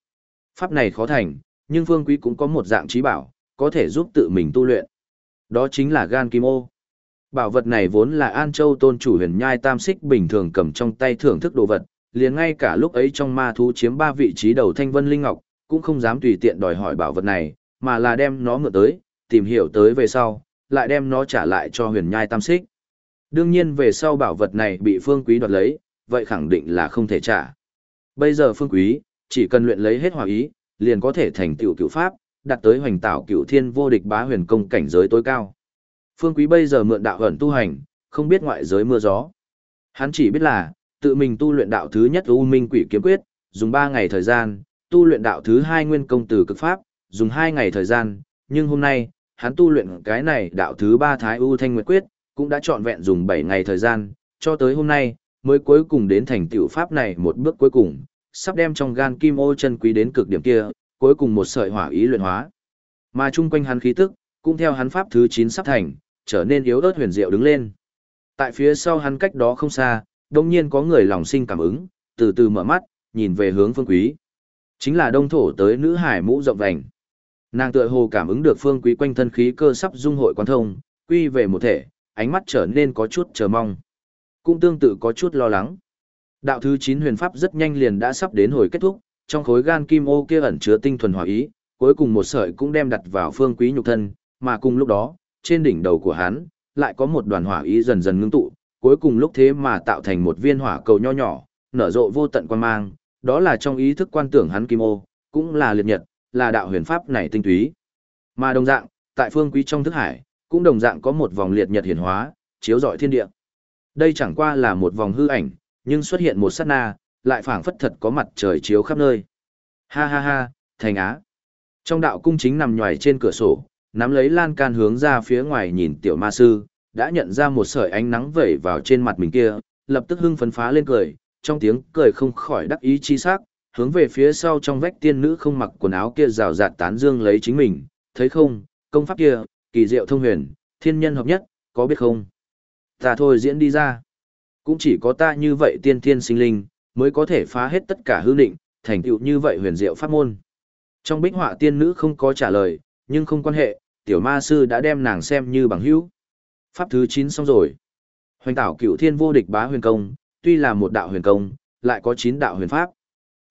Pháp này khó thành, nhưng phương quý cũng có một dạng trí bảo, có thể giúp tự mình tu luyện. Đó chính là gan kim ô. Bảo vật này vốn là An Châu tôn chủ huyền nhai tam xích bình thường cầm trong tay thưởng thức đồ vật, liền ngay cả lúc ấy trong ma thú chiếm ba vị trí đầu thanh vân linh ngọc, cũng không dám tùy tiện đòi hỏi bảo vật này, mà là đem nó ngựa tới, tìm hiểu tới về sau, lại đem nó trả lại cho huyền nhai tam xích. Đương nhiên về sau bảo vật này bị phương quý đoạt lấy, vậy khẳng định là không thể trả. Bây giờ phương quý, chỉ cần luyện lấy hết hòa ý, liền có thể thành tựu cựu pháp, đạt tới hoành tạo cựu thiên vô địch bá huyền công cảnh giới tối cao. Phương Quý bây giờ mượn đạo ẩn tu hành, không biết ngoại giới mưa gió. Hắn chỉ biết là, tự mình tu luyện đạo thứ nhất U Minh Quỷ Kiếm Quyết, dùng 3 ngày thời gian, tu luyện đạo thứ hai Nguyên Công Từ Cực Pháp, dùng 2 ngày thời gian, nhưng hôm nay, hắn tu luyện cái này đạo thứ ba Thái U Thanh Nguyệt Quyết, cũng đã trọn vẹn dùng 7 ngày thời gian, cho tới hôm nay, mới cuối cùng đến thành tiểu pháp này một bước cuối cùng, sắp đem trong gan kim ô chân quý đến cực điểm kia, cuối cùng một sợi hỏa ý luyện hóa. Mà chung quanh hắn khí tức, cũng theo hắn pháp thứ 9 sắp thành, trở nên yếu ớt huyền diệu đứng lên. Tại phía sau hắn cách đó không xa, đông nhiên có người lòng sinh cảm ứng, từ từ mở mắt, nhìn về hướng phương quý. Chính là đông thổ tới nữ hải mũ rộng vành. Nàng tựa hồ cảm ứng được phương quý quanh thân khí cơ sắp dung hội quan thông, quy về một thể, ánh mắt trở nên có chút chờ mong. Cũng tương tự có chút lo lắng. Đạo thứ 9 huyền pháp rất nhanh liền đã sắp đến hồi kết thúc, trong khối gan kim ô kia ẩn chứa tinh thuần hỏa ý, cuối cùng một sợi cũng đem đặt vào phương quý nhục thân, mà cùng lúc đó, trên đỉnh đầu của hắn, lại có một đoàn hỏa ý dần dần ngưng tụ, cuối cùng lúc thế mà tạo thành một viên hỏa cầu nho nhỏ, nở rộ vô tận quan mang, đó là trong ý thức quan tưởng hắn kim ô, cũng là liệt nhật, là đạo huyền pháp này tinh túy. Mà đồng dạng, tại phương quý trong thức hải, cũng đồng dạng có một vòng liệt nhật hiển hóa, chiếu rọi thiên địa. Đây chẳng qua là một vòng hư ảnh, nhưng xuất hiện một sát na, lại phảng phất thật có mặt trời chiếu khắp nơi. Ha ha ha, thành á. Trong đạo cung chính nằm nhòi trên cửa sổ, nắm lấy lan can hướng ra phía ngoài nhìn tiểu ma sư, đã nhận ra một sợi ánh nắng vẩy vào trên mặt mình kia, lập tức hưng phấn phá lên cười, trong tiếng cười không khỏi đắc ý chi sắc, hướng về phía sau trong vách tiên nữ không mặc quần áo kia rào rạt tán dương lấy chính mình, thấy không, công pháp kia, kỳ diệu thông huyền, thiên nhân hợp nhất, có biết không? Ta thôi diễn đi ra. Cũng chỉ có ta như vậy tiên thiên sinh linh, mới có thể phá hết tất cả hư định, thành tựu như vậy huyền diệu pháp môn. Trong bích họa tiên nữ không có trả lời, nhưng không quan hệ, tiểu ma sư đã đem nàng xem như bằng hữu. Pháp thứ 9 xong rồi. Hoành tảo cựu thiên vô địch bá huyền công, tuy là một đạo huyền công, lại có 9 đạo huyền pháp.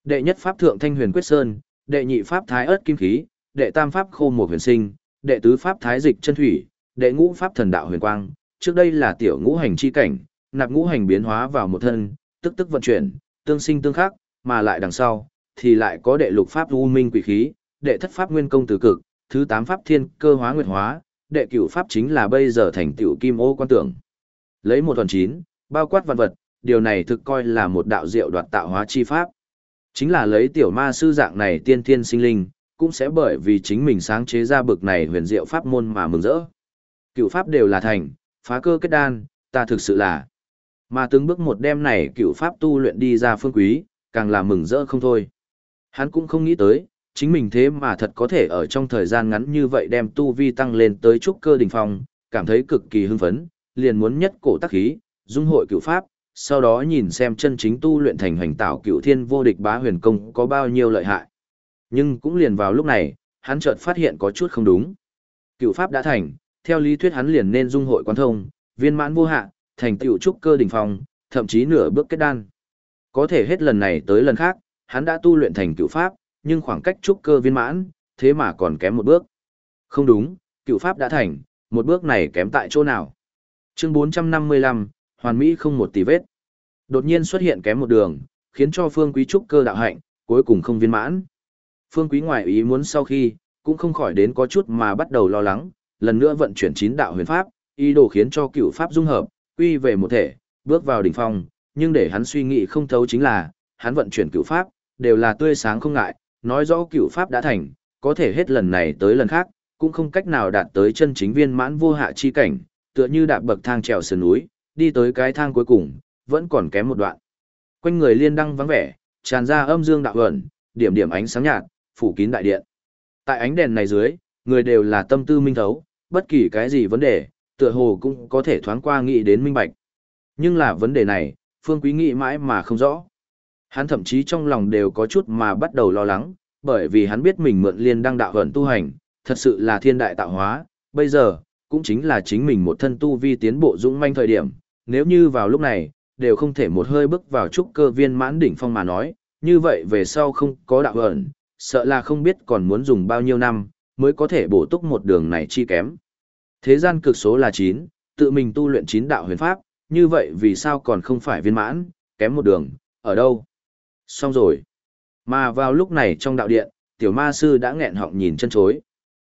Đệ nhất pháp thượng thanh huyền quyết sơn, đệ nhị pháp thái ớt kim khí, đệ tam pháp khô một huyền sinh, đệ tứ pháp thái dịch chân thủy, đệ ngũ pháp thần đạo huyền quang. Trước đây là tiểu ngũ hành chi cảnh, nạp ngũ hành biến hóa vào một thân, tức tức vận chuyển, tương sinh tương khắc, mà lại đằng sau thì lại có đệ lục pháp u minh quỷ khí, đệ thất pháp nguyên công từ cực, thứ tám pháp thiên cơ hóa nguyệt hóa, đệ cửu pháp chính là bây giờ thành tiểu kim ô quan tưởng. Lấy một tuần chín, bao quát văn vật, điều này thực coi là một đạo diệu đoạt tạo hóa chi pháp. Chính là lấy tiểu ma sư dạng này tiên thiên sinh linh, cũng sẽ bởi vì chính mình sáng chế ra bực này huyền diệu pháp môn mà mừng rỡ. Cựu pháp đều là thành, phá cơ kết đan, ta thực sự là. Mà từng bước một đêm này cựu pháp tu luyện đi ra phương quý, càng là mừng rỡ không thôi. Hắn cũng không nghĩ tới, chính mình thế mà thật có thể ở trong thời gian ngắn như vậy đem tu vi tăng lên tới trúc cơ đỉnh phong, cảm thấy cực kỳ hưng phấn, liền muốn nhất cổ tác khí, dung hội cựu pháp, sau đó nhìn xem chân chính tu luyện thành hành tạo cựu thiên vô địch bá huyền công có bao nhiêu lợi hại. Nhưng cũng liền vào lúc này, hắn chợt phát hiện có chút không đúng. Cựu pháp đã thành, theo lý thuyết hắn liền nên dung hội quan thông, viên mãn vô hạ, thành tựu trúc cơ đỉnh phong, thậm chí nửa bước kết đan. Có thể hết lần này tới lần khác, hắn đã tu luyện thành cựu pháp, nhưng khoảng cách trúc cơ viên mãn, thế mà còn kém một bước. Không đúng, cựu pháp đã thành, một bước này kém tại chỗ nào? Chương 455, hoàn mỹ không một tì vết. Đột nhiên xuất hiện kém một đường, khiến cho Phương Quý trúc cơ đạo hạnh, cuối cùng không viên mãn. Phương Quý ngoại ý muốn sau khi, cũng không khỏi đến có chút mà bắt đầu lo lắng, lần nữa vận chuyển chín đạo huyền pháp, ý đồ khiến cho cựu pháp dung hợp, quy về một thể, bước vào đỉnh phong, nhưng để hắn suy nghĩ không thấu chính là, hắn vận chuyển cựu pháp, đều là tươi sáng không ngại, nói rõ cựu pháp đã thành, có thể hết lần này tới lần khác, cũng không cách nào đạt tới chân chính viên mãn vô hạ chi cảnh, tựa như đạp bậc thang trèo sườn núi, đi tới cái thang cuối cùng, vẫn còn kém một đoạn. Quanh người liên đăng vắng vẻ, tràn ra âm dương đạo ẩn, điểm điểm ánh sáng nhạt, phủ kín đại điện. Tại ánh đèn này dưới, người đều là tâm tư minh thấu, bất kỳ cái gì vấn đề, tựa hồ cũng có thể thoáng qua nghĩ đến minh bạch. Nhưng là vấn đề này, Phương Quý nghĩ mãi mà không rõ. Hắn thậm chí trong lòng đều có chút mà bắt đầu lo lắng, bởi vì hắn biết mình mượn liên đăng đạo hận tu hành, thật sự là thiên đại tạo hóa, bây giờ, cũng chính là chính mình một thân tu vi tiến bộ dũng manh thời điểm, nếu như vào lúc này, đều không thể một hơi bước vào trúc cơ viên mãn đỉnh phong mà nói, như vậy về sau không có đạo hận, sợ là không biết còn muốn dùng bao nhiêu năm, mới có thể bổ túc một đường này chi kém. Thế gian cực số là 9, tự mình tu luyện 9 đạo huyền pháp, như vậy vì sao còn không phải viên mãn, kém một đường, ở đâu? Xong rồi. Mà vào lúc này trong đạo điện, tiểu ma sư đã nghẹn họng nhìn chân chối.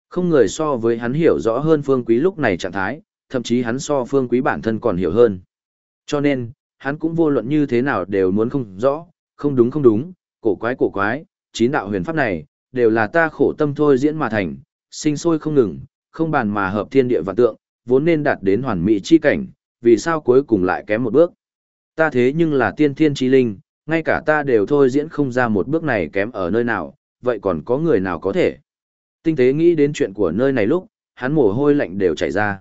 Không người so với hắn hiểu rõ hơn phương quý lúc này trạng thái, thậm chí hắn so phương quý bản thân còn hiểu hơn. Cho nên, hắn cũng vô luận như thế nào đều muốn không rõ, không đúng không đúng, cổ quái cổ quái, chín đạo huyền pháp này, đều là ta khổ tâm thôi diễn mà thành, sinh sôi không ngừng, không bàn mà hợp thiên địa và tượng, vốn nên đạt đến hoàn mỹ chi cảnh, vì sao cuối cùng lại kém một bước. Ta thế nhưng là tiên thiên chi linh, ngay cả ta đều thôi diễn không ra một bước này kém ở nơi nào, vậy còn có người nào có thể. Tinh tế nghĩ đến chuyện của nơi này lúc, hắn mồ hôi lạnh đều chảy ra.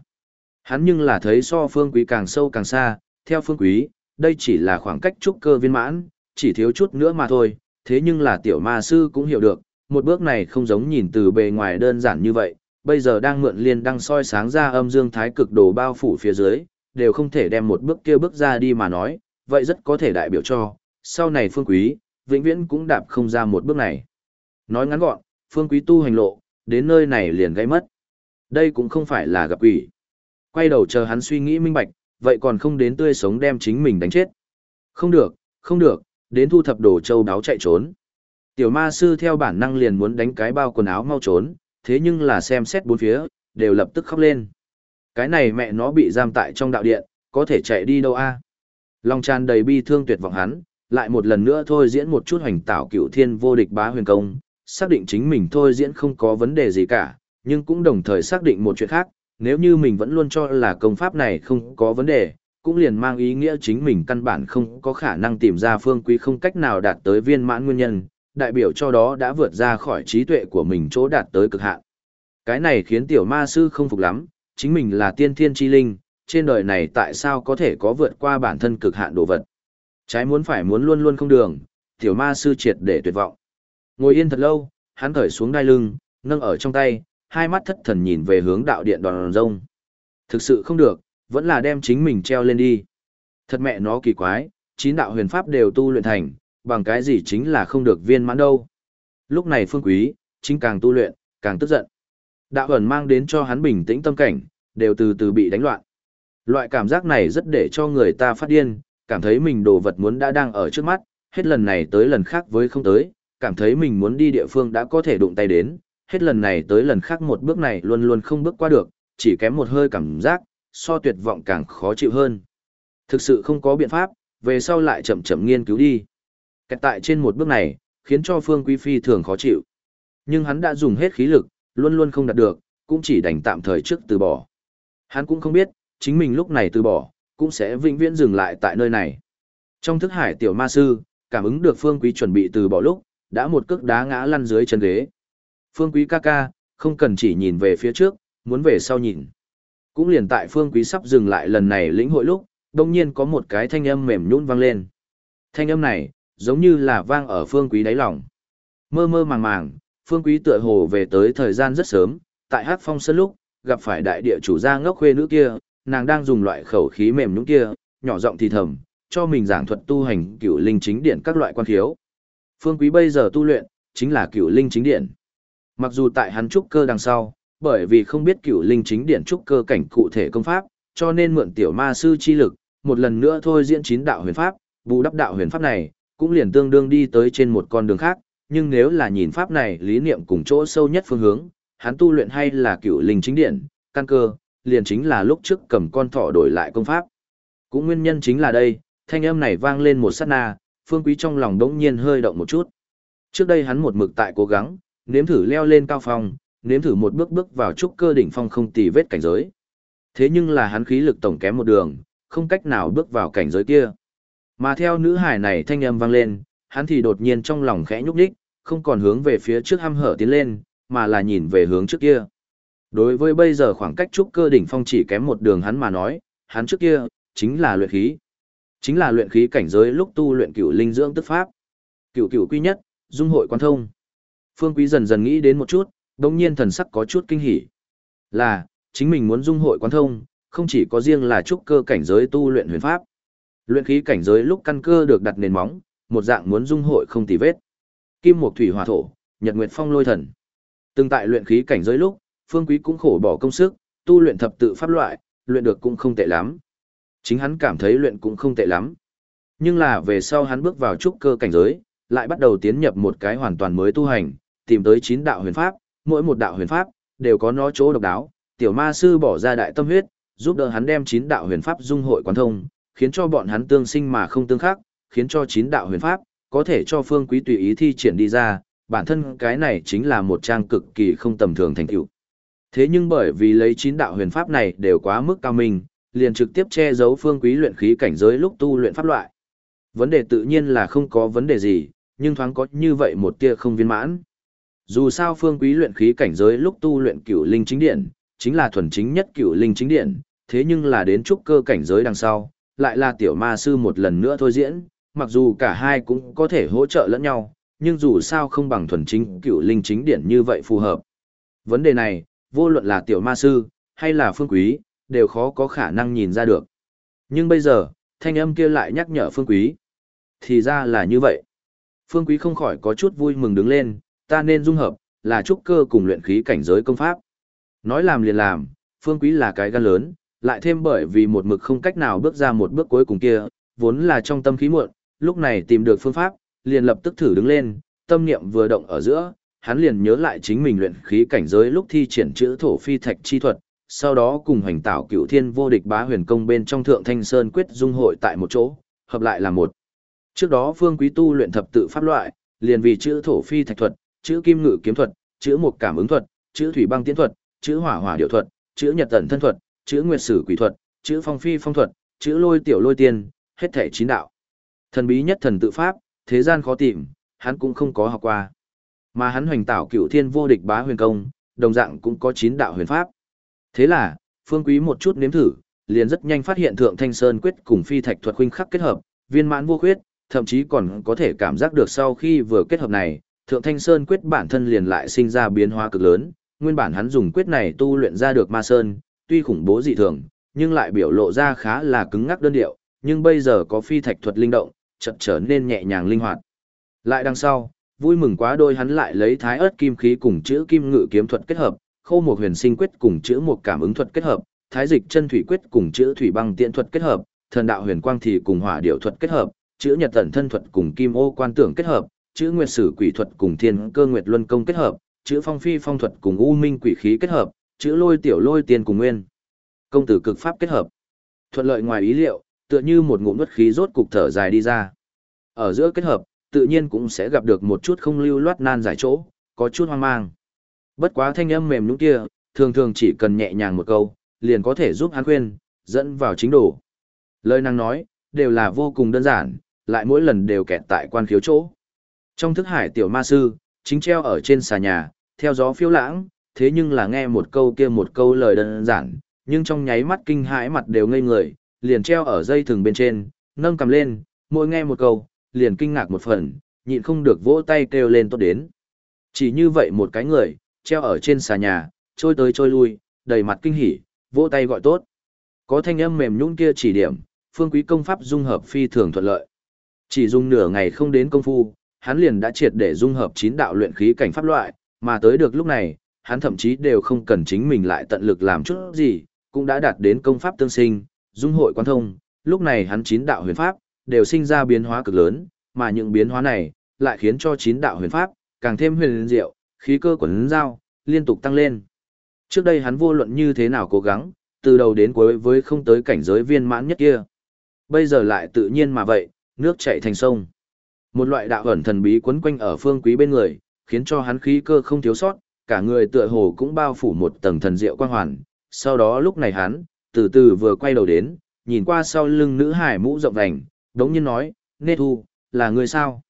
Hắn nhưng là thấy so phương quý càng sâu càng xa, theo phương quý, đây chỉ là khoảng cách trúc cơ viên mãn, chỉ thiếu chút nữa mà thôi, thế nhưng là tiểu ma sư cũng hiểu được, một bước này không giống nhìn từ bề ngoài đơn giản như vậy, bây giờ đang mượn liên đăng soi sáng ra âm dương thái cực đồ bao phủ phía dưới, đều không thể đem một bước kia bước ra đi mà nói, vậy rất có thể đại biểu cho, sau này phương quý, vĩnh viễn cũng đạp không ra một bước này. Nói ngắn gọn, phương quý tu hành lộ, đến nơi này liền gây mất. Đây cũng không phải là gặp quỷ. Quay đầu chờ hắn suy nghĩ minh bạch, vậy còn không đến tươi sống đem chính mình đánh chết. Không được, không được, đến thu thập đồ châu đáo chạy trốn. Tiểu ma sư theo bản năng liền muốn đánh cái bao quần áo mau trốn, thế nhưng là xem xét bốn phía, đều lập tức khóc lên. Cái này mẹ nó bị giam tại trong đạo điện, có thể chạy đi đâu a? Long tràn đầy bi thương tuyệt vọng hắn, lại một lần nữa thôi diễn một chút hoành tạo cựu thiên vô địch bá huyền công, xác định chính mình thôi diễn không có vấn đề gì cả, nhưng cũng đồng thời xác định một chuyện khác, nếu như mình vẫn luôn cho là công pháp này không có vấn đề, cũng liền mang ý nghĩa chính mình căn bản không có khả năng tìm ra phương quý không cách nào đạt tới viên mãn nguyên nhân, đại biểu cho đó đã vượt ra khỏi trí tuệ của mình chỗ đạt tới cực hạn. Cái này khiến tiểu ma sư không phục lắm, chính mình là tiên thiên chi linh, trên đời này tại sao có thể có vượt qua bản thân cực hạn đồ vật. Trái muốn phải muốn luôn luôn không đường, tiểu ma sư triệt để tuyệt vọng. Ngồi yên thật lâu, hắn thởi xuống đai lưng, nâng ở trong tay, hai mắt thất thần nhìn về hướng đạo điện đoàn rông. Thực sự không được, vẫn là đem chính mình treo lên đi. Thật mẹ nó kỳ quái, chín đạo huyền pháp đều tu luyện thành, bằng cái gì chính là không được viên mãn đâu. Lúc này phương quý, chính càng tu luyện, càng tức giận. Đạo ẩn mang đến cho hắn bình tĩnh tâm cảnh, đều từ từ bị đánh loạn. Loại cảm giác này rất để cho người ta phát điên, cảm thấy mình đồ vật muốn đã đang ở trước mắt, hết lần này tới lần khác với không tới, cảm thấy mình muốn đi địa phương đã có thể đụng tay đến, hết lần này tới lần khác một bước này luôn luôn không bước qua được, chỉ kém một hơi cảm giác, so tuyệt vọng càng khó chịu hơn. Thực sự không có biện pháp, về sau lại chậm chậm nghiên cứu đi. Kẹt tại trên một bước này, khiến cho Phương Quý Phi thường khó chịu. Nhưng hắn đã dùng hết khí lực, luôn luôn không đạt được, cũng chỉ đành tạm thời trước từ bỏ. Hắn cũng không biết, chính mình lúc này từ bỏ, cũng sẽ vĩnh viễn dừng lại tại nơi này. Trong thức hải tiểu ma sư, cảm ứng được Phương Quý chuẩn bị từ bỏ lúc, đã một cước đá ngã lăn dưới chân ghế. Phương Quý ca ca, không cần chỉ nhìn về phía trước, muốn về sau nhìn. Cũng liền tại Phương Quý sắp dừng lại lần này lĩnh hội lúc, đồng nhiên có một cái thanh âm mềm nhũn vang lên. Thanh âm này, giống như là vang ở Phương Quý đáy lòng. Mơ mơ màng màng, Phương Quý tựa hồ về tới thời gian rất sớm, tại Hát Phong sân lúc, gặp phải đại địa chủ gia ngốc khuê nữ kia, nàng đang dùng loại khẩu khí mềm nhũn kia, nhỏ giọng thì thầm, cho mình giảng thuật tu hành cửu linh chính điện các loại quan khiếu. Phương Quý bây giờ tu luyện, chính là cửu linh chính điện. Mặc dù tại hắn trúc cơ đằng sau, bởi vì không biết cửu linh chính điện trúc cơ cảnh cụ thể công pháp, cho nên mượn tiểu ma sư chi lực, một lần nữa thôi diễn chín đạo huyền pháp, bù đắp đạo huyền pháp này, cũng liền tương đương đi tới trên một con đường khác, nhưng nếu là nhìn pháp này lý niệm cùng chỗ sâu nhất phương hướng, hắn tu luyện hay là cửu linh chính điện, căn cơ, liền chính là lúc trước cầm con thỏ đổi lại công pháp. Cũng nguyên nhân chính là đây, thanh âm này vang lên một sát na, phương quý trong lòng đống nhiên hơi động một chút. Trước đây hắn một mực tại cố gắng, nếm thử leo lên cao phong, nếm thử một bước bước vào trúc cơ đỉnh phong không tì vết cảnh giới. Thế nhưng là hắn khí lực tổng kém một đường, không cách nào bước vào cảnh giới kia. Mà theo nữ hải này thanh âm vang lên, hắn thì đột nhiên trong lòng khẽ nhúc nhích, không còn hướng về phía trước hăm hở tiến lên, mà là nhìn về hướng trước kia. Đối với bây giờ khoảng cách trúc cơ đỉnh phong chỉ kém một đường hắn mà nói, hắn trước kia, chính là luyện khí. Chính là luyện khí cảnh giới lúc tu luyện cửu linh dưỡng tức pháp. Cửu cửu quy nhất, dung hội quan thông. Phương Quý dần dần nghĩ đến một chút, đồng nhiên thần sắc có chút kinh hỉ. Là, chính mình muốn dung hội quan thông, không chỉ có riêng là trúc cơ cảnh giới tu luyện huyền pháp. Luyện khí cảnh giới lúc căn cơ được đặt nền móng, một dạng muốn dung hội không tì vết. Kim Mộc Thủy Hỏa Thổ, Nhật Nguyệt Phong Lôi Thần. Từng tại luyện khí cảnh giới lúc, Phương Quý cũng khổ bỏ công sức, tu luyện thập tự pháp loại, luyện được cũng không tệ lắm. Chính hắn cảm thấy luyện cũng không tệ lắm. Nhưng là về sau hắn bước vào trúc cơ cảnh giới, lại bắt đầu tiến nhập một cái hoàn toàn mới tu hành, tìm tới chín đạo huyền pháp, mỗi một đạo huyền pháp đều có nó chỗ độc đáo. Tiểu ma sư bỏ ra đại tâm huyết, giúp đỡ hắn đem chín đạo huyền pháp dung hội quán thông, khiến cho bọn hắn tương sinh mà không tương khắc, khiến cho chín đạo huyền pháp có thể cho Phương Quý tùy ý thi triển đi ra, bản thân cái này chính là một trang cực kỳ không tầm thường thành tựu. Thế nhưng bởi vì lấy chín đạo huyền pháp này đều quá mức cao minh, liền trực tiếp che giấu Phương Quý luyện khí cảnh giới lúc tu luyện pháp loại. Vấn đề tự nhiên là không có vấn đề gì, nhưng thoáng có như vậy một tia không viên mãn. Dù sao Phương Quý luyện khí cảnh giới lúc tu luyện cửu linh chính điện, chính là thuần chính nhất cửu linh chính điện, thế nhưng là đến trúc cơ cảnh giới đằng sau, lại là tiểu ma sư một lần nữa thôi diễn, mặc dù cả hai cũng có thể hỗ trợ lẫn nhau, nhưng dù sao không bằng thuần chính cựu linh chính điển như vậy phù hợp. Vấn đề này, vô luận là tiểu ma sư, hay là phương quý, đều khó có khả năng nhìn ra được. Nhưng bây giờ, thanh âm kia lại nhắc nhở phương quý. Thì ra là như vậy. Phương quý không khỏi có chút vui mừng đứng lên, ta nên dung hợp, là trúc cơ cùng luyện khí cảnh giới công pháp. Nói làm liền làm, phương quý là cái gan lớn, lại thêm bởi vì một mực không cách nào bước ra một bước cuối cùng kia, vốn là trong tâm khí muộn, lúc này tìm được phương pháp, liền lập tức thử đứng lên, tâm niệm vừa động ở giữa, hắn liền nhớ lại chính mình luyện khí cảnh giới lúc thi triển chữ thổ phi thạch chi thuật, sau đó cùng hoành tạo cựu thiên vô địch bá huyền công bên trong thượng thanh sơn quyết dung hội tại một chỗ, hợp lại là một. Trước đó phương quý tu luyện thập tự pháp loại, liền vì chữ thổ phi thạch thuật, chữ kim ngự kiếm thuật, chữ một cảm ứng thuật, chữ thủy băng tiến thuật, chữ hỏa hỏa điệu thuật, chữ nhật tận thân thuật, chữ nguyệt sử quỷ thuật, chữ phong phi phong thuật, chữ lôi tiểu lôi tiên, hết thể chín đạo. Thần bí nhất thần tự pháp, thế gian khó tìm, hắn cũng không có học qua. Mà hắn hoành tạo cửu thiên vô địch bá huyền công, đồng dạng cũng có chín đạo huyền pháp. Thế là, phương quý một chút nếm thử, liền rất nhanh phát hiện thượng thanh sơn quyết cùng phi thạch thuật huynh khắc kết hợp, viên mãn vô khuyết, thậm chí còn có thể cảm giác được sau khi vừa kết hợp này, thượng thanh sơn quyết bản thân liền lại sinh ra biến hóa cực lớn, nguyên bản hắn dùng quyết này tu luyện ra được ma sơn, tuy khủng bố dị thường, nhưng lại biểu lộ ra khá là cứng ngắc đơn điệu, nhưng bây giờ có phi thạch thuật linh động, chợt trở nên nhẹ nhàng linh hoạt. Lại đằng sau, vui mừng quá đôi hắn lại lấy thái ớt kim khí cùng chữ kim ngự kiếm thuật kết hợp, khô một huyền sinh quyết cùng chữ một cảm ứng thuật kết hợp, thái dịch chân thủy quyết cùng chữ thủy băng tiện thuật kết hợp, thần đạo huyền quang thì cùng hỏa điệu thuật kết hợp, chữ nhật tận thân thuật cùng kim ô quan tưởng kết hợp, chữ nguyệt sử quỷ thuật cùng thiên cơ nguyệt luân công kết hợp, chữ phong phi phong thuật cùng u minh quỷ khí kết hợp, chữ lôi tiểu lôi tiên cùng nguyên. Công tử cực pháp kết hợp. Thuận lợi ngoài ý liệu, tựa như một ngụm nuốt khí rốt cục thở dài đi ra. Ở giữa kết hợp, tự nhiên cũng sẽ gặp được một chút không lưu loát nan giải chỗ, có chút hoang mang. Bất quá thanh âm mềm nhũn kia, thường thường chỉ cần nhẹ nhàng một câu, liền có thể giúp hắn khuyên, dẫn vào chính đồ. Lời năng nói, đều là vô cùng đơn giản, lại mỗi lần đều kẹt tại quan khiếu chỗ. Trong thức hải tiểu ma sư, chính treo ở trên xà nhà, theo gió phiêu lãng, thế nhưng là nghe một câu kia một câu lời đơn giản, nhưng trong nháy mắt kinh hãi mặt đều ngây người, liền treo ở dây thừng bên trên, nâng cầm lên, mỗi nghe một câu, liền kinh ngạc một phần, nhịn không được vỗ tay kêu lên tốt đến. Chỉ như vậy một cái người, treo ở trên xà nhà, trôi tới trôi lui, đầy mặt kinh hỉ, vỗ tay gọi tốt. Có thanh âm mềm nhũn kia chỉ điểm, phương quý công pháp dung hợp phi thường thuận lợi. Chỉ dùng nửa ngày không đến công phu, hắn liền đã triệt để dung hợp chín đạo luyện khí cảnh pháp loại, mà tới được lúc này, hắn thậm chí đều không cần chính mình lại tận lực làm chút gì, cũng đã đạt đến công pháp tương sinh, dung hội quan thông, lúc này hắn chín đạo huyền pháp đều sinh ra biến hóa cực lớn, mà những biến hóa này lại khiến cho chín đạo huyền pháp càng thêm huyền diệu, khí cơ quần giao liên tục tăng lên. Trước đây hắn vô luận như thế nào cố gắng, từ đầu đến cuối với không tới cảnh giới viên mãn nhất kia. Bây giờ lại tự nhiên mà vậy, nước chảy thành sông. Một loại đạo ẩn thần bí quấn quanh ở phương quý bên người, khiến cho hắn khí cơ không thiếu sót, cả người tựa hồ cũng bao phủ một tầng thần diệu quang hoàn. Sau đó lúc này hắn, từ từ vừa quay đầu đến, nhìn qua sau lưng nữ hải mũ rộng vành, đống nhiên nói, Nê Thu, là người sao?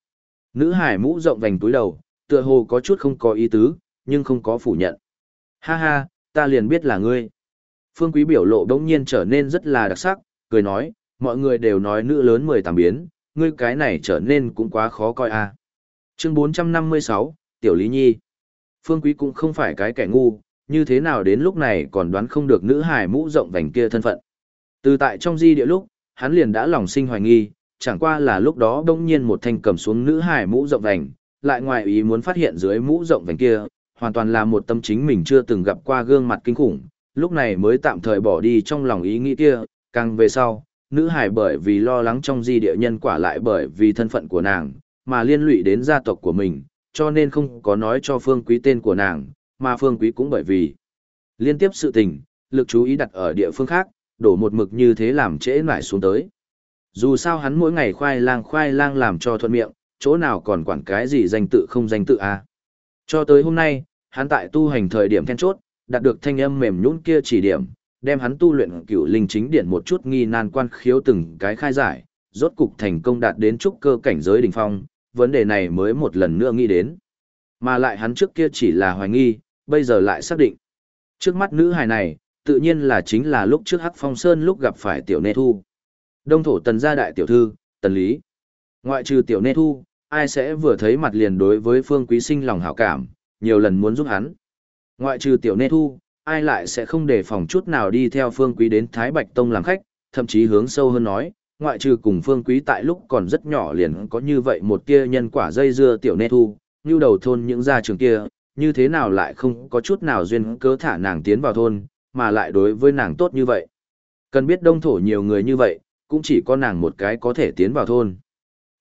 Nữ hải mũ rộng vành túi đầu, tựa hồ có chút không có ý tứ, nhưng không có phủ nhận. Ha ha, ta liền biết là ngươi. Phương Quý biểu lộ đống nhiên trở nên rất là đặc sắc, cười nói, mọi người đều nói nữ lớn mười tám biến, ngươi cái này trở nên cũng quá khó coi à. Chương 456, Tiểu Lý Nhi. Phương Quý cũng không phải cái kẻ ngu, như thế nào đến lúc này còn đoán không được nữ hài mũ rộng vành kia thân phận. Từ tại trong di địa lúc, hắn liền đã lòng sinh hoài nghi, chẳng qua là lúc đó đông nhiên một thanh cầm xuống nữ hải mũ rộng vành, lại ngoài ý muốn phát hiện dưới mũ rộng vành kia, hoàn toàn là một tâm chính mình chưa từng gặp qua gương mặt kinh khủng, lúc này mới tạm thời bỏ đi trong lòng ý nghĩ kia, càng về sau, nữ hải bởi vì lo lắng trong di địa nhân quả lại bởi vì thân phận của nàng, mà liên lụy đến gia tộc của mình, cho nên không có nói cho phương quý tên của nàng, mà phương quý cũng bởi vì liên tiếp sự tình, lực chú ý đặt ở địa phương khác, đổ một mực như thế làm trễ nải xuống tới. Dù sao hắn mỗi ngày khoai lang khoai lang làm cho thuận miệng, chỗ nào còn quản cái gì danh tự không danh tự à. Cho tới hôm nay, hắn tại tu hành thời điểm then chốt, đạt được thanh âm mềm nhũn kia chỉ điểm, đem hắn tu luyện cựu linh chính điện một chút nghi nan quan khiếu từng cái khai giải, rốt cục thành công đạt đến trúc cơ cảnh giới đỉnh phong, vấn đề này mới một lần nữa nghĩ đến. Mà lại hắn trước kia chỉ là hoài nghi, bây giờ lại xác định. Trước mắt nữ hài này, tự nhiên là chính là lúc trước Hắc Phong Sơn lúc gặp phải Tiểu Nê Thu. Đông thổ tần gia đại tiểu thư, tần lý. Ngoại trừ Tiểu Nê Thu, ai sẽ vừa thấy mặt liền đối với Phương Quý sinh lòng hảo cảm, nhiều lần muốn giúp hắn. Ngoại trừ Tiểu Nê Thu, ai lại sẽ không để phòng chút nào đi theo Phương Quý đến Thái Bạch Tông làm khách, thậm chí hướng sâu hơn nói, ngoại trừ cùng Phương Quý tại lúc còn rất nhỏ liền có như vậy một tia nhân quả dây dưa Tiểu Nê Thu, như đầu thôn những gia trường kia, như thế nào lại không có chút nào duyên cớ thả nàng tiến vào thôn, mà lại đối với nàng tốt như vậy. Cần biết đông thổ nhiều người như vậy, cũng chỉ có nàng một cái có thể tiến vào thôn.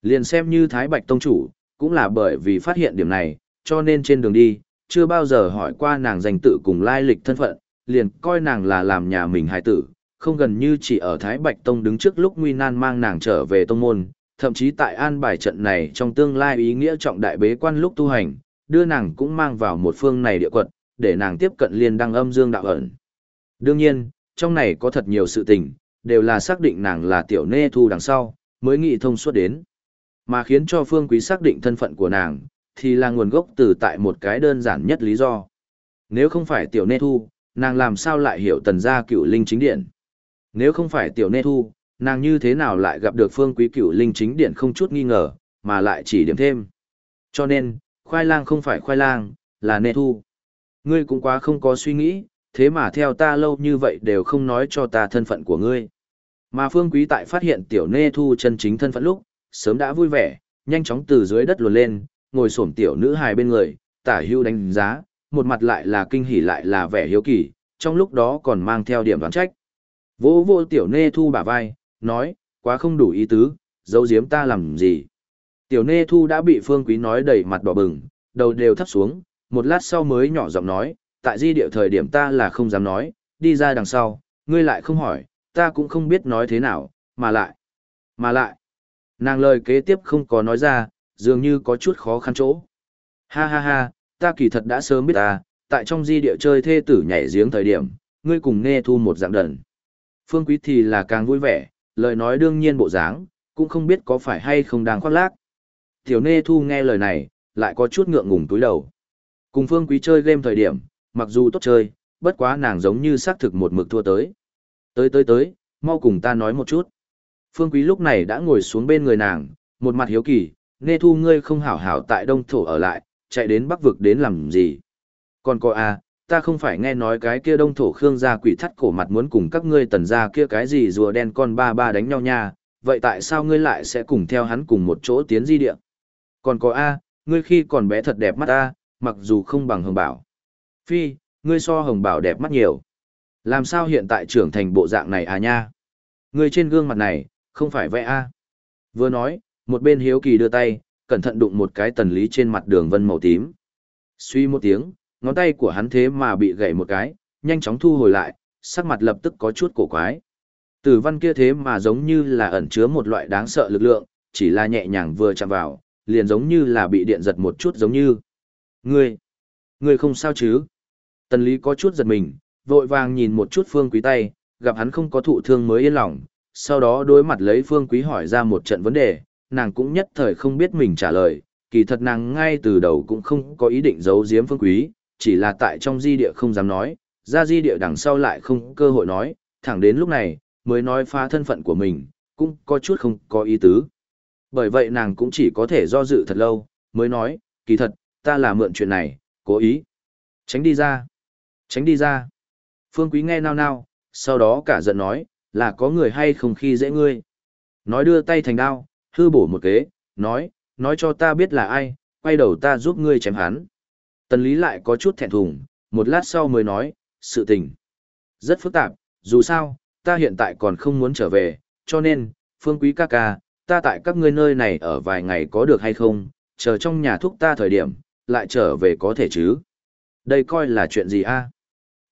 Liền xem như Thái Bạch Tông chủ, cũng là bởi vì phát hiện điểm này, cho nên trên đường đi, chưa bao giờ hỏi qua nàng danh tự cùng lai lịch thân phận, liền coi nàng là làm nhà mình hài tử, không gần như chỉ ở Thái Bạch Tông đứng trước lúc nguy nan mang nàng trở về tông môn, thậm chí tại an bài trận này trong tương lai ý nghĩa trọng đại bế quan lúc tu hành, đưa nàng cũng mang vào một phương này địa quật, để nàng tiếp cận liên đăng âm dương đạo ẩn. Đương nhiên, trong này có thật nhiều sự tình, đều là xác định nàng là tiểu nê thu đằng sau, mới nghị thông suốt đến. Mà khiến cho phương quý xác định thân phận của nàng, thì là nguồn gốc từ tại một cái đơn giản nhất lý do. Nếu không phải tiểu nê thu, nàng làm sao lại hiểu tần gia cựu linh chính điện? Nếu không phải tiểu nê thu, nàng như thế nào lại gặp được phương quý cựu linh chính điện không chút nghi ngờ, mà lại chỉ điểm thêm. Cho nên, khoai lang không phải khoai lang, là nê thu. Ngươi cũng quá không có suy nghĩ, thế mà theo ta lâu như vậy đều không nói cho ta thân phận của ngươi. Mà phương quý tại phát hiện tiểu nê thu chân chính thân phận lúc, sớm đã vui vẻ, nhanh chóng từ dưới đất luồn lên, ngồi xổm tiểu nữ hài bên người, tả hưu đánh giá, một mặt lại là kinh hỉ lại là vẻ hiếu kỳ, trong lúc đó còn mang theo điểm đoán trách. Vô vô tiểu nê thu bả vai, nói, quá không đủ ý tứ, giấu giếm ta làm gì. Tiểu nê thu đã bị phương quý nói đầy mặt đỏ bừng, đầu đều thấp xuống, một lát sau mới nhỏ giọng nói, tại di điệu thời điểm ta là không dám nói, đi ra đằng sau, ngươi lại không hỏi, ta cũng không biết nói thế nào, mà lại, mà lại. Nàng lời kế tiếp không có nói ra, dường như có chút khó khăn chỗ. Ha ha ha, ta kỳ thật đã sớm biết ta, tại trong di địa chơi thê tử nhảy giếng thời điểm, ngươi cùng nghe thu một dạng đần. Phương Quý thì là càng vui vẻ, lời nói đương nhiên bộ dáng, cũng không biết có phải hay không đang khoác lác. Tiểu Nê Thu nghe lời này, lại có chút ngượng ngùng túi đầu. Cùng Phương Quý chơi game thời điểm, mặc dù tốt chơi, bất quá nàng giống như xác thực một mực thua tới. Tới tới tới, mau cùng ta nói một chút. Phương Quý lúc này đã ngồi xuống bên người nàng, một mặt hiếu kỳ, Nê Thu ngươi không hảo hảo tại Đông Thổ ở lại, chạy đến Bắc Vực đến làm gì. Còn có à, ta không phải nghe nói cái kia Đông Thổ Khương gia quỷ thắt cổ mặt muốn cùng các ngươi tần gia kia cái gì rùa đen con ba ba đánh nhau nha, vậy tại sao ngươi lại sẽ cùng theo hắn cùng một chỗ tiến di địa? Còn có a, ngươi khi còn bé thật đẹp mắt a, mặc dù không bằng hồng bảo. Phi, ngươi so hồng bảo đẹp mắt nhiều. Làm sao hiện tại trưởng thành bộ dạng này à nha? người trên gương mặt này, không phải vẽ a. Vừa nói, một bên hiếu kỳ đưa tay, cẩn thận đụng một cái tần lý trên mặt đường vân màu tím. Suy một tiếng, ngón tay của hắn thế mà bị gãy một cái, nhanh chóng thu hồi lại, sắc mặt lập tức có chút cổ quái. Tử văn kia thế mà giống như là ẩn chứa một loại đáng sợ lực lượng, chỉ là nhẹ nhàng vừa chạm vào, liền giống như là bị điện giật một chút giống như. Ngươi, ngươi không sao chứ? Tần Lý có chút giật mình, vội vàng nhìn một chút Phương Quý tay, gặp hắn không có thụ thương mới yên lòng, sau đó đối mặt lấy Phương Quý hỏi ra một trận vấn đề, nàng cũng nhất thời không biết mình trả lời, kỳ thật nàng ngay từ đầu cũng không có ý định giấu giếm Phương Quý, chỉ là tại trong di địa không dám nói, ra di địa đằng sau lại không cơ hội nói, thẳng đến lúc này, mới nói phá thân phận của mình, cũng có chút không có ý tứ. Bởi vậy nàng cũng chỉ có thể do dự thật lâu, mới nói, kỳ thật, ta là mượn chuyện này, cố ý. Tránh đi ra. Tránh đi ra. Phương Quý nghe nao nao, sau đó cả giận nói, là có người hay không khi dễ ngươi. Nói đưa tay thành đao, hư bổ một kế, nói, nói cho ta biết là ai, quay đầu ta giúp ngươi chém hắn. Tần Lý lại có chút thẹn thùng, một lát sau mới nói, sự tình. Rất phức tạp, dù sao, ta hiện tại còn không muốn trở về, cho nên, Phương Quý ca ca, ta tại các ngươi nơi này ở vài ngày có được hay không, chờ trong nhà thuốc ta thời điểm, lại trở về có thể chứ. Đây coi là chuyện gì a?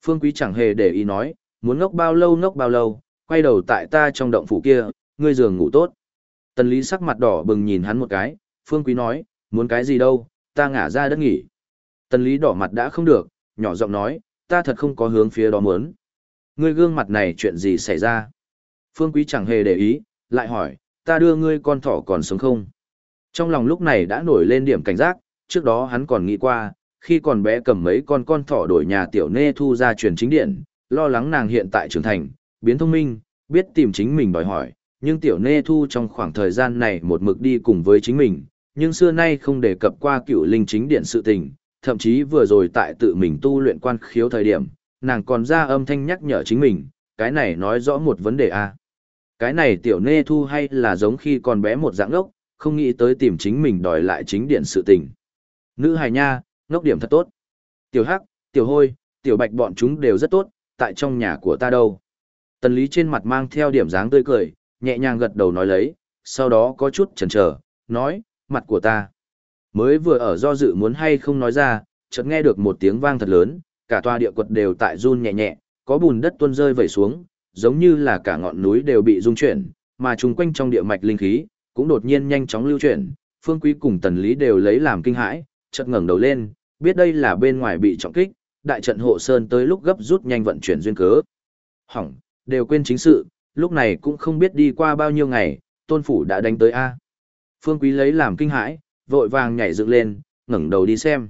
Phương Quý chẳng hề để ý nói, muốn ngốc bao lâu ngốc bao lâu, quay đầu tại ta trong động phủ kia, ngươi giường ngủ tốt. Tần Lý sắc mặt đỏ bừng nhìn hắn một cái, Phương Quý nói, muốn cái gì đâu, ta ngả ra đất nghỉ. Tần Lý đỏ mặt đã không được, nhỏ giọng nói, ta thật không có hướng phía đó muốn. Ngươi gương mặt này chuyện gì xảy ra? Phương Quý chẳng hề để ý, lại hỏi, ta đưa ngươi con thỏ còn sống không? Trong lòng lúc này đã nổi lên điểm cảnh giác, trước đó hắn còn nghĩ qua, khi còn bé cầm mấy con con thỏ đổi nhà tiểu nê thu ra truyền chính điện, lo lắng nàng hiện tại trưởng thành, biến thông minh, biết tìm chính mình đòi hỏi, nhưng tiểu nê thu trong khoảng thời gian này một mực đi cùng với chính mình, nhưng xưa nay không đề cập qua cựu linh chính điện sự tình, thậm chí vừa rồi tại tự mình tu luyện quan khiếu thời điểm, nàng còn ra âm thanh nhắc nhở chính mình, cái này nói rõ một vấn đề a. Cái này tiểu nê thu hay là giống khi còn bé một dạng ốc, không nghĩ tới tìm chính mình đòi lại chính điện sự tình. Nữ hài nha, ngốc điểm thật tốt. Tiểu hắc, tiểu hôi, tiểu bạch bọn chúng đều rất tốt, tại trong nhà của ta đâu. Tần lý trên mặt mang theo điểm dáng tươi cười, nhẹ nhàng gật đầu nói lấy, sau đó có chút chần chờ, nói, mặt của ta. Mới vừa ở do dự muốn hay không nói ra, chợt nghe được một tiếng vang thật lớn, cả tòa địa quật đều tại run nhẹ nhẹ, có bùn đất tuôn rơi vẩy xuống, giống như là cả ngọn núi đều bị rung chuyển, mà chung quanh trong địa mạch linh khí cũng đột nhiên nhanh chóng lưu chuyển, Phương Quý cùng Tần Lý đều lấy làm kinh hãi, chợt ngẩng đầu lên, biết đây là bên ngoài bị trọng kích, đại trận hộ sơn tới lúc gấp rút nhanh vận chuyển duyên cớ. Hỏng, đều quên chính sự, lúc này cũng không biết đi qua bao nhiêu ngày, tôn phủ đã đánh tới A. Phương Quý lấy làm kinh hãi, vội vàng nhảy dựng lên, ngẩng đầu đi xem.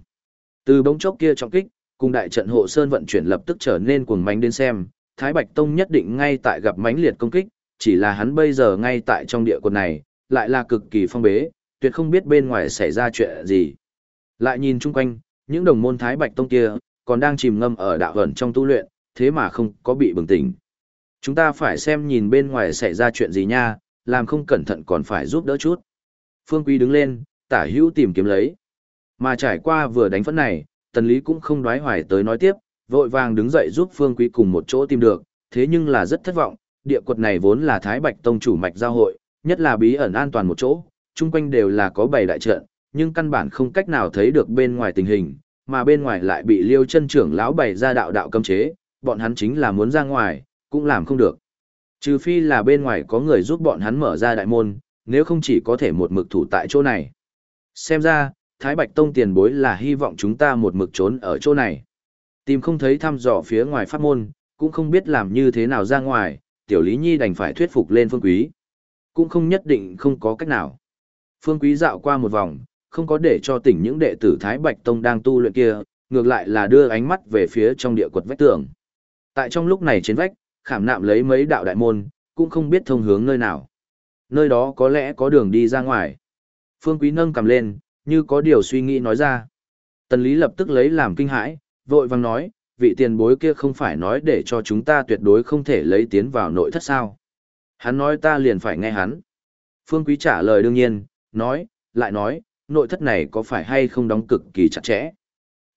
Từ bóng chốc kia trọng kích, cùng đại trận hộ sơn vận chuyển lập tức trở nên cuồng mánh đến xem, Thái Bạch Tông nhất định ngay tại gặp mánh liệt công kích, chỉ là hắn bây giờ ngay tại trong địa quần này, lại là cực kỳ phong bế, tuyệt không biết bên ngoài xảy ra chuyện gì. Lại nhìn chung quanh, những đồng môn Thái Bạch Tông kia, còn đang chìm ngâm ở đạo ẩn trong tu luyện, thế mà không có bị bừng tỉnh. Chúng ta phải xem nhìn bên ngoài xảy ra chuyện gì nha, làm không cẩn thận còn phải giúp đỡ chút. Phương Quý đứng lên, tả hữu tìm kiếm lấy. Mà trải qua vừa đánh phẫn này, tần lý cũng không đoái hoài tới nói tiếp, vội vàng đứng dậy giúp Phương Quý cùng một chỗ tìm được, thế nhưng là rất thất vọng, địa quật này vốn là Thái Bạch Tông chủ mạch giao hội, nhất là bí ẩn an toàn một chỗ, chung quanh đều là có bảy đại trận, nhưng căn bản không cách nào thấy được bên ngoài tình hình, mà bên ngoài lại bị Liêu chân trưởng lão bày ra đạo đạo cấm chế, bọn hắn chính là muốn ra ngoài, cũng làm không được. Trừ phi là bên ngoài có người giúp bọn hắn mở ra đại môn, nếu không chỉ có thể một mực thủ tại chỗ này. Xem ra, Thái Bạch Tông tiền bối là hy vọng chúng ta một mực trốn ở chỗ này. Tìm không thấy thăm dò phía ngoài pháp môn, cũng không biết làm như thế nào ra ngoài, tiểu lý nhi đành phải thuyết phục lên phương quý. Cũng không nhất định không có cách nào. Phương quý dạo qua một vòng, không có để cho tỉnh những đệ tử Thái Bạch Tông đang tu luyện kia, ngược lại là đưa ánh mắt về phía trong địa quật vách tường. Tại trong lúc này trên vách, khảm nạm lấy mấy đạo đại môn, cũng không biết thông hướng nơi nào. Nơi đó có lẽ có đường đi ra ngoài. Phương Quý nâng cầm lên, như có điều suy nghĩ nói ra. Tần Lý lập tức lấy làm kinh hãi, vội vàng nói, vị tiền bối kia không phải nói để cho chúng ta tuyệt đối không thể lấy tiến vào nội thất sao. Hắn nói ta liền phải nghe hắn. Phương Quý trả lời đương nhiên, nói, lại nói, nội thất này có phải hay không đóng cực kỳ chặt chẽ.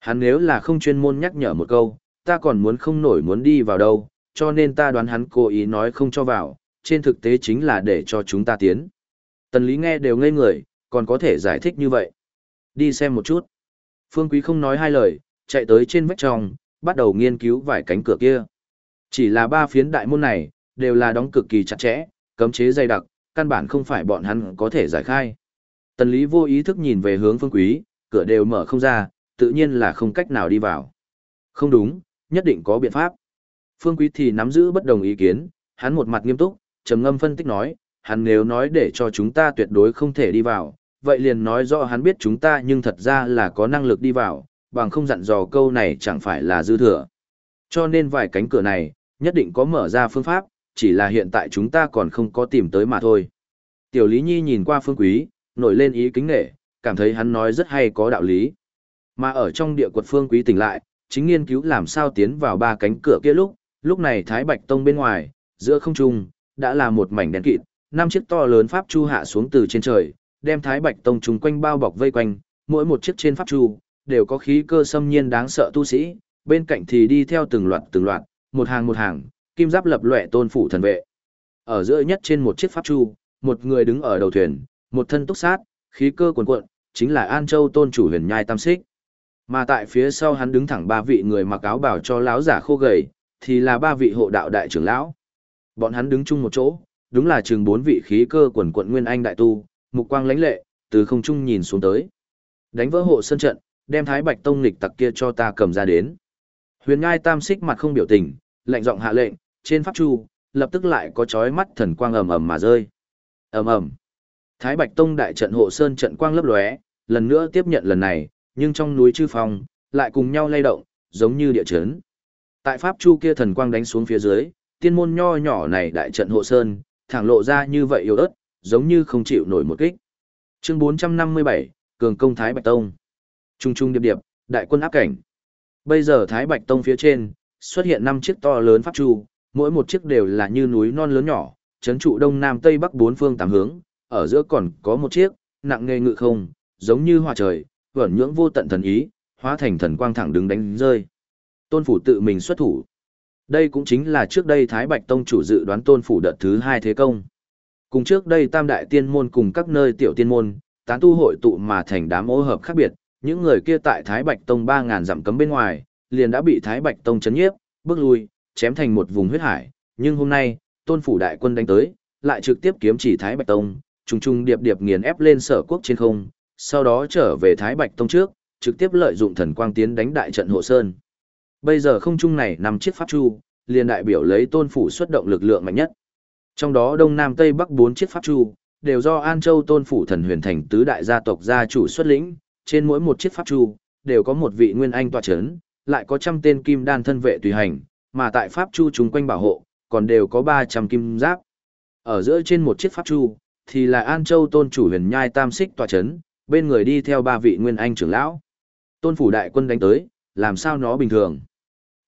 Hắn nếu là không chuyên môn nhắc nhở một câu, ta còn muốn không nổi muốn đi vào đâu, cho nên ta đoán hắn cố ý nói không cho vào, trên thực tế chính là để cho chúng ta tiến. Tần Lý nghe đều ngây người, còn có thể giải thích như vậy. Đi xem một chút. Phương Quý không nói hai lời, chạy tới trên vách trong, bắt đầu nghiên cứu vài cánh cửa kia. Chỉ là ba phiến đại môn này, đều là đóng cực kỳ chặt chẽ, cấm chế dày đặc, căn bản không phải bọn hắn có thể giải khai. Tần Lý vô ý thức nhìn về hướng Phương Quý, cửa đều mở không ra, tự nhiên là không cách nào đi vào. Không đúng, nhất định có biện pháp. Phương Quý thì nắm giữ bất đồng ý kiến, hắn một mặt nghiêm túc, trầm ngâm phân tích nói, hắn nếu nói để cho chúng ta tuyệt đối không thể đi vào, vậy liền nói rõ hắn biết chúng ta nhưng thật ra là có năng lực đi vào, bằng không dặn dò câu này chẳng phải là dư thừa. Cho nên vài cánh cửa này, nhất định có mở ra phương pháp, chỉ là hiện tại chúng ta còn không có tìm tới mà thôi. Tiểu Lý Nhi nhìn qua phương quý, nổi lên ý kính nghệ, cảm thấy hắn nói rất hay có đạo lý. Mà ở trong địa quật phương quý tỉnh lại, chính nghiên cứu làm sao tiến vào ba cánh cửa kia lúc, lúc này Thái Bạch Tông bên ngoài, giữa không trung, đã là một mảnh đen kịt, năm chiếc to lớn pháp chu hạ xuống từ trên trời, đem Thái Bạch Tông chúng quanh bao bọc vây quanh, mỗi một chiếc trên pháp chu đều có khí cơ xâm nhiên đáng sợ tu sĩ, bên cạnh thì đi theo từng loạt từng loạt, một hàng một hàng, kim giáp lập loè tôn phủ thần vệ. Ở giữa nhất trên một chiếc pháp chu, một người đứng ở đầu thuyền, một thân túc sát, khí cơ cuồn cuộn, chính là An Châu tôn chủ huyền nhai tam xích. Mà tại phía sau hắn đứng thẳng ba vị người mặc áo bảo cho lão giả khô gầy, thì là ba vị hộ đạo đại trưởng lão. Bọn hắn đứng chung một chỗ, đúng là chừng bốn vị khí cơ quần quận nguyên anh đại tu, mục quang lãnh lệ, từ không trung nhìn xuống tới. Đánh vỡ hộ sân trận, đem Thái Bạch Tông nghịch tặc kia cho ta cầm ra đến. Huyền Ngai Tam Xích mặt không biểu tình, lạnh giọng hạ lệnh, trên pháp chu, lập tức lại có chói mắt thần quang ầm ầm mà rơi. Ầm ầm. Thái Bạch Tông đại trận hộ sơn trận quang lấp lóe, lần nữa tiếp nhận lần này, nhưng trong núi chư phong lại cùng nhau lay động, giống như địa chấn. Tại Pháp Chu kia thần quang đánh xuống phía dưới, tiên môn nho nhỏ này đại trận hộ sơn, thẳng lộ ra như vậy yếu ớt, giống như không chịu nổi một kích. Chương 457, Cường công Thái Bạch Tông. Trung trung điệp điệp, đại quân áp cảnh. Bây giờ Thái Bạch Tông phía trên, xuất hiện năm chiếc to lớn pháp chu, mỗi một chiếc đều là như núi non lớn nhỏ, chấn trụ đông nam tây bắc bốn phương tám hướng, ở giữa còn có một chiếc, nặng nghề ngự không, giống như hòa trời, vẩn nhưỡng vô tận thần ý, hóa thành thần quang thẳng đứng đánh rơi. Tôn phủ tự mình xuất thủ. Đây cũng chính là trước đây Thái Bạch Tông chủ dự đoán tôn phủ đợt thứ hai thế công. Cùng trước đây tam đại tiên môn cùng các nơi tiểu tiên môn, tán tu hội tụ mà thành đám ô hợp khác biệt, những người kia tại Thái Bạch Tông 3.000 dặm cấm bên ngoài, liền đã bị Thái Bạch Tông chấn nhiếp, bước lui, chém thành một vùng huyết hải. Nhưng hôm nay, tôn phủ đại quân đánh tới, lại trực tiếp kiếm chỉ Thái Bạch Tông, trùng trùng điệp điệp nghiền ép lên sở quốc trên không, sau đó trở về Thái Bạch Tông trước, trực tiếp lợi dụng thần quang tiến đánh đại trận hộ sơn. Bây giờ không trung này nằm chiếc pháp chu, liền đại biểu lấy tôn phủ xuất động lực lượng mạnh nhất. Trong đó Đông Nam Tây Bắc bốn chiếc pháp chu, đều do An Châu tôn phủ thần huyền thành tứ đại gia tộc gia chủ xuất lĩnh, trên mỗi một chiếc pháp chu, đều có một vị nguyên anh tọa chấn, lại có trăm tên kim đan thân vệ tùy hành, mà tại pháp chu chúng quanh bảo hộ, còn đều có 300 kim giáp. Ở giữa trên một chiếc pháp chu, thì là An Châu tôn chủ huyền nhai tam xích tòa chấn, bên người đi theo ba vị nguyên anh trưởng lão. Tôn phủ đại quân đánh tới, làm sao nó bình thường.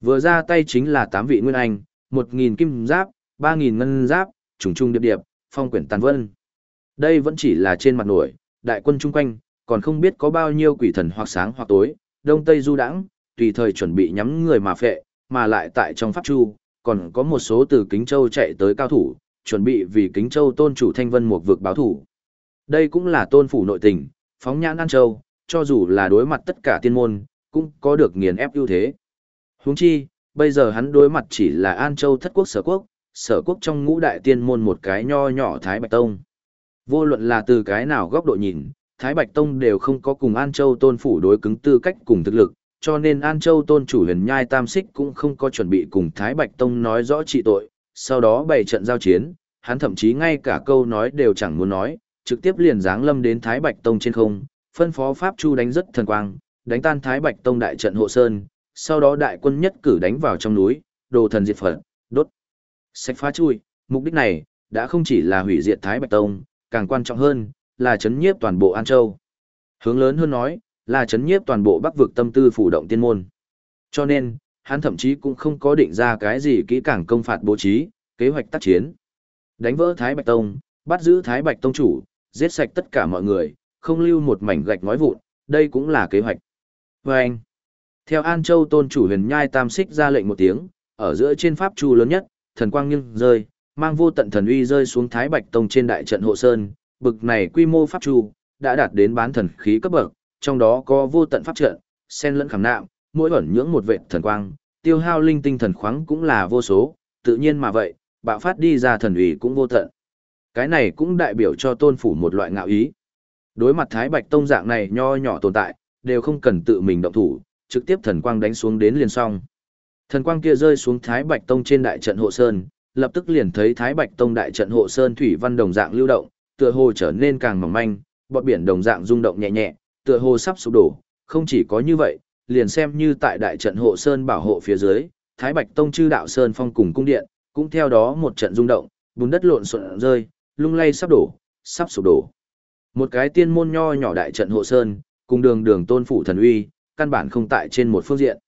Vừa ra tay chính là tám vị nguyên anh, 1.000 kim giáp, ba nghìn ngân giáp, trùng trùng điệp điệp, phong quyển tàn vân. Đây vẫn chỉ là trên mặt nổi, đại quân chung quanh, còn không biết có bao nhiêu quỷ thần hoặc sáng hoặc tối, đông tây du đãng, tùy thời chuẩn bị nhắm người mà phệ, mà lại tại trong pháp chu, còn có một số từ Kính Châu chạy tới cao thủ, chuẩn bị vì Kính Châu tôn chủ Thanh Vân một vực báo thủ. Đây cũng là tôn phủ nội tình, phóng nhãn An Châu, cho dù là đối mặt tất cả tiên môn, cũng có được nghiền ép ưu thế. Huống chi, bây giờ hắn đối mặt chỉ là An Châu thất quốc sở quốc, sở quốc trong ngũ đại tiên môn một cái nho nhỏ Thái Bạch Tông. Vô luận là từ cái nào góc độ nhìn, Thái Bạch Tông đều không có cùng An Châu tôn phủ đối cứng tư cách cùng thực lực, cho nên An Châu tôn chủ huyền nhai tam xích cũng không có chuẩn bị cùng Thái Bạch Tông nói rõ trị tội, sau đó bày trận giao chiến, hắn thậm chí ngay cả câu nói đều chẳng muốn nói, trực tiếp liền giáng lâm đến Thái Bạch Tông trên không, phân phó Pháp Chu đánh rất thần quang, đánh tan Thái Bạch Tông đại trận hộ sơn, sau đó đại quân nhất cử đánh vào trong núi, đồ thần diệt phật, đốt. sạch phá chui, mục đích này, đã không chỉ là hủy diệt Thái Bạch Tông, càng quan trọng hơn, là chấn nhiếp toàn bộ An Châu. Hướng lớn hơn nói, là chấn nhiếp toàn bộ bắc vực tâm tư phủ động tiên môn. Cho nên, hắn thậm chí cũng không có định ra cái gì kỹ càng công phạt bố trí, kế hoạch tác chiến. Đánh vỡ Thái Bạch Tông, bắt giữ Thái Bạch Tông chủ, giết sạch tất cả mọi người, không lưu một mảnh gạch nói vụn, đây cũng là kế hoạch. Và anh, theo An Châu tôn chủ huyền nhai tam xích ra lệnh một tiếng, ở giữa trên pháp chu lớn nhất, thần quang nghiêng rơi, mang vô tận thần uy rơi xuống Thái Bạch Tông trên đại trận hộ sơn, bực này quy mô pháp chu đã đạt đến bán thần khí cấp bậc, trong đó có vô tận pháp trận, sen lẫn khảm nạm, mỗi ẩn nhưỡng một vệt thần quang, tiêu hao linh tinh thần khoáng cũng là vô số, tự nhiên mà vậy, bạo phát đi ra thần ủy cũng vô tận. Cái này cũng đại biểu cho tôn phủ một loại ngạo ý. Đối mặt Thái Bạch Tông dạng này nho nhỏ tồn tại, đều không cần tự mình động thủ, trực tiếp thần quang đánh xuống đến liền xong. Thần quang kia rơi xuống Thái Bạch Tông trên đại trận hộ sơn, lập tức liền thấy Thái Bạch Tông đại trận hộ sơn thủy văn đồng dạng lưu động, tựa hồ trở nên càng mỏng manh, bọt biển đồng dạng rung động nhẹ nhẹ, tựa hồ sắp sụp đổ, không chỉ có như vậy, liền xem như tại đại trận hộ sơn bảo hộ phía dưới, Thái Bạch Tông chư đạo sơn phong cùng cung điện, cũng theo đó một trận rung động, bùn đất lộn xộn rơi, lung lay sắp đổ, sắp sụp đổ. Một cái tiên môn nho nhỏ đại trận hộ sơn, cùng đường đường tôn phủ thần uy, căn bản không tại trên một phương diện.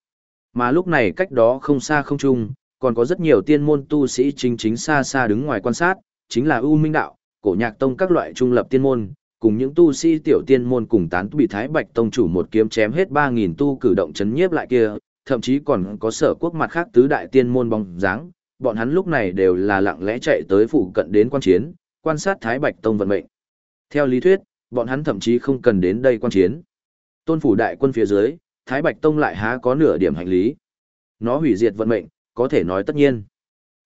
Mà lúc này cách đó không xa không chung, còn có rất nhiều tiên môn tu sĩ chính chính xa xa đứng ngoài quan sát, chính là U Minh Đạo, cổ nhạc tông các loại trung lập tiên môn, cùng những tu sĩ tiểu tiên môn cùng tán bị Thái Bạch Tông chủ một kiếm chém hết 3.000 tu cử động chấn nhiếp lại kia, thậm chí còn có sở quốc mặt khác tứ đại tiên môn bóng dáng, bọn hắn lúc này đều là lặng lẽ chạy tới phụ cận đến quan chiến, quan sát Thái Bạch Tông vận mệnh. Theo lý thuyết, bọn hắn thậm chí không cần đến đây quan chiến. Tôn phủ đại quân phía dưới, Thái Bạch Tông lại há có nửa điểm hành lý. Nó hủy diệt vận mệnh, có thể nói tất nhiên.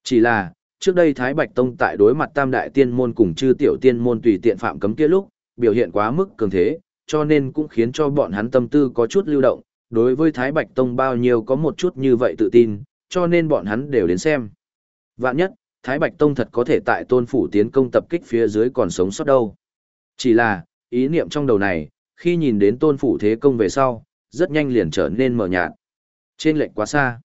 Chỉ là, trước đây Thái Bạch Tông tại đối mặt tam đại tiên môn cùng chư tiểu tiên môn tùy tiện phạm cấm kia lúc, biểu hiện quá mức cường thế, cho nên cũng khiến cho bọn hắn tâm tư có chút lưu động, đối với Thái Bạch Tông bao nhiêu có một chút như vậy tự tin, cho nên bọn hắn đều đến xem. Vạn nhất, Thái Bạch Tông thật có thể tại tôn phủ tiến công tập kích phía dưới còn sống sót đâu. Chỉ là, ý niệm trong đầu này, khi nhìn đến tôn phủ thế công về sau, rất nhanh liền trở nên mờ nhạt. Trên lệnh quá xa.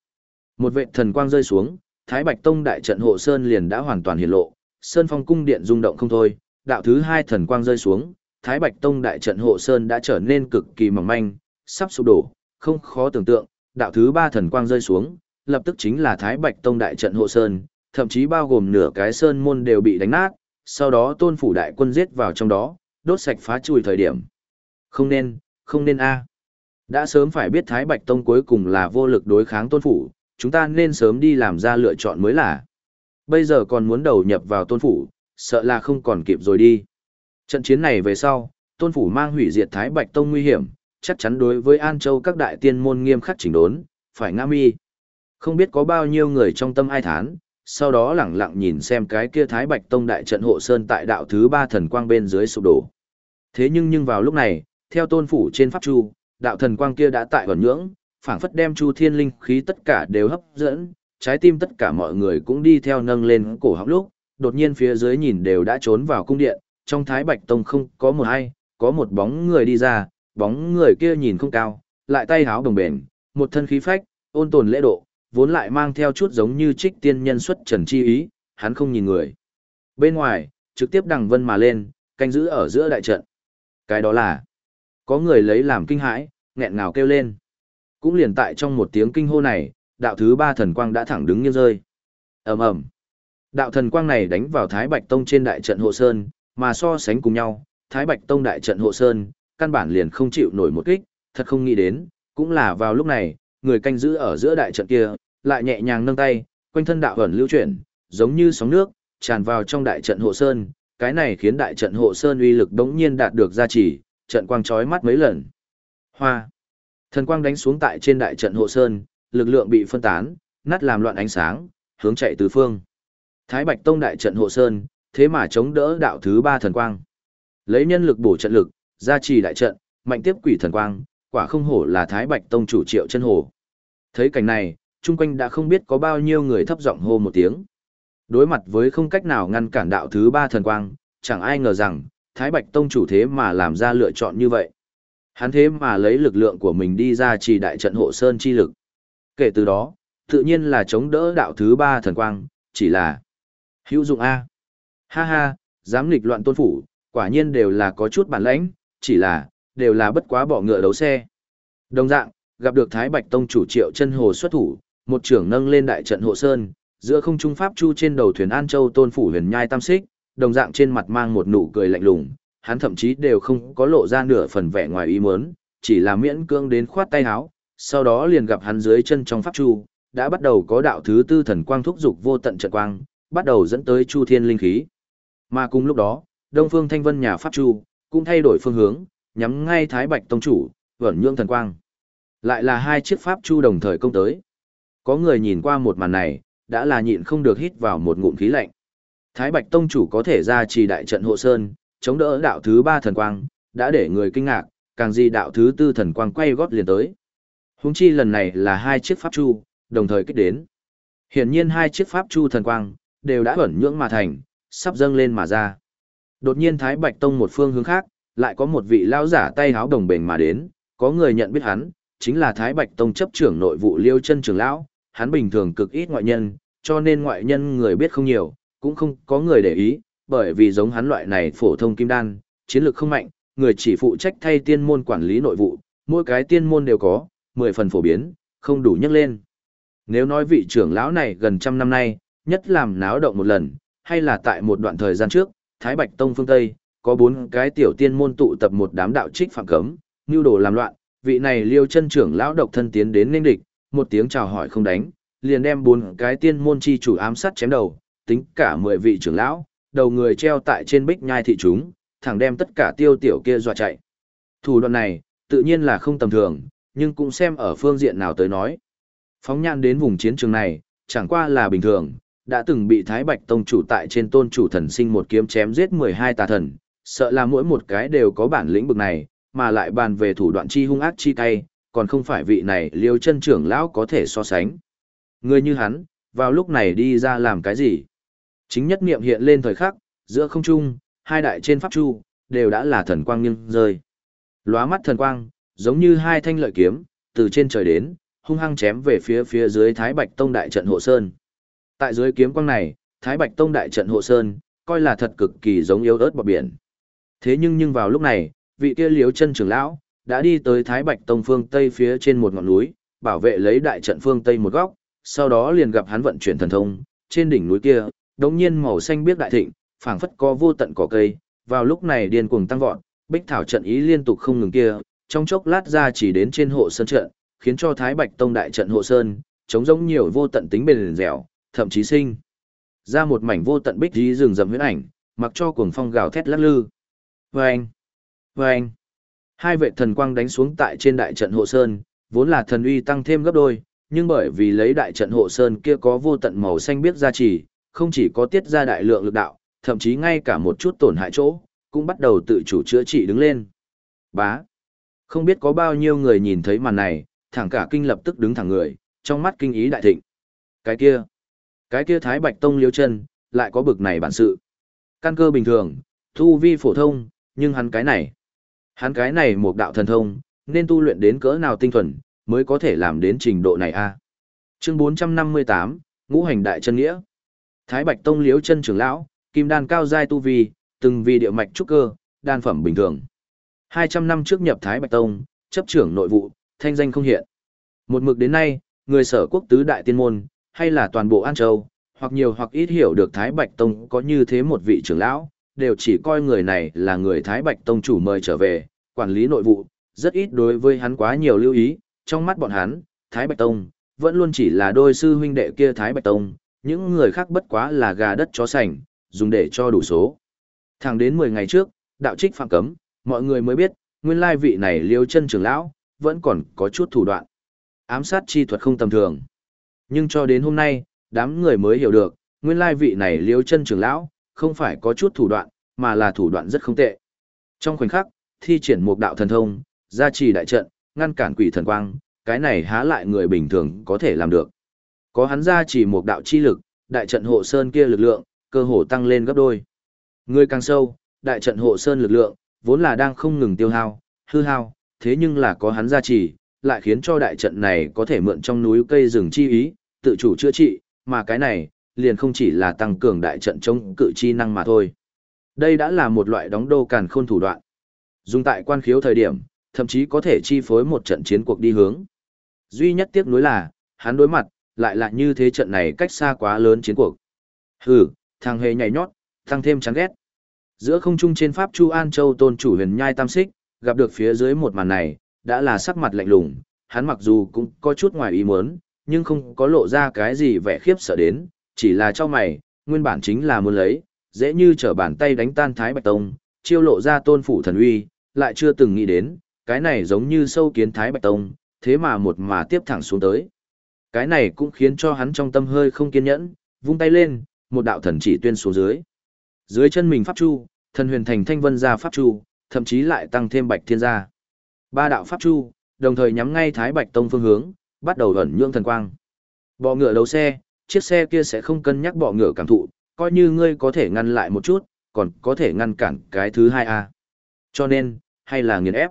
Một vệ thần quang rơi xuống, Thái Bạch Tông đại trận hộ sơn liền đã hoàn toàn hiện lộ, sơn phong cung điện rung động không thôi, đạo thứ hai thần quang rơi xuống, Thái Bạch Tông đại trận hộ sơn đã trở nên cực kỳ mỏng manh, sắp sụp đổ, không khó tưởng tượng, đạo thứ ba thần quang rơi xuống, lập tức chính là Thái Bạch Tông đại trận hộ sơn, thậm chí bao gồm nửa cái sơn môn đều bị đánh nát, sau đó tôn phủ đại quân giết vào trong đó, đốt sạch phá chùi thời điểm. Không nên, không nên a. À. Đã sớm phải biết Thái Bạch Tông cuối cùng là vô lực đối kháng tôn phủ, chúng ta nên sớm đi làm ra lựa chọn mới là. Bây giờ còn muốn đầu nhập vào tôn phủ, sợ là không còn kịp rồi đi. Trận chiến này về sau, tôn phủ mang hủy diệt Thái Bạch Tông nguy hiểm, chắc chắn đối với An Châu các đại tiên môn nghiêm khắc chỉnh đốn, phải ngã mi. Không biết có bao nhiêu người trong tâm ai thán, sau đó lẳng lặng nhìn xem cái kia Thái Bạch Tông đại trận hộ sơn tại đạo thứ ba thần quang bên dưới sụp đổ. Thế nhưng nhưng vào lúc này, theo tôn phủ trên pháp chu, đạo thần quang kia đã tại vẩn nhưỡng, phảng phất đem chu thiên linh khí tất cả đều hấp dẫn, trái tim tất cả mọi người cũng đi theo nâng lên cổ họng lúc, đột nhiên phía dưới nhìn đều đã trốn vào cung điện, trong Thái Bạch Tông không có một ai, có một bóng người đi ra, bóng người kia nhìn không cao, lại tay háo đồng bền, một thân khí phách, ôn tồn lễ độ, vốn lại mang theo chút giống như trích tiên nhân xuất trần chi ý, hắn không nhìn người. Bên ngoài, trực tiếp đằng vân mà lên, canh giữ ở giữa đại trận. Cái đó là, có người lấy làm kinh hãi, nghẹn ngào kêu lên. Cũng liền tại trong một tiếng kinh hô này, đạo thứ ba thần quang đã thẳng đứng như rơi. ầm ầm Đạo thần quang này đánh vào Thái Bạch Tông trên đại trận hộ sơn, mà so sánh cùng nhau, Thái Bạch Tông đại trận hộ sơn, căn bản liền không chịu nổi một kích, thật không nghĩ đến, cũng là vào lúc này, người canh giữ ở giữa đại trận kia, lại nhẹ nhàng nâng tay, quanh thân đạo ẩn lưu chuyển, giống như sóng nước, tràn vào trong đại trận hộ sơn, cái này khiến đại trận hộ sơn uy lực đống nhiên đạt được gia trì, trận quang chói mắt mấy lần. Hoa. Thần quang đánh xuống tại trên đại trận hộ sơn, lực lượng bị phân tán, nát làm loạn ánh sáng, hướng chạy tứ phương. Thái Bạch Tông đại trận hộ sơn, thế mà chống đỡ đạo thứ ba thần quang. Lấy nhân lực bổ trận lực, gia trì đại trận, mạnh tiếp quỷ thần quang, quả không hổ là Thái Bạch Tông chủ Triệu Chân Hồ. Thấy cảnh này, chung quanh đã không biết có bao nhiêu người thấp giọng hô một tiếng. Đối mặt với không cách nào ngăn cản đạo thứ ba thần quang, chẳng ai ngờ rằng, Thái Bạch Tông chủ thế mà làm ra lựa chọn như vậy. Hắn thế mà lấy lực lượng của mình đi ra trì đại trận hộ sơn chi lực. Kể từ đó, tự nhiên là chống đỡ đạo thứ ba thần quang, chỉ là hữu dụng A. Ha ha, dám nghịch loạn tôn phủ, quả nhiên đều là có chút bản lãnh, chỉ là, đều là bất quá bỏ ngựa đấu xe. Đồng dạng, gặp được Thái Bạch Tông chủ triệu chân hồ xuất thủ, một trưởng nâng lên đại trận hộ sơn, giữa không trung pháp chu trên đầu thuyền An Châu tôn phủ huyền nhai tam xích, đồng dạng trên mặt mang một nụ cười lạnh lùng, hắn thậm chí đều không có lộ ra nửa phần vẻ ngoài ý muốn, chỉ là miễn cưỡng đến khoát tay áo, sau đó liền gặp hắn dưới chân trong pháp chu, đã bắt đầu có đạo thứ tư thần quang thúc dục vô tận trận quang, bắt đầu dẫn tới chu thiên linh khí. Mà cùng lúc đó, Đông Phương Thanh Vân nhà pháp chu cũng thay đổi phương hướng, nhắm ngay Thái Bạch tông chủ, vẩn nhương thần quang. Lại là hai chiếc pháp chu đồng thời công tới. Có người nhìn qua một màn này, đã là nhịn không được hít vào một ngụm khí lạnh. Thái Bạch Tông chủ có thể ra trì đại trận hộ sơn, chống đỡ đạo thứ ba thần quang, đã để người kinh ngạc, càng gì đạo thứ tư thần quang quay gót liền tới. Húng chi lần này là hai chiếc pháp chu, đồng thời kích đến. Hiển nhiên hai chiếc pháp chu thần quang, đều đã ẩn nhưỡng mà thành, sắp dâng lên mà ra. Đột nhiên Thái Bạch Tông một phương hướng khác, lại có một vị lão giả tay háo đồng bền mà đến, có người nhận biết hắn, chính là Thái Bạch Tông chấp trưởng nội vụ Liêu chân trưởng lão, hắn bình thường cực ít ngoại nhân, cho nên ngoại nhân người biết không nhiều, cũng không có người để ý, bởi vì giống hắn loại này phổ thông kim đan, chiến lược không mạnh, người chỉ phụ trách thay tiên môn quản lý nội vụ, mỗi cái tiên môn đều có, 10 phần phổ biến, không đủ nhắc lên. Nếu nói vị trưởng lão này gần trăm năm nay, nhất làm náo động một lần, hay là tại một đoạn thời gian trước, Thái Bạch Tông phương Tây, có bốn cái tiểu tiên môn tụ tập một đám đạo trích phạm cấm, nưu đồ làm loạn, vị này liêu chân trưởng lão độc thân tiến đến nên địch, một tiếng chào hỏi không đánh, liền đem bốn cái tiên môn chi chủ ám sát chém đầu, tính cả mười vị trưởng lão, đầu người treo tại trên bích nhai thị chúng, thẳng đem tất cả tiêu tiểu kia dọa chạy. Thủ đoạn này, tự nhiên là không tầm thường, nhưng cũng xem ở phương diện nào tới nói. Phóng nhãn đến vùng chiến trường này, chẳng qua là bình thường, đã từng bị Thái Bạch Tông chủ tại trên tôn chủ thần sinh một kiếm chém giết 12 tà thần, sợ là mỗi một cái đều có bản lĩnh bực này, mà lại bàn về thủ đoạn chi hung ác chi cay, còn không phải vị này liêu chân trưởng lão có thể so sánh. Người như hắn, vào lúc này đi ra làm cái gì? Chính nhất niệm hiện lên thời khắc, giữa không trung, hai đại trên pháp chu, đều đã là thần quang nghiêng rơi. Lóa mắt thần quang, giống như hai thanh lợi kiếm, từ trên trời đến, hung hăng chém về phía phía dưới Thái Bạch Tông đại trận hộ sơn. Tại dưới kiếm quang này, Thái Bạch Tông đại trận hộ sơn, coi là thật cực kỳ giống yếu ớt bọt biển. Thế nhưng nhưng vào lúc này, vị kia liếu chân trưởng lão, đã đi tới Thái Bạch Tông phương Tây phía trên một ngọn núi, bảo vệ lấy đại trận phương Tây một góc, sau đó liền gặp hắn vận chuyển thần thông, trên đỉnh núi kia, đống nhiên màu xanh biếc đại thịnh, phảng phất có vô tận cỏ cây, vào lúc này điên cuồng tăng vọt, bích thảo trận ý liên tục không ngừng kia, trong chốc lát ra chỉ đến trên hộ sơn trận, khiến cho Thái Bạch Tông đại trận hộ sơn, chống giống nhiều vô tận tính bền dẻo, thậm chí sinh ra một mảnh vô tận bích dí rừng rậm huyễn ảnh, mặc cho cuồng phong gào thét lắc lư. Vâng! Vâng! Hai vệ thần quang đánh xuống tại trên đại trận hộ sơn, vốn là thần uy tăng thêm gấp đôi, nhưng bởi vì lấy đại trận hộ sơn kia có vô tận màu xanh biết gia trì, không chỉ có tiết ra đại lượng lực đạo, thậm chí ngay cả một chút tổn hại chỗ, cũng bắt đầu tự chủ chữa trị đứng lên. Bá! Không biết có bao nhiêu người nhìn thấy màn này, thẳng cả kinh lập tức đứng thẳng người, trong mắt kinh ý đại thịnh. Cái kia! Cái kia Thái Bạch Tông liêu chân, lại có bực này bản sự. Căn cơ bình thường, thu vi phổ thông, nhưng hắn cái này. Hắn cái này một đạo thần thông, nên tu luyện đến cỡ nào tinh thuần, mới có thể làm đến trình độ này a Chương 458, Ngũ hành đại chân nghĩa. Thái Bạch Tông liếu chân trưởng lão, kim đan cao giai tu vi, từng vì địa mạch trúc cơ, đan phẩm bình thường. 200 năm trước nhập Thái Bạch Tông, chấp trưởng nội vụ, thanh danh không hiện. Một mực đến nay, người sở quốc tứ đại tiên môn, hay là toàn bộ An Châu, hoặc nhiều hoặc ít hiểu được Thái Bạch Tông có như thế một vị trưởng lão, đều chỉ coi người này là người Thái Bạch Tông chủ mời trở về, quản lý nội vụ, rất ít đối với hắn quá nhiều lưu ý, trong mắt bọn hắn, Thái Bạch Tông, vẫn luôn chỉ là đôi sư huynh đệ kia Thái Bạch Tông, những người khác bất quá là gà đất chó sành, dùng để cho đủ số. Thẳng đến 10 ngày trước, đạo trích phạm cấm, mọi người mới biết, nguyên lai vị này liêu chân trưởng lão, vẫn còn có chút thủ đoạn. Ám sát chi thuật không tầm thường. Nhưng cho đến hôm nay, đám người mới hiểu được, nguyên lai vị này liêu chân trưởng lão, không phải có chút thủ đoạn, mà là thủ đoạn rất không tệ. Trong khoảnh khắc, thi triển một đạo thần thông, gia trì đại trận, ngăn cản quỷ thần quang, cái này há lại người bình thường có thể làm được. Có hắn gia trì một đạo chi lực, đại trận hộ sơn kia lực lượng, cơ hồ tăng lên gấp đôi. Người càng sâu, đại trận hộ sơn lực lượng, vốn là đang không ngừng tiêu hao, hư hao, thế nhưng là có hắn gia trì, lại khiến cho đại trận này có thể mượn trong núi cây rừng chi ý, tự chủ chữa trị, mà cái này, liền không chỉ là tăng cường đại trận chống cự chi năng mà thôi. Đây đã là một loại đóng đô càn khôn thủ đoạn. Dùng tại quan khiếu thời điểm, thậm chí có thể chi phối một trận chiến cuộc đi hướng. Duy nhất tiếc nuối là, hắn đối mặt, lại là như thế trận này cách xa quá lớn chiến cuộc. Hừ, thằng hề nhảy nhót, tăng thêm chán ghét. Giữa không trung trên Pháp Chu An Châu tôn chủ huyền nhai tam xích, gặp được phía dưới một màn này, đã là sắc mặt lạnh lùng, hắn mặc dù cũng có chút ngoài ý muốn, nhưng không có lộ ra cái gì vẻ khiếp sợ đến, chỉ là cho mày, nguyên bản chính là muốn lấy, dễ như trở bàn tay đánh tan Thái Bạch Tông, chiêu lộ ra tôn phủ thần uy, lại chưa từng nghĩ đến, cái này giống như sâu kiến Thái Bạch Tông, thế mà một mà tiếp thẳng xuống tới. Cái này cũng khiến cho hắn trong tâm hơi không kiên nhẫn, vung tay lên, một đạo thần chỉ tuyên xuống dưới. Dưới chân mình pháp chu, thần huyền thành thanh vân ra pháp chu, thậm chí lại tăng thêm bạch thiên gia. Ba đạo pháp chu, đồng thời nhắm ngay Thái Bạch Tông phương hướng, bắt đầu ẩn nhượng thần quang. Bọ ngựa đấu xe, chiếc xe kia sẽ không cân nhắc bọ ngựa cảm thụ, coi như ngươi có thể ngăn lại một chút, còn có thể ngăn cản cái thứ hai a. Cho nên, hay là nghiền ép.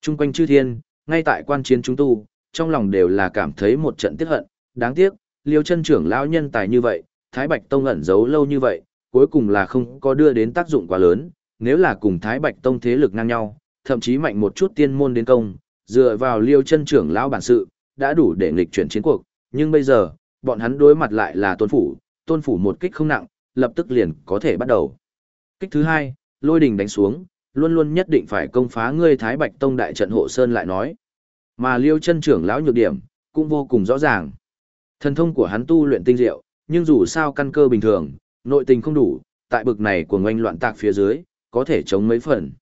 Trung quanh chư thiên, ngay tại quan chiến chúng tu, trong lòng đều là cảm thấy một trận tiếc hận, đáng tiếc, liêu chân trưởng lão nhân tài như vậy, Thái Bạch Tông ẩn giấu lâu như vậy, cuối cùng là không có đưa đến tác dụng quá lớn, nếu là cùng Thái Bạch Tông thế lực ngang nhau, thậm chí mạnh một chút tiên môn đến công, dựa vào liêu chân trưởng lão bản sự, đã đủ để nghịch chuyển chiến cuộc, nhưng bây giờ, bọn hắn đối mặt lại là tôn phủ, tôn phủ một kích không nặng, lập tức liền có thể bắt đầu. Kích thứ hai, lôi đình đánh xuống, luôn luôn nhất định phải công phá ngươi Thái Bạch Tông đại trận hộ sơn lại nói. Mà liêu chân trưởng lão nhược điểm, cũng vô cùng rõ ràng. Thần thông của hắn tu luyện tinh diệu, nhưng dù sao căn cơ bình thường, nội tình không đủ, tại bực này của ngoanh loạn tạc phía dưới, có thể chống mấy phần.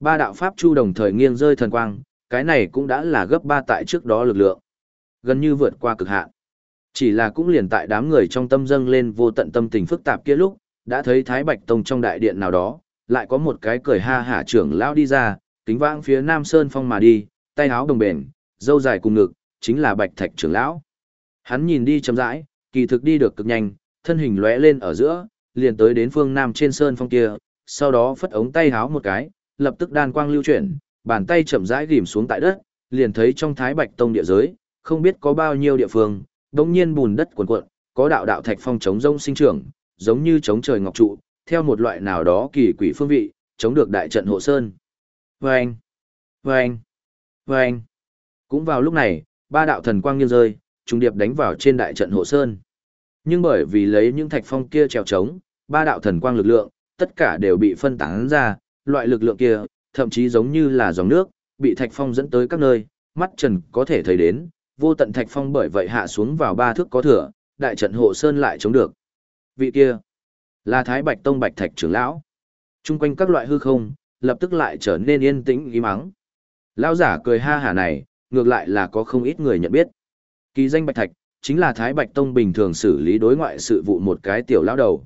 Ba đạo pháp chu đồng thời nghiêng rơi thần quang, cái này cũng đã là gấp ba tại trước đó lực lượng. Gần như vượt qua cực hạn. Chỉ là cũng liền tại đám người trong tâm dâng lên vô tận tâm tình phức tạp kia lúc, đã thấy Thái Bạch Tông trong đại điện nào đó, lại có một cái cười ha hả trưởng lão đi ra, kính vãng phía Nam Sơn Phong mà đi, tay áo đồng bền, dâu dài cùng ngực, chính là Bạch Thạch trưởng lão. Hắn nhìn đi chậm rãi, kỳ thực đi được cực nhanh, thân hình lóe lên ở giữa, liền tới đến phương Nam trên Sơn Phong kia, sau đó phất ống tay áo một cái, lập tức đan quang lưu chuyển, bàn tay chậm rãi rìm xuống tại đất, liền thấy trong Thái Bạch Tông địa giới, không biết có bao nhiêu địa phương, đống nhiên bùn đất cuồn cuộn, có đạo đạo thạch phong chống rông sinh trưởng, giống như chống trời ngọc trụ, theo một loại nào đó kỳ quỷ phương vị, chống được đại trận hộ sơn. Vâng! Vâng! Vâng! Cũng vào lúc này, ba đạo thần quang nghiêng rơi, trùng điệp đánh vào trên đại trận hộ sơn. Nhưng bởi vì lấy những thạch phong kia trèo trống, ba đạo thần quang lực lượng, tất cả đều bị phân tán ra, loại lực lượng kia, thậm chí giống như là dòng nước, bị thạch phong dẫn tới các nơi, mắt trần có thể thấy đến, vô tận thạch phong bởi vậy hạ xuống vào ba thước có thừa, đại trận hộ sơn lại chống được. Vị kia, là Thái Bạch Tông Bạch Thạch trưởng lão. Trung quanh các loại hư không, lập tức lại trở nên yên tĩnh ý mắng. Lão giả cười ha hả này, ngược lại là có không ít người nhận biết. Kỳ danh Bạch Thạch, chính là Thái Bạch Tông bình thường xử lý đối ngoại sự vụ một cái tiểu lão đầu.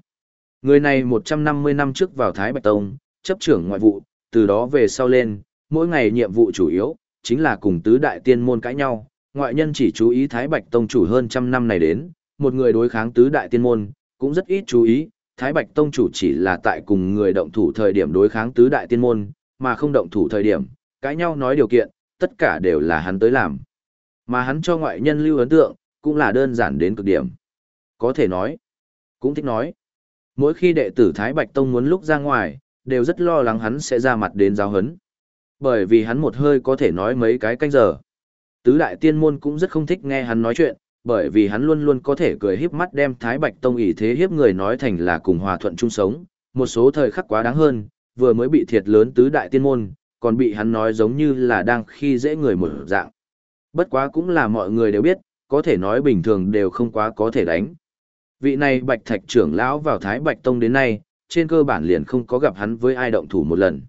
Người này 150 năm trước vào Thái Bạch Tông, chấp trưởng ngoại vụ, từ đó về sau lên, mỗi ngày nhiệm vụ chủ yếu, chính là cùng tứ đại tiên môn cãi nhau, ngoại nhân chỉ chú ý Thái Bạch Tông chủ hơn trăm năm này đến, một người đối kháng tứ đại tiên môn, cũng rất ít chú ý, Thái Bạch Tông chủ chỉ là tại cùng người động thủ thời điểm đối kháng tứ đại tiên môn, mà không động thủ thời điểm, cãi nhau nói điều kiện, tất cả đều là hắn tới làm. Mà hắn cho ngoại nhân lưu ấn tượng, cũng là đơn giản đến cực điểm. Có thể nói, cũng thích nói. Mỗi khi đệ tử Thái Bạch Tông muốn lúc ra ngoài, đều rất lo lắng hắn sẽ ra mặt đến giáo hấn. Bởi vì hắn một hơi có thể nói mấy cái canh giờ. Tứ đại tiên môn cũng rất không thích nghe hắn nói chuyện, bởi vì hắn luôn luôn có thể cười híp mắt đem Thái Bạch Tông ỷ thế hiếp người nói thành là cùng hòa thuận chung sống, một số thời khắc quá đáng hơn, vừa mới bị thiệt lớn tứ đại tiên môn, còn bị hắn nói giống như là đang khi dễ người một dạng. Bất quá cũng là mọi người đều biết, có thể nói bình thường đều không quá có thể đánh. Vị này Bạch Thạch trưởng lão vào Thái Bạch Tông đến nay, trên cơ bản liền không có gặp hắn với ai động thủ một lần.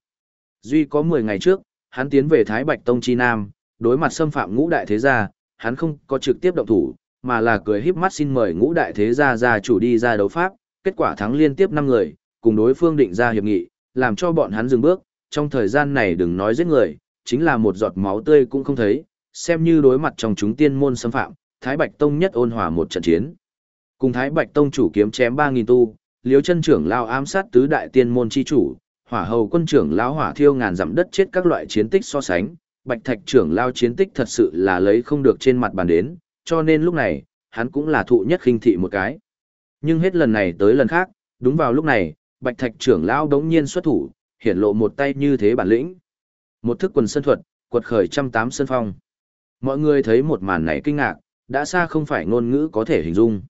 Duy có 10 ngày trước, hắn tiến về Thái Bạch Tông Chi Nam, đối mặt xâm phạm ngũ đại thế gia, hắn không có trực tiếp động thủ, mà là cười híp mắt xin mời ngũ đại thế gia gia chủ đi ra đấu pháp, kết quả thắng liên tiếp 5 người, cùng đối phương định ra hiệp nghị, làm cho bọn hắn dừng bước, trong thời gian này đừng nói giết người, chính là một giọt máu tươi cũng không thấy, xem như đối mặt trong chúng tiên môn xâm phạm, Thái Bạch Tông nhất ôn hòa một trận chiến. Cùng Thái Bạch Tông chủ kiếm chém 3000 tu, Liếu chân trưởng lao ám sát tứ đại tiên môn chi chủ, Hỏa Hầu quân trưởng lão hỏa thiêu ngàn dặm đất chết các loại chiến tích so sánh, Bạch Thạch trưởng lao chiến tích thật sự là lấy không được trên mặt bàn đến, cho nên lúc này, hắn cũng là thụ nhất khinh thị một cái. Nhưng hết lần này tới lần khác, đúng vào lúc này, Bạch Thạch trưởng lao đống nhiên xuất thủ, hiển lộ một tay như thế bản lĩnh. Một thức quần sân thuật, quật khởi trăm tám sân phong. Mọi người thấy một màn này kinh ngạc, đã xa không phải ngôn ngữ có thể hình dung.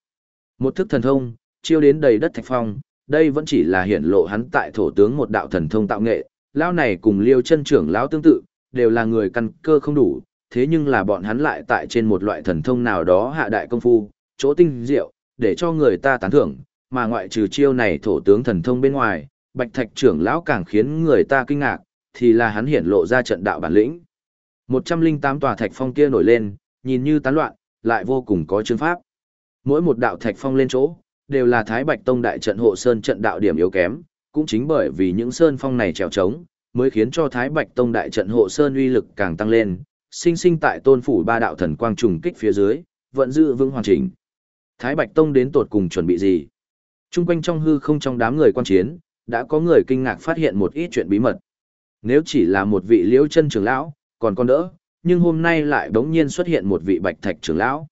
Một thức thần thông, chiêu đến đầy đất thạch phong, đây vẫn chỉ là hiển lộ hắn tại thổ tướng một đạo thần thông tạo nghệ, lao này cùng Liêu chân trưởng lão tương tự, đều là người căn cơ không đủ, thế nhưng là bọn hắn lại tại trên một loại thần thông nào đó hạ đại công phu, chỗ tinh diệu, để cho người ta tán thưởng, mà ngoại trừ chiêu này thổ tướng thần thông bên ngoài, Bạch Thạch trưởng lão càng khiến người ta kinh ngạc, thì là hắn hiển lộ ra trận đạo bản lĩnh. 108 tòa thạch phong kia nổi lên, nhìn như tán loạn, lại vô cùng có chương pháp. Mỗi một đạo thạch phong lên chỗ, đều là Thái Bạch Tông đại trận hộ sơn trận đạo điểm yếu kém, cũng chính bởi vì những sơn phong này trèo trống, mới khiến cho Thái Bạch Tông đại trận hộ sơn uy lực càng tăng lên, sinh sinh tại tôn phủ ba đạo thần quang trùng kích phía dưới, vẫn giữ vững hoàn chỉnh. Thái Bạch Tông đến tột cùng chuẩn bị gì? Trung quanh trong hư không trong đám người quan chiến, đã có người kinh ngạc phát hiện một ít chuyện bí mật. Nếu chỉ là một vị liễu chân trưởng lão, còn con đỡ, nhưng hôm nay lại đống nhiên xuất hiện một vị bạch thạch trưởng lão.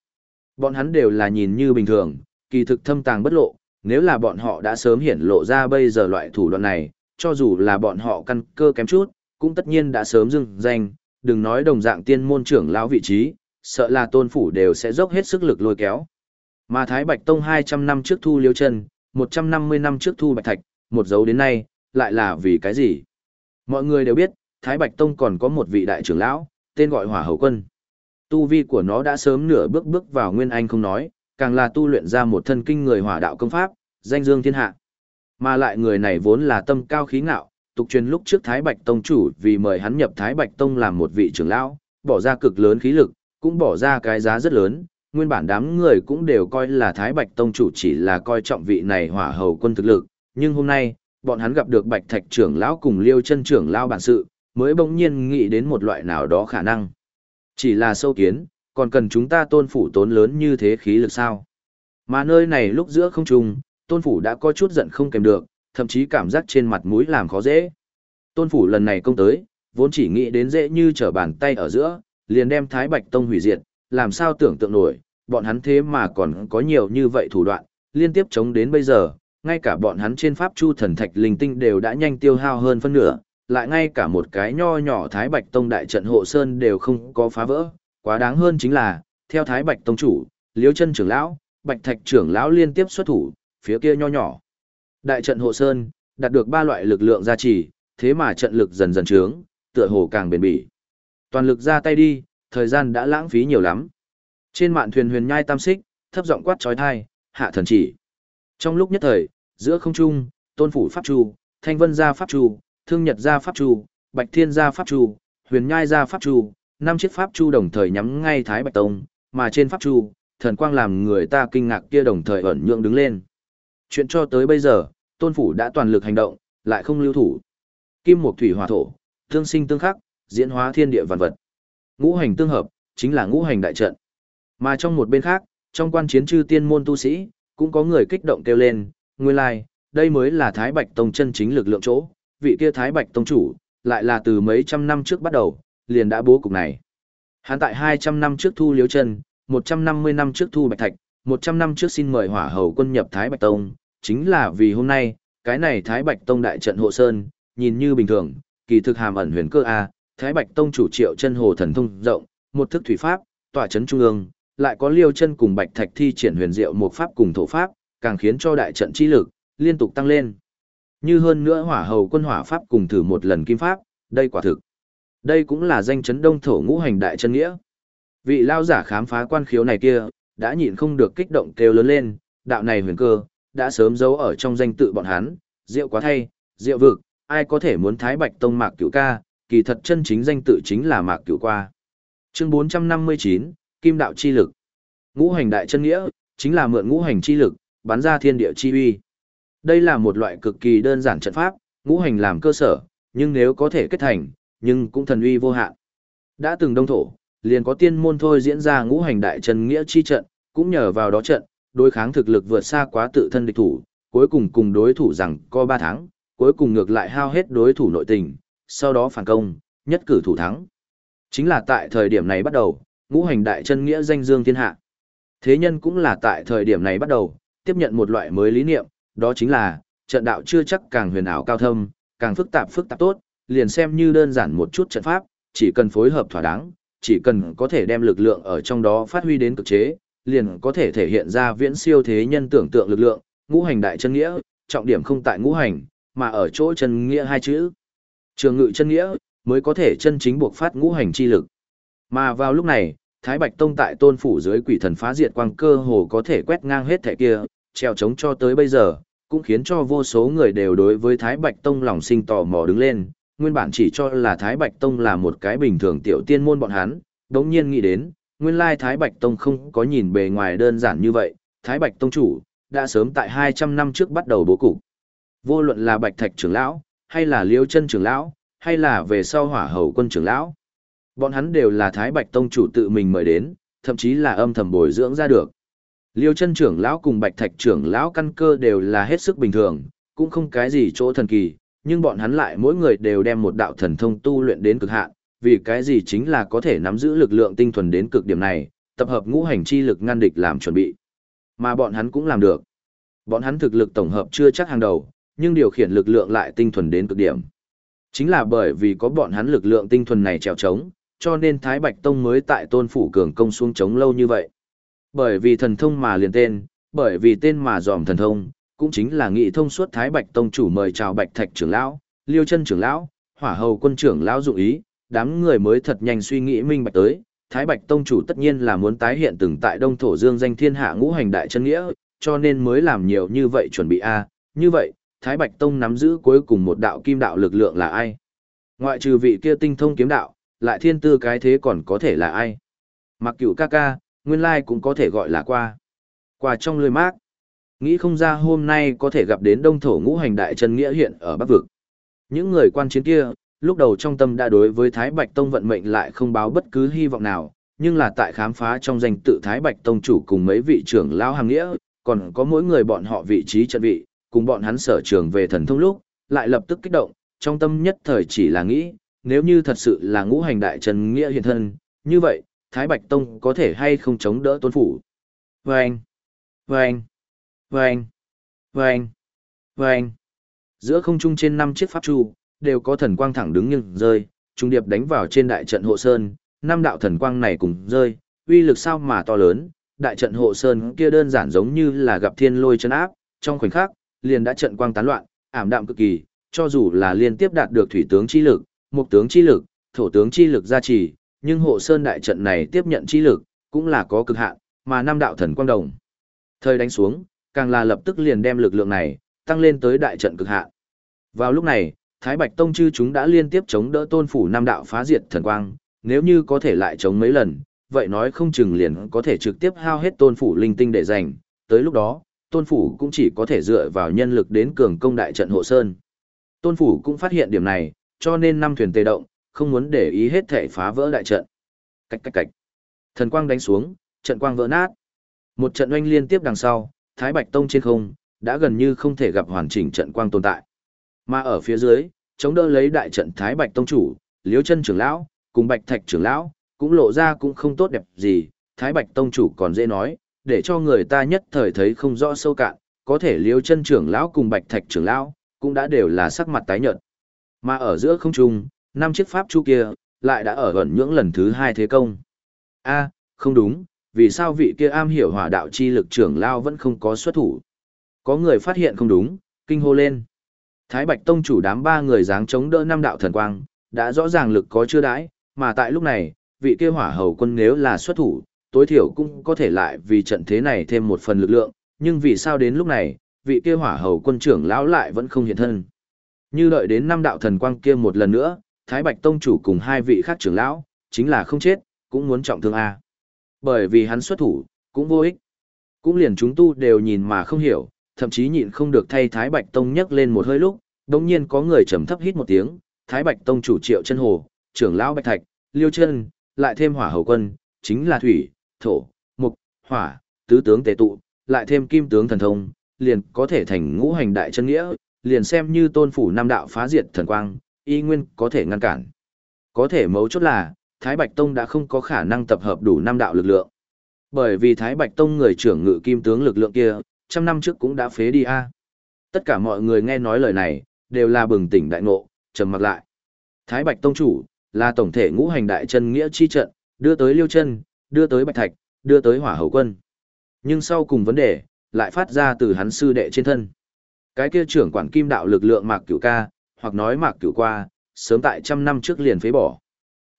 Bọn hắn đều là nhìn như bình thường, kỳ thực thâm tàng bất lộ, nếu là bọn họ đã sớm hiển lộ ra bây giờ loại thủ đoạn này, cho dù là bọn họ căn cơ kém chút, cũng tất nhiên đã sớm dưng danh, đừng nói đồng dạng tiên môn trưởng lão vị trí, sợ là tôn phủ đều sẽ dốc hết sức lực lôi kéo. Mà Thái Bạch Tông 200 năm trước thu liêu chân, 150 năm trước thu bạch thạch, một dấu đến nay, lại là vì cái gì? Mọi người đều biết, Thái Bạch Tông còn có một vị đại trưởng lão, tên gọi Hỏa Hầu Quân. Tu vi của nó đã sớm nửa bước bước vào Nguyên Anh không nói, càng là tu luyện ra một thân kinh người hỏa đạo công pháp, danh dương thiên hạ. Mà lại người này vốn là tâm cao khí ngạo, tục truyền lúc trước Thái Bạch Tông chủ vì mời hắn nhập Thái Bạch Tông làm một vị trưởng lão, bỏ ra cực lớn khí lực, cũng bỏ ra cái giá rất lớn, nguyên bản đám người cũng đều coi là Thái Bạch Tông chủ chỉ là coi trọng vị này hỏa hầu quân thực lực, nhưng hôm nay, bọn hắn gặp được Bạch Thạch trưởng lão cùng Liêu chân trưởng lão bản sự, mới bỗng nhiên nghĩ đến một loại nào đó khả năng. Chỉ là sâu kiến, còn cần chúng ta tôn phủ tốn lớn như thế khí lực sao? Mà nơi này lúc giữa không trung, tôn phủ đã có chút giận không kèm được, thậm chí cảm giác trên mặt mũi làm khó dễ. Tôn phủ lần này công tới, vốn chỉ nghĩ đến dễ như trở bàn tay ở giữa, liền đem Thái Bạch Tông hủy diệt, làm sao tưởng tượng nổi, bọn hắn thế mà còn có nhiều như vậy thủ đoạn, liên tiếp chống đến bây giờ, ngay cả bọn hắn trên pháp chu thần thạch linh tinh đều đã nhanh tiêu hao hơn phân nửa, lại ngay cả một cái nho nhỏ Thái Bạch Tông đại trận hộ sơn đều không có phá vỡ, quá đáng hơn chính là, theo Thái Bạch Tông chủ, Liêu chân trưởng lão, Bạch Thạch trưởng lão liên tiếp xuất thủ, phía kia nho nhỏ. Đại trận hộ sơn, đạt được ba loại lực lượng gia trì, thế mà trận lực dần dần trướng, tựa hồ càng bền bỉ. Toàn lực ra tay đi, thời gian đã lãng phí nhiều lắm. Trên mạn thuyền huyền nhai tam xích, thấp giọng quát chói tai, hạ thần chỉ. Trong lúc nhất thời, giữa không trung, Tôn phủ pháp chu, Thanh Vân gia pháp chu, Thương Nhật gia pháp chu, Bạch Thiên gia pháp chu, Huyền Nhai gia pháp chu, năm chiếc pháp chu đồng thời nhắm ngay Thái Bạch Tông, mà trên pháp chu, thần quang làm người ta kinh ngạc kia đồng thời ẩn nhượng đứng lên. Chuyện cho tới bây giờ, Tôn phủ đã toàn lực hành động, lại không lưu thủ. Kim Mộc Thủy Hỏa Thổ, tương sinh tương khắc, diễn hóa thiên địa vạn vật. Ngũ hành tương hợp, chính là ngũ hành đại trận. Mà trong một bên khác, trong quan chiến chư tiên môn tu sĩ, cũng có người kích động kêu lên, nguyên lai, like, đây mới là Thái Bạch Tông chân chính lực lượng chỗ, vị kia Thái Bạch Tông chủ, lại là từ mấy trăm năm trước bắt đầu, liền đã bố cục này. Hắn tại 200 năm trước thu liếu chân, 150 năm trước thu Bạch Thạch, 100 năm trước xin mời hỏa hầu quân nhập Thái Bạch Tông, chính là vì hôm nay, cái này Thái Bạch Tông đại trận hộ sơn, nhìn như bình thường, kỳ thực hàm ẩn huyền cơ A, Thái Bạch Tông chủ triệu chân hồ thần thông rộng, một thức thủy pháp, tỏa chấn trung ương, lại có liêu chân cùng Bạch Thạch thi triển huyền diệu một pháp cùng thổ pháp, càng khiến cho đại trận chi lực, liên tục tăng lên. Như hơn nữa hỏa hầu quân hỏa pháp cùng thử một lần kim pháp, đây quả thực. Đây cũng là danh chấn đông thổ ngũ hành đại chân nghĩa. Vị lao giả khám phá quan khiếu này kia, đã nhịn không được kích động kêu lớn lên, đạo này huyền cơ, đã sớm giấu ở trong danh tự bọn hắn, rượu quá thay, rượu vực, ai có thể muốn thái bạch tông mạc cửu ca, kỳ thật chân chính danh tự chính là mạc cửu qua. Chương 459, Kim đạo chi lực. Ngũ hành đại chân nghĩa, chính là mượn ngũ hành chi lực, bắn ra thiên địa chi uy. Đây là một loại cực kỳ đơn giản trận pháp, ngũ hành làm cơ sở, nhưng nếu có thể kết thành, nhưng cũng thần uy vô hạn. Đã từng đông thổ, liền có tiên môn thôi diễn ra ngũ hành đại chân nghĩa chi trận, cũng nhờ vào đó trận, đối kháng thực lực vượt xa quá tự thân địch thủ, cuối cùng cùng đối thủ rằng co 3 tháng, cuối cùng ngược lại hao hết đối thủ nội tình, sau đó phản công, nhất cử thủ thắng. Chính là tại thời điểm này bắt đầu, ngũ hành đại chân nghĩa danh dương thiên hạ. Thế nhân cũng là tại thời điểm này bắt đầu, tiếp nhận một loại mới lý niệm, đó chính là, trận đạo chưa chắc càng huyền ảo cao thâm, càng phức tạp phức tạp tốt, liền xem như đơn giản một chút trận pháp, chỉ cần phối hợp thỏa đáng, chỉ cần có thể đem lực lượng ở trong đó phát huy đến cực chế, liền có thể thể hiện ra viễn siêu thế nhân tưởng tượng lực lượng, ngũ hành đại chân nghĩa, trọng điểm không tại ngũ hành, mà ở chỗ chân nghĩa hai chữ. Trường ngự chân nghĩa, mới có thể chân chính buộc phát ngũ hành chi lực. Mà vào lúc này, Thái Bạch Tông tại tôn phủ dưới quỷ thần phá diệt quang cơ hồ có thể quét ngang hết thẻ kia, treo chống cho tới bây giờ, cũng khiến cho vô số người đều đối với Thái Bạch Tông lòng sinh tò mò đứng lên, nguyên bản chỉ cho là Thái Bạch Tông là một cái bình thường tiểu tiên môn bọn hắn, đống nhiên nghĩ đến, nguyên lai Thái Bạch Tông không có nhìn bề ngoài đơn giản như vậy, Thái Bạch Tông chủ, đã sớm tại 200 năm trước bắt đầu bố cục. Vô luận là Bạch Thạch trưởng lão, hay là Liêu chân trưởng lão, hay là về sau hỏa hầu quân trưởng lão. Bọn hắn đều là Thái Bạch Tông chủ tự mình mời đến, thậm chí là âm thầm bồi dưỡng ra được. Liêu chân trưởng lão cùng Bạch Thạch trưởng lão căn cơ đều là hết sức bình thường, cũng không cái gì chỗ thần kỳ, nhưng bọn hắn lại mỗi người đều đem một đạo thần thông tu luyện đến cực hạn, vì cái gì chính là có thể nắm giữ lực lượng tinh thuần đến cực điểm này, tập hợp ngũ hành chi lực ngăn địch làm chuẩn bị. Mà bọn hắn cũng làm được. Bọn hắn thực lực tổng hợp chưa chắc hàng đầu, nhưng điều khiển lực lượng lại tinh thuần đến cực điểm. Chính là bởi vì có bọn hắn lực lượng tinh thuần này trèo trống, cho nên Thái Bạch Tông mới tại tôn phủ cường công xuống chống lâu như vậy. Bởi vì thần thông mà liền tên, bởi vì tên mà dòm thần thông, cũng chính là nghị thông suốt Thái Bạch Tông chủ mời chào Bạch Thạch trưởng lão, Liêu chân trưởng lão, Hỏa Hầu quân trưởng lão dụng ý, đám người mới thật nhanh suy nghĩ minh bạch tới, Thái Bạch Tông chủ tất nhiên là muốn tái hiện từng tại Đông thổ dương danh thiên hạ ngũ hành đại chân nghĩa, cho nên mới làm nhiều như vậy chuẩn bị a, như vậy, Thái Bạch Tông nắm giữ cuối cùng một đạo kim đạo lực lượng là ai? Ngoại trừ vị kia tinh thông kiếm đạo, lại thiên tư cái thế còn có thể là ai? Mặc cửu ca ca, nguyên lai cũng có thể gọi là qua. Qua trong lưới mát. Nghĩ không ra hôm nay có thể gặp đến đông thổ ngũ hành đại chân nghĩa hiện ở Bắc Vực. Những người quan chiến kia, lúc đầu trong tâm đã đối với Thái Bạch Tông vận mệnh lại không báo bất cứ hy vọng nào, nhưng là tại khám phá trong danh tự Thái Bạch Tông chủ cùng mấy vị trưởng lao hàng nghĩa, còn có mỗi người bọn họ vị trí trận vị, cùng bọn hắn sở trường về thần thông lúc, lại lập tức kích động, trong tâm nhất thời chỉ là nghĩ, nếu như thật sự là ngũ hành đại trần nghĩa hiện thân, như vậy, Thái Bạch Tông có thể hay không chống đỡ tôn phủ. Vâng! Vâng! Vâng! Vâng! Vâng! Giữa không trung trên năm chiếc pháp chu, đều có thần quang thẳng đứng nhưng rơi, trung điệp đánh vào trên đại trận hộ sơn, năm đạo thần quang này cùng rơi, uy lực sao mà to lớn, đại trận hộ sơn kia đơn giản giống như là gặp thiên lôi chân áp, trong khoảnh khắc, liền đã trận quang tán loạn, ảm đạm cực kỳ, cho dù là liên tiếp đạt được thủy tướng chi lực, mục tướng chi lực, thổ tướng chi lực gia trì, nhưng hộ sơn đại trận này tiếp nhận chi lực, cũng là có cực hạn, mà năm đạo thần quang đồng. Thời đánh xuống, càng là lập tức liền đem lực lượng này, tăng lên tới đại trận cực hạn. Vào lúc này, Thái Bạch Tông chư chúng đã liên tiếp chống đỡ tôn phủ nam đạo phá diệt thần quang, nếu như có thể lại chống mấy lần, vậy nói không chừng liền có thể trực tiếp hao hết tôn phủ linh tinh để giành, tới lúc đó, tôn phủ cũng chỉ có thể dựa vào nhân lực đến cường công đại trận hộ sơn. Tôn phủ cũng phát hiện điểm này, cho nên năm thuyền tê động, không muốn để ý hết thể phá vỡ đại trận. Cách cách cách. Thần quang đánh xuống, trận quang vỡ nát. Một trận oanh liên tiếp đằng sau, Thái Bạch Tông trên không, đã gần như không thể gặp hoàn chỉnh trận quang tồn tại. Mà ở phía dưới, chống đỡ lấy đại trận Thái Bạch Tông chủ, Liễu Chân trưởng lão, cùng Bạch Thạch trưởng lão, cũng lộ ra cũng không tốt đẹp gì, Thái Bạch Tông chủ còn dễ nói, để cho người ta nhất thời thấy không rõ sâu cạn, có thể Liễu Chân trưởng lão cùng Bạch Thạch trưởng lão, cũng đã đều là sắc mặt tái nhợt. Mà ở giữa không trung, năm chiếc pháp chu kia, lại đã ở gần nhưỡng lần thứ hai thế công. A, không đúng, vì sao vị kia am hiểu hỏa đạo chi lực trưởng lão vẫn không có xuất thủ? Có người phát hiện không đúng, kinh hô lên. Thái Bạch Tông chủ đám ba người dáng chống đỡ năm đạo thần quang, đã rõ ràng lực có chưa đãi, mà tại lúc này, vị kia hỏa hầu quân nếu là xuất thủ, tối thiểu cũng có thể lại vì trận thế này thêm một phần lực lượng, nhưng vì sao đến lúc này, vị kia hỏa hầu quân trưởng lão lại vẫn không hiện thân. Như đợi đến năm đạo thần quang kia một lần nữa, Thái Bạch Tông chủ cùng hai vị khác trưởng lão, chính là không chết, cũng muốn trọng thương A. Bởi vì hắn xuất thủ, cũng vô ích. Cũng liền chúng tu đều nhìn mà không hiểu, thậm chí nhịn không được thay Thái Bạch Tông nhấc lên một hơi lúc, đồng nhiên có người trầm thấp hít một tiếng, Thái Bạch Tông chủ triệu chân hồ, trưởng lão Bạch Thạch, Liêu chân, lại thêm hỏa hầu quân, chính là thủy, thổ, mục, hỏa, tứ tướng tề tụ, lại thêm kim tướng thần thông, liền có thể thành ngũ hành đại chân nghĩa, liền xem như tôn phủ nam đạo phá diệt thần quang, y nguyên có thể ngăn cản. Có thể mấu chốt là, Thái Bạch Tông đã không có khả năng tập hợp đủ nam đạo lực lượng. Bởi vì Thái Bạch Tông người trưởng ngự kim tướng lực lượng kia, trăm năm trước cũng đã phế đi a. Tất cả mọi người nghe nói lời này, đều là bừng tỉnh đại ngộ, trầm mặc lại. Thái Bạch Tông chủ, là tổng thể ngũ hành đại chân nghĩa chi trận, đưa tới Liêu Chân, đưa tới Bạch Thạch, đưa tới Hỏa Hầu Quân. Nhưng sau cùng vấn đề, lại phát ra từ hắn sư đệ trên thân. Cái kia trưởng quản kim đạo lực lượng Mạc Cửu Ca, hoặc nói Mạc Cửu Qua, sớm tại trăm năm trước liền phế bỏ.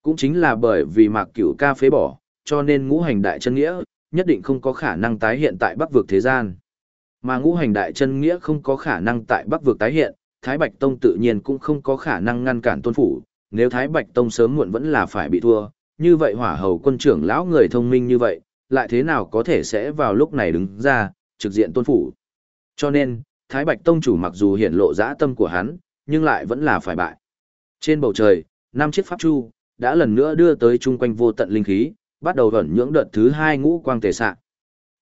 Cũng chính là bởi vì Mạc Cửu Ca phế bỏ, cho nên ngũ hành đại chân nghĩa, nhất định không có khả năng tái hiện tại Bắc vực thế gian. Mà ngũ hành đại chân nghĩa không có khả năng tại Bắc vực tái hiện, Thái Bạch Tông tự nhiên cũng không có khả năng ngăn cản tôn phủ, nếu Thái Bạch Tông sớm muộn vẫn là phải bị thua, như vậy hỏa hầu quân trưởng lão người thông minh như vậy, lại thế nào có thể sẽ vào lúc này đứng ra, trực diện tôn phủ. Cho nên, Thái Bạch Tông chủ mặc dù hiện lộ dã tâm của hắn, nhưng lại vẫn là phải bại. Trên bầu trời, năm chiếc pháp chu, đã lần nữa đưa tới chung quanh vô tận linh khí, bắt đầu vẩn nhưỡng đợt thứ hai ngũ quang tề sạc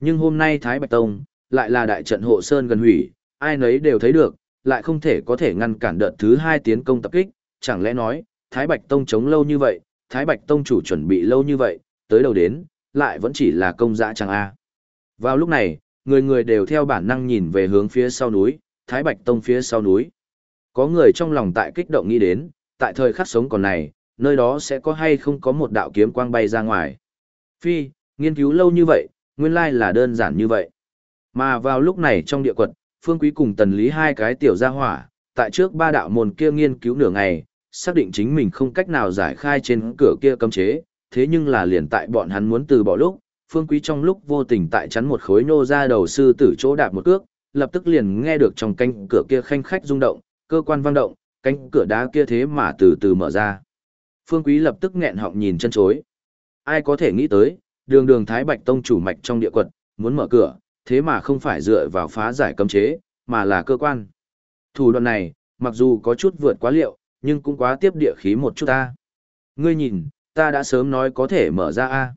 Nhưng hôm nay Thái Bạch Tông, lại là đại trận hộ sơn gần hủy, ai nấy đều thấy được, lại không thể có thể ngăn cản đợt thứ hai tiến công tập kích, chẳng lẽ nói, Thái Bạch Tông chống lâu như vậy, Thái Bạch Tông chủ chuẩn bị lâu như vậy, tới đầu đến, lại vẫn chỉ là công dã chẳng a. Vào lúc này, người người đều theo bản năng nhìn về hướng phía sau núi, Thái Bạch Tông phía sau núi. Có người trong lòng tại kích động nghĩ đến, tại thời khắc sống còn này, nơi đó sẽ có hay không có một đạo kiếm quang bay ra ngoài. Phi, nghiên cứu lâu như vậy, nguyên lai là đơn giản như vậy. Mà vào lúc này trong địa quật, Phương Quý cùng Tần Lý hai cái tiểu gia hỏa, tại trước ba đạo môn kia nghiên cứu nửa ngày, xác định chính mình không cách nào giải khai trên cửa kia cấm chế, thế nhưng là liền tại bọn hắn muốn từ bỏ lúc, Phương Quý trong lúc vô tình tại chắn một khối nô ra đầu sư tử chỗ đạp một cước, lập tức liền nghe được trong canh cửa kia khanh khách rung động, cơ quan vang động, cánh cửa đá kia thế mà từ từ mở ra. Phương Quý lập tức nghẹn họng nhìn chân chối. Ai có thể nghĩ tới, đường đường Thái Bạch Tông chủ mạch trong địa quật, muốn mở cửa, thế mà không phải dựa vào phá giải cấm chế, mà là cơ quan. Thủ đoạn này, mặc dù có chút vượt quá liệu, nhưng cũng quá tiếp địa khí một chút ta. Ngươi nhìn, ta đã sớm nói có thể mở ra a.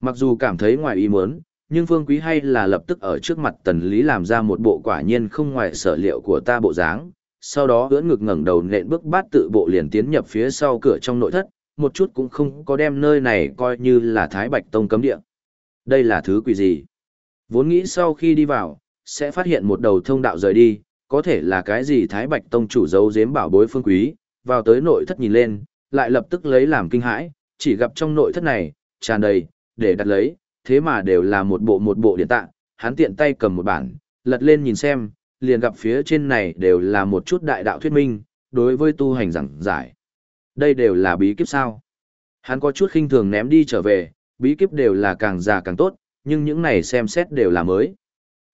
Mặc dù cảm thấy ngoài ý muốn, nhưng Phương Quý hay là lập tức ở trước mặt Tần Lý làm ra một bộ quả nhiên không ngoài sở liệu của ta bộ dáng, sau đó ưỡn ngực ngẩng đầu nện bước bát tự bộ liền tiến nhập phía sau cửa trong nội thất, một chút cũng không có đem nơi này coi như là Thái Bạch Tông cấm địa. Đây là thứ quỷ gì? Vốn nghĩ sau khi đi vào, sẽ phát hiện một đầu thông đạo rời đi, có thể là cái gì Thái Bạch Tông chủ giấu giếm bảo bối phương quý, vào tới nội thất nhìn lên, lại lập tức lấy làm kinh hãi, chỉ gặp trong nội thất này, tràn đầy, để đặt lấy, thế mà đều là một bộ một bộ điện tạng, hắn tiện tay cầm một bản, lật lên nhìn xem, liền gặp phía trên này đều là một chút đại đạo thuyết minh, đối với tu hành giảng giải. Đây đều là bí kíp sao. Hắn có chút khinh thường ném đi trở về, bí kíp đều là càng già càng tốt, nhưng những này xem xét đều là mới.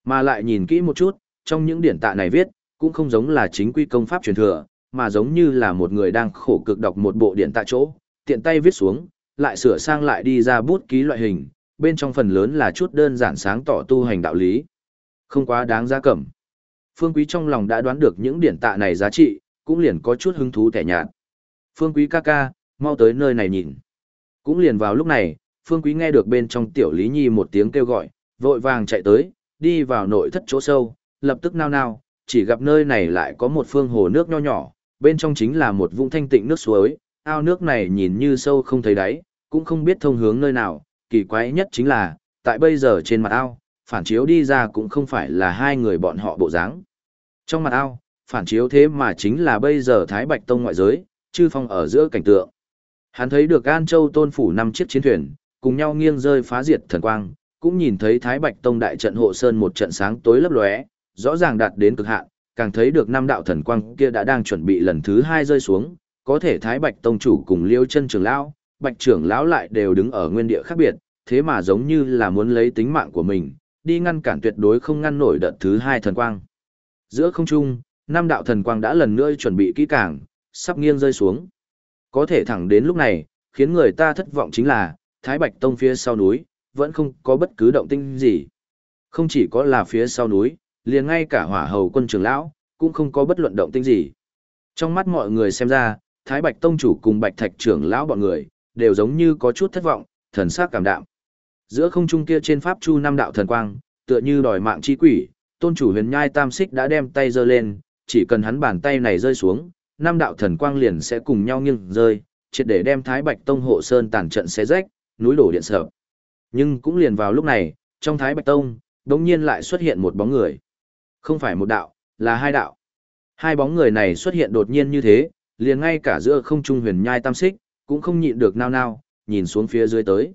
Mà lại nhìn kỹ một chút, trong những điển tạ này viết, cũng không giống là chính quy công pháp truyền thừa, mà giống như là một người đang khổ cực đọc một bộ điển tạ chỗ, tiện tay viết xuống, lại sửa sang lại đi ra bút ký loại hình, bên trong phần lớn là chút đơn giản sáng tỏ tu hành đạo lý. Không quá đáng giá cẩm. Phương Quý trong lòng đã đoán được những điển tạ này giá trị, cũng liền có chút hứng thú tẻ nhạt. Phương Quý ca ca, mau tới nơi này nhìn. Cũng liền vào lúc này, Phương Quý nghe được bên trong tiểu Lý Nhi một tiếng kêu gọi, vội vàng chạy tới, đi vào nội thất chỗ sâu, lập tức nao nao, chỉ gặp nơi này lại có một phương hồ nước nho nhỏ, bên trong chính là một vũng thanh tịnh nước suối, ao nước này nhìn như sâu không thấy đáy, cũng không biết thông hướng nơi nào, kỳ quái nhất chính là, tại bây giờ trên mặt ao, phản chiếu đi ra cũng không phải là hai người bọn họ bộ dáng. Trong mặt ao, phản chiếu thế mà chính là bây giờ Thái Bạch Tông ngoại giới, chư phong ở giữa cảnh tượng. Hắn thấy được An Châu tôn phủ năm chiếc chiến thuyền, cùng nhau nghiêng rơi phá diệt thần quang, cũng nhìn thấy Thái Bạch Tông đại trận hộ sơn một trận sáng tối lấp lóe, rõ ràng đạt đến cực hạn, càng thấy được năm đạo thần quang kia đã đang chuẩn bị lần thứ hai rơi xuống, có thể Thái Bạch Tông chủ cùng Liêu chân trưởng lão, Bạch trưởng lão lại đều đứng ở nguyên địa khác biệt, thế mà giống như là muốn lấy tính mạng của mình, đi ngăn cản tuyệt đối không ngăn nổi đợt thứ hai thần quang. Giữa không trung, năm đạo thần quang đã lần nữa chuẩn bị kỹ càng, sắp nghiêng rơi xuống. Có thể thẳng đến lúc này, khiến người ta thất vọng chính là, Thái Bạch Tông phía sau núi, vẫn không có bất cứ động tinh gì. Không chỉ có là phía sau núi, liền ngay cả hỏa hầu quân trưởng lão, cũng không có bất luận động tinh gì. Trong mắt mọi người xem ra, Thái Bạch Tông chủ cùng Bạch Thạch trưởng lão bọn người, đều giống như có chút thất vọng, thần sắc cảm đạm. Giữa không trung kia trên pháp chu năm đạo thần quang, tựa như đòi mạng chi quỷ, tôn chủ huyền nhai tam xích đã đem tay giơ lên, chỉ cần hắn bàn tay này rơi xuống, năm đạo thần quang liền sẽ cùng nhau nghiêng rơi, triệt để đem Thái Bạch Tông hộ sơn tàn trận xé rách, núi đổ điện sợ. Nhưng cũng liền vào lúc này, trong Thái Bạch Tông, đống nhiên lại xuất hiện một bóng người. Không phải một đạo, là hai đạo. Hai bóng người này xuất hiện đột nhiên như thế, liền ngay cả giữa không trung huyền nhai tam xích, cũng không nhịn được nao nao, nhìn xuống phía dưới tới.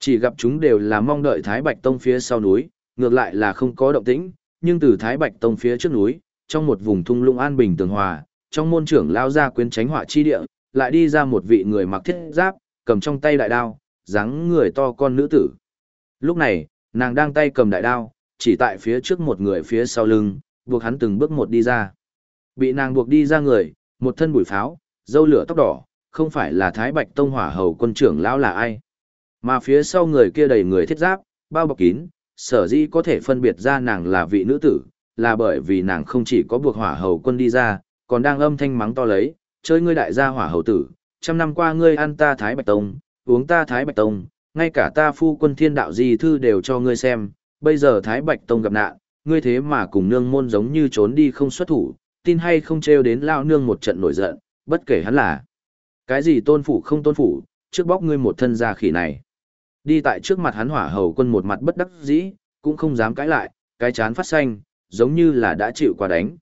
Chỉ gặp chúng đều là mong đợi Thái Bạch Tông phía sau núi, ngược lại là không có động tĩnh, nhưng từ Thái Bạch Tông phía trước núi, trong một vùng thung lũng an bình tường hòa, trong môn trưởng lao ra quyến tránh họa chi địa, lại đi ra một vị người mặc thiết giáp, cầm trong tay đại đao, dáng người to con nữ tử. Lúc này, nàng đang tay cầm đại đao, chỉ tại phía trước một người phía sau lưng, buộc hắn từng bước một đi ra. Bị nàng buộc đi ra người, một thân bụi pháo, dâu lửa tóc đỏ, không phải là Thái Bạch Tông hỏa hầu quân trưởng lão là ai. Mà phía sau người kia đầy người thiết giáp, bao bọc kín, sở dĩ có thể phân biệt ra nàng là vị nữ tử, là bởi vì nàng không chỉ có buộc hỏa hầu quân đi ra, còn đang âm thanh mắng to lấy, chơi ngươi đại gia hỏa hầu tử, trăm năm qua ngươi ăn ta Thái Bạch Tông, uống ta Thái Bạch Tông, ngay cả ta phu quân thiên đạo di thư đều cho ngươi xem, bây giờ Thái Bạch Tông gặp nạn, ngươi thế mà cùng nương môn giống như trốn đi không xuất thủ, tin hay không trêu đến lao nương một trận nổi giận, bất kể hắn là cái gì tôn phủ không tôn phủ, trước bóc ngươi một thân gia khỉ này. Đi tại trước mặt hắn hỏa hầu quân một mặt bất đắc dĩ, cũng không dám cãi lại, cái chán phát xanh, giống như là đã chịu quả đánh.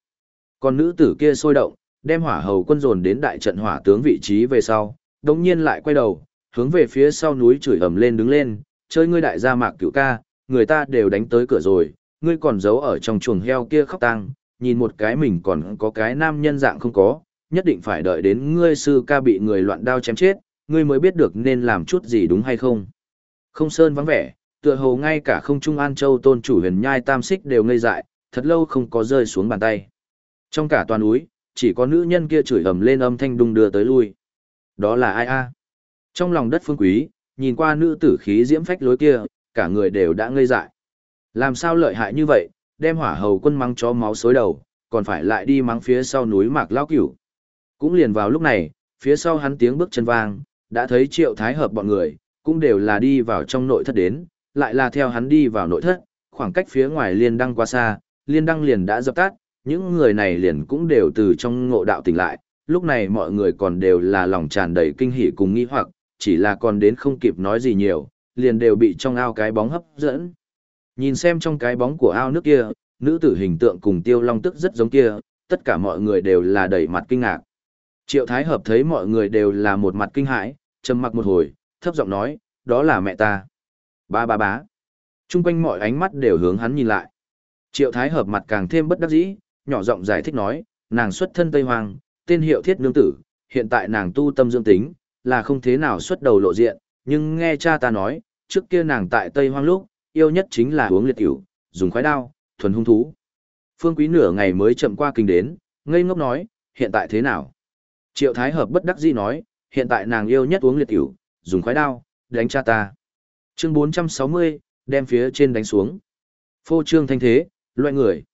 Còn nữ tử kia sôi động, đem hỏa hầu quân dồn đến đại trận hỏa tướng vị trí về sau, đồng nhiên lại quay đầu, hướng về phía sau núi chửi ầm lên đứng lên, chơi ngươi đại gia mạc cửu ca, người ta đều đánh tới cửa rồi, ngươi còn giấu ở trong chuồng heo kia khóc tang, nhìn một cái mình còn có cái nam nhân dạng không có, nhất định phải đợi đến ngươi sư ca bị người loạn đao chém chết, ngươi mới biết được nên làm chút gì đúng hay không. Không sơn vắng vẻ, tựa hồ ngay cả không trung an châu tôn chủ huyền nhai tam xích đều ngây dại, thật lâu không có rơi xuống bàn tay. Trong cả toàn núi, chỉ có nữ nhân kia chửi ầm lên âm thanh đung đưa tới lui. Đó là ai a? Trong lòng đất phương quý, nhìn qua nữ tử khí diễm phách lối kia, cả người đều đã ngây dại. Làm sao lợi hại như vậy, đem hỏa hầu quân mắng chó máu xối đầu, còn phải lại đi mắng phía sau núi mạc lao cửu. Cũng liền vào lúc này, phía sau hắn tiếng bước chân vang, đã thấy triệu thái hợp bọn người, cũng đều là đi vào trong nội thất đến, lại là theo hắn đi vào nội thất, khoảng cách phía ngoài liên đăng quá xa, liên đăng liền đã dập tắt, những người này liền cũng đều từ trong ngộ đạo tỉnh lại, lúc này mọi người còn đều là lòng tràn đầy kinh hỉ cùng nghi hoặc, chỉ là còn đến không kịp nói gì nhiều, liền đều bị trong ao cái bóng hấp dẫn. Nhìn xem trong cái bóng của ao nước kia, nữ tử hình tượng cùng tiêu long tức rất giống kia, tất cả mọi người đều là đầy mặt kinh ngạc. Triệu Thái Hợp thấy mọi người đều là một mặt kinh hãi, trầm mặc một hồi, thấp giọng nói, đó là mẹ ta. Ba ba bá. Trung quanh mọi ánh mắt đều hướng hắn nhìn lại. Triệu Thái Hợp mặt càng thêm bất đắc dĩ, nhỏ giọng giải thích nói, nàng xuất thân Tây Hoàng, tên hiệu thiết nương tử, hiện tại nàng tu tâm dương tính, là không thế nào xuất đầu lộ diện, nhưng nghe cha ta nói, trước kia nàng tại Tây Hoang lúc, yêu nhất chính là uống liệt tiểu, dùng khoái đao, thuần hung thú. Phương Quý nửa ngày mới chậm qua kinh đến, ngây ngốc nói, hiện tại thế nào? Triệu Thái Hợp bất đắc dĩ nói, hiện tại nàng yêu nhất uống liệt tiểu, dùng khoái đao, đánh cha ta. Chương 460, đem phía trên đánh xuống. Phô trương thanh thế, loại người.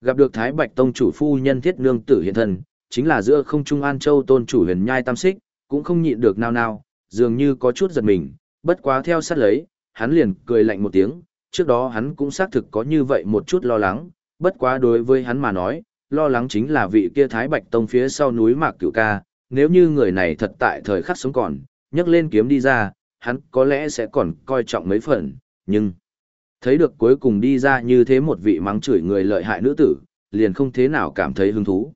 Gặp được Thái Bạch Tông chủ phu nhân thiết nương tử hiện thần chính là giữa không trung an châu tôn chủ huyền nhai tam xích, cũng không nhịn được nào nào, dường như có chút giật mình, bất quá theo sát lấy, hắn liền cười lạnh một tiếng, trước đó hắn cũng xác thực có như vậy một chút lo lắng, bất quá đối với hắn mà nói, lo lắng chính là vị kia Thái Bạch Tông phía sau núi Mạc Cửu Ca, nếu như người này thật tại thời khắc sống còn, nhấc lên kiếm đi ra, hắn có lẽ sẽ còn coi trọng mấy phần, nhưng thấy được cuối cùng đi ra như thế một vị mắng chửi người lợi hại nữ tử, liền không thế nào cảm thấy hứng thú.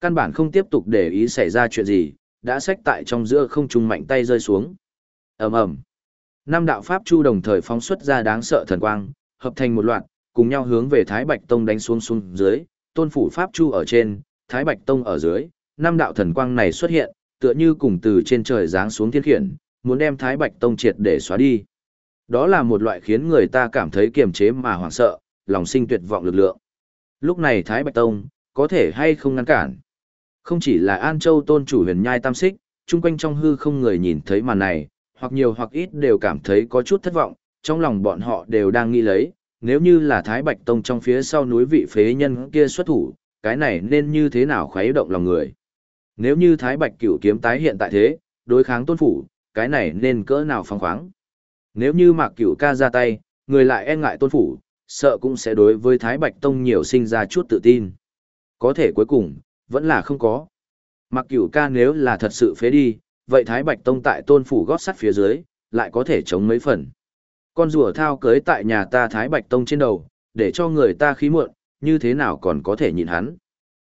Căn bản không tiếp tục để ý xảy ra chuyện gì, đã xách tại trong giữa không trung mạnh tay rơi xuống. ầm ầm Năm đạo pháp chu đồng thời phóng xuất ra đáng sợ thần quang, hợp thành một loạt, cùng nhau hướng về Thái Bạch Tông đánh xuống xuống dưới, tôn phủ pháp chu ở trên, Thái Bạch Tông ở dưới, năm đạo thần quang này xuất hiện, tựa như cùng từ trên trời giáng xuống thiên khiển, muốn đem Thái Bạch Tông triệt để xóa đi. Đó là một loại khiến người ta cảm thấy kiềm chế mà hoảng sợ, lòng sinh tuyệt vọng lực lượng. Lúc này Thái Bạch Tông, có thể hay không ngăn cản. Không chỉ là An Châu tôn chủ huyền nhai tam xích, chung quanh trong hư không người nhìn thấy màn này, hoặc nhiều hoặc ít đều cảm thấy có chút thất vọng, trong lòng bọn họ đều đang nghĩ lấy, nếu như là Thái Bạch Tông trong phía sau núi vị phế nhân kia xuất thủ, cái này nên như thế nào khuấy động lòng người. Nếu như Thái Bạch cửu kiếm tái hiện tại thế, đối kháng tôn phủ, cái này nên cỡ nào phong khoáng. Nếu như Mạc Cửu ca ra tay, người lại e ngại tôn phủ, sợ cũng sẽ đối với Thái Bạch Tông nhiều sinh ra chút tự tin. Có thể cuối cùng, vẫn là không có. Mạc Cửu ca nếu là thật sự phế đi, vậy Thái Bạch Tông tại tôn phủ gót sắt phía dưới, lại có thể chống mấy phần. Con rùa thao cưới tại nhà ta Thái Bạch Tông trên đầu, để cho người ta khí muộn, như thế nào còn có thể nhịn hắn.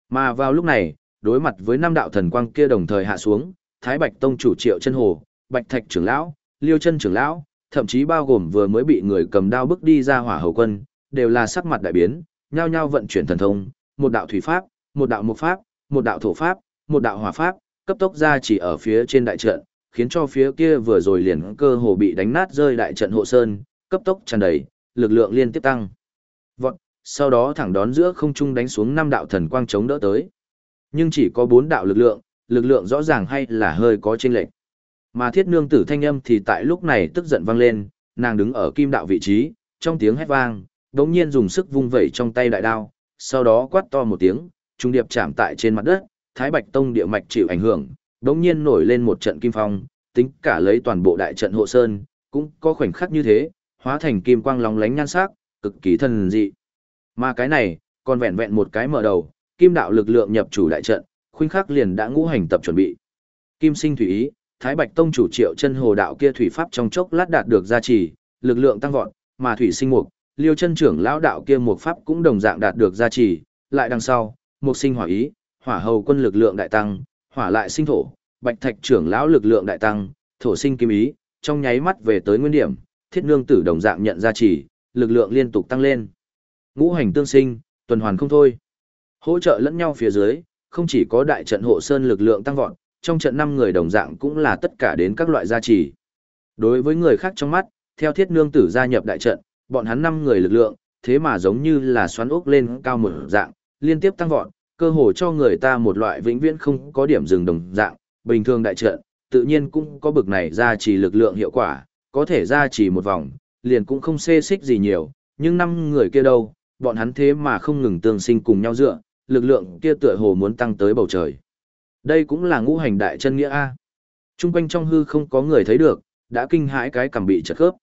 Mà vào lúc này, đối mặt với năm đạo thần quang kia đồng thời hạ xuống, Thái Bạch Tông chủ triệu chân hồ, Bạch Thạch trưởng lão, Liêu chân trưởng lão, thậm chí bao gồm vừa mới bị người cầm đao bức đi ra hỏa hầu quân, đều là sắc mặt đại biến, nhao nhao vận chuyển thần thông, một đạo thủy pháp, một đạo mộc pháp, một đạo thổ pháp, một đạo hỏa pháp, cấp tốc ra chỉ ở phía trên đại trận, khiến cho phía kia vừa rồi liền cơ hồ bị đánh nát rơi đại trận hộ sơn, cấp tốc tràn đầy, lực lượng liên tiếp tăng. Vọt, sau đó thẳng đón giữa không trung đánh xuống năm đạo thần quang chống đỡ tới. Nhưng chỉ có bốn đạo lực lượng, lực lượng rõ ràng hay là hơi có chênh lệch. Mà thiết nương tử thanh âm thì tại lúc này tức giận vang lên, nàng đứng ở kim đạo vị trí, trong tiếng hét vang, đống nhiên dùng sức vung vẩy trong tay đại đao, sau đó quát to một tiếng, trung điệp chạm tại trên mặt đất, Thái Bạch Tông địa mạch chịu ảnh hưởng, đống nhiên nổi lên một trận kim phong, tính cả lấy toàn bộ đại trận hộ sơn, cũng có khoảnh khắc như thế, hóa thành kim quang lóng lánh nhan sắc, cực kỳ thần dị. Mà cái này, còn vẹn vẹn một cái mở đầu, kim đạo lực lượng nhập chủ đại trận, khuynh khắc liền đã ngũ hành tập chuẩn bị. Kim sinh thủy ý, Thái Bạch Tông chủ Triệu Chân Hồ đạo kia thủy pháp trong chốc lát đạt được gia trì, lực lượng tăng vọt, mà thủy sinh mục, Liêu Chân trưởng lão đạo kia mục pháp cũng đồng dạng đạt được gia trì, lại đằng sau, mục sinh hỏa ý, hỏa hầu quân lực lượng đại tăng, hỏa lại sinh thổ, Bạch Thạch trưởng lão lực lượng đại tăng, thổ sinh kim ý, trong nháy mắt về tới nguyên điểm, Thiết Nương tử đồng dạng nhận gia trì, lực lượng liên tục tăng lên. Ngũ hành tương sinh, tuần hoàn không thôi. Hỗ trợ lẫn nhau phía dưới, không chỉ có đại trận hộ sơn lực lượng tăng vọt, trong trận năm người đồng dạng cũng là tất cả đến các loại gia trì. Đối với người khác trong mắt, theo thiết nương tử gia nhập đại trận, bọn hắn năm người lực lượng, thế mà giống như là xoắn ốc lên cao một dạng, liên tiếp tăng vọt, cơ hồ cho người ta một loại vĩnh viễn không có điểm dừng đồng dạng, bình thường đại trận, tự nhiên cũng có bực này gia trì lực lượng hiệu quả, có thể gia trì một vòng, liền cũng không xê xích gì nhiều, nhưng năm người kia đâu, bọn hắn thế mà không ngừng tương sinh cùng nhau dựa, lực lượng kia tựa hồ muốn tăng tới bầu trời. Đây cũng là ngũ hành đại chân nghĩa A. Trung quanh trong hư không có người thấy được, đã kinh hãi cái cảm bị chật khớp.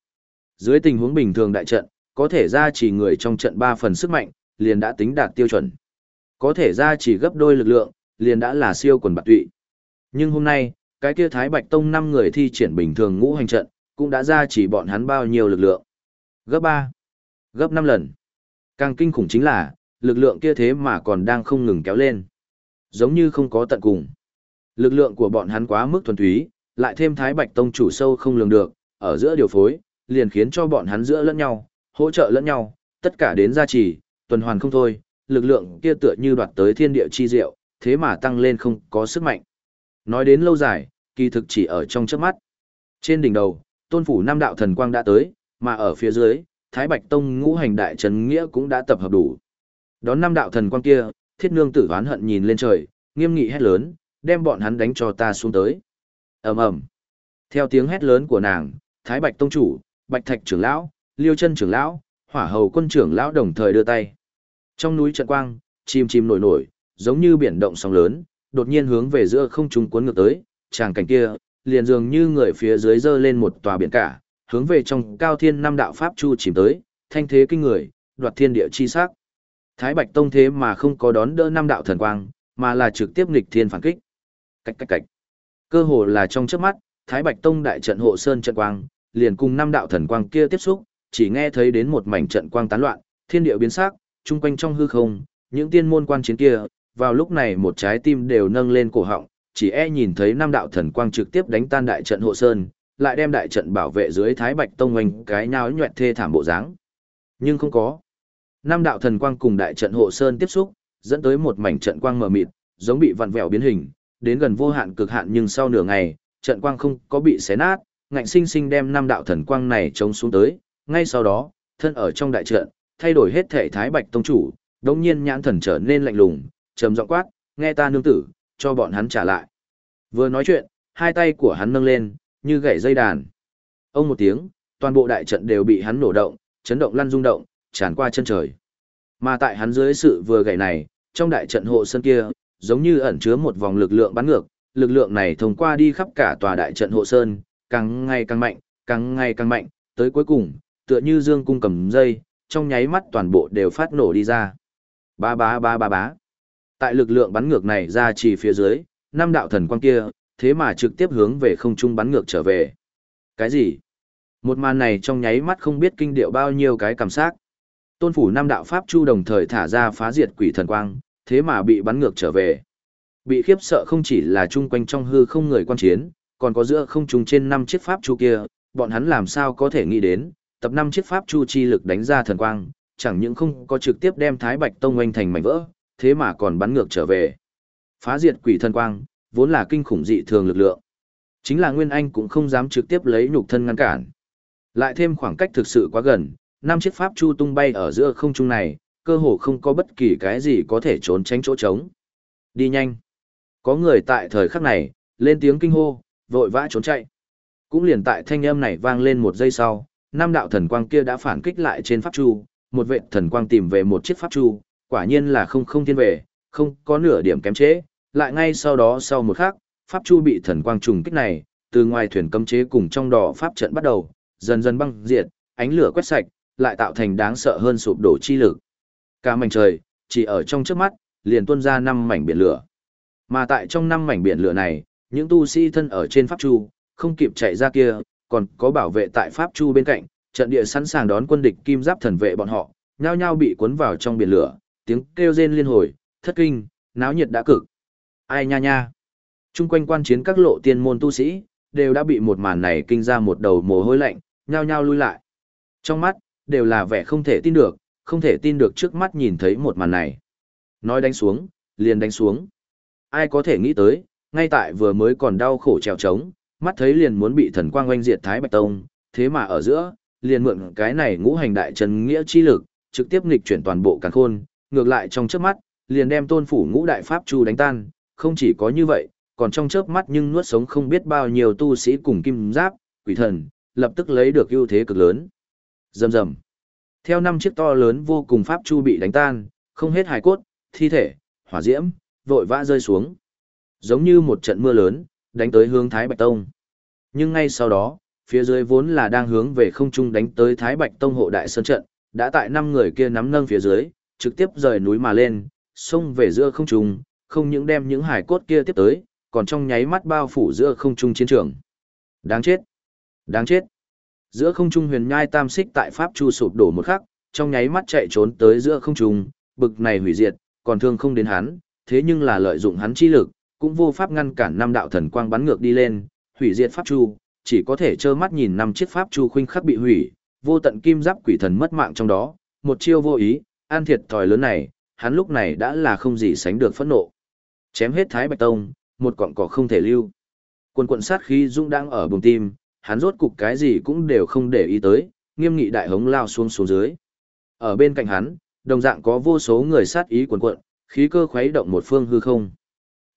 Dưới tình huống bình thường đại trận, có thể ra chỉ người trong trận 3 phần sức mạnh, liền đã tính đạt tiêu chuẩn. Có thể ra chỉ gấp đôi lực lượng, liền đã là siêu quần bạc tụy. Nhưng hôm nay, cái kia Thái Bạch Tông năm người thi triển bình thường ngũ hành trận, cũng đã ra chỉ bọn hắn bao nhiêu lực lượng. Gấp 3, gấp 5 lần. Càng kinh khủng chính là, lực lượng kia thế mà còn đang không ngừng kéo lên. Giống như không có tận cùng. Lực lượng của bọn hắn quá mức thuần túy, lại thêm Thái Bạch Tông chủ sâu không lường được, ở giữa điều phối, liền khiến cho bọn hắn giữa lẫn nhau, hỗ trợ lẫn nhau, tất cả đến gia trì, tuần hoàn không thôi, lực lượng kia tựa như đoạt tới thiên địa chi diệu, thế mà tăng lên không có sức mạnh. Nói đến lâu dài, kỳ thực chỉ ở trong chớp mắt. Trên đỉnh đầu, tôn phủ năm đạo thần quang đã tới, mà ở phía dưới, Thái Bạch Tông ngũ hành đại trấn nghĩa cũng đã tập hợp đủ. Đón năm đạo thần quang kia, thiết nương tử oán hận nhìn lên trời, nghiêm nghị hét lớn, đem bọn hắn đánh cho ta xuống tới. ầm ầm Theo tiếng hét lớn của nàng, Thái Bạch Tông chủ, Bạch Thạch trưởng lão, Liêu chân trưởng lão, Hỏa Hầu quân trưởng lão đồng thời đưa tay. Trong núi trận quang, chim chim nổi nổi, giống như biển động sóng lớn, đột nhiên hướng về giữa không trung cuốn ngược tới, tràng cảnh kia, liền dường như người phía dưới dơ lên một tòa biển cả, hướng về trong cao thiên năm đạo pháp chu chìm tới, thanh thế kinh người, đoạt thiên địa chi sắc. Thái Bạch Tông thế mà không có đón đỡ năm đạo thần quang, mà là trực tiếp nghịch thiên phản kích. Cách cách cách. Cơ hồ là trong chớp mắt, Thái Bạch Tông đại trận hộ sơn trận quang, liền cùng năm đạo thần quang kia tiếp xúc, chỉ nghe thấy đến một mảnh trận quang tán loạn, thiên địa biến sắc, chung quanh trong hư không, những tiên môn quan chiến kia, vào lúc này một trái tim đều nâng lên cổ họng, chỉ e nhìn thấy năm đạo thần quang trực tiếp đánh tan đại trận hộ sơn, lại đem đại trận bảo vệ dưới Thái Bạch Tông oanh cái nháo nhuẹn thê thảm bộ dáng. Nhưng không có. Năm đạo thần quang cùng đại trận hộ sơn tiếp xúc, dẫn tới một mảnh trận quang mờ mịt, giống bị vặn vẹo biến hình, đến gần vô hạn cực hạn nhưng sau nửa ngày, trận quang không có bị xé nát, ngạnh sinh sinh đem năm đạo thần quang này chống xuống tới, ngay sau đó, thân ở trong đại trận, thay đổi hết thể Thái Bạch Tông chủ, đống nhiên nhãn thần trở nên lạnh lùng, trầm giọng quát, nghe ta nương tử, cho bọn hắn trả lại. Vừa nói chuyện, hai tay của hắn nâng lên, như gãy dây đàn. Ông một tiếng, toàn bộ đại trận đều bị hắn nổ động, chấn động lăn rung động, tràn qua chân trời. Mà tại hắn dưới sự vừa gậy này, trong đại trận hộ sơn kia, giống như ẩn chứa một vòng lực lượng bắn ngược, lực lượng này thông qua đi khắp cả tòa đại trận hộ sơn, càng ngày càng mạnh, càng ngày càng mạnh, tới cuối cùng, tựa như dương cung cầm dây, trong nháy mắt toàn bộ đều phát nổ đi ra. Ba ba ba ba ba. Tại lực lượng bắn ngược này ra chỉ phía dưới, năm đạo thần quang kia, thế mà trực tiếp hướng về không trung bắn ngược trở về. Cái gì? Một màn này trong nháy mắt không biết kinh điệu bao nhiêu cái cảm giác. Tôn phủ năm đạo pháp chu đồng thời thả ra phá diệt quỷ thần quang, thế mà bị bắn ngược trở về. Bị khiếp sợ không chỉ là chung quanh trong hư không người quan chiến, còn có giữa không trung trên năm chiếc pháp chu kia, bọn hắn làm sao có thể nghĩ đến, tập năm chiếc pháp chu chi lực đánh ra thần quang, chẳng những không có trực tiếp đem Thái Bạch Tông oanh thành mảnh vỡ, thế mà còn bắn ngược trở về. Phá diệt quỷ thần quang, vốn là kinh khủng dị thường lực lượng. Chính là Nguyên Anh cũng không dám trực tiếp lấy nhục thân ngăn cản. Lại thêm khoảng cách thực sự quá gần, năm chiếc pháp chu tung bay ở giữa không trung này, cơ hồ không có bất kỳ cái gì có thể trốn tránh chỗ trống. Đi nhanh. Có người tại thời khắc này, lên tiếng kinh hô, vội vã trốn chạy. Cũng liền tại thanh âm này vang lên một giây sau, năm đạo thần quang kia đã phản kích lại trên pháp chu, một vệ thần quang tìm về một chiếc pháp chu, quả nhiên là không không thiên về, không có nửa điểm kém chế, lại ngay sau đó sau một khắc, pháp chu bị thần quang trùng kích này, từ ngoài thuyền cấm chế cùng trong đỏ pháp trận bắt đầu, dần dần băng diệt, ánh lửa quét sạch, lại tạo thành đáng sợ hơn sụp đổ chi lực. Cả mảnh trời, chỉ ở trong trước mắt, liền tuôn ra năm mảnh biển lửa. Mà tại trong năm mảnh biển lửa này, những tu sĩ thân ở trên pháp chu, không kịp chạy ra kia, còn có bảo vệ tại pháp chu bên cạnh, trận địa sẵn sàng đón quân địch kim giáp thần vệ bọn họ, nhao nhao bị cuốn vào trong biển lửa, tiếng kêu rên liên hồi, thất kinh, náo nhiệt đã cực. Ai nha nha. Trung quanh quan chiến các lộ tiên môn tu sĩ, đều đã bị một màn này kinh ra một đầu mồ hôi lạnh, nhao nhao lui lại. Trong mắt, đều là vẻ không thể tin được, không thể tin được trước mắt nhìn thấy một màn này. Nói đánh xuống, liền đánh xuống. Ai có thể nghĩ tới, ngay tại vừa mới còn đau khổ trèo trống, mắt thấy liền muốn bị thần quang oanh diệt Thái Bạch Tông, thế mà ở giữa, liền mượn cái này ngũ hành đại trần nghĩa chi lực, trực tiếp nghịch chuyển toàn bộ càn khôn, ngược lại trong chớp mắt, liền đem tôn phủ ngũ đại pháp chu đánh tan, không chỉ có như vậy, còn trong chớp mắt nhưng nuốt sống không biết bao nhiêu tu sĩ cùng kim giáp, quỷ thần, lập tức lấy được ưu thế cực lớn. Rầm rầm. Theo năm chiếc to lớn vô cùng pháp chu bị đánh tan, không hết hài cốt, thi thể, hỏa diễm, vội vã rơi xuống. Giống như một trận mưa lớn, đánh tới hướng Thái Bạch Tông. Nhưng ngay sau đó, phía dưới vốn là đang hướng về không trung đánh tới Thái Bạch Tông hộ đại sơn trận, đã tại năm người kia nắm nâng phía dưới, trực tiếp rời núi mà lên, xông về giữa không trung, không những đem những hải cốt kia tiếp tới, còn trong nháy mắt bao phủ giữa không trung chiến trường. Đáng chết! Đáng chết! Giữa không trung huyền nhai tam xích tại Pháp Chu sụp đổ một khắc, trong nháy mắt chạy trốn tới giữa không trung, bực này hủy diệt, còn thương không đến hắn, thế nhưng là lợi dụng hắn chi lực, cũng vô pháp ngăn cản năm đạo thần quang bắn ngược đi lên, hủy diệt Pháp Chu, chỉ có thể trơ mắt nhìn năm chiếc Pháp Chu khuynh khắc bị hủy, vô tận kim giáp quỷ thần mất mạng trong đó, một chiêu vô ý, an thiệt thòi lớn này, hắn lúc này đã là không gì sánh được phẫn nộ. Chém hết Thái Bạch Tông, một cọng cỏ không thể lưu. Quần quận sát khí dũng đang ở bùng tim, hắn rốt cục cái gì cũng đều không để ý tới, nghiêm nghị đại hống lao xuống xuống dưới. Ở bên cạnh hắn, đồng dạng có vô số người sát ý quần quận, khí cơ khuấy động một phương hư không.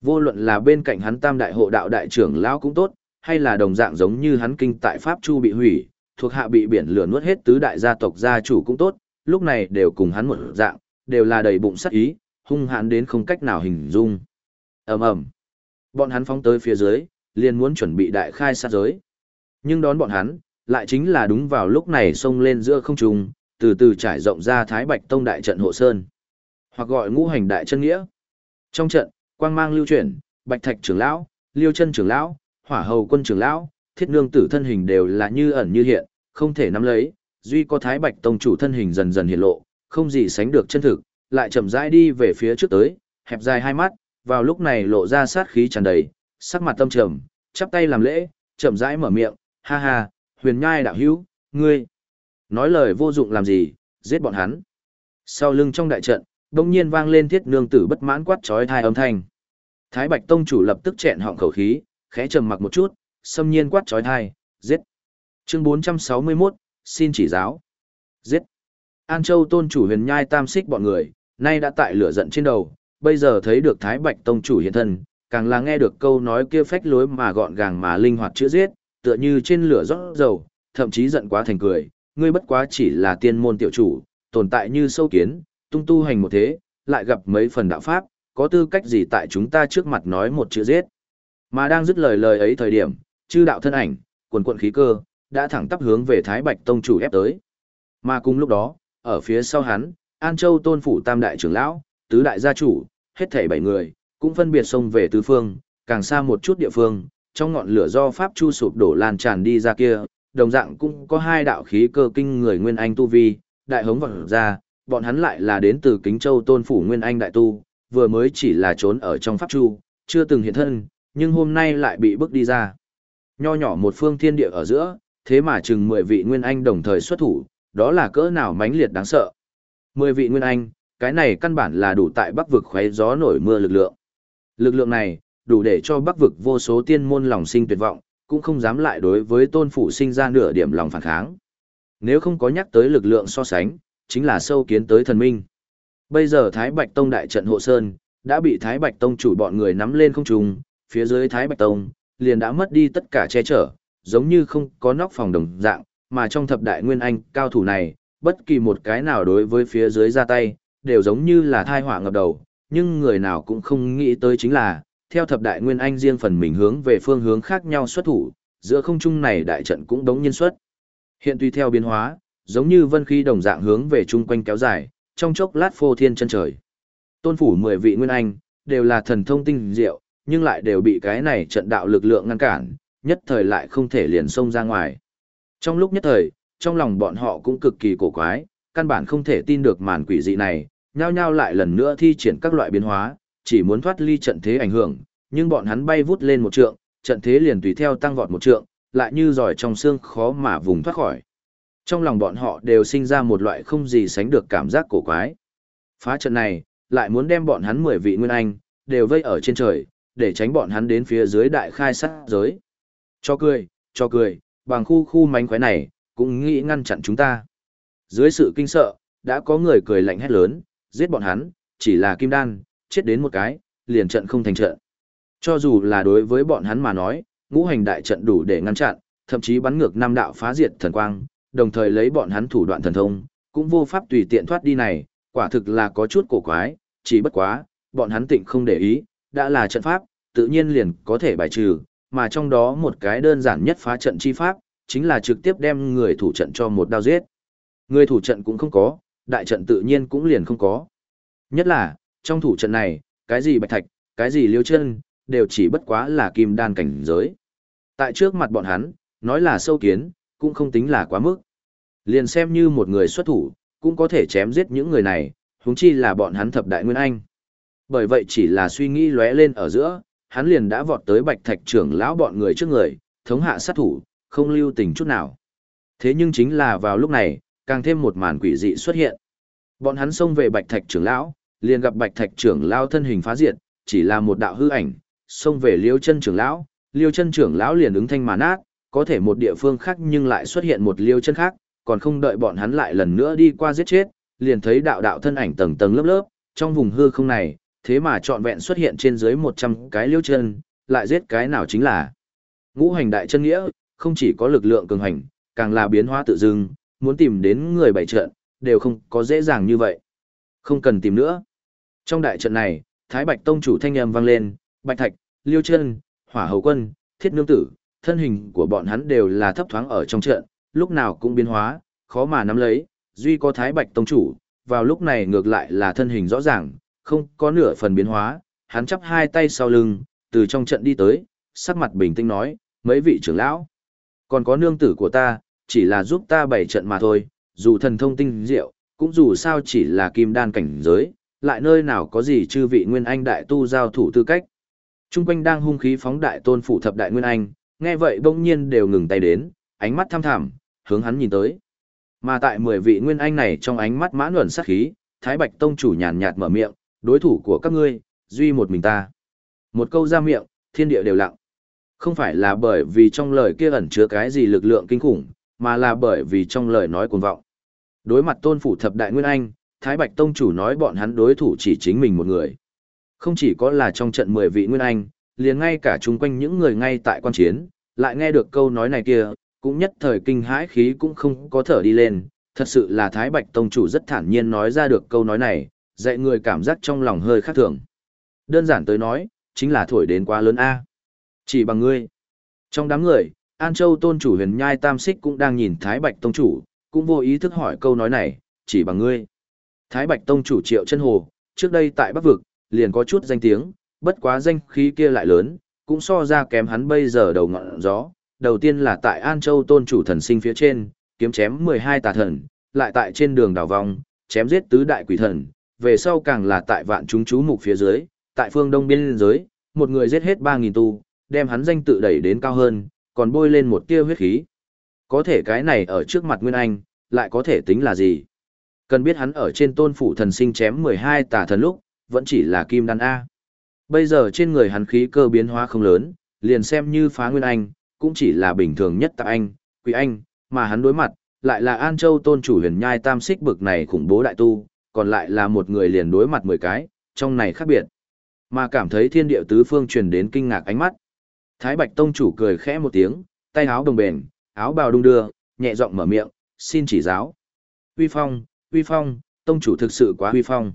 Vô luận là bên cạnh hắn tam đại hộ đạo đại trưởng lão cũng tốt, hay là đồng dạng giống như hắn kinh tại Pháp Chu bị hủy, thuộc hạ bị biển lửa nuốt hết tứ đại gia tộc gia chủ cũng tốt, lúc này đều cùng hắn một dạng, đều là đầy bụng sát ý, hung hãn đến không cách nào hình dung. ầm ầm, bọn hắn phóng tới phía dưới, liền muốn chuẩn bị đại khai sát giới. Nhưng đón bọn hắn, lại chính là đúng vào lúc này xông lên giữa không trung, từ từ trải rộng ra Thái Bạch Tông đại trận hộ sơn, hoặc gọi ngũ hành đại chân nghĩa. Trong trận, quang mang lưu chuyển, Bạch Thạch trưởng lão, Liêu Chân trưởng lão, Hỏa Hầu quân trưởng lão, Thiết Nương tử thân hình đều là như ẩn như hiện, không thể nắm lấy, duy có Thái Bạch Tông chủ thân hình dần dần hiện lộ, không gì sánh được chân thực, lại chậm rãi đi về phía trước tới, hẹp dài hai mắt, vào lúc này lộ ra sát khí tràn đầy, sắc mặt tâm trầm, chắp tay làm lễ, chậm rãi mở miệng, ha ha, huyền nhai đạo hữu, ngươi. Nói lời vô dụng làm gì, giết bọn hắn. Sau lưng trong đại trận, đông nhiên vang lên thiết nương tử bất mãn quát trói thai âm thanh. Thái Bạch Tông chủ lập tức chẹn họng khẩu khí, khẽ trầm mặc một chút, xâm nhiên quát trói thai, giết. Chương 461, xin chỉ giáo. Giết. An Châu tôn chủ huyền nhai tam xích bọn người, nay đã tại lửa giận trên đầu, bây giờ thấy được Thái Bạch Tông chủ hiện thân, càng là nghe được câu nói kia phách lối mà gọn gàng mà linh hoạt chữa giết, tựa như trên lửa rót dầu, thậm chí giận quá thành cười, ngươi bất quá chỉ là tiên môn tiểu chủ, tồn tại như sâu kiến, tung tu hành một thế, lại gặp mấy phần đạo pháp, có tư cách gì tại chúng ta trước mặt nói một chữ giết. Mà đang dứt lời lời ấy thời điểm, chư đạo thân ảnh, quần quận khí cơ, đã thẳng tắp hướng về Thái Bạch Tông chủ ép tới. Mà cùng lúc đó, ở phía sau hắn, An Châu tôn phủ tam đại trưởng lão, tứ đại gia chủ, hết thảy bảy người, cũng phân biệt xông về tứ phương, càng xa một chút địa phương, trong ngọn lửa do pháp chu sụp đổ lan tràn đi ra kia, đồng dạng cũng có hai đạo khí cơ kinh người nguyên anh tu vi, đại hống vọt ra, bọn hắn lại là đến từ Kính Châu tôn phủ nguyên anh đại tu, vừa mới chỉ là trốn ở trong pháp chu, chưa từng hiện thân, nhưng hôm nay lại bị bước đi ra. Nho nhỏ một phương thiên địa ở giữa, thế mà chừng 10 vị nguyên anh đồng thời xuất thủ, đó là cỡ nào mãnh liệt đáng sợ. 10 vị nguyên anh, cái này căn bản là đủ tại bắc vực khoé gió nổi mưa lực lượng. Lực lượng này, đủ để cho bắc vực vô số tiên môn lòng sinh tuyệt vọng, cũng không dám lại đối với tôn phủ sinh ra nửa điểm lòng phản kháng. Nếu không có nhắc tới lực lượng so sánh, chính là sâu kiến tới thần minh. Bây giờ Thái Bạch Tông đại trận hộ sơn, đã bị Thái Bạch Tông chủ bọn người nắm lên không trùng, phía dưới Thái Bạch Tông, liền đã mất đi tất cả che chở, giống như không có nóc phòng đồng dạng, mà trong thập đại nguyên anh cao thủ này, bất kỳ một cái nào đối với phía dưới ra tay, đều giống như là thai họa ngập đầu, nhưng người nào cũng không nghĩ tới chính là, theo thập đại nguyên anh riêng phần mình hướng về phương hướng khác nhau xuất thủ, giữa không trung này đại trận cũng đống nhiên xuất. Hiện tùy theo biến hóa, giống như vân khí đồng dạng hướng về chung quanh kéo dài, trong chốc lát phô thiên chân trời. Tôn phủ 10 vị nguyên anh, đều là thần thông tinh diệu, nhưng lại đều bị cái này trận đạo lực lượng ngăn cản, nhất thời lại không thể liền xông ra ngoài. Trong lúc nhất thời, trong lòng bọn họ cũng cực kỳ cổ quái, căn bản không thể tin được màn quỷ dị này, nhao nhao lại lần nữa thi triển các loại biến hóa, chỉ muốn thoát ly trận thế ảnh hưởng, nhưng bọn hắn bay vút lên một trượng, trận thế liền tùy theo tăng vọt một trượng, lại như giỏi trong xương khó mà vùng thoát khỏi. Trong lòng bọn họ đều sinh ra một loại không gì sánh được cảm giác cổ quái. Phá trận này, lại muốn đem bọn hắn 10 vị nguyên anh, đều vây ở trên trời, để tránh bọn hắn đến phía dưới đại khai sát giới. Cho cười, cho cười, bằng khu khu mánh khóe này, cũng nghĩ ngăn chặn chúng ta. Dưới sự kinh sợ, đã có người cười lạnh hét lớn, giết bọn hắn, chỉ là kim đan, chết đến một cái, liền trận không thành trận. Cho dù là đối với bọn hắn mà nói, ngũ hành đại trận đủ để ngăn chặn, thậm chí bắn ngược năm đạo phá diệt thần quang, đồng thời lấy bọn hắn thủ đoạn thần thông, cũng vô pháp tùy tiện thoát đi này, quả thực là có chút cổ quái, chỉ bất quá, bọn hắn tịnh không để ý, đã là trận pháp, tự nhiên liền có thể bài trừ, mà trong đó một cái đơn giản nhất phá trận chi pháp, chính là trực tiếp đem người thủ trận cho một đao giết. Người thủ trận cũng không có, đại trận tự nhiên cũng liền không có. Nhất là, trong thủ trận này, cái gì bạch thạch, cái gì liêu chân, đều chỉ bất quá là kim đan cảnh giới. Tại trước mặt bọn hắn, nói là sâu kiến, cũng không tính là quá mức. Liền xem như một người xuất thủ, cũng có thể chém giết những người này, huống chi là bọn hắn thập đại nguyên anh. Bởi vậy chỉ là suy nghĩ lóe lên ở giữa, hắn liền đã vọt tới bạch thạch trưởng lão bọn người trước người, thống hạ sát thủ, không lưu tình chút nào. Thế nhưng chính là vào lúc này, càng thêm một màn quỷ dị xuất hiện. Bọn hắn xông về bạch thạch trưởng lão, liền gặp bạch thạch trưởng lao thân hình phá diệt, chỉ là một đạo hư ảnh, xông về liêu chân trưởng lão, liêu chân trưởng lão liền ứng thanh mà nát, có thể một địa phương khác nhưng lại xuất hiện một liêu chân khác, còn không đợi bọn hắn lại lần nữa đi qua giết chết, liền thấy đạo đạo thân ảnh tầng tầng lớp lớp, trong vùng hư không này, thế mà trọn vẹn xuất hiện trên dưới 100 cái liêu chân, lại giết cái nào chính là ngũ hành đại chân nghĩa, không chỉ có lực lượng cường hành, càng là biến hóa tự dưng, muốn tìm đến người bảy trận, đều không có dễ dàng như vậy. Không cần tìm nữa. Trong đại trận này, Thái Bạch Tông chủ thanh âm vang lên, Bạch Thạch, Liêu Chân, Hỏa Hầu Quân, Thiết Nương Tử, thân hình của bọn hắn đều là thấp thoáng ở trong trận, lúc nào cũng biến hóa, khó mà nắm lấy, duy có Thái Bạch Tông chủ, vào lúc này ngược lại là thân hình rõ ràng, không có nửa phần biến hóa, hắn chắp hai tay sau lưng, từ trong trận đi tới, sắc mặt bình tĩnh nói, mấy vị trưởng lão, còn có nương tử của ta, chỉ là giúp ta bày trận mà thôi, dù thần thông tinh diệu, cũng dù sao chỉ là kim đan cảnh giới, lại nơi nào có gì chư vị nguyên anh đại tu giao thủ tư cách. Trung quanh đang hung khí phóng đại tôn phủ thập đại nguyên anh, nghe vậy bỗng nhiên đều ngừng tay đến, ánh mắt tham thẳm, hướng hắn nhìn tới. Mà tại 10 vị nguyên anh này trong ánh mắt mãn luận sát khí, Thái Bạch Tông chủ nhàn nhạt mở miệng, đối thủ của các ngươi, duy một mình ta. Một câu ra miệng, thiên địa đều lặng. Không phải là bởi vì trong lời kia ẩn chứa cái gì lực lượng kinh khủng, mà là bởi vì trong lời nói cuồng vọng. Đối mặt tôn phủ thập đại nguyên anh, Thái Bạch Tông chủ nói bọn hắn đối thủ chỉ chính mình một người. Không chỉ có là trong trận 10 vị nguyên anh, liền ngay cả chung quanh những người ngay tại quan chiến, lại nghe được câu nói này kia, cũng nhất thời kinh hãi khí cũng không có thở đi lên, thật sự là Thái Bạch Tông chủ rất thản nhiên nói ra được câu nói này, dạy người cảm giác trong lòng hơi khác thường. Đơn giản tới nói, chính là thổi đến quá lớn A. Chỉ bằng ngươi. Trong đám người, An Châu tôn chủ huyền nhai tam xích cũng đang nhìn Thái Bạch Tông chủ, cũng vô ý thức hỏi câu nói này, chỉ bằng ngươi. Thái Bạch Tông chủ triệu chân hồ, trước đây tại Bắc Vực, liền có chút danh tiếng, bất quá danh khí kia lại lớn, cũng so ra kém hắn bây giờ đầu ngọn gió. Đầu tiên là tại An Châu tôn chủ thần sinh phía trên, kiếm chém 12 tà thần, lại tại trên đường đảo vòng, chém giết tứ đại quỷ thần, về sau càng là tại vạn chúng chú mục phía dưới, tại phương đông biên giới, một người giết hết 3.000 tu, đem hắn danh tự đẩy đến cao hơn, còn bôi lên một tia huyết khí. Có thể cái này ở trước mặt Nguyên Anh, lại có thể tính là gì? Cần biết hắn ở trên tôn phủ thần sinh chém 12 tà thần lúc, vẫn chỉ là kim đan A. Bây giờ trên người hắn khí cơ biến hóa không lớn, liền xem như phá Nguyên Anh, cũng chỉ là bình thường nhất tại anh, quý anh, mà hắn đối mặt, lại là An Châu tôn chủ huyền nhai tam xích bực này khủng bố đại tu, còn lại là một người liền đối mặt 10 cái, trong này khác biệt. Mà cảm thấy thiên địa tứ phương truyền đến kinh ngạc ánh mắt. Thái Bạch Tông chủ cười khẽ một tiếng, tay áo đồng bền, áo bào đung đưa, nhẹ giọng mở miệng, xin chỉ giáo. Uy phong, uy phong, tông chủ thực sự quá uy phong.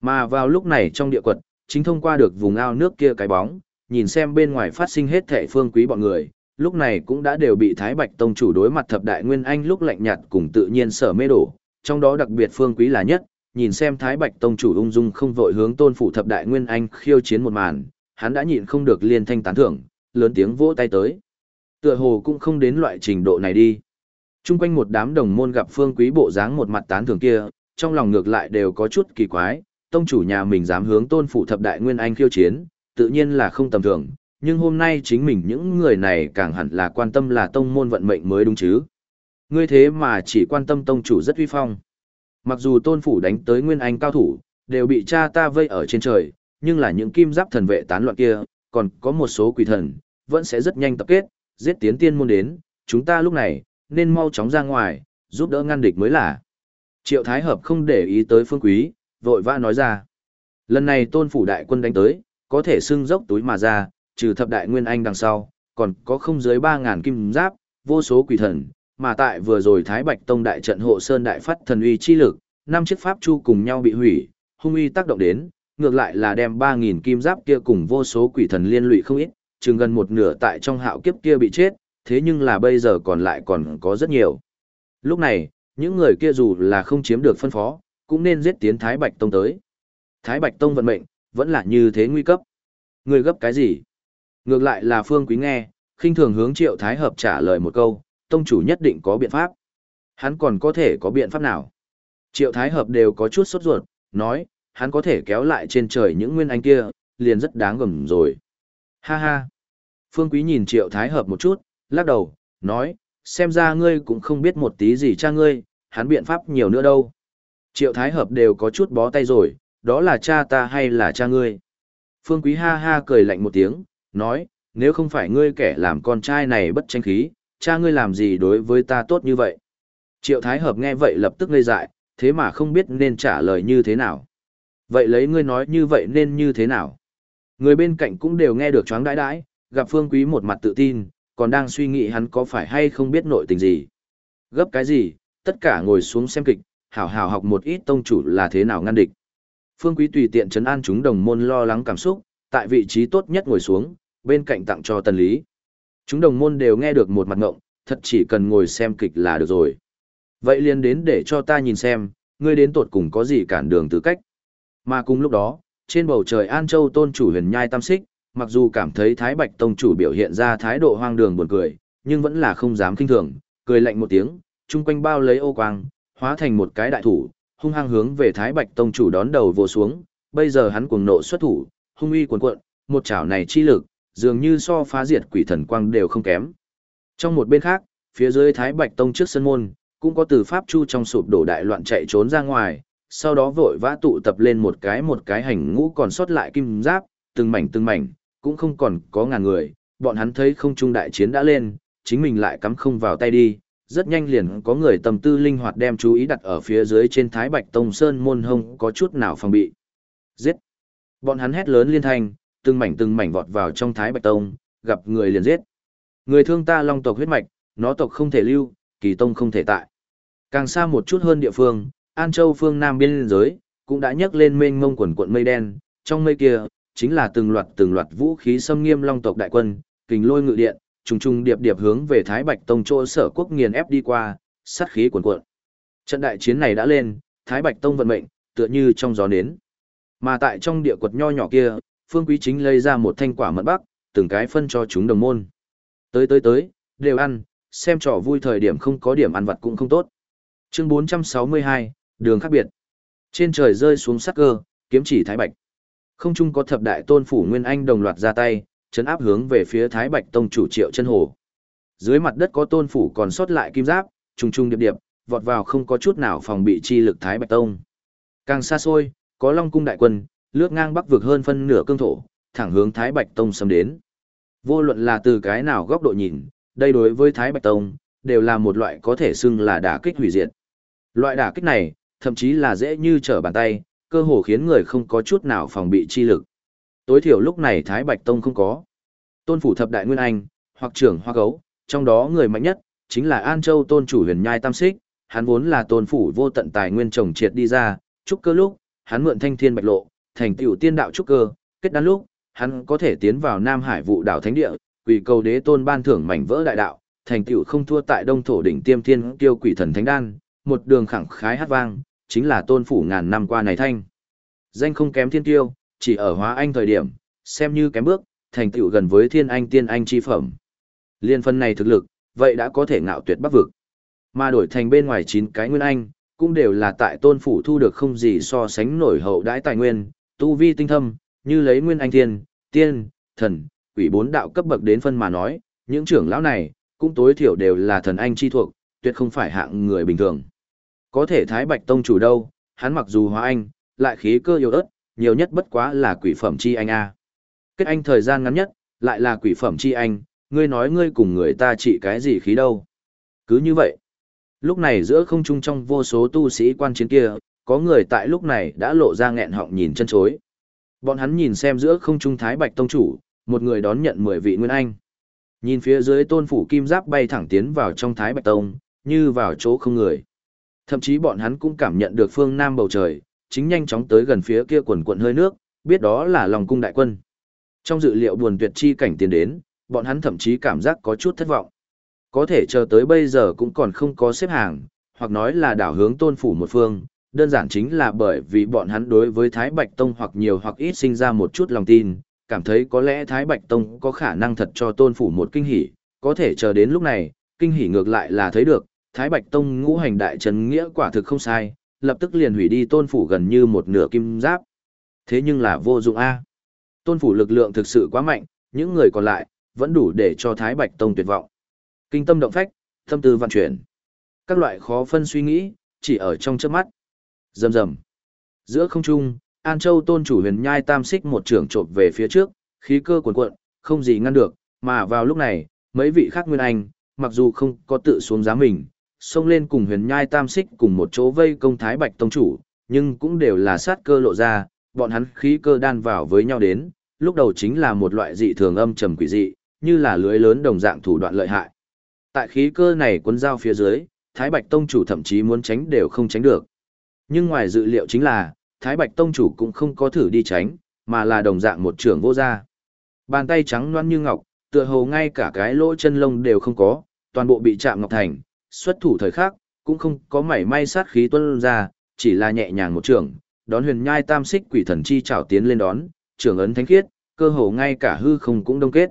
Mà vào lúc này trong địa quật, chính thông qua được vùng ao nước kia cái bóng, nhìn xem bên ngoài phát sinh hết thệ phương quý bọn người, lúc này cũng đã đều bị Thái Bạch Tông chủ đối mặt thập đại nguyên anh lúc lạnh nhạt cùng tự nhiên sở mê đổ, trong đó đặc biệt phương quý là nhất, nhìn xem Thái Bạch Tông chủ ung dung không vội hướng tôn phủ thập đại nguyên anh khiêu chiến một màn, hắn đã nhịn không được liên thanh tán thưởng, lớn tiếng vỗ tay tới. Tựa hồ cũng không đến loại trình độ này đi. Trung quanh một đám đồng môn gặp phương quý bộ dáng một mặt tán thưởng kia, trong lòng ngược lại đều có chút kỳ quái, tông chủ nhà mình dám hướng tôn phủ thập đại nguyên anh khiêu chiến, tự nhiên là không tầm thường, nhưng hôm nay chính mình những người này càng hẳn là quan tâm là tông môn vận mệnh mới đúng chứ. Ngươi thế mà chỉ quan tâm tông chủ rất uy phong. Mặc dù tôn phủ đánh tới nguyên anh cao thủ, đều bị cha ta vây ở trên trời, nhưng là những kim giáp thần vệ tán loạn kia, còn có một số quỷ thần, vẫn sẽ rất nhanh tập kết, giết tiến tiên môn đến, chúng ta lúc này, nên mau chóng ra ngoài, giúp đỡ ngăn địch mới là. Triệu Thái Hợp không để ý tới phương quý, vội vã nói ra. Lần này tôn phủ đại quân đánh tới, có thể xưng dốc túi mà ra, trừ thập đại nguyên anh đằng sau, còn có không dưới 3.000 kim giáp, vô số quỷ thần, mà tại vừa rồi Thái Bạch Tông đại trận hộ sơn đại phát thần uy chi lực, năm chiếc pháp chu cùng nhau bị hủy, hung uy tác động đến, ngược lại là đem 3000 kim giáp kia cùng vô số quỷ thần liên lụy không ít, chừng gần một nửa tại trong hạo kiếp kia bị chết, thế nhưng là bây giờ còn lại còn có rất nhiều. Lúc này, những người kia dù là không chiếm được phân phó, cũng nên giết tiến Thái Bạch Tông tới. Thái Bạch Tông vận mệnh, vẫn là như thế nguy cấp. người gấp cái gì? Ngược lại là Phương Quý nghe, khinh thường hướng Triệu Thái Hợp trả lời một câu, tông chủ nhất định có biện pháp. Hắn còn có thể có biện pháp nào? Triệu Thái Hợp đều có chút sốt ruột, nói, hắn có thể kéo lại trên trời những nguyên anh kia, liền rất đáng gầm rồi. Ha ha. Phương Quý nhìn Triệu Thái Hợp một chút, lắc đầu, nói, xem ra ngươi cũng không biết một tí gì cha ngươi, hắn biện pháp nhiều nữa đâu. Triệu Thái Hợp đều có chút bó tay rồi, đó là cha ta hay là cha ngươi? Phương Quý ha ha cười lạnh một tiếng, nói, nếu không phải ngươi kẻ làm con trai này bất tranh khí, cha ngươi làm gì đối với ta tốt như vậy? Triệu Thái Hợp nghe vậy lập tức ngây dại, thế mà không biết nên trả lời như thế nào. Vậy lấy ngươi nói như vậy nên như thế nào? Người bên cạnh cũng đều nghe được choáng đãi đãi, gặp Phương Quý một mặt tự tin, còn đang suy nghĩ hắn có phải hay không biết nội tình gì. Gấp cái gì, tất cả ngồi xuống xem kịch, hảo hảo học một ít tông chủ là thế nào ngăn địch. Phương Quý tùy tiện chấn an chúng đồng môn lo lắng cảm xúc, tại vị trí tốt nhất ngồi xuống, bên cạnh tặng cho tần lý. Chúng đồng môn đều nghe được một mặt ngộng, thật chỉ cần ngồi xem kịch là được rồi. Vậy liền đến để cho ta nhìn xem, ngươi đến tột cùng có gì cản đường tư cách. Mà cùng lúc đó, trên bầu trời An Châu tôn chủ huyền nhai tam xích, mặc dù cảm thấy Thái Bạch Tông chủ biểu hiện ra thái độ hoang đường buồn cười, nhưng vẫn là không dám kinh thường, cười lạnh một tiếng, chung quanh bao lấy ô quang, hóa thành một cái đại thủ, hung hăng hướng về Thái Bạch Tông chủ đón đầu vô xuống, bây giờ hắn cuồng nộ xuất thủ, hung uy cuồn cuộn, một chảo này chi lực, dường như so phá diệt quỷ thần quang đều không kém. Trong một bên khác, phía dưới Thái Bạch Tông trước sân môn, cũng có từ pháp chu trong sụp đổ đại loạn chạy trốn ra ngoài, sau đó vội vã tụ tập lên một cái một cái hành ngũ còn sót lại kim giáp, từng mảnh từng mảnh, cũng không còn có ngàn người, bọn hắn thấy không trung đại chiến đã lên, chính mình lại cắm không vào tay đi, rất nhanh liền có người tầm tư linh hoạt đem chú ý đặt ở phía dưới trên Thái Bạch Tông Sơn môn hông có chút nào phòng bị. Giết! Bọn hắn hét lớn liên thanh, từng mảnh từng mảnh vọt vào trong Thái Bạch Tông, gặp người liền giết. Người thương ta long tộc huyết mạch, nó tộc không thể lưu, kỳ tông không thể tại. Càng xa một chút hơn địa phương, An Châu phương Nam biên giới, cũng đã nhấc lên mênh mông quần cuộn mây đen, trong mây kia, chính là từng loạt từng loạt vũ khí xâm nghiêm long tộc đại quân, kình lôi ngự điện, trùng trùng điệp điệp hướng về Thái Bạch Tông chỗ sở quốc nghiền ép đi qua, sát khí cuồn cuộn. Trận đại chiến này đã lên, Thái Bạch Tông vận mệnh, tựa như trong gió nến. Mà tại trong địa quật nho nhỏ kia, Phương Quý chính lấy ra một thanh quả mật bắc, từng cái phân cho chúng đồng môn. Tới tới tới, đều ăn, xem trò vui thời điểm không có điểm ăn vặt cũng không tốt. Chương 462, đường khác biệt. Trên trời rơi xuống sắc cơ, kiếm chỉ Thái Bạch. Không chung có thập đại tôn phủ Nguyên Anh đồng loạt ra tay, chấn áp hướng về phía Thái Bạch Tông chủ Triệu Chân Hồ. Dưới mặt đất có tôn phủ còn sót lại kim giáp, trùng trùng điệp điệp, vọt vào không có chút nào phòng bị chi lực Thái Bạch Tông. Càng xa xôi, có Long cung đại quân, lướt ngang bắc vực hơn phân nửa cương thổ, thẳng hướng Thái Bạch Tông xâm đến. Vô luận là từ cái nào góc độ nhìn, đây đối với Thái Bạch Tông, đều là một loại có thể xưng là đả kích hủy diệt. Loại đả kích này, thậm chí là dễ như trở bàn tay, cơ hồ khiến người không có chút nào phòng bị chi lực. Tối thiểu lúc này Thái Bạch Tông không có. Tôn phủ thập đại nguyên anh, hoặc trưởng hoa gấu, trong đó người mạnh nhất, chính là An Châu tôn chủ huyền nhai tam xích, hắn vốn là tôn phủ vô tận tài nguyên trồng triệt đi ra, chúc cơ lúc, hắn mượn thanh thiên bạch lộ, thành tựu tiên đạo trúc cơ, kết đan lúc, hắn có thể tiến vào Nam Hải vụ đảo thánh địa, quỷ cầu đế tôn ban thưởng mảnh vỡ đại đạo, thành tựu không thua tại đông thổ đỉnh tiêm thiên tiêu quỷ thần thánh đan, một đường khẳng khái hát vang, chính là tôn phủ ngàn năm qua này thanh. Danh không kém thiên tiêu, chỉ ở hóa anh thời điểm, xem như kém bước, thành tựu gần với thiên anh tiên anh chi phẩm. Liên phân này thực lực, vậy đã có thể ngạo tuyệt bắc vực. Mà đổi thành bên ngoài 9 cái nguyên anh, cũng đều là tại tôn phủ thu được không gì so sánh nổi hậu đãi tài nguyên, tu vi tinh thâm, như lấy nguyên anh thiên, tiên, thần, quỷ bốn đạo cấp bậc đến phân mà nói, những trưởng lão này, cũng tối thiểu đều là thần anh chi thuộc, tuyệt không phải hạng người bình thường. Có thể Thái Bạch Tông chủ đâu, hắn mặc dù hóa anh, lại khí cơ yếu ớt, nhiều nhất bất quá là quỷ phẩm chi anh a. Kết anh thời gian ngắn nhất, lại là quỷ phẩm chi anh, ngươi nói ngươi cùng người ta trị cái gì khí đâu. Cứ như vậy, lúc này giữa không trung trong vô số tu sĩ quan chiến kia, có người tại lúc này đã lộ ra nghẹn họng nhìn chân chối. Bọn hắn nhìn xem giữa không trung Thái Bạch Tông chủ, một người đón nhận 10 vị nguyên anh. Nhìn phía dưới tôn phủ kim giáp bay thẳng tiến vào trong Thái Bạch Tông, như vào chỗ không người. Thậm chí bọn hắn cũng cảm nhận được phương nam bầu trời, chính nhanh chóng tới gần phía kia quần quận hơi nước, biết đó là lòng cung đại quân. Trong dự liệu buồn tuyệt chi cảnh tiến đến, bọn hắn thậm chí cảm giác có chút thất vọng. Có thể chờ tới bây giờ cũng còn không có xếp hàng, hoặc nói là đảo hướng tôn phủ một phương, đơn giản chính là bởi vì bọn hắn đối với Thái Bạch Tông hoặc nhiều hoặc ít sinh ra một chút lòng tin, cảm thấy có lẽ Thái Bạch Tông có khả năng thật cho tôn phủ một kinh hỉ, có thể chờ đến lúc này, kinh hỉ ngược lại là thấy được, Thái Bạch Tông ngũ hành đại trấn nghĩa quả thực không sai, lập tức liền hủy đi tôn phủ gần như một nửa kim giáp. Thế nhưng là vô dụng A. Tôn phủ lực lượng thực sự quá mạnh, những người còn lại, vẫn đủ để cho Thái Bạch Tông tuyệt vọng. Kinh tâm động phách, tâm tư vận chuyển. Các loại khó phân suy nghĩ, chỉ ở trong chớp mắt. Rầm rầm. Giữa không trung, An Châu tôn chủ huyền nhai tam xích một trưởng chộp về phía trước, khí cơ cuồn cuộn, không gì ngăn được, mà vào lúc này, mấy vị khác nguyên anh, mặc dù không có tự xuống giá mình, xông lên cùng huyền nhai tam xích cùng một chỗ vây công thái bạch tông chủ, nhưng cũng đều là sát cơ lộ ra, bọn hắn khí cơ đan vào với nhau đến, lúc đầu chính là một loại dị thường âm trầm quỷ dị, như là lưới lớn đồng dạng thủ đoạn lợi hại. Tại khí cơ này cuốn dao phía dưới, Thái Bạch Tông chủ thậm chí muốn tránh đều không tránh được. Nhưng ngoài dự liệu chính là, Thái Bạch Tông chủ cũng không có thử đi tránh, mà là đồng dạng một trưởng vô gia. Bàn tay trắng loan như ngọc, tựa hồ ngay cả cái lỗ chân lông đều không có, toàn bộ bị chạm ngọc thành, xuất thủ thời khắc, cũng không có mảy may sát khí tuôn ra, chỉ là nhẹ nhàng một trường, đón huyền nhai tam xích quỷ thần chi trảo tiến lên đón, trưởng ấn thánh khiết, cơ hồ ngay cả hư không cũng đông kết.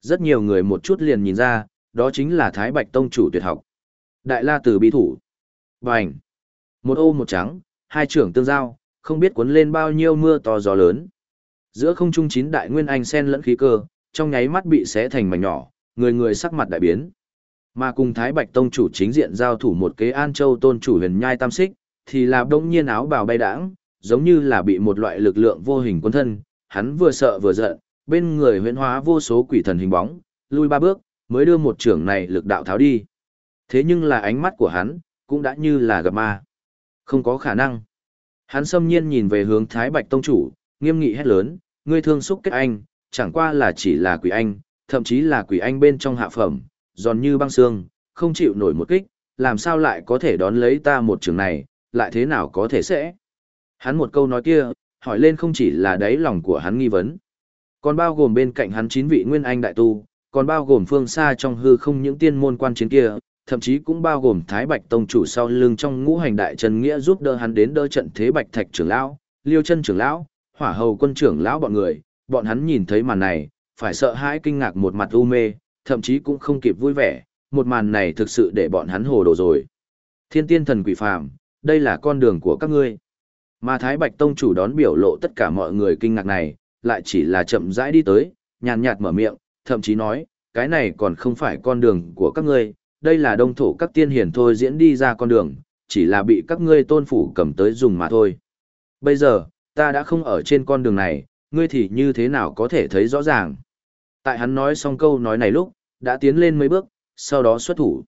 Rất nhiều người một chút liền nhìn ra, đó chính là Thái Bạch Tông chủ tuyệt học. Đại La Tử bí thủ. Bành. Một ô một trắng, hai trưởng tương giao, không biết cuốn lên bao nhiêu mưa to gió lớn. Giữa không trung chín đại nguyên anh sen lẫn khí cơ, trong nháy mắt bị xé thành mảnh nhỏ, người người sắc mặt đại biến. Mà cùng Thái Bạch Tông chủ chính diện giao thủ một kế An Châu tôn chủ huyền nhai tam xích, thì là đông nhiên áo bào bay đãng, giống như là bị một loại lực lượng vô hình cuốn thân, hắn vừa sợ vừa giận, bên người huyễn hóa vô số quỷ thần hình bóng, lui ba bước, mới đưa một trưởng này lực đạo tháo đi. Thế nhưng là ánh mắt của hắn, cũng đã như là gặp ma. Không có khả năng. Hắn xâm nhiên nhìn về hướng Thái Bạch Tông Chủ, nghiêm nghị hét lớn, ngươi thương xúc kết anh, chẳng qua là chỉ là quỷ anh, thậm chí là quỷ anh bên trong hạ phẩm, giòn như băng xương, không chịu nổi một kích, làm sao lại có thể đón lấy ta một trường này, lại thế nào có thể sẽ. Hắn một câu nói kia, hỏi lên không chỉ là đáy lòng của hắn nghi vấn, còn bao gồm bên cạnh hắn chín vị nguyên anh đại tu, còn bao gồm phương xa trong hư không những tiên môn quan chiến kia, thậm chí cũng bao gồm Thái Bạch Tông chủ sau lưng trong ngũ hành đại trần nghĩa giúp đỡ hắn đến đỡ trận thế Bạch Thạch trưởng lão, Liêu Chân trưởng lão, Hỏa Hầu quân trưởng lão bọn người, bọn hắn nhìn thấy màn này, phải sợ hãi kinh ngạc một mặt u mê, thậm chí cũng không kịp vui vẻ, một màn này thực sự để bọn hắn hồ đồ rồi. Thiên tiên thần quỷ phàm, đây là con đường của các ngươi. Mà Thái Bạch Tông chủ đón biểu lộ tất cả mọi người kinh ngạc này, lại chỉ là chậm rãi đi tới, nhàn nhạt mở miệng, thậm chí nói, cái này còn không phải con đường của các ngươi, đây là đông thổ các tiên hiền thôi diễn đi ra con đường, chỉ là bị các ngươi tôn phủ cầm tới dùng mà thôi. Bây giờ, ta đã không ở trên con đường này, ngươi thì như thế nào có thể thấy rõ ràng. Tại hắn nói xong câu nói này lúc, đã tiến lên mấy bước, sau đó xuất thủ.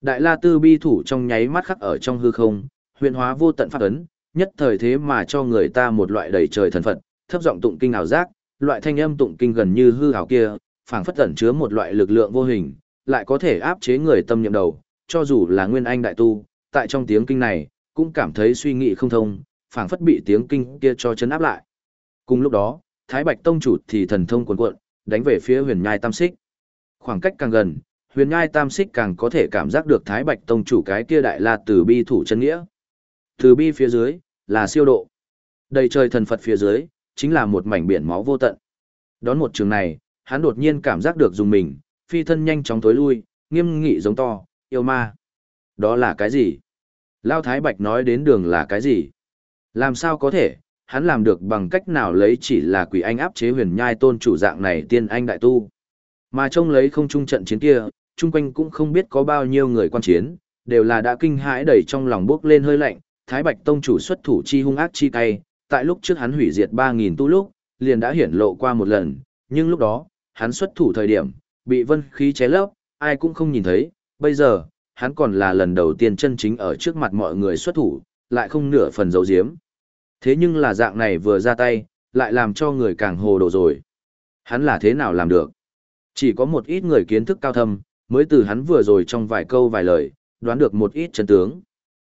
Đại la tư bi thủ trong nháy mắt khắc ở trong hư không, huyền hóa vô tận pháp ấn, nhất thời thế mà cho người ta một loại đầy trời thần phật, thấp giọng tụng kinh ảo giác, loại thanh âm tụng kinh gần như hư ảo kia, phảng phất ẩn chứa một loại lực lượng vô hình, lại có thể áp chế người tâm niệm đầu, cho dù là nguyên anh đại tu, tại trong tiếng kinh này, cũng cảm thấy suy nghĩ không thông, phảng phất bị tiếng kinh kia cho chấn áp lại. Cùng lúc đó, Thái Bạch Tông chủ thì thần thông cuồn cuộn, đánh về phía huyền nhai tam xích. Khoảng cách càng gần, huyền nhai tam xích càng có thể cảm giác được Thái Bạch Tông chủ cái kia đại la từ bi thủ chân nghĩa. Từ bi phía dưới, là siêu độ. Đầy trời thần Phật phía dưới, chính là một mảnh biển máu vô tận. Đón một trường này, hắn đột nhiên cảm giác được dùng mình, phi thân nhanh chóng tối lui, nghiêm nghị giống to, yêu ma. Đó là cái gì? Lao Thái Bạch nói đến đường là cái gì? Làm sao có thể, hắn làm được bằng cách nào lấy chỉ là quỷ anh áp chế huyền nhai tôn chủ dạng này tiên anh đại tu. Mà trông lấy không trung trận chiến kia, chung quanh cũng không biết có bao nhiêu người quan chiến, đều là đã kinh hãi đầy trong lòng bước lên hơi lạnh, Thái Bạch tông chủ xuất thủ chi hung ác chi cay, tại lúc trước hắn hủy diệt 3000 tu lúc, liền đã hiển lộ qua một lần, nhưng lúc đó, hắn xuất thủ thời điểm, bị vân khí ché lấp, ai cũng không nhìn thấy, bây giờ, hắn còn là lần đầu tiên chân chính ở trước mặt mọi người xuất thủ, lại không nửa phần dấu diếm. Thế nhưng là dạng này vừa ra tay, lại làm cho người càng hồ đồ rồi. Hắn là thế nào làm được? Chỉ có một ít người kiến thức cao thâm, mới từ hắn vừa rồi trong vài câu vài lời, đoán được một ít chân tướng.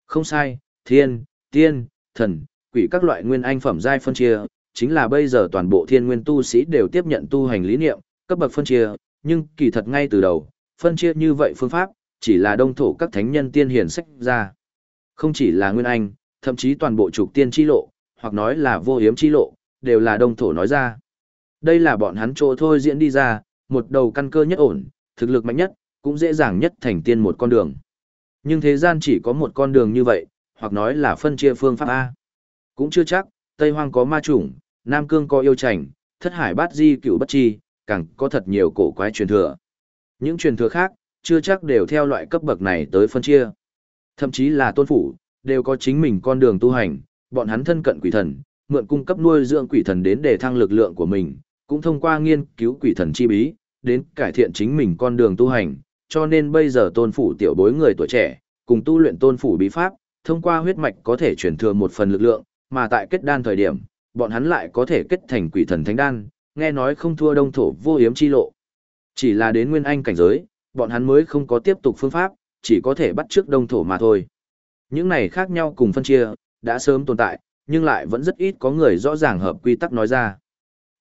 Không sai, thiên, tiên, thần, quỷ các loại nguyên anh phẩm giai phân chia, chính là bây giờ toàn bộ thiên nguyên tu sĩ đều tiếp nhận tu hành lý niệm, cấp bậc phân chia, nhưng kỳ thật ngay từ đầu, phân chia như vậy phương pháp, chỉ là đông thổ các thánh nhân tiên hiển sách ra. Không chỉ là nguyên anh, thậm chí toàn bộ trục tiên chi lộ, hoặc nói là vô hiếm chi lộ, đều là đông thổ nói ra. Đây là bọn hắn chỗ thôi diễn đi ra, một đầu căn cơ nhất ổn, thực lực mạnh nhất, cũng dễ dàng nhất thành tiên một con đường. Nhưng thế gian chỉ có một con đường như vậy, hoặc nói là phân chia phương pháp A. Cũng chưa chắc, Tây Hoang có ma chủng, Nam Cương có yêu trành, Thất Hải bát di cửu bất chi, càng có thật nhiều cổ quái truyền thừa. Những truyền thừa khác, chưa chắc đều theo loại cấp bậc này tới phân chia. Thậm chí là tôn phủ, đều có chính mình con đường tu hành, bọn hắn thân cận quỷ thần, mượn cung cấp nuôi dưỡng quỷ thần đến để thăng lực lượng của mình, cũng thông qua nghiên cứu quỷ thần chi bí, đến cải thiện chính mình con đường tu hành, cho nên bây giờ tôn phủ tiểu bối người tuổi trẻ, cùng tu luyện tôn phủ bí pháp, thông qua huyết mạch có thể truyền thừa một phần lực lượng, mà tại kết đan thời điểm, bọn hắn lại có thể kết thành quỷ thần thánh đan, nghe nói không thua đông thổ vô hiếm chi lộ. Chỉ là đến nguyên anh cảnh giới, bọn hắn mới không có tiếp tục phương pháp, chỉ có thể bắt trước đông thổ mà thôi. Những này khác nhau cùng phân chia, đã sớm tồn tại, nhưng lại vẫn rất ít có người rõ ràng hợp quy tắc nói ra.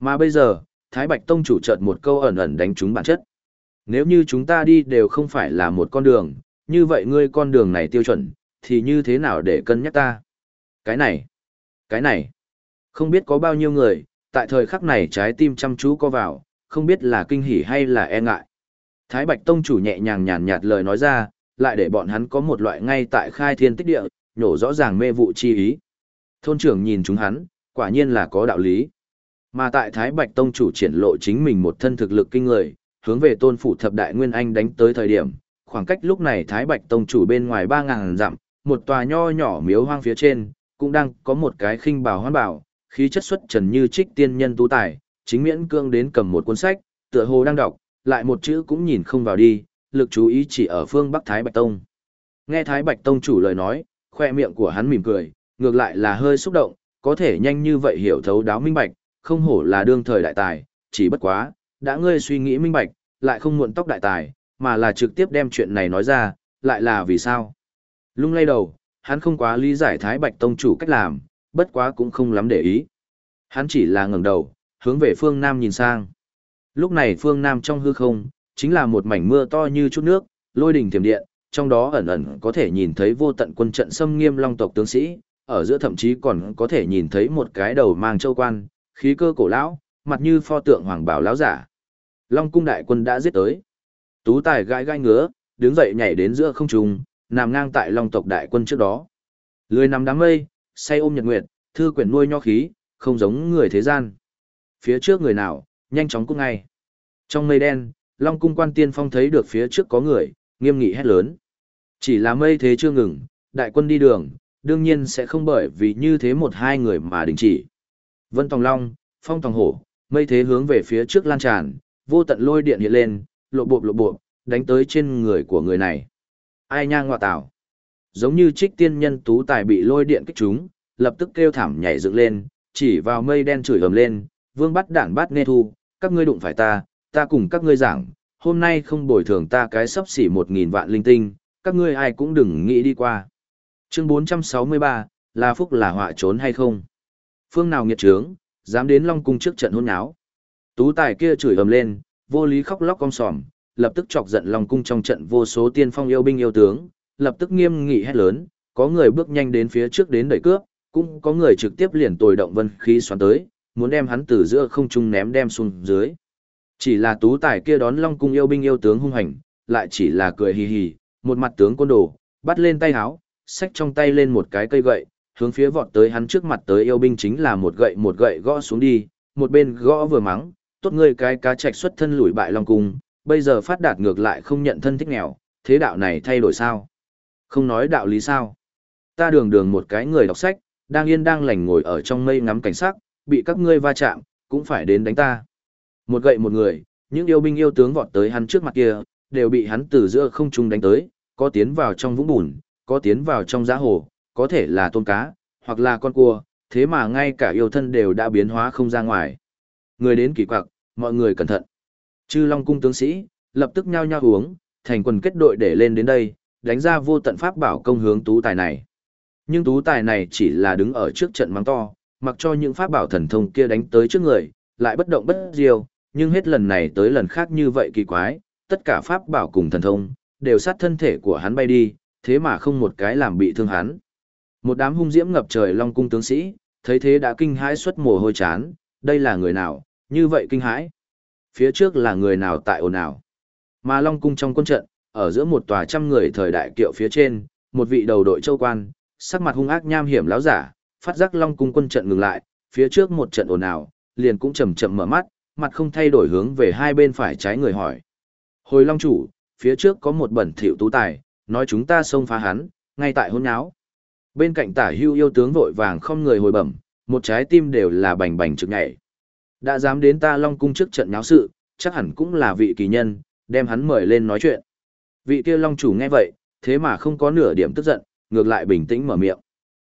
Mà bây giờ, Thái Bạch Tông chủ chợt một câu ẩn ẩn đánh trúng bản chất. Nếu như chúng ta đi đều không phải là một con đường, như vậy ngươi con đường này tiêu chuẩn, thì như thế nào để cân nhắc ta? Cái này, cái này, không biết có bao nhiêu người, tại thời khắc này trái tim chăm chú co vào, không biết là kinh hỉ hay là e ngại. Thái Bạch Tông chủ nhẹ nhàng nhàn nhạt lời nói ra, lại để bọn hắn có một loại ngay tại khai thiên tích địa, nhổ rõ ràng mê vụ chi ý. Thôn trưởng nhìn chúng hắn, quả nhiên là có đạo lý. Mà tại Thái Bạch Tông chủ triển lộ chính mình một thân thực lực kinh người, hướng về tôn phủ thập đại nguyên anh đánh tới thời điểm, khoảng cách lúc này Thái Bạch Tông chủ bên ngoài 3.000 dặm, một tòa nho nhỏ miếu hoang phía trên, cũng đang có một cái khinh bào hoan bảo, khí chất xuất trần như trích tiên nhân tú tài, chính miễn cương đến cầm một cuốn sách, tựa hồ đang đọc, lại một chữ cũng nhìn không vào đi, lực chú ý chỉ ở phương Bắc Thái Bạch Tông. Nghe Thái Bạch Tông chủ lời nói, khoe miệng của hắn mỉm cười, ngược lại là hơi xúc động, có thể nhanh như vậy hiểu thấu đáo minh bạch, không hổ là đương thời đại tài, chỉ bất quá, đã ngươi suy nghĩ minh bạch, lại không muộn tóc đại tài, mà là trực tiếp đem chuyện này nói ra, lại là vì sao? Lung lay đầu, hắn không quá lý giải Thái Bạch Tông chủ cách làm, bất quá cũng không lắm để ý. Hắn chỉ là ngẩng đầu, hướng về phương Nam nhìn sang. Lúc này phương Nam trong hư không, chính là một mảnh mưa to như chút nước, lôi đỉnh thiểm điện, trong đó ẩn ẩn có thể nhìn thấy vô tận quân trận xâm nghiêm long tộc tướng sĩ, ở giữa thậm chí còn có thể nhìn thấy một cái đầu mang châu quan, khí cơ cổ lão, mặt như pho tượng hoàng bảo lão giả. Long cung đại quân đã giết tới. Tú tài gãi gai ngứa, đứng dậy nhảy đến giữa không trung, nằm ngang tại long tộc đại quân trước đó. Lười nằm đám mây, say ôm nhật nguyệt, thư quyển nuôi nho khí, không giống người thế gian. Phía trước người nào, nhanh chóng cút ngay. Trong mây đen, Long cung quan tiên phong thấy được phía trước có người, nghiêm nghị hét lớn. Chỉ là mây thế chưa ngừng, đại quân đi đường, đương nhiên sẽ không bởi vì như thế một hai người mà đình chỉ. Vân Tòng Long, Phong Tòng Hổ, mây thế hướng về phía trước lan tràn, vô tận lôi điện hiện lên, lộ bộ lộ bộ, đánh tới trên người của người này. Ai nha ngọa tảo. Giống như trích tiên nhân tú tài bị lôi điện kích chúng, lập tức kêu thảm nhảy dựng lên, chỉ vào mây đen chửi ầm lên, vương bắt đản bắt nghe thu, các ngươi đụng phải ta, ta cùng các ngươi giảng, hôm nay không bồi thường ta cái sắp xỉ một nghìn vạn linh tinh, các ngươi ai cũng đừng nghĩ đi qua. Chương 463, là phúc là họa trốn hay không? Phương nào nghiệt trướng, dám đến Long Cung trước trận hôn áo. Tú tài kia chửi ầm lên, vô lý khóc lóc con sòm, lập tức chọc giận Long Cung trong trận vô số tiên phong yêu binh yêu tướng, lập tức nghiêm nghị hét lớn, có người bước nhanh đến phía trước đến đẩy cướp, cũng có người trực tiếp liền tồi động vân khí xoắn tới, muốn đem hắn từ giữa không trung ném đem xuống dưới. Chỉ là tú tài kia đón Long Cung yêu binh yêu tướng hung hành, lại chỉ là cười hì hì, một mặt tướng côn đồ, bắt lên tay háo, xách trong tay lên một cái cây gậy, hướng phía vọt tới hắn trước mặt tới yêu binh chính là một gậy một gậy gõ xuống đi, một bên gõ vừa mắng, tốt ngươi cái cá trạch xuất thân lùi bại Long Cung, bây giờ phát đạt ngược lại không nhận thân thích nghèo, thế đạo này thay đổi sao? Không nói đạo lý sao? Ta đường đường một cái người đọc sách, đang yên đang lành ngồi ở trong mây ngắm cảnh sắc, bị các ngươi va chạm, cũng phải đến đánh ta. Một gậy một người, những yêu binh yêu tướng vọt tới hắn trước mặt kia, đều bị hắn từ giữa không trung đánh tới, có tiến vào trong vũng bùn, có tiến vào trong giá hồ, có thể là tôm cá, hoặc là con cua, thế mà ngay cả yêu thân đều đã biến hóa không ra ngoài. Người đến kỳ quặc, mọi người cẩn thận. Chư Long cung tướng sĩ, lập tức nhao nhao uống, thành quần kết đội để lên đến đây, đánh ra vô tận pháp bảo công hướng tú tài này. Nhưng tú tài này chỉ là đứng ở trước trận mắng to, mặc cho những pháp bảo thần thông kia đánh tới trước người, lại bất động bất diêu, nhưng hết lần này tới lần khác như vậy kỳ quái, tất cả pháp bảo cùng thần thông, đều sát thân thể của hắn bay đi, thế mà không một cái làm bị thương hắn. Một đám hung diễm ngập trời long cung tướng sĩ, thấy thế đã kinh hãi xuất mồ hôi chán, đây là người nào, như vậy kinh hãi. Phía trước là người nào tại ồn nào Mà Long Cung trong quân trận, ở giữa một tòa trăm người thời đại kiệu phía trên, một vị đầu đội châu quan, sắc mặt hung ác nham hiểm láo giả, phát giác Long Cung quân trận ngừng lại, phía trước một trận ồn ào, liền cũng chậm chậm mở mắt, mặt không thay đổi hướng về hai bên phải trái người hỏi. Hồi Long chủ, phía trước có một bẩn thỉu tú tài, nói chúng ta xông phá hắn, ngay tại hôn áo. Bên cạnh tả hưu yêu tướng vội vàng không người hồi bẩm, một trái tim đều là bành bành trực nhảy. Đã dám đến ta Long cung trước trận náo sự, chắc hẳn cũng là vị kỳ nhân, đem hắn mời lên nói chuyện. Vị kia Long chủ nghe vậy, thế mà không có nửa điểm tức giận, ngược lại bình tĩnh mở miệng.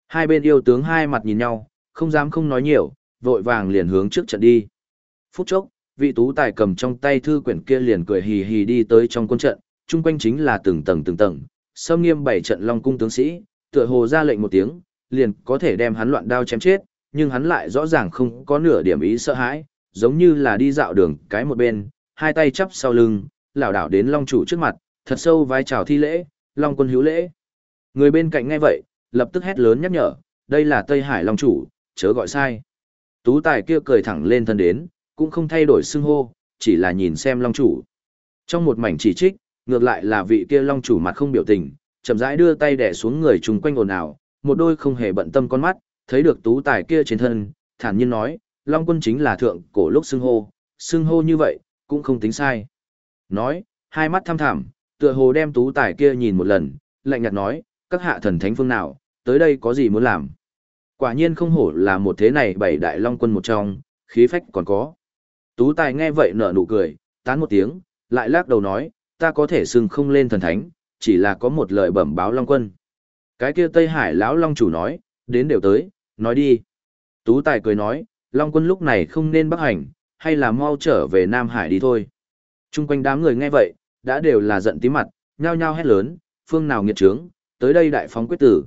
Hai bên yêu tướng hai mặt nhìn nhau, không dám không nói nhiều, vội vàng liền hướng trước trận đi. Phút chốc, vị tú tài cầm trong tay thư quyển kia liền cười hì hì đi tới trong quân trận, chung quanh chính là từng tầng từng tầng, xâm nghiêm bảy trận long cung tướng sĩ, tựa hồ ra lệnh một tiếng, liền có thể đem hắn loạn đao chém chết, nhưng hắn lại rõ ràng không có nửa điểm ý sợ hãi, giống như là đi dạo đường cái một bên, hai tay chắp sau lưng, lảo đảo đến long chủ trước mặt, thật sâu vai chào thi lễ, long quân hữu lễ. Người bên cạnh nghe vậy, lập tức hét lớn nhắc nhở, đây là Tây Hải long chủ, chớ gọi sai. Tú tài kia cười thẳng lên thân đến, cũng không thay đổi xưng hô, chỉ là nhìn xem long chủ. Trong một mảnh chỉ trích, ngược lại là vị kia long chủ mặt không biểu tình, chậm rãi đưa tay đè xuống người chung quanh ồn ào, một đôi không hề bận tâm con mắt, thấy được tú tài kia trên thân, thản nhiên nói, long quân chính là thượng cổ lúc xưng hô, xưng hô như vậy, cũng không tính sai. Nói, hai mắt thăm thẳm, tựa hồ đem tú tài kia nhìn một lần, lạnh nhạt nói, các hạ thần thánh phương nào, tới đây có gì muốn làm. Quả nhiên không hổ là một thế này bảy đại long quân một trong, khí phách còn có. Tú tài nghe vậy nở nụ cười, tán một tiếng, lại lắc đầu nói, ta có thể xưng không lên thần thánh, chỉ là có một lời bẩm báo long quân. Cái kia Tây Hải lão long chủ nói, đến đều tới, nói đi. Tú tài cười nói, long quân lúc này không nên bắc hành, hay là mau trở về Nam Hải đi thôi. Trung quanh đám người nghe vậy, đã đều là giận tí mặt, nhao nhao hét lớn, phương nào nghiệt trướng, tới đây đại phóng quyết tử.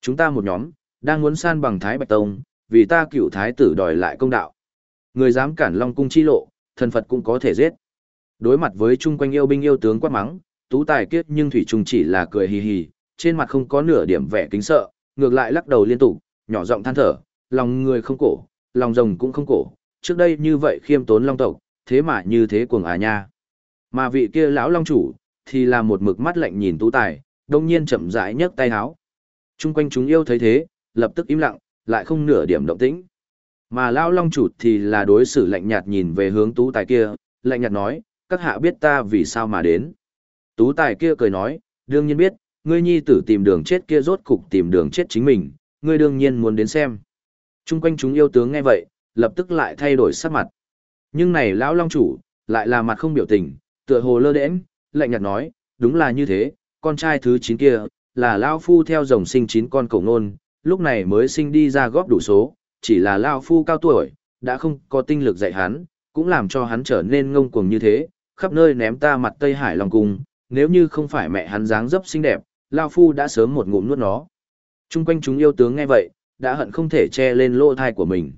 Chúng ta một nhóm, đang muốn san bằng Thái Bạch Tông, vì ta cựu thái tử đòi lại công đạo. Người dám cản Long cung chi lộ, thần Phật cũng có thể giết. Đối mặt với chung quanh yêu binh yêu tướng quát mắng, tú tài kiết nhưng thủy trùng chỉ là cười hì hì, trên mặt không có nửa điểm vẻ kính sợ, ngược lại lắc đầu liên tục, nhỏ giọng than thở, lòng người không cổ, lòng rồng cũng không cổ, trước đây như vậy khiêm tốn long tộc, thế mà như thế cuồng à nha. Mà vị kia lão long chủ, thì là một mực mắt lạnh nhìn tú tài, đông nhiên chậm rãi nhấc tay háo. Trung quanh chúng yêu thấy thế, lập tức im lặng, lại không nửa điểm động tĩnh. Mà lão long chủ thì là đối xử lạnh nhạt nhìn về hướng tú tài kia, lạnh nhạt nói, các hạ biết ta vì sao mà đến. Tú tài kia cười nói, đương nhiên biết, ngươi nhi tử tìm đường chết kia rốt cục tìm đường chết chính mình, ngươi đương nhiên muốn đến xem. Trung quanh chúng yêu tướng nghe vậy, lập tức lại thay đổi sắc mặt. Nhưng này lão long chủ, lại là mặt không biểu tình, tựa hồ lơ đễnh, lạnh nhạt nói, đúng là như thế, con trai thứ 9 kia, là lão phu theo dòng sinh 9 con cổ ngôn, lúc này mới sinh đi ra góp đủ số, chỉ là lão phu cao tuổi, đã không có tinh lực dạy hắn, cũng làm cho hắn trở nên ngông cuồng như thế, khắp nơi ném ta mặt Tây Hải Long Cung, nếu như không phải mẹ hắn dáng dấp xinh đẹp, Lao Phu đã sớm một ngụm nuốt nó. Trung quanh chúng yêu tướng nghe vậy, đã hận không thể che lên lỗ thai của mình.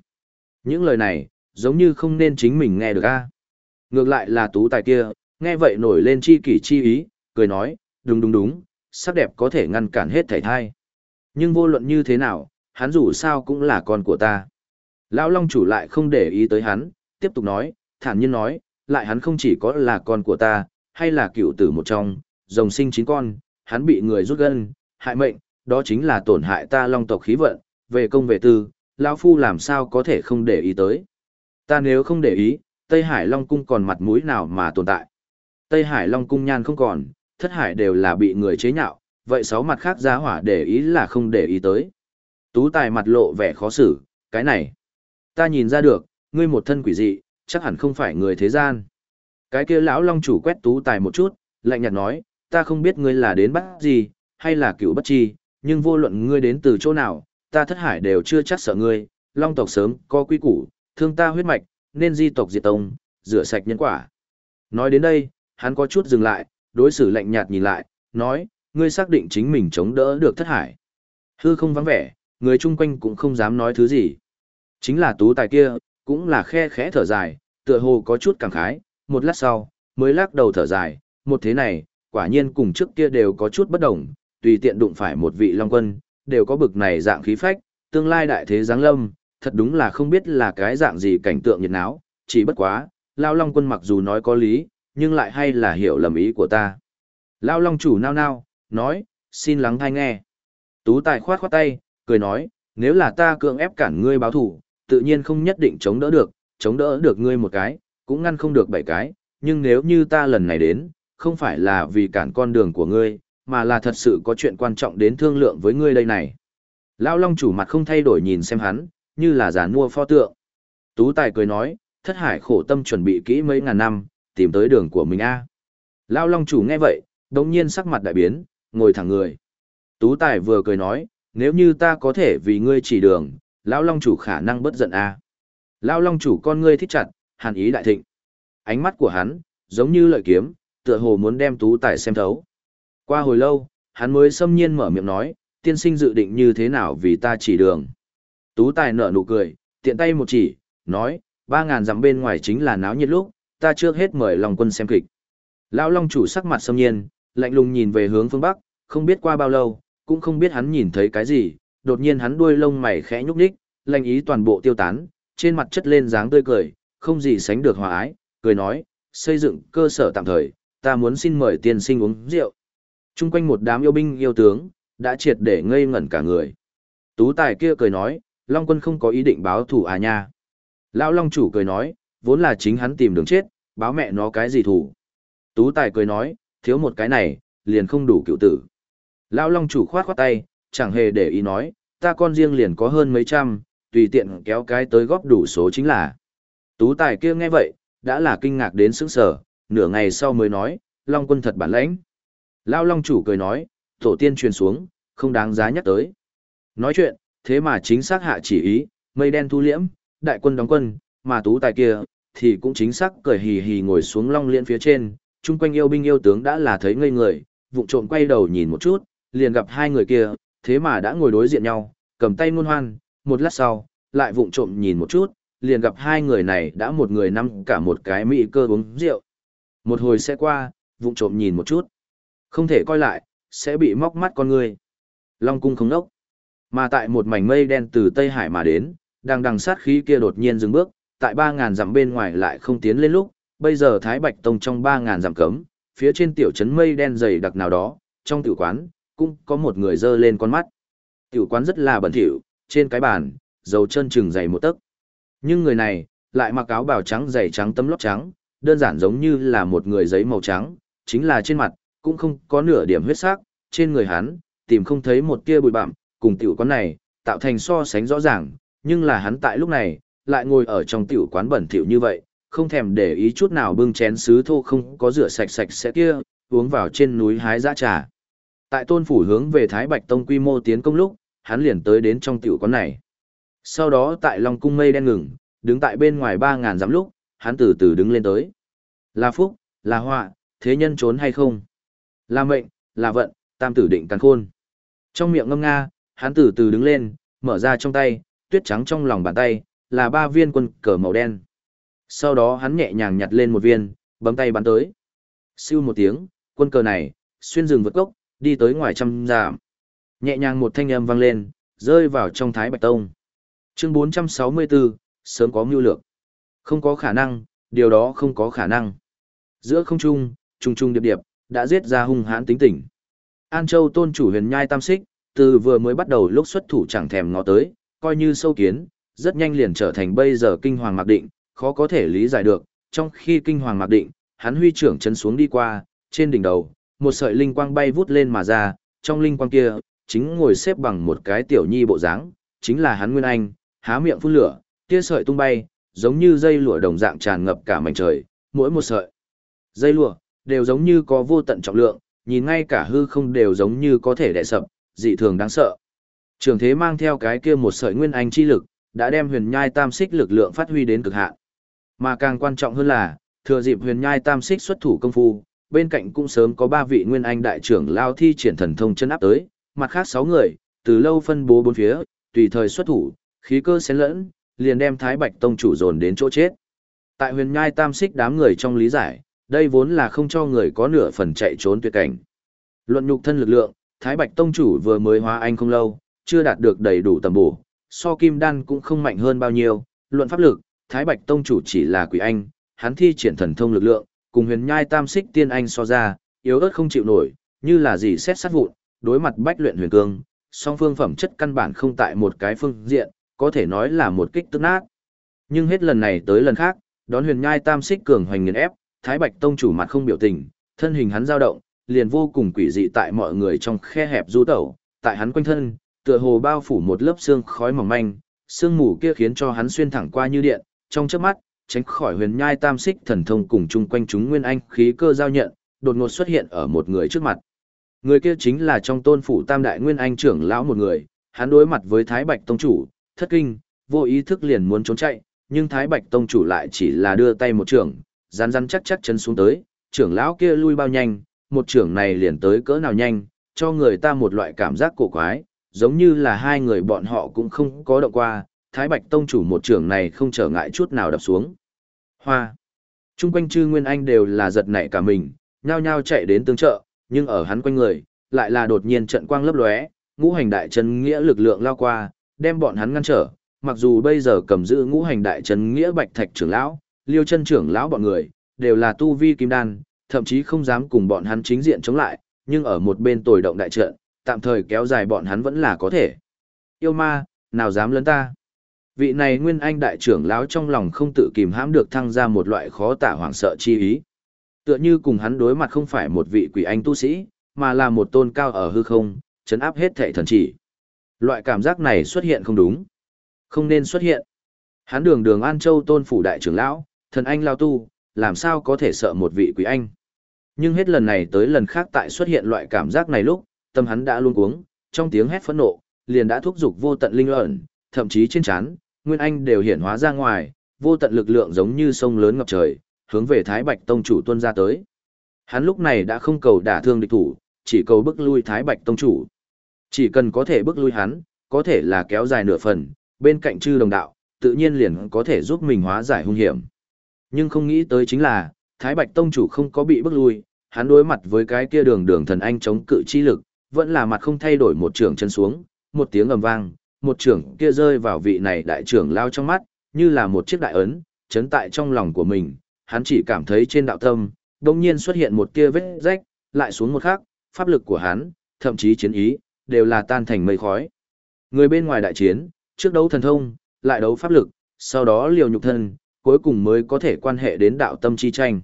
Những lời này, giống như không nên chính mình nghe được a. Ngược lại là tú tài kia, nghe vậy nổi lên chi kỷ chi ý, cười nói, đúng đúng đúng, sắc đẹp có thể ngăn cản hết thảy thai. Nhưng vô luận như thế nào, hắn dù sao cũng là con của ta. Lão Long chủ lại không để ý tới hắn, tiếp tục nói, thản nhiên nói, lại hắn không chỉ có là con của ta, hay là cựu tử một trong, rồng sinh chín con, hắn bị người rút gân, hại mệnh, đó chính là tổn hại ta long tộc khí vận, về công về tư, lão phu làm sao có thể không để ý tới. Ta nếu không để ý, Tây Hải Long Cung còn mặt mũi nào mà tồn tại. Tây Hải Long Cung nhan không còn, thất hải đều là bị người chế nhạo, vậy sáu mặt khác giá hỏa để ý là không để ý tới. Tú tài mặt lộ vẻ khó xử, cái này. Ta nhìn ra được, ngươi một thân quỷ dị, chắc hẳn không phải người thế gian. Cái kia lão long chủ quét tú tài một chút, lạnh nhạt nói, ta không biết ngươi là đến bắt gì, hay là cựu bất chi, nhưng vô luận ngươi đến từ chỗ nào, ta thất hải đều chưa chắc sợ ngươi, long tộc sớm có quy củ, thương ta huyết mạch, nên di tộc diệt tông, rửa sạch nhân quả. Nói đến đây, hắn có chút dừng lại, đối xử lạnh nhạt nhìn lại, nói, ngươi xác định chính mình chống đỡ được thất hải. Hư không vắng vẻ, người chung quanh cũng không dám nói thứ gì. Chính là tú tài kia, cũng là khe khẽ thở dài, tựa hồ có chút cảm khái, một lát sau, mới lắc đầu thở dài, một thế này, quả nhiên cùng trước kia đều có chút bất đồng, tùy tiện đụng phải một vị long quân, đều có bực này dạng khí phách, tương lai đại thế giáng lâm, thật đúng là không biết là cái dạng gì cảnh tượng nhiệt náo, chỉ bất quá, Lao Long quân mặc dù nói có lý, nhưng lại hay là hiểu lầm ý của ta. Lao Long chủ nao nao, nói, xin lắng thai nghe. Tú Tài khoát khoát tay, cười nói, nếu là ta cưỡng ép cản ngươi báo thủ, tự nhiên không nhất định chống đỡ được, chống đỡ được ngươi một cái, cũng ngăn không được bảy cái, nhưng nếu như ta lần này đến, không phải là vì cản con đường của ngươi, mà là thật sự có chuyện quan trọng đến thương lượng với ngươi đây này. Lão Long chủ mặt không thay đổi nhìn xem hắn, như là giả mua pho tượng. Tú Tài cười nói, thất hải khổ tâm chuẩn bị kỹ mấy ngàn năm, tìm tới đường của mình a. Lão Long chủ nghe vậy, đống nhiên sắc mặt đại biến, ngồi thẳng người. Tú Tài vừa cười nói, nếu như ta có thể vì ngươi chỉ đường, Lão Long chủ khả năng bất giận a. Lão Long chủ con ngươi thích chặt, hàn ý đại thịnh. Ánh mắt của hắn, giống như lợi kiếm, tựa hồ muốn đem Tú Tài xem thấu. Qua hồi lâu, hắn mới xâm nhiên mở miệng nói, tiên sinh dự định như thế nào vì ta chỉ đường. Tú Tài nở nụ cười, tiện tay một chỉ, nói, ba ngàn dặm bên ngoài chính là náo nhiệt lúc, ta trước hết mời Long quân xem kịch. Lão Long chủ sắc mặt xâm nhiên, lạnh lùng nhìn về hướng phương Bắc, không biết qua bao lâu, cũng không biết hắn nhìn thấy cái gì, đột nhiên hắn đuôi lông mày khẽ nhúc nhích, lành ý toàn bộ tiêu tán, trên mặt chất lên dáng tươi cười, không gì sánh được hòa ái, cười nói, xây dựng cơ sở tạm thời, ta muốn xin mời tiên sinh uống rượu. Trung quanh một đám yêu binh yêu tướng, đã triệt để ngây ngẩn cả người. Tú tài kia cười nói, Long quân không có ý định báo thủ à nha. Lão Long chủ cười nói, vốn là chính hắn tìm đường chết, báo mẹ nó cái gì thủ. Tú tài cười nói, thiếu một cái này, liền không đủ cựu tử. Lão Long chủ khoát khoát tay, chẳng hề để ý nói, ta con riêng liền có hơn mấy trăm, tùy tiện kéo cái tới góp đủ số chính là. Tú tài kia nghe vậy, đã là kinh ngạc đến sững sở. nửa ngày sau mới nói, Long quân thật bản lãnh. Lão Long chủ cười nói, tổ tiên truyền xuống, không đáng giá nhắc tới. Nói chuyện, thế mà chính xác hạ chỉ ý, mây đen thu liễm, đại quân đóng quân, mà tú tài kia, thì cũng chính xác cười hì hì ngồi xuống long liên phía trên, chung quanh yêu binh yêu tướng đã là thấy ngây người, vụng trộm quay đầu nhìn một chút, liền gặp hai người kia, thế mà đã ngồi đối diện nhau, cầm tay ngôn hoan, một lát sau, lại vụng trộm nhìn một chút, liền gặp hai người này đã một người nắm cả một cái mỹ cơ uống rượu. Một hồi sẽ qua, vụng trộm nhìn một chút. Không thể coi lại, sẽ bị móc mắt con người. Long cung không đốc, Mà tại một mảnh mây đen từ Tây Hải mà đến, đang đằng sát khí kia đột nhiên dừng bước, tại 3.000 dặm bên ngoài lại không tiến lên lúc, bây giờ Thái Bạch Tông trong 3.000 dặm cấm, phía trên tiểu trấn mây đen dày đặc nào đó, trong tiểu quán, cũng có một người dơ lên con mắt. Tiểu quán rất là bẩn thỉu, trên cái bàn, dầu chân chừng dày một tấc. Nhưng người này, lại mặc áo bào trắng dày trắng tấm lót trắng, đơn giản giống như là một người giấy màu trắng, chính là trên mặt, cũng không có nửa điểm huyết sắc, trên người hắn, tìm không thấy một tia bụi bặm, cùng tiểu quán này, tạo thành so sánh rõ ràng, nhưng là hắn tại lúc này, lại ngồi ở trong tiểu quán bẩn thỉu như vậy, không thèm để ý chút nào bưng chén sứ thô không có rửa sạch sạch sẽ kia, uống vào trên núi hái dã trà. Tại tôn phủ hướng về Thái Bạch Tông quy mô tiến công lúc, hắn liền tới đến trong tiểu quán này. Sau đó tại Long Cung mây đen ngừng, đứng tại bên ngoài 3.000 dặm lúc, hắn từ từ đứng lên tới. Là phúc, là họa, thế nhân trốn hay không? Là mệnh, là vận, tam tử định càng khôn. Trong miệng ngâm nga, hắn từ từ đứng lên, mở ra trong tay, tuyết trắng trong lòng bàn tay, là ba viên quân cờ màu đen. Sau đó hắn nhẹ nhàng nhặt lên một viên, bấm tay bắn tới. Siêu một tiếng, quân cờ này, xuyên rừng vượt gốc, đi tới ngoài trăm giảm. Nhẹ nhàng một thanh âm vang lên, rơi vào trong thái bạch tông. Chương 464, sớm có mưu lược. Không có khả năng, điều đó không có khả năng. Giữa không trung, trung trung điệp điệp, đã giết ra hung hãn tính tỉnh. An Châu tôn chủ huyền nhai tam xích, từ vừa mới bắt đầu lúc xuất thủ chẳng thèm ngó tới, coi như sâu kiến, rất nhanh liền trở thành bây giờ kinh hoàng mặc định, khó có thể lý giải được, trong khi kinh hoàng mặc định, hắn huy trưởng chân xuống đi qua, trên đỉnh đầu, một sợi linh quang bay vút lên mà ra, trong linh quang kia, chính ngồi xếp bằng một cái tiểu nhi bộ dáng, chính là hắn Nguyên Anh, há miệng phun lửa, tia sợi tung bay, giống như dây lụa đồng dạng tràn ngập cả mảnh trời, mỗi một sợi dây lụa đều giống như có vô tận trọng lượng, nhìn ngay cả hư không đều giống như có thể đè sập, dị thường đáng sợ. Trường thế mang theo cái kia một sợi nguyên anh chi lực, đã đem huyền nhai tam xích lực lượng phát huy đến cực hạn. Mà càng quan trọng hơn là, thừa dịp huyền nhai tam xích xuất thủ công phu, bên cạnh cũng sớm có ba vị nguyên anh đại trưởng lao thi triển thần thông chân áp tới, mặt khác sáu người, từ lâu phân bố bốn phía, tùy thời xuất thủ, khí cơ xen lẫn, liền đem Thái Bạch Tông chủ dồn đến chỗ chết. Tại huyền nhai tam xích đám người trong lý giải, đây vốn là không cho người có nửa phần chạy trốn tuyệt cảnh. Luận nhục thân lực lượng, Thái Bạch Tông chủ vừa mới hóa anh không lâu, chưa đạt được đầy đủ tầm bổ, so kim đan cũng không mạnh hơn bao nhiêu, luận pháp lực, Thái Bạch Tông chủ chỉ là quỷ anh, hắn thi triển thần thông lực lượng, cùng huyền nhai tam xích tiên anh so ra, yếu ớt không chịu nổi, như là gì xét sát vụn, đối mặt bách luyện huyền cương, song phương phẩm chất căn bản không tại một cái phương diện, có thể nói là một kích tức nát. Nhưng hết lần này tới lần khác, đón huyền nhai tam xích cường hoành nghiền ép, Thái Bạch Tông chủ mặt không biểu tình, thân hình hắn dao động, liền vô cùng quỷ dị tại mọi người trong khe hẹp du tẩu, tại hắn quanh thân, tựa hồ bao phủ một lớp xương khói mỏng manh, sương mù kia khiến cho hắn xuyên thẳng qua như điện, trong chớp mắt, tránh khỏi huyền nhai tam xích thần thông cùng chung quanh chúng nguyên anh khí cơ giao nhận, đột ngột xuất hiện ở một người trước mặt. Người kia chính là trong tôn phủ tam đại nguyên anh trưởng lão một người, hắn đối mặt với Thái Bạch Tông chủ, thất kinh, vô ý thức liền muốn trốn chạy, nhưng Thái Bạch Tông chủ lại chỉ là đưa tay một trưởng, rắn rắn chắc chắc chân xuống tới, trưởng lão kia lui bao nhanh, một trưởng này liền tới cỡ nào nhanh, cho người ta một loại cảm giác cổ quái, giống như là hai người bọn họ cũng không có động qua, Thái Bạch Tông chủ một trưởng này không trở ngại chút nào đập xuống. Hoa. Trung quanh chư Nguyên Anh đều là giật nảy cả mình, nhao nhao chạy đến tương trợ, nhưng ở hắn quanh người, lại là đột nhiên trận quang lấp lóe, ngũ hành đại chân nghĩa lực lượng lao qua, đem bọn hắn ngăn trở, mặc dù bây giờ cầm giữ ngũ hành đại chân nghĩa bạch thạch trưởng lão, liêu chân trưởng lão bọn người, đều là tu vi kim đan, thậm chí không dám cùng bọn hắn chính diện chống lại, nhưng ở một bên tồi động đại trận, tạm thời kéo dài bọn hắn vẫn là có thể. Yêu ma, nào dám lấn ta? Vị này nguyên anh đại trưởng lão trong lòng không tự kìm hãm được thăng ra một loại khó tả hoảng sợ chi ý. Tựa như cùng hắn đối mặt không phải một vị quỷ anh tu sĩ, mà là một tôn cao ở hư không, chấn áp hết thệ thần chỉ. Loại cảm giác này xuất hiện không đúng. Không nên xuất hiện. Hắn đường đường An Châu tôn phủ đại trưởng lão, thần anh lao tu, làm sao có thể sợ một vị quỷ anh. Nhưng hết lần này tới lần khác tại xuất hiện loại cảm giác này lúc, tâm hắn đã luôn cuống, trong tiếng hét phẫn nộ, liền đã thúc giục vô tận linh ẩn, thậm chí trên chán, Nguyên Anh đều hiển hóa ra ngoài, vô tận lực lượng giống như sông lớn ngập trời, hướng về Thái Bạch Tông chủ tuôn ra tới. Hắn lúc này đã không cầu đả thương địch thủ, chỉ cầu bức lui Thái Bạch Tông chủ. Chỉ cần có thể bức lui hắn, có thể là kéo dài nửa phần, bên cạnh chư đồng đạo, tự nhiên liền có thể giúp mình hóa giải hung hiểm. Nhưng không nghĩ tới chính là, Thái Bạch Tông chủ không có bị bức lui, hắn đối mặt với cái kia đường đường thần anh chống cự chi lực, vẫn là mặt không thay đổi một trường chân xuống, một tiếng ầm vang, một trưởng kia rơi vào vị này đại trưởng lao trong mắt, như là một chiếc đại ấn, chấn tại trong lòng của mình, hắn chỉ cảm thấy trên đạo tâm, đồng nhiên xuất hiện một kia vết rách, lại xuống một khắc, pháp lực của hắn, thậm chí chiến ý, đều là tan thành mây khói. Người bên ngoài đại chiến, trước đấu thần thông, lại đấu pháp lực, sau đó liều nhục thân, cuối cùng mới có thể quan hệ đến đạo tâm chi tranh.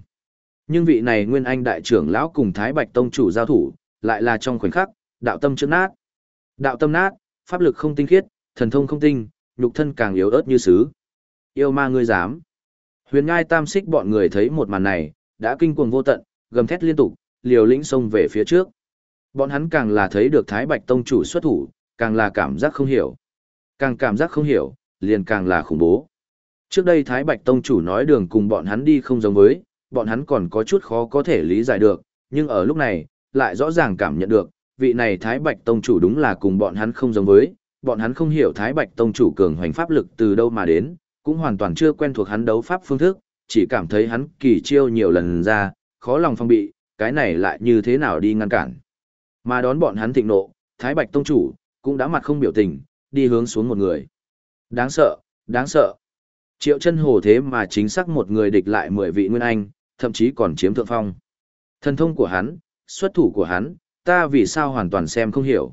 Nhưng vị này Nguyên Anh đại trưởng lão cùng Thái Bạch Tông chủ giao thủ, lại là trong khoảnh khắc, đạo tâm trước nát. Đạo tâm nát, pháp lực không tinh khiết, thần thông không tinh, nhục thân càng yếu ớt như sứ. Yêu ma ngươi dám. Huyền Ngai Tam Xích bọn người thấy một màn này, đã kinh cuồng vô tận, gầm thét liên tục, liều lĩnh xông về phía trước. Bọn hắn càng là thấy được Thái Bạch Tông chủ xuất thủ, càng là cảm giác không hiểu. Càng cảm giác không hiểu, liền càng là khủng bố. Trước đây Thái Bạch Tông chủ nói đường cùng bọn hắn đi không giống với, bọn hắn còn có chút khó có thể lý giải được, nhưng ở lúc này, lại rõ ràng cảm nhận được, vị này Thái Bạch Tông chủ đúng là cùng bọn hắn không giống với, bọn hắn không hiểu Thái Bạch Tông chủ cường hoành pháp lực từ đâu mà đến, cũng hoàn toàn chưa quen thuộc hắn đấu pháp phương thức, chỉ cảm thấy hắn kỳ chiêu nhiều lần ra, khó lòng phong bị, cái này lại như thế nào đi ngăn cản. Mà đón bọn hắn thịnh nộ, Thái Bạch Tông chủ, cũng đã mặt không biểu tình, đi hướng xuống một người. Đáng sợ, đáng sợ. Triệu chân hồ thế mà chính xác một người địch lại mười vị nguyên anh, thậm chí còn chiếm thượng phong. Thần thông của hắn, xuất thủ của hắn, ta vì sao hoàn toàn xem không hiểu.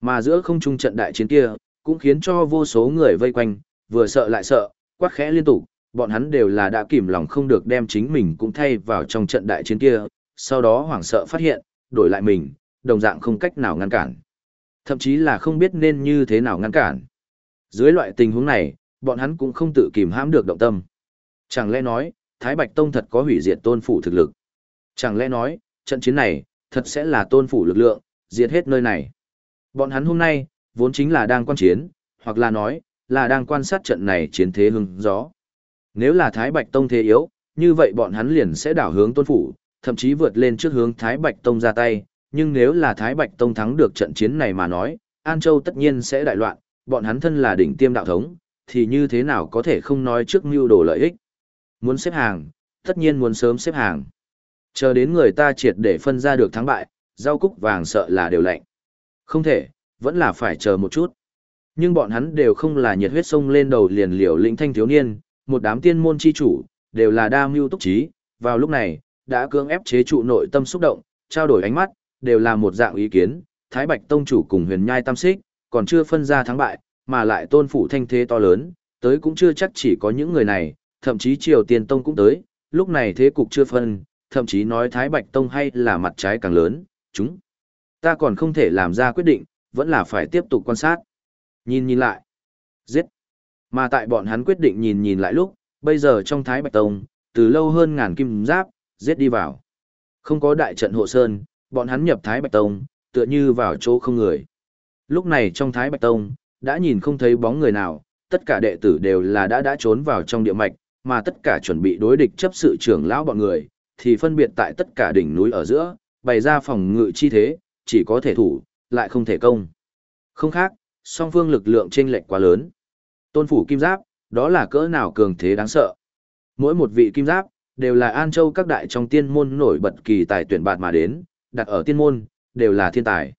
Mà giữa không trung trận đại chiến kia, cũng khiến cho vô số người vây quanh, vừa sợ lại sợ, quát khẽ liên tục, bọn hắn đều là đã kìm lòng không được đem chính mình cũng thay vào trong trận đại chiến kia, sau đó hoảng sợ phát hiện, đổi lại mình, đồng dạng không cách nào ngăn cản. Thậm chí là không biết nên như thế nào ngăn cản. Dưới loại tình huống này, bọn hắn cũng không tự kìm hãm được động tâm. Chẳng lẽ nói, Thái Bạch Tông thật có hủy diệt tôn phủ thực lực? Chẳng lẽ nói, trận chiến này, thật sẽ là tôn phủ lực lượng, diệt hết nơi này? Bọn hắn hôm nay, vốn chính là đang quan chiến, hoặc là nói, là đang quan sát trận này chiến thế hưng gió. Nếu là Thái Bạch Tông thế yếu, như vậy bọn hắn liền sẽ đảo hướng tôn phủ, thậm chí vượt lên trước hướng Thái Bạch Tông ra tay, nhưng nếu là Thái Bạch Tông thắng được trận chiến này mà nói, An Châu tất nhiên sẽ đại loạn, bọn hắn thân là đỉnh tiêm đạo thống, thì như thế nào có thể không nói trước mưu đồ lợi ích. Muốn xếp hàng, tất nhiên muốn sớm xếp hàng. Chờ đến người ta triệt để phân ra được thắng bại, rau cúc vàng sợ là đều lạnh. Không thể, vẫn là phải chờ một chút. Nhưng bọn hắn đều không là nhiệt huyết sông lên đầu liền liều lĩnh thanh thiếu niên, một đám tiên môn chi chủ, đều là đa mưu túc trí, vào lúc này, đã cưỡng ép chế trụ nội tâm xúc động, trao đổi ánh mắt, đều là một dạng ý kiến, Thái Bạch Tông chủ cùng huyền nhai tam xích, còn chưa phân ra thắng bại, mà lại tôn phủ thanh thế to lớn, tới cũng chưa chắc chỉ có những người này, thậm chí Triều Tiên Tông cũng tới, lúc này thế cục chưa phân, thậm chí nói Thái Bạch Tông hay là mặt trái càng lớn, chúng. Ta còn không thể làm ra quyết định, vẫn là phải tiếp tục quan sát. Nhìn nhìn lại. Giết. Mà tại bọn hắn quyết định nhìn nhìn lại lúc, bây giờ trong Thái Bạch Tông, từ lâu hơn ngàn kim giáp, giết đi vào. Không có đại trận hộ sơn, bọn hắn nhập Thái Bạch Tông, tựa như vào chỗ không người. Lúc này trong Thái Bạch Tông, đã nhìn không thấy bóng người nào, tất cả đệ tử đều là đã đã trốn vào trong địa mạch, mà tất cả chuẩn bị đối địch chấp sự trưởng lão bọn người, thì phân biệt tại tất cả đỉnh núi ở giữa, bày ra phòng ngự chi thế, chỉ có thể thủ, lại không thể công. Không khác, song phương lực lượng chênh lệch quá lớn. Tôn phủ kim giáp, đó là cỡ nào cường thế đáng sợ. Mỗi một vị kim giáp, đều là An Châu các đại trong tiên môn nổi bật kỳ tài tuyển bạt mà đến, đặt ở tiên môn, đều là thiên tài.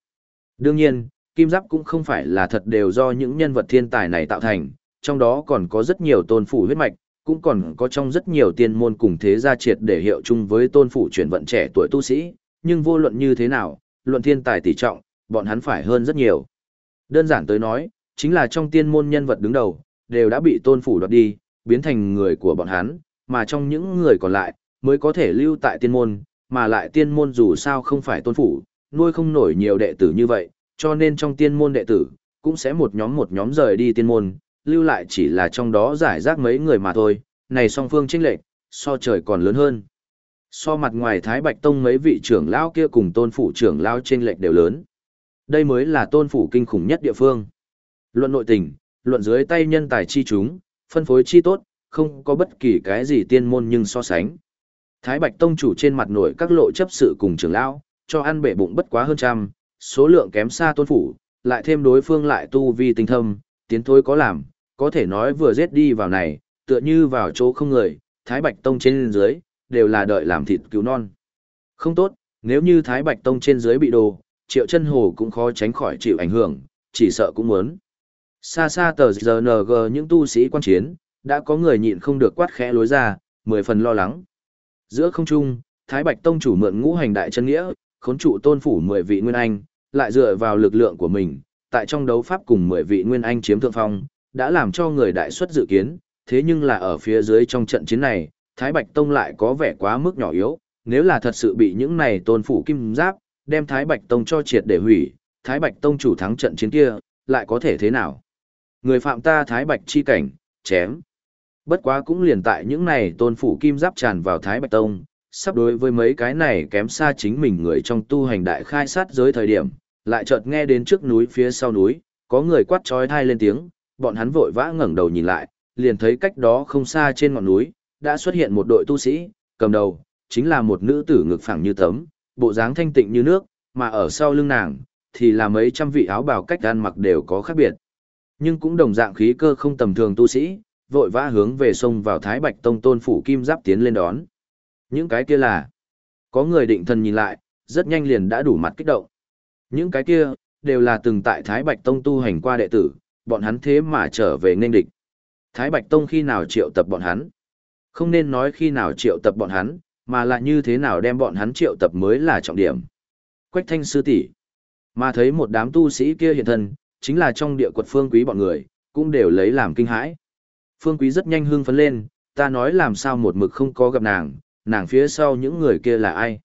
Đương nhiên, kim giáp cũng không phải là thật đều do những nhân vật thiên tài này tạo thành, trong đó còn có rất nhiều tôn phủ huyết mạch, cũng còn có trong rất nhiều tiên môn cùng thế gia triệt để hiệu chung với tôn phủ chuyển vận trẻ tuổi tu sĩ, nhưng vô luận như thế nào, luận thiên tài tỷ trọng, bọn hắn phải hơn rất nhiều. Đơn giản tới nói, chính là trong tiên môn nhân vật đứng đầu, đều đã bị tôn phủ đoạt đi, biến thành người của bọn hắn, mà trong những người còn lại, mới có thể lưu tại tiên môn, mà lại tiên môn dù sao không phải tôn phủ, nuôi không nổi nhiều đệ tử như vậy, cho nên trong tiên môn đệ tử, cũng sẽ một nhóm một nhóm rời đi tiên môn, lưu lại chỉ là trong đó giải rác mấy người mà thôi, này song phương chênh lệch, so trời còn lớn hơn. So mặt ngoài Thái Bạch Tông mấy vị trưởng lão kia cùng tôn phủ trưởng lão chênh lệch đều lớn. Đây mới là tôn phủ kinh khủng nhất địa phương. Luận nội tình, luận dưới tay nhân tài chi chúng, phân phối chi tốt, không có bất kỳ cái gì tiên môn nhưng so sánh. Thái Bạch Tông chủ trên mặt nổi các lộ chấp sự cùng trưởng lão, cho ăn bể bụng bất quá hơn trăm, số lượng kém xa tôn phủ, lại thêm đối phương lại tu vi tinh thâm, tiến thối có làm, có thể nói vừa giết đi vào này, tựa như vào chỗ không người, Thái Bạch Tông trên dưới, đều là đợi làm thịt cứu non. Không tốt, nếu như Thái Bạch Tông trên dưới bị đồ, Triệu Chân Hồ cũng khó tránh khỏi chịu ảnh hưởng, chỉ sợ cũng muốn. Xa xa tờ GNG những tu sĩ quan chiến, đã có người nhịn không được quát khẽ lối ra, mười phần lo lắng. Giữa không trung, Thái Bạch Tông chủ mượn ngũ hành đại chân nghĩa, khốn trụ tôn phủ mười vị nguyên anh, lại dựa vào lực lượng của mình, tại trong đấu pháp cùng mười vị nguyên anh chiếm thượng phong, đã làm cho người đại xuất dự kiến, thế nhưng là ở phía dưới trong trận chiến này, Thái Bạch Tông lại có vẻ quá mức nhỏ yếu, nếu là thật sự bị những này tôn phủ kim giáp, đem Thái Bạch Tông cho triệt để hủy, Thái Bạch Tông chủ thắng trận chiến kia, lại có thể thế nào? Người phạm ta Thái Bạch chi cảnh, chém. Bất quá cũng liền tại những này tôn phủ kim giáp tràn vào Thái Bạch Tông, sắp đối với mấy cái này kém xa chính mình người trong tu hành đại khai sát giới thời điểm, lại chợt nghe đến trước núi phía sau núi, có người quát trói thai lên tiếng, bọn hắn vội vã ngẩng đầu nhìn lại, liền thấy cách đó không xa trên ngọn núi, đã xuất hiện một đội tu sĩ, cầm đầu, chính là một nữ tử ngực phẳng như tấm, bộ dáng thanh tịnh như nước, mà ở sau lưng nàng, thì là mấy trăm vị áo bào cách ăn mặc đều có khác biệt. Nhưng cũng đồng dạng khí cơ không tầm thường tu sĩ, vội vã hướng về sông vào Thái Bạch Tông tôn phủ kim giáp tiến lên đón. Những cái kia là, có người định thần nhìn lại, rất nhanh liền đã đủ mặt kích động. Những cái kia, đều là từng tại Thái Bạch Tông tu hành qua đệ tử, bọn hắn thế mà trở về nên địch. Thái Bạch Tông khi nào triệu tập bọn hắn? Không nên nói khi nào triệu tập bọn hắn, mà là như thế nào đem bọn hắn triệu tập mới là trọng điểm. Quách thanh sư tỷ Mà thấy một đám tu sĩ kia hiện thân, chính là trong địa quật phương quý bọn người, cũng đều lấy làm kinh hãi. Phương quý rất nhanh hưng phấn lên, ta nói làm sao một mực không có gặp nàng, nàng phía sau những người kia là ai.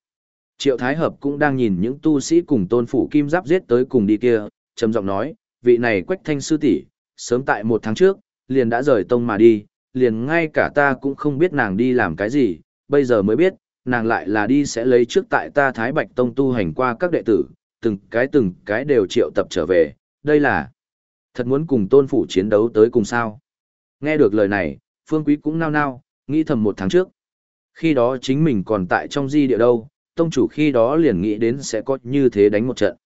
Triệu Thái Hợp cũng đang nhìn những tu sĩ cùng tôn phủ kim giáp giết tới cùng đi kia, trầm giọng nói, vị này quách thanh sư tỷ sớm tại một tháng trước, liền đã rời tông mà đi, liền ngay cả ta cũng không biết nàng đi làm cái gì, bây giờ mới biết, nàng lại là đi sẽ lấy trước tại ta Thái Bạch Tông tu hành qua các đệ tử, từng cái từng cái đều triệu tập trở về, đây là thật muốn cùng tôn phủ chiến đấu tới cùng sao. Nghe được lời này, Phương Quý cũng nao nao, nghĩ thầm một tháng trước. Khi đó chính mình còn tại trong di địa đâu, tông chủ khi đó liền nghĩ đến sẽ có như thế đánh một trận.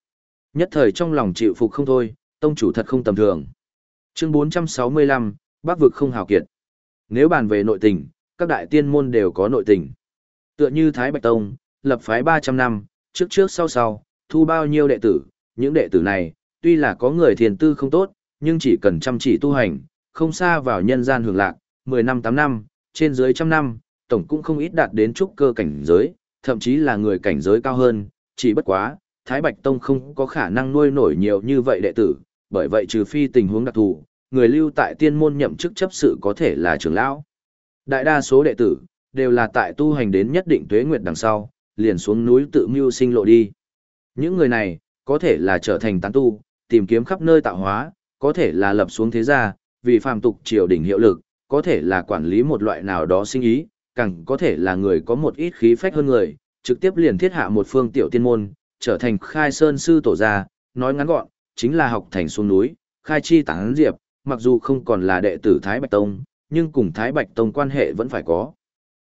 Nhất thời trong lòng chịu phục không thôi, tông chủ thật không tầm thường. Chương 465, Bắc vực không hào kiệt. Nếu bàn về nội tình, các đại tiên môn đều có nội tình. Tựa như Thái Bạch Tông, lập phái 300 năm, trước trước sau sau, thu bao nhiêu đệ tử, những đệ tử này, tuy là có người thiền tư không tốt, nhưng chỉ cần chăm chỉ tu hành, không xa vào nhân gian hưởng lạc, 10 năm 8 năm, trên dưới trăm năm, tổng cũng không ít đạt đến trúc cơ cảnh giới, thậm chí là người cảnh giới cao hơn, chỉ bất quá, Thái Bạch Tông không có khả năng nuôi nổi nhiều như vậy đệ tử, bởi vậy trừ phi tình huống đặc thù, người lưu tại tiên môn nhậm chức chấp sự có thể là trưởng lão. Đại đa số đệ tử, đều là tại tu hành đến nhất định tuế nguyệt đằng sau, liền xuống núi tự mưu sinh lộ đi. Những người này, có thể là trở thành tán tu, tìm kiếm khắp nơi tạo hóa, có thể là lập xuống thế gia, vì phàm tục triều đình hiệu lực, có thể là quản lý một loại nào đó sinh ý, càng có thể là người có một ít khí phách hơn người, trực tiếp liền thiết hạ một phương tiểu tiên môn, trở thành khai sơn sư tổ gia, nói ngắn gọn, chính là học thành xuống núi, khai chi tán diệp, mặc dù không còn là đệ tử Thái Bạch Tông, nhưng cùng Thái Bạch Tông quan hệ vẫn phải có.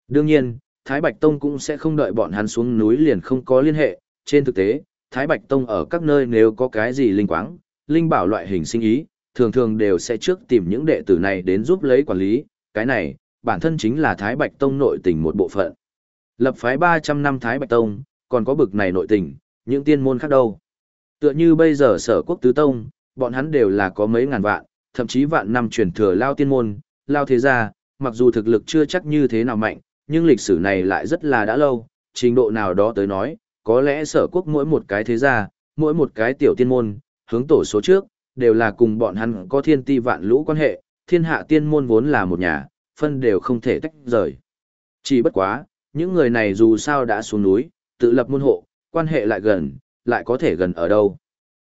Đương nhiên, Thái Bạch Tông cũng sẽ không đợi bọn hắn xuống núi liền không có liên hệ, trên thực tế, Thái Bạch Tông ở các nơi nếu có cái gì linh quáng, linh bảo loại hình sinh ý, thường thường đều sẽ trước tìm những đệ tử này đến giúp lấy quản lý, cái này, bản thân chính là Thái Bạch Tông nội tình một bộ phận. Lập phái 300 năm Thái Bạch Tông, còn có bực này nội tình, những tiên môn khác đâu. Tựa như bây giờ sở quốc tứ tông, bọn hắn đều là có mấy ngàn vạn, thậm chí vạn năm truyền thừa lao tiên môn, lao thế gia, mặc dù thực lực chưa chắc như thế nào mạnh, nhưng lịch sử này lại rất là đã lâu, trình độ nào đó tới nói, có lẽ sở quốc mỗi một cái thế gia, mỗi một cái tiểu tiên môn, hướng tổ số trước, đều là cùng bọn hắn có thiên ti vạn lũ quan hệ, thiên hạ tiên môn vốn là một nhà, phân đều không thể tách rời. Chỉ bất quá, những người này dù sao đã xuống núi, tự lập môn hộ, quan hệ lại gần, lại có thể gần ở đâu.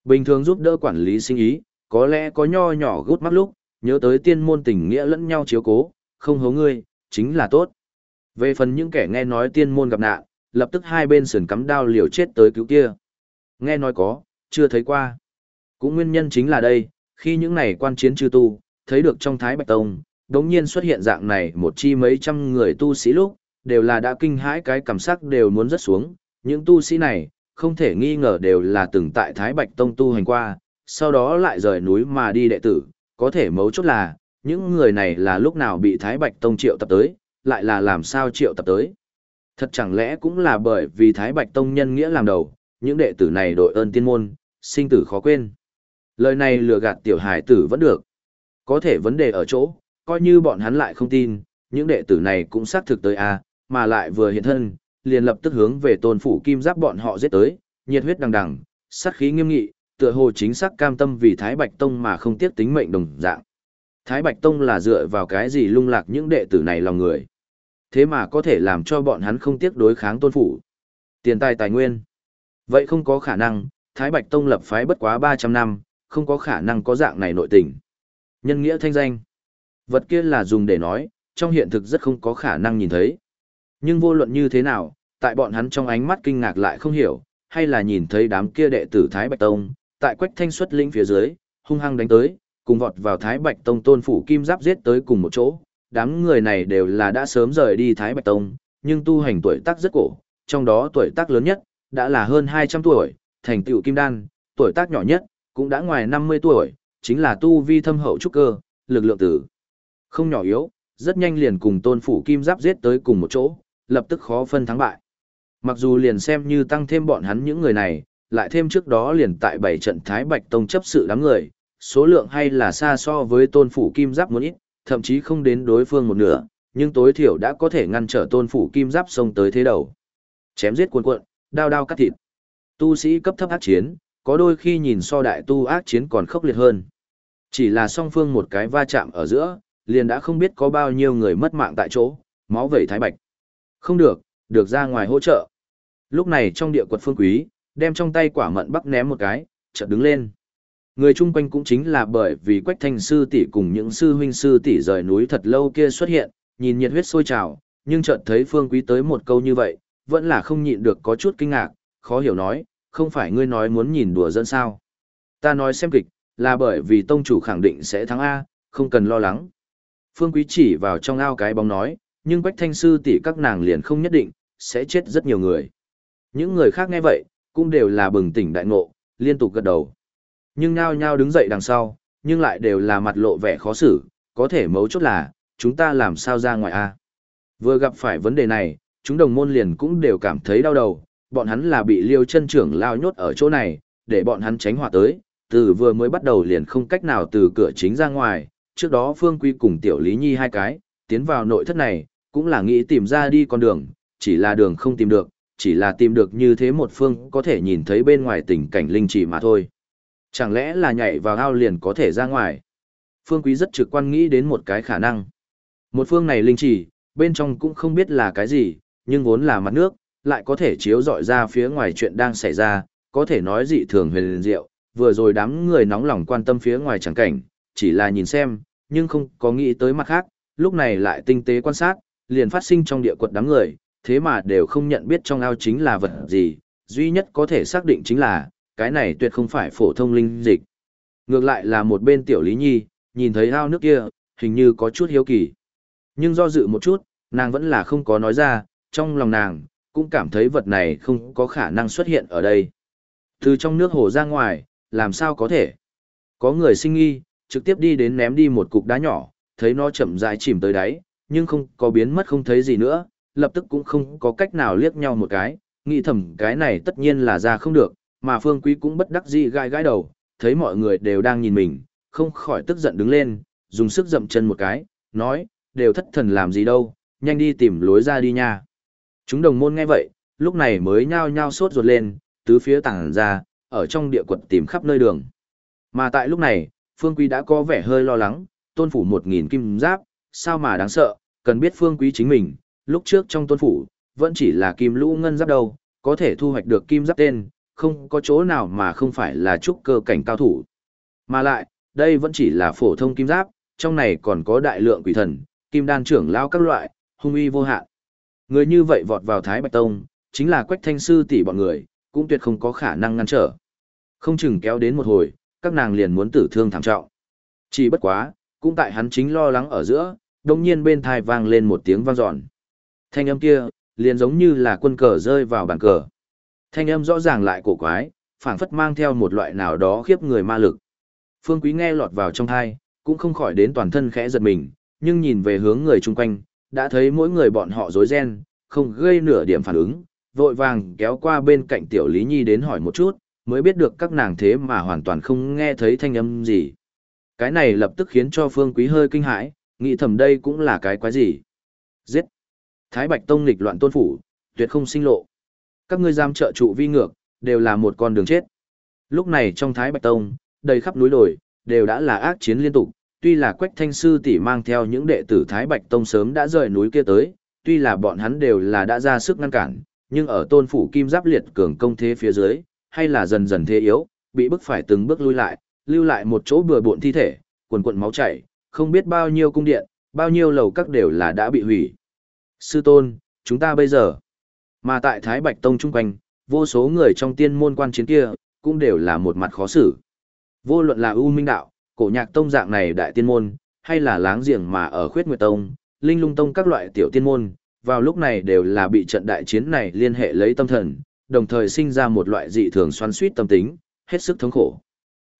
Bình thường giúp đỡ quản lý sinh ý, có lẽ có nho nhỏ gút mắt lúc, nhớ tới tiên môn tình nghĩa lẫn nhau chiếu cố, không hố ngươi, chính là tốt. Về phần những kẻ nghe nói tiên môn gặp nạn, lập tức hai bên sườn cắm đao liều chết tới cứu kia. Nghe nói có, chưa thấy qua. Cũng nguyên nhân chính là đây, khi những này quan chiến chư tu, thấy được trong Thái Bạch Tông, đống nhiên xuất hiện dạng này một chi mấy trăm người tu sĩ lúc, đều là đã kinh hãi cái cảm giác đều muốn rớt xuống. Những tu sĩ này, không thể nghi ngờ đều là từng tại Thái Bạch Tông tu hành qua, sau đó lại rời núi mà đi đệ tử, có thể mấu chốt là, những người này là lúc nào bị Thái Bạch Tông triệu tập tới, lại là làm sao triệu tập tới. Thật chẳng lẽ cũng là bởi vì Thái Bạch Tông nhân nghĩa làm đầu, những đệ tử này đội ơn tiên môn, sinh tử khó quên. Lời này lừa gạt tiểu hải tử vẫn được. Có thể vấn đề ở chỗ, coi như bọn hắn lại không tin, những đệ tử này cũng xác thực tới a, mà lại vừa hiện thân, liền lập tức hướng về tôn phủ kim giáp bọn họ giết tới, nhiệt huyết đằng đằng, sát khí nghiêm nghị, tựa hồ chính xác cam tâm vì Thái Bạch Tông mà không tiếc tính mệnh đồng dạng. Thái Bạch Tông là dựa vào cái gì lung lạc những đệ tử này lòng người. Thế mà có thể làm cho bọn hắn không tiếc đối kháng tôn phủ. Tiền tài tài nguyên. Vậy không có khả năng, Thái Bạch Tông lập phái bất quá 300 năm, không có khả năng có dạng này nội tình. Nhân nghĩa thanh danh. Vật kia là dùng để nói, trong hiện thực rất không có khả năng nhìn thấy. Nhưng vô luận như thế nào, tại bọn hắn trong ánh mắt kinh ngạc lại không hiểu, hay là nhìn thấy đám kia đệ tử Thái Bạch Tông, tại Quách Thanh xuất lĩnh phía dưới, hung hăng đánh tới, cùng vọt vào Thái Bạch Tông tôn phủ kim giáp giết tới cùng một chỗ. Đám người này đều là đã sớm rời đi Thái Bạch Tông, nhưng tu hành tuổi tác rất cổ, trong đó tuổi tác lớn nhất, đã là hơn 200 tuổi, thành tựu kim đan, tuổi tác nhỏ nhất, cũng đã ngoài 50 tuổi, chính là tu vi thâm hậu trúc cơ, lực lượng tử. Không nhỏ yếu, rất nhanh liền cùng tôn phủ kim giáp giết tới cùng một chỗ, lập tức khó phân thắng bại. Mặc dù liền xem như tăng thêm bọn hắn những người này, lại thêm trước đó liền tại bảy trận Thái Bạch Tông chấp sự đám người, số lượng hay là xa so với tôn phủ kim giáp muốn ít, thậm chí không đến đối phương một nửa, nhưng tối thiểu đã có thể ngăn trở tôn phủ kim giáp xông tới thế đầu. Chém giết cuồn cuộn, đao đao cắt thịt. Tu sĩ cấp thấp ác chiến, có đôi khi nhìn so đại tu ác chiến còn khốc liệt hơn. Chỉ là song phương một cái va chạm ở giữa, liền đã không biết có bao nhiêu người mất mạng tại chỗ, máu vẩy thái bạch. Không được, được ra ngoài hỗ trợ. Lúc này trong địa quật phương quý, đem trong tay quả mận bắc ném một cái, chợt đứng lên. Người chung quanh cũng chính là bởi vì Quách Thanh sư tỷ cùng những sư huynh sư tỷ rời núi thật lâu kia xuất hiện, nhìn nhiệt huyết sôi trào, nhưng chợt thấy Phương Quý tới một câu như vậy, vẫn là không nhịn được có chút kinh ngạc, khó hiểu nói, không phải ngươi nói muốn nhìn đùa dân sao? Ta nói xem kịch, là bởi vì tông chủ khẳng định sẽ thắng a, không cần lo lắng. Phương Quý chỉ vào trong ao cái bóng nói, nhưng Quách Thanh sư tỷ các nàng liền không nhất định, sẽ chết rất nhiều người. Những người khác nghe vậy, cũng đều là bừng tỉnh đại ngộ, liên tục gật đầu. Nhưng nhao nhao đứng dậy đằng sau, nhưng lại đều là mặt lộ vẻ khó xử, có thể mấu chốt là, chúng ta làm sao ra ngoài a? Vừa gặp phải vấn đề này, chúng đồng môn liền cũng đều cảm thấy đau đầu, bọn hắn là bị liêu chân trưởng lao nhốt ở chỗ này, để bọn hắn tránh hỏa tới, từ vừa mới bắt đầu liền không cách nào từ cửa chính ra ngoài, trước đó Phương Quy cùng Tiểu Lý Nhi hai cái, tiến vào nội thất này, cũng là nghĩ tìm ra đi con đường, chỉ là đường không tìm được, chỉ là tìm được như thế một phương có thể nhìn thấy bên ngoài tình cảnh linh chỉ mà thôi. Chẳng lẽ là nhảy vào ao liền có thể ra ngoài? Phương Quý rất trực quan nghĩ đến một cái khả năng. Một phương này linh chỉ, bên trong cũng không biết là cái gì, nhưng vốn là mặt nước, lại có thể chiếu dọi ra phía ngoài chuyện đang xảy ra, có thể nói dị thường huyền diệu. Vừa rồi đám người nóng lòng quan tâm phía ngoài chẳng cảnh, chỉ là nhìn xem, nhưng không có nghĩ tới mặt khác, lúc này lại tinh tế quan sát, liền phát sinh trong địa quật đám người, thế mà đều không nhận biết trong ao chính là vật gì, duy nhất có thể xác định chính là, cái này tuyệt không phải phổ thông linh dịch. Ngược lại là một bên tiểu Lý Nhi, nhìn thấy ao nước kia, hình như có chút hiếu kỳ. Nhưng do dự một chút, nàng vẫn là không có nói ra, trong lòng nàng, cũng cảm thấy vật này không có khả năng xuất hiện ở đây. Từ trong nước hồ ra ngoài, làm sao có thể? Có người sinh nghi, trực tiếp đi đến ném đi một cục đá nhỏ, thấy nó chậm rãi chìm tới đáy, nhưng không có biến mất không thấy gì nữa, lập tức cũng không có cách nào liếc nhau một cái, nghĩ thầm cái này tất nhiên là ra không được, mà Phương Quý cũng bất đắc dĩ gai gai đầu, thấy mọi người đều đang nhìn mình, không khỏi tức giận đứng lên, dùng sức dậm chân một cái, nói, đều thất thần làm gì đâu, nhanh đi tìm lối ra đi nha. Chúng đồng môn nghe vậy, lúc này mới nhao nhao sốt ruột lên, tứ phía tảng ra, ở trong địa quật tìm khắp nơi đường. Mà tại lúc này, Phương Quý đã có vẻ hơi lo lắng, tôn phủ một nghìn kim giáp, sao mà đáng sợ, cần biết Phương Quý chính mình, lúc trước trong tôn phủ, vẫn chỉ là kim lũ ngân giáp đầu, có thể thu hoạch được kim giáp tên, không có chỗ nào mà không phải là trúc cơ cảnh cao thủ. Mà lại, đây vẫn chỉ là phổ thông kim giáp, trong này còn có đại lượng quỷ thần, kim đan trưởng lao các loại, hung uy vô hạn. Người như vậy vọt vào Thái Bạch Tông, chính là quách thanh sư tỷ bọn người, cũng tuyệt không có khả năng ngăn trở. Không chừng kéo đến một hồi, các nàng liền muốn tử thương thảm trọng. Chỉ bất quá, cũng tại hắn chính lo lắng ở giữa, đồng nhiên bên thai vang lên một tiếng vang dọn. Thanh âm kia, liền giống như là quân cờ rơi vào bàn cờ. Thanh âm rõ ràng lại cổ quái, phảng phất mang theo một loại nào đó khiếp người ma lực. Phương Quý nghe lọt vào trong thai, cũng không khỏi đến toàn thân khẽ giật mình, nhưng nhìn về hướng người chung quanh, đã thấy mỗi người bọn họ rối ren, không gây nửa điểm phản ứng, vội vàng kéo qua bên cạnh tiểu Lý Nhi đến hỏi một chút, mới biết được các nàng thế mà hoàn toàn không nghe thấy thanh âm gì. Cái này lập tức khiến cho Phương Quý hơi kinh hãi, nghĩ thầm đây cũng là cái quái gì. Giết! Thái Bạch Tông nghịch loạn tôn phủ, tuyệt không sinh lộ. Các ngươi giam trợ trụ vi ngược, đều là một con đường chết. Lúc này trong Thái Bạch Tông, đầy khắp núi đồi, đều đã là ác chiến liên tục, tuy là Quách Thanh Sư tỷ mang theo những đệ tử Thái Bạch Tông sớm đã rời núi kia tới, tuy là bọn hắn đều là đã ra sức ngăn cản, nhưng ở tôn phủ kim giáp liệt cường công thế phía dưới, hay là dần dần thế yếu, bị bức phải từng bước lui lại, lưu lại một chỗ bừa bộn thi thể, quần quần máu chảy, không biết bao nhiêu cung điện, bao nhiêu lầu các đều là đã bị hủy. Sư tôn, chúng ta bây giờ, mà tại Thái Bạch Tông chung quanh, vô số người trong tiên môn quan chiến kia, cũng đều là một mặt khó xử. Vô luận là U Minh Đạo, cổ nhạc tông dạng này đại tiên môn, hay là láng giềng mà ở khuyết nguyệt tông, linh lung tông các loại tiểu tiên môn, vào lúc này đều là bị trận đại chiến này liên hệ lấy tâm thần, đồng thời sinh ra một loại dị thường xoắn suýt tâm tính, hết sức thống khổ.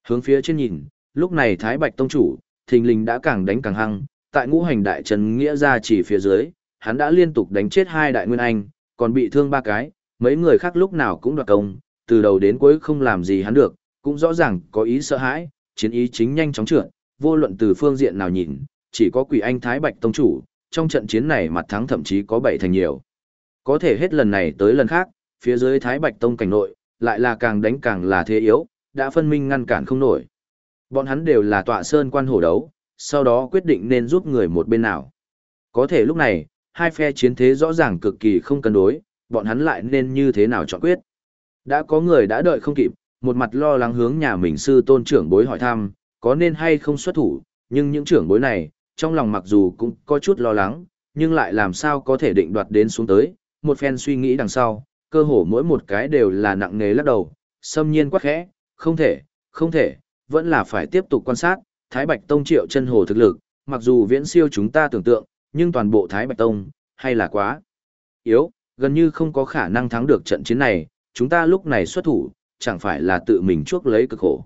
Hướng phía trên nhìn, lúc này Thái Bạch Tông chủ, thình lình đã càng đánh càng hăng, tại ngũ hành đại trần nghĩa ra chỉ phía dưới, hắn đã liên tục đánh chết hai đại nguyên anh, còn bị thương ba cái, mấy người khác lúc nào cũng đoạt công, từ đầu đến cuối không làm gì hắn được, cũng rõ ràng có ý sợ hãi, chiến ý chính nhanh chóng trượt, vô luận từ phương diện nào nhìn, chỉ có quỷ anh Thái Bạch Tông chủ, trong trận chiến này mặt thắng thậm chí có bảy thành nhiều. Có thể hết lần này tới lần khác, phía dưới Thái Bạch Tông cảnh nội, lại là càng đánh càng là thế yếu, đã phân minh ngăn cản không nổi. Bọn hắn đều là tọa sơn quan hổ đấu, sau đó quyết định nên giúp người một bên nào. Có thể lúc này, hai phe chiến thế rõ ràng cực kỳ không cân đối, bọn hắn lại nên như thế nào chọn quyết. Đã có người đã đợi không kịp, một mặt lo lắng hướng nhà mình sư tôn trưởng bối hỏi thăm, có nên hay không xuất thủ, nhưng những trưởng bối này, trong lòng mặc dù cũng có chút lo lắng, nhưng lại làm sao có thể định đoạt đến xuống tới, một phen suy nghĩ đằng sau, cơ hồ mỗi một cái đều là nặng nề lắc đầu, xâm nhiên quá khẽ, không thể, không thể, vẫn là phải tiếp tục quan sát, Thái Bạch Tông triệu chân hồ thực lực, mặc dù viễn siêu chúng ta tưởng tượng, nhưng toàn bộ Thái Bạch Tông, hay là quá yếu, gần như không có khả năng thắng được trận chiến này, chúng ta lúc này xuất thủ, chẳng phải là tự mình chuốc lấy cực khổ.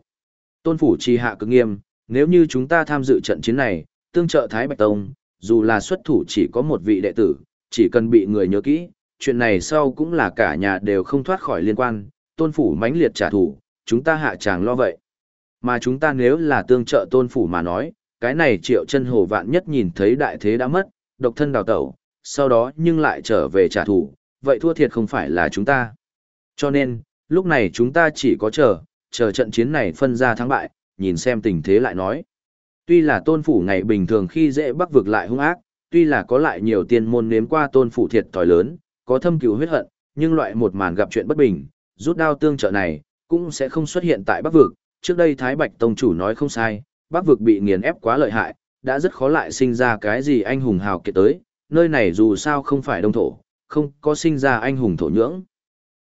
Tôn phủ trì hạ cực nghiêm, nếu như chúng ta tham dự trận chiến này, tương trợ Thái Bạch Tông, dù là xuất thủ chỉ có một vị đệ tử, chỉ cần bị người nhớ kỹ, chuyện này sau cũng là cả nhà đều không thoát khỏi liên quan, tôn phủ mãnh liệt trả thù, chúng ta hạ chàng lo vậy. Mà chúng ta nếu là tương trợ tôn phủ mà nói, cái này triệu chân hồ vạn nhất nhìn thấy đại thế đã mất, độc thân đào tẩu, sau đó nhưng lại trở về trả thù, vậy thua thiệt không phải là chúng ta. Cho nên, lúc này chúng ta chỉ có chờ, chờ trận chiến này phân ra thắng bại, nhìn xem tình thế lại nói. Tuy là tôn phủ ngày bình thường khi dễ bắc vực lại hung ác, tuy là có lại nhiều tiên môn nếm qua tôn phủ thiệt tỏi lớn, có thâm cứu huyết hận, nhưng loại một màn gặp chuyện bất bình, rút đao tương trợ này, cũng sẽ không xuất hiện tại bắc vực. Trước đây Thái Bạch Tông chủ nói không sai, bắc vực bị nghiền ép quá lợi hại, đã rất khó lại sinh ra cái gì anh hùng hào kiệt tới, nơi này dù sao không phải đông thổ, không có sinh ra anh hùng thổ nhưỡng.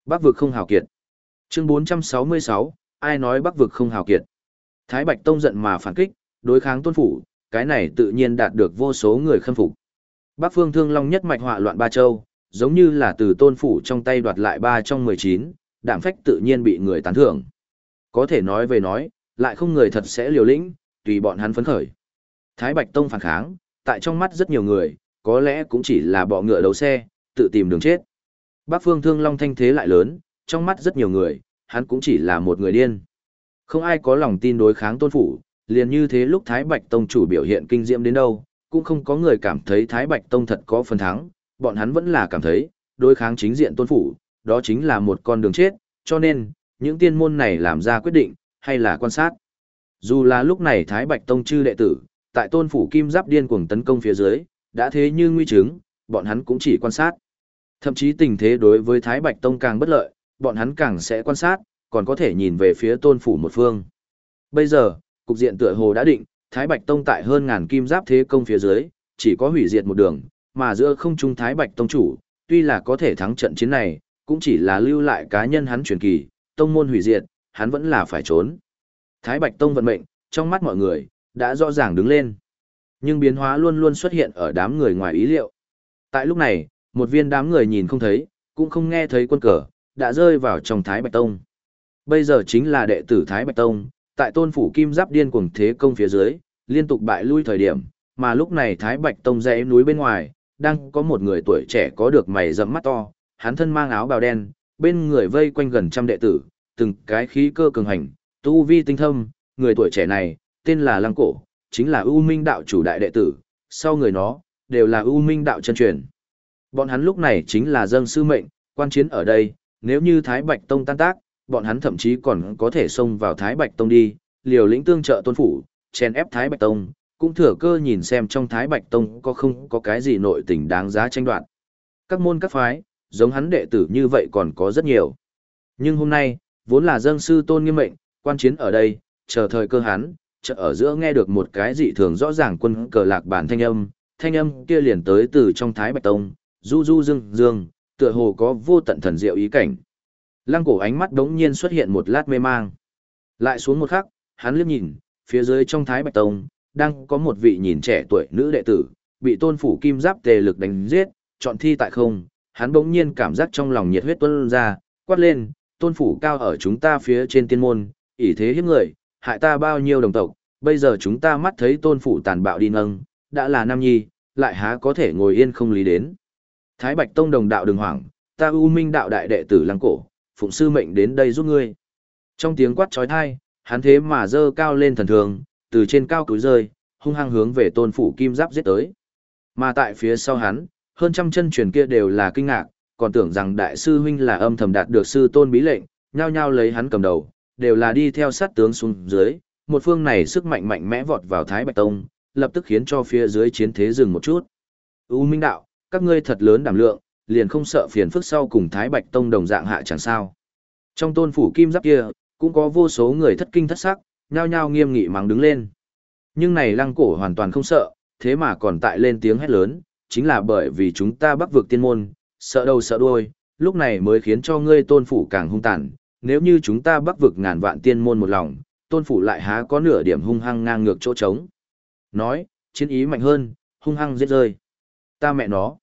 Bắc vực không hào kiệt. Chương 466, ai nói Bắc vực không hào kiệt. Thái Bạch Tông giận mà phản kích, đối kháng tôn phủ, cái này tự nhiên đạt được vô số người khâm phục. Bắc Phương Thương Long nhất mạch họa loạn ba châu, giống như là từ tôn phủ trong tay đoạt lại ba trong 19, đạm phách tự nhiên bị người tán thưởng. Có thể nói về nói, lại không người thật sẽ liều lĩnh, tùy bọn hắn phấn khởi. Thái Bạch Tông phản kháng, tại trong mắt rất nhiều người, có lẽ cũng chỉ là bọ ngựa đấu xe, tự tìm đường chết. Bắc Phương Thương Long thanh thế lại lớn, trong mắt rất nhiều người, hắn cũng chỉ là một người điên. Không ai có lòng tin đối kháng tôn phủ, liền như thế lúc Thái Bạch Tông chủ biểu hiện kinh diễm đến đâu, cũng không có người cảm thấy Thái Bạch Tông thật có phần thắng, bọn hắn vẫn là cảm thấy, đối kháng chính diện tôn phủ, đó chính là một con đường chết, cho nên, những tiên môn này làm ra quyết định, hay là quan sát. Dù là lúc này Thái Bạch Tông chư đệ tử, tại tôn phủ kim giáp điên cuồng tấn công phía dưới, đã thế như nguy chứng, bọn hắn cũng chỉ quan sát. Thậm chí tình thế đối với Thái Bạch Tông càng bất lợi, bọn hắn càng sẽ quan sát, còn có thể nhìn về phía tôn phủ một phương. Bây giờ, cục diện tựa hồ đã định, Thái Bạch Tông tại hơn ngàn kim giáp thế công phía dưới, chỉ có hủy diệt một đường, mà giữa không trung Thái Bạch Tông chủ, tuy là có thể thắng trận chiến này, cũng chỉ là lưu lại cá nhân hắn truyền kỳ, tông môn hủy diệt, hắn vẫn là phải trốn. Thái Bạch Tông vận mệnh, trong mắt mọi người, đã rõ ràng đứng lên. Nhưng biến hóa luôn luôn xuất hiện ở đám người ngoài ý liệu. Tại lúc này, một viên đám người nhìn không thấy, cũng không nghe thấy quân cờ, đã rơi vào trong Thái Bạch Tông. Bây giờ chính là đệ tử Thái Bạch Tông, tại tôn phủ kim giáp điên cuồng thế công phía dưới, liên tục bại lui thời điểm, mà lúc này Thái Bạch Tông dãy núi bên ngoài, đang có một người tuổi trẻ có được mày rậm mắt to, hắn thân mang áo bào đen, bên người vây quanh gần trăm đệ tử, từng cái khí cơ cường hành, tu vi tinh thâm, người tuổi trẻ này, tên là Lăng Cổ, chính là U Minh đạo chủ đại đệ tử, sau người nó, đều là U Minh đạo chân truyền. Bọn hắn lúc này chính là dâng sư mệnh, quan chiến ở đây, nếu như Thái Bạch Tông tan tác, bọn hắn thậm chí còn có thể xông vào Thái Bạch Tông đi, liều lĩnh tương trợ tôn phủ, chen ép Thái Bạch Tông, cũng thừa cơ nhìn xem trong Thái Bạch Tông có không có cái gì nội tình đáng giá tranh đoạt. Các môn các phái, giống hắn đệ tử như vậy còn có rất nhiều. Nhưng hôm nay, vốn là dâng sư tôn nghiêm mệnh, quan chiến ở đây, chờ thời cơ hắn, chợ ở giữa nghe được một cái dị thường rõ ràng quân cờ lạc bản thanh âm, thanh âm kia liền tới từ trong Thái Bạch Tông, du du dương dương, tựa hồ có vô tận thần diệu ý cảnh. Lăng cổ ánh mắt đống nhiên xuất hiện một lát mê mang. Lại xuống một khắc, hắn liếc nhìn, phía dưới trong Thái Bạch Tông, đang có một vị nhìn trẻ tuổi nữ đệ tử, bị tôn phủ kim giáp tề lực đánh giết, chọn thi tại không, hắn đống nhiên cảm giác trong lòng nhiệt huyết tuôn ra, quát lên, tôn phủ cao ở chúng ta phía trên tiên môn, ỷ thế hiếp người, hại ta bao nhiêu đồng tộc, bây giờ chúng ta mắt thấy tôn phủ tàn bạo đi nâng, đã là nam nhi, lại há có thể ngồi yên không lý đến. Thái Bạch Tông đồng đạo đừng hoảng, ta U Minh đạo đại đệ tử lăng cổ, phụng sư mệnh đến đây giúp ngươi. Trong tiếng quát trói thai, hắn thế mà dơ cao lên thần thường, từ trên cao cúi rơi, hung hăng hướng về tôn phủ kim giáp giết tới. Mà tại phía sau hắn, hơn trăm chân truyền kia đều là kinh ngạc, còn tưởng rằng đại sư huynh là âm thầm đạt được sư tôn bí lệnh, nhao nhao lấy hắn cầm đầu, đều là đi theo sát tướng xuống dưới, một phương này sức mạnh mạnh mẽ vọt vào Thái Bạch Tông, lập tức khiến cho phía dưới chiến thế dừng một chút. U Minh Đạo, các ngươi thật lớn đảm lượng, liền không sợ phiền phức sau cùng Thái Bạch Tông đồng dạng hạ chẳng sao. Trong tôn phủ kim giáp kia, cũng có vô số người thất kinh thất sắc, nhao nhao nghiêm nghị mắng đứng lên. Nhưng này lăng cổ hoàn toàn không sợ, thế mà còn tại lên tiếng hét lớn, chính là bởi vì chúng ta bắc vực tiên môn, sợ đầu sợ đuôi, lúc này mới khiến cho ngươi tôn phủ càng hung tàn, nếu như chúng ta bắc vực ngàn vạn tiên môn một lòng, tôn phủ lại há có nửa điểm hung hăng ngang ngược chỗ trống. Nói, chiến ý mạnh hơn, hung hăng giết rơi. Ta mẹ nó.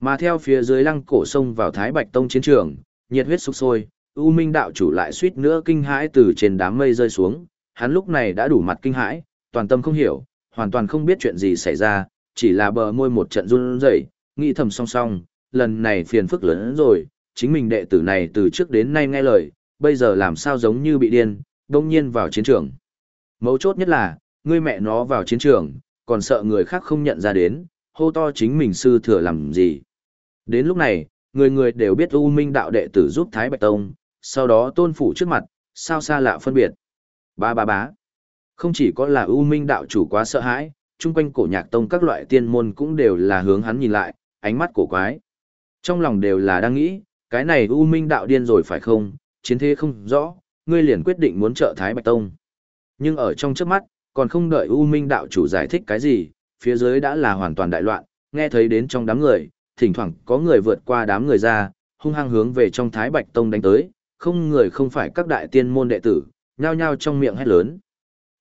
Mà theo phía dưới lăng cổ sông vào Thái Bạch Tông chiến trường, nhiệt huyết sục sôi, U Minh đạo chủ lại suýt nữa kinh hãi từ trên đám mây rơi xuống, hắn lúc này đã đủ mặt kinh hãi, toàn tâm không hiểu, hoàn toàn không biết chuyện gì xảy ra, chỉ là bờ môi một trận run rẩy, nghĩ thầm song song, lần này phiền phức lớn rồi, chính mình đệ tử này từ trước đến nay nghe lời, bây giờ làm sao giống như bị điên, đông nhiên vào chiến trường. Mấu chốt nhất là, ngươi mẹ nó vào chiến trường, còn sợ người khác không nhận ra đến, hô to chính mình sư thừa làm gì. Đến lúc này, người người đều biết U Minh đạo đệ tử giúp Thái Bạch Tông, sau đó tôn phủ trước mặt, sao xa lạ phân biệt. Ba ba bá. Không chỉ có là U Minh đạo chủ quá sợ hãi, chung quanh cổ nhạc tông các loại tiên môn cũng đều là hướng hắn nhìn lại, ánh mắt cổ quái. Trong lòng đều là đang nghĩ, cái này U Minh đạo điên rồi phải không, chiến thế không rõ, ngươi liền quyết định muốn trợ Thái Bạch Tông. Nhưng ở trong trước mắt, còn không đợi U Minh đạo chủ giải thích cái gì, phía dưới đã là hoàn toàn đại loạn, nghe thấy đến trong đám người, thỉnh thoảng có người vượt qua đám người ra, hung hăng hướng về trong Thái Bạch Tông đánh tới, không người không phải các đại tiên môn đệ tử, nhao nhao trong miệng hét lớn.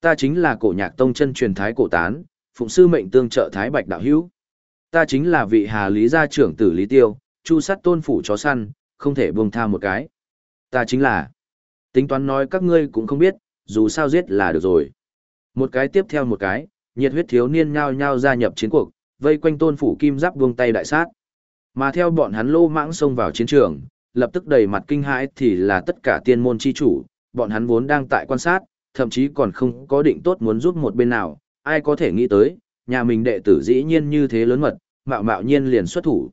Ta chính là cổ nhạc tông chân truyền thái cổ tán, phụng sư mệnh tương trợ Thái Bạch đạo hữu. Ta chính là vị Hà Lý gia trưởng tử Lý Tiêu, chu sắt tôn phủ chó săn, không thể buông tha một cái. Ta chính là Tính toán nói các ngươi cũng không biết, dù sao giết là được rồi. Một cái tiếp theo một cái, nhiệt huyết thiếu niên nhao nhao gia nhập chiến cuộc, vây quanh tôn phủ kim giáp buông tay đại sát. Mà theo bọn hắn lô mãng xông vào chiến trường, lập tức đầy mặt kinh hãi thì là tất cả tiên môn chi chủ, bọn hắn vốn đang tại quan sát, thậm chí còn không có định tốt muốn giúp một bên nào, ai có thể nghĩ tới, nhà mình đệ tử dĩ nhiên như thế lớn mật, mạo mạo nhiên liền xuất thủ.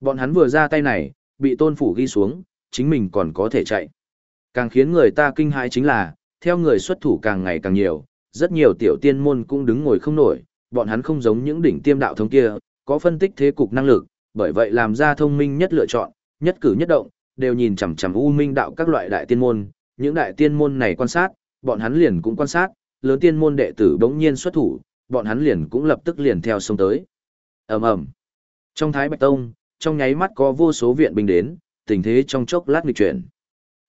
Bọn hắn vừa ra tay này, bị tôn phủ ghi xuống, chính mình còn có thể chạy. Càng khiến người ta kinh hãi chính là, theo người xuất thủ càng ngày càng nhiều, rất nhiều tiểu tiên môn cũng đứng ngồi không nổi, bọn hắn không giống những đỉnh tiêm đạo thống kia, có phân tích thế cục năng lực, bởi vậy làm ra thông minh nhất lựa chọn, nhất cử nhất động, đều nhìn chằm chằm u minh đạo các loại đại tiên môn, những đại tiên môn này quan sát, bọn hắn liền cũng quan sát, lớn tiên môn đệ tử bỗng nhiên xuất thủ, bọn hắn liền cũng lập tức liền theo sông tới. Ầm ầm. Trong Thái Bạch Tông, trong nháy mắt có vô số viện binh đến, tình thế trong chốc lát nghịch chuyển.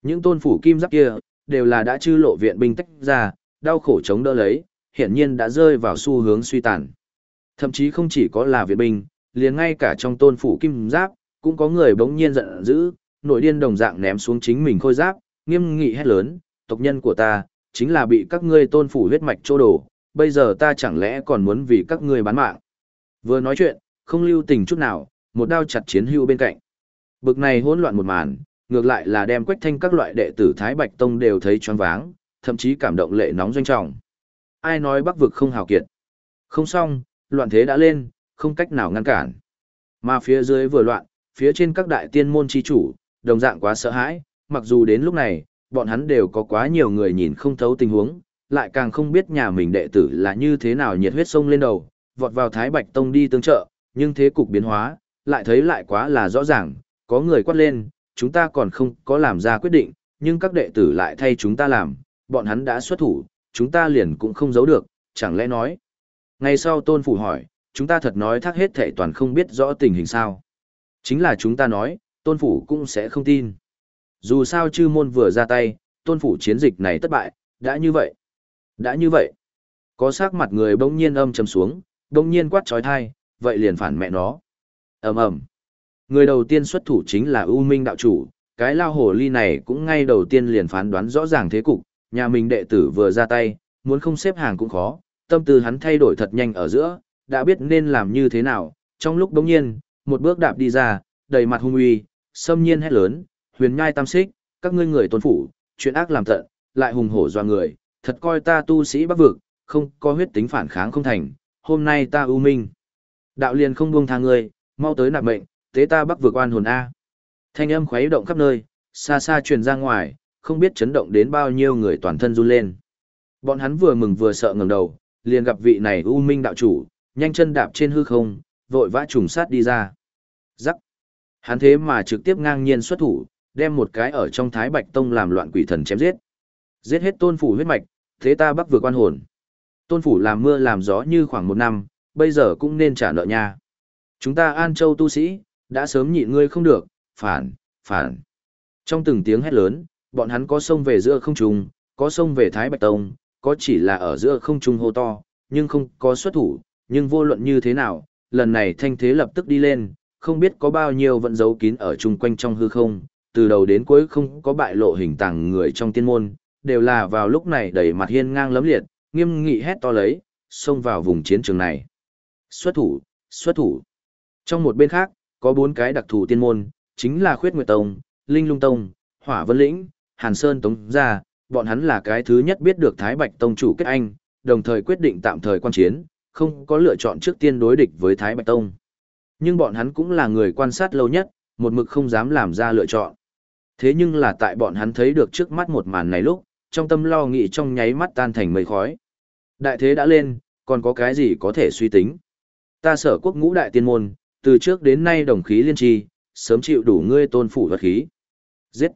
Những tôn phủ kim giáp kia, đều là đã chư lộ viện binh tách ra, đau khổ chống đỡ lấy, hiển nhiên đã rơi vào xu hướng suy tàn. Thậm chí không chỉ có là viện binh, liền ngay cả trong tôn phủ kim giáp, cũng có người bỗng nhiên giận dữ, nội điên đồng dạng ném xuống chính mình khôi giáp, nghiêm nghị hét lớn, tộc nhân của ta, chính là bị các ngươi tôn phủ huyết mạch trô đổ, bây giờ ta chẳng lẽ còn muốn vì các ngươi bán mạng. Vừa nói chuyện, không lưu tình chút nào, một đao chặt chiến hưu bên cạnh. Bực này hỗn loạn một màn, ngược lại là đem quách thanh các loại đệ tử Thái Bạch Tông đều thấy choáng váng, thậm chí cảm động lệ nóng doanh trọng. Ai nói bắc vực không hào kiệt. Không xong, loạn thế đã lên, không cách nào ngăn cản. Mà phía dưới vừa loạn, phía trên các đại tiên môn chi chủ, đồng dạng quá sợ hãi, mặc dù đến lúc này, bọn hắn đều có quá nhiều người nhìn không thấu tình huống, lại càng không biết nhà mình đệ tử là như thế nào nhiệt huyết sông lên đầu, vọt vào Thái Bạch Tông đi tương trợ, nhưng thế cục biến hóa, lại thấy lại quá là rõ ràng, có người quát lên, chúng ta còn không có làm ra quyết định, nhưng các đệ tử lại thay chúng ta làm, bọn hắn đã xuất thủ, chúng ta liền cũng không giấu được, chẳng lẽ nói. Ngày sau tôn phủ hỏi, chúng ta thật nói thác hết thệ toàn không biết rõ tình hình sao. Chính là chúng ta nói, tôn phủ cũng sẽ không tin. Dù sao chư môn vừa ra tay, tôn phủ chiến dịch này thất bại, đã như vậy. Đã như vậy. Có sắc mặt người bỗng nhiên âm trầm xuống, bỗng nhiên quát trói thai, vậy liền phản mẹ nó. ầm ầm Người đầu tiên xuất thủ chính là U Minh đạo chủ, cái lao hồ ly này cũng ngay đầu tiên liền phán đoán rõ ràng thế cục, nhà mình đệ tử vừa ra tay, muốn không xếp hàng cũng khó, tâm tư hắn thay đổi thật nhanh ở giữa, đã biết nên làm như thế nào, trong lúc đống nhiên, một bước đạp đi ra, đầy mặt hung uy, xâm nhiên hét lớn, huyền nhai tam xích, các ngươi người tôn phủ, chuyện ác làm tận, lại hùng hổ doa người, thật coi ta tu sĩ bắc vực, không có huyết tính phản kháng không thành, hôm nay ta ưu minh. Đạo liền không buông tha ngươi, mau tới nạp mệnh, tế ta bắc vực oan hồn A. Thanh âm khuấy động khắp nơi, xa xa truyền ra ngoài, không biết chấn động đến bao nhiêu người toàn thân run lên. Bọn hắn vừa mừng vừa sợ ngẩng đầu, liền gặp vị này U Minh đạo chủ, nhanh chân đạp trên hư không, vội vã trùng sát đi ra. Rắc. Hắn thế mà trực tiếp ngang nhiên xuất thủ, đem một cái ở trong Thái Bạch Tông làm loạn quỷ thần chém giết. Giết hết tôn phủ huyết mạch, thế ta bắc vừa quan hồn. Tôn phủ làm mưa làm gió như khoảng một năm, bây giờ cũng nên trả nợ nha. Chúng ta An Châu tu sĩ, đã sớm nhịn ngươi không được, phản, phản. Trong từng tiếng hét lớn, bọn hắn có sông về giữa không trung, có sông về Thái Bạch Tông, có chỉ là ở giữa không trung hô to, nhưng không có xuất thủ, nhưng vô luận như thế nào, lần này thanh thế lập tức đi lên, không biết có bao nhiêu vận giấu kín ở chung quanh trong hư không, từ đầu đến cuối không có bại lộ hình tàng người trong tiên môn, đều là vào lúc này đẩy mặt hiên ngang lấm liệt, nghiêm nghị hét to lấy, xông vào vùng chiến trường này. Xuất thủ, xuất thủ. Trong một bên khác, có bốn cái đặc thù tiên môn, chính là Khuyết Nguyệt Tông, Linh Lung Tông, Hỏa Vân Lĩnh, Hàn Sơn Tông gia, bọn hắn là cái thứ nhất biết được Thái Bạch Tông chủ kết anh, đồng thời quyết định tạm thời quan chiến, không có lựa chọn trước tiên đối địch với Thái Bạch Tông. Nhưng bọn hắn cũng là người quan sát lâu nhất, một mực không dám làm ra lựa chọn. Thế nhưng là tại bọn hắn thấy được trước mắt một màn này lúc, trong tâm lo nghĩ trong nháy mắt tan thành mây khói. Đại thế đã lên, còn có cái gì có thể suy tính. Ta sở quốc ngũ đại tiên môn, từ trước đến nay đồng khí liên tri, sớm chịu đủ ngươi tôn phủ vật khí. Giết!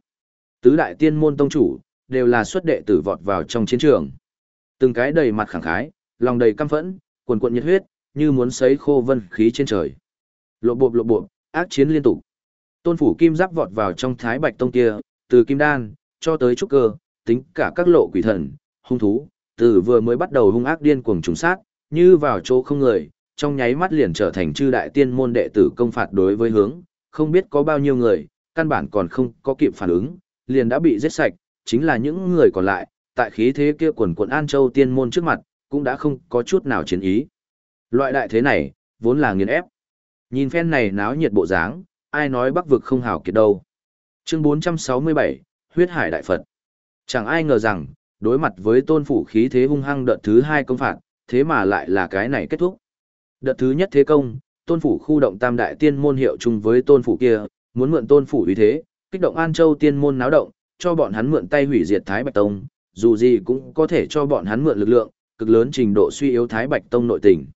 Tứ đại tiên môn tông chủ, đều là xuất đệ tử vọt vào trong chiến trường. Từng cái đầy mặt khẳng khái, lòng đầy căm phẫn, cuồn cuộn nhiệt huyết, như muốn sấy khô vân khí trên trời. Lộ bộ lộ bộ, ác chiến liên tục. Tôn phủ kim giáp vọt vào trong thái bạch tông kia, từ kim đan, cho tới trúc cơ, tính cả các lộ quỷ thần, hung thú, từ vừa mới bắt đầu hung ác điên cuồng trùng sát, như vào chỗ không người, trong nháy mắt liền trở thành chư đại tiên môn đệ tử công phạt đối với hướng, không biết có bao nhiêu người, căn bản còn không có kịp phản ứng, liền đã bị giết sạch, chính là những người còn lại, tại khí thế kia quần quận An Châu tiên môn trước mặt, cũng đã không có chút nào chiến ý. Loại đại thế này, vốn là nghiền ép. Nhìn phen này náo nhiệt bộ dáng, ai nói bắc vực không hào kiệt đâu. Chương 467, Huyết Hải Đại Phật. Chẳng ai ngờ rằng, đối mặt với tôn phủ khí thế hung hăng đợt thứ hai công phạt, thế mà lại là cái này kết thúc. Đợt thứ nhất thế công, tôn phủ khu động tam đại tiên môn hiệu chung với tôn phủ kia, muốn mượn tôn phủ uy thế, kích động An Châu tiên môn náo động, cho bọn hắn mượn tay hủy diệt Thái Bạch Tông, dù gì cũng có thể cho bọn hắn mượn lực lượng, cực lớn trình độ suy yếu Thái Bạch Tông nội tình.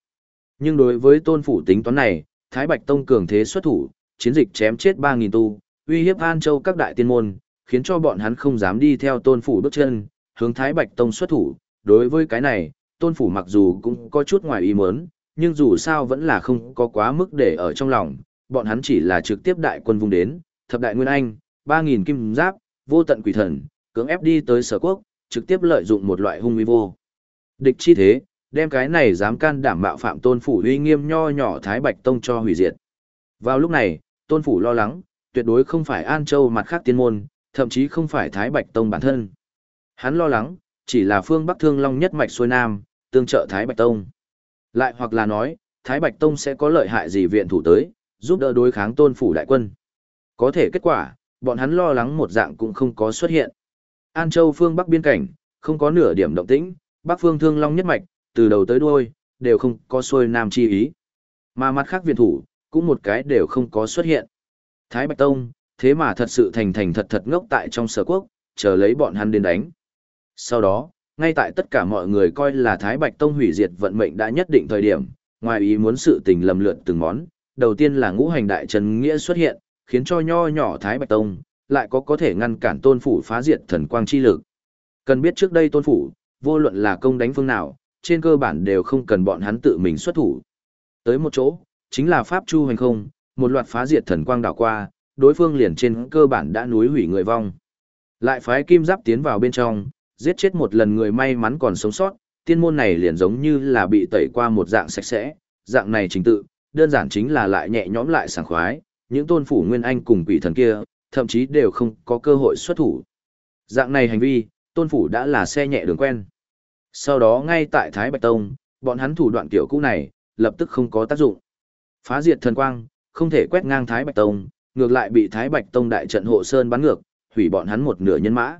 Nhưng đối với tôn phủ tính toán này, Thái Bạch Tông cường thế xuất thủ, chiến dịch chém chết 3.000 tu, uy hiếp An Châu các đại tiên môn, khiến cho bọn hắn không dám đi theo tôn phủ bước chân, hướng Thái Bạch Tông xuất thủ. Đối với cái này, tôn phủ mặc dù cũng có chút ngoài ý muốn, nhưng dù sao vẫn là không có quá mức để ở trong lòng, bọn hắn chỉ là trực tiếp đại quân vùng đến, thập đại nguyên anh, 3.000 kim giáp, vô tận quỷ thần, cưỡng ép đi tới sở quốc, trực tiếp lợi dụng một loại hung uy vô. Địch chi thế, đem cái này dám can đảm bạo phạm tôn phủ uy nghiêm nho nhỏ Thái Bạch Tông cho hủy diệt. Vào lúc này, tôn phủ lo lắng, tuyệt đối không phải An Châu mặt khác tiên môn, thậm chí không phải Thái Bạch Tông bản thân. Hắn lo lắng, chỉ là phương Bắc Thương Long nhất mạch xuôi nam, tương trợ Thái Bạch Tông. Lại hoặc là nói, Thái Bạch Tông sẽ có lợi hại gì viện thủ tới, giúp đỡ đối kháng tôn phủ đại quân. Có thể kết quả, bọn hắn lo lắng một dạng cũng không có xuất hiện. An Châu phương Bắc biên cảnh, không có nửa điểm động tĩnh, Bắc phương Thương Long nhất mạch, từ đầu tới đuôi, đều không có xuôi nam chi ý. Mà mặt khác viện thủ, cũng một cái đều không có xuất hiện. Thái Bạch Tông, thế mà thật sự thành thành thật thật ngốc tại trong sở quốc, chờ lấy bọn hắn đến đánh. Sau đó, ngay tại tất cả mọi người coi là Thái Bạch Tông hủy diệt vận mệnh đã nhất định thời điểm, ngoài ý muốn sự tình lầm lượn từng món, đầu tiên là ngũ hành đại trần nghĩa xuất hiện, khiến cho nho nhỏ Thái Bạch Tông, lại có có thể ngăn cản tôn phủ phá diệt thần quang chi lực. Cần biết trước đây tôn phủ, vô luận là công đánh phương nào, trên cơ bản đều không cần bọn hắn tự mình xuất thủ. Tới một chỗ, chính là Pháp Chu hành không, một loạt phá diệt thần quang đảo qua, đối phương liền trên cơ bản đã núi hủy người vong. Lại phái kim giáp tiến vào bên trong, giết chết một lần người may mắn còn sống sót, tiên môn này liền giống như là bị tẩy qua một dạng sạch sẽ, dạng này chính tự, đơn giản chính là lại nhẹ nhõm lại sảng khoái, những tôn phủ nguyên anh cùng quỷ thần kia, thậm chí đều không có cơ hội xuất thủ. Dạng này hành vi, tôn phủ đã là xe nhẹ đường quen. Sau đó ngay tại Thái Bạch Tông, bọn hắn thủ đoạn tiểu cũ này, lập tức không có tác dụng. Phá diệt thần quang, không thể quét ngang Thái Bạch Tông, ngược lại bị Thái Bạch Tông đại trận hộ sơn bắn ngược, hủy bọn hắn một nửa nhân mã.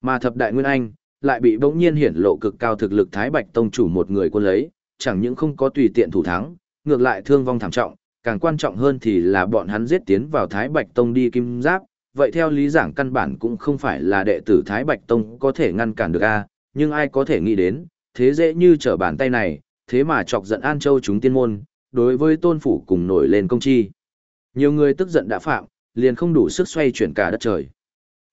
Mà thập đại nguyên anh, lại bị bỗng nhiên hiển lộ cực cao thực lực Thái Bạch Tông chủ một người quân lấy, chẳng những không có tùy tiện thủ thắng, ngược lại thương vong thảm trọng, càng quan trọng hơn thì là bọn hắn giết tiến vào Thái Bạch Tông đi kim giáp, vậy theo lý giảng căn bản cũng không phải là đệ tử Thái Bạch Tông có thể ngăn cản được a, nhưng ai có thể nghĩ đến, thế dễ như trở bàn tay này, thế mà chọc giận An Châu chúng tiên môn, đối với tôn phủ cùng nổi lên công chi. Nhiều người tức giận đã phạm, liền không đủ sức xoay chuyển cả đất trời.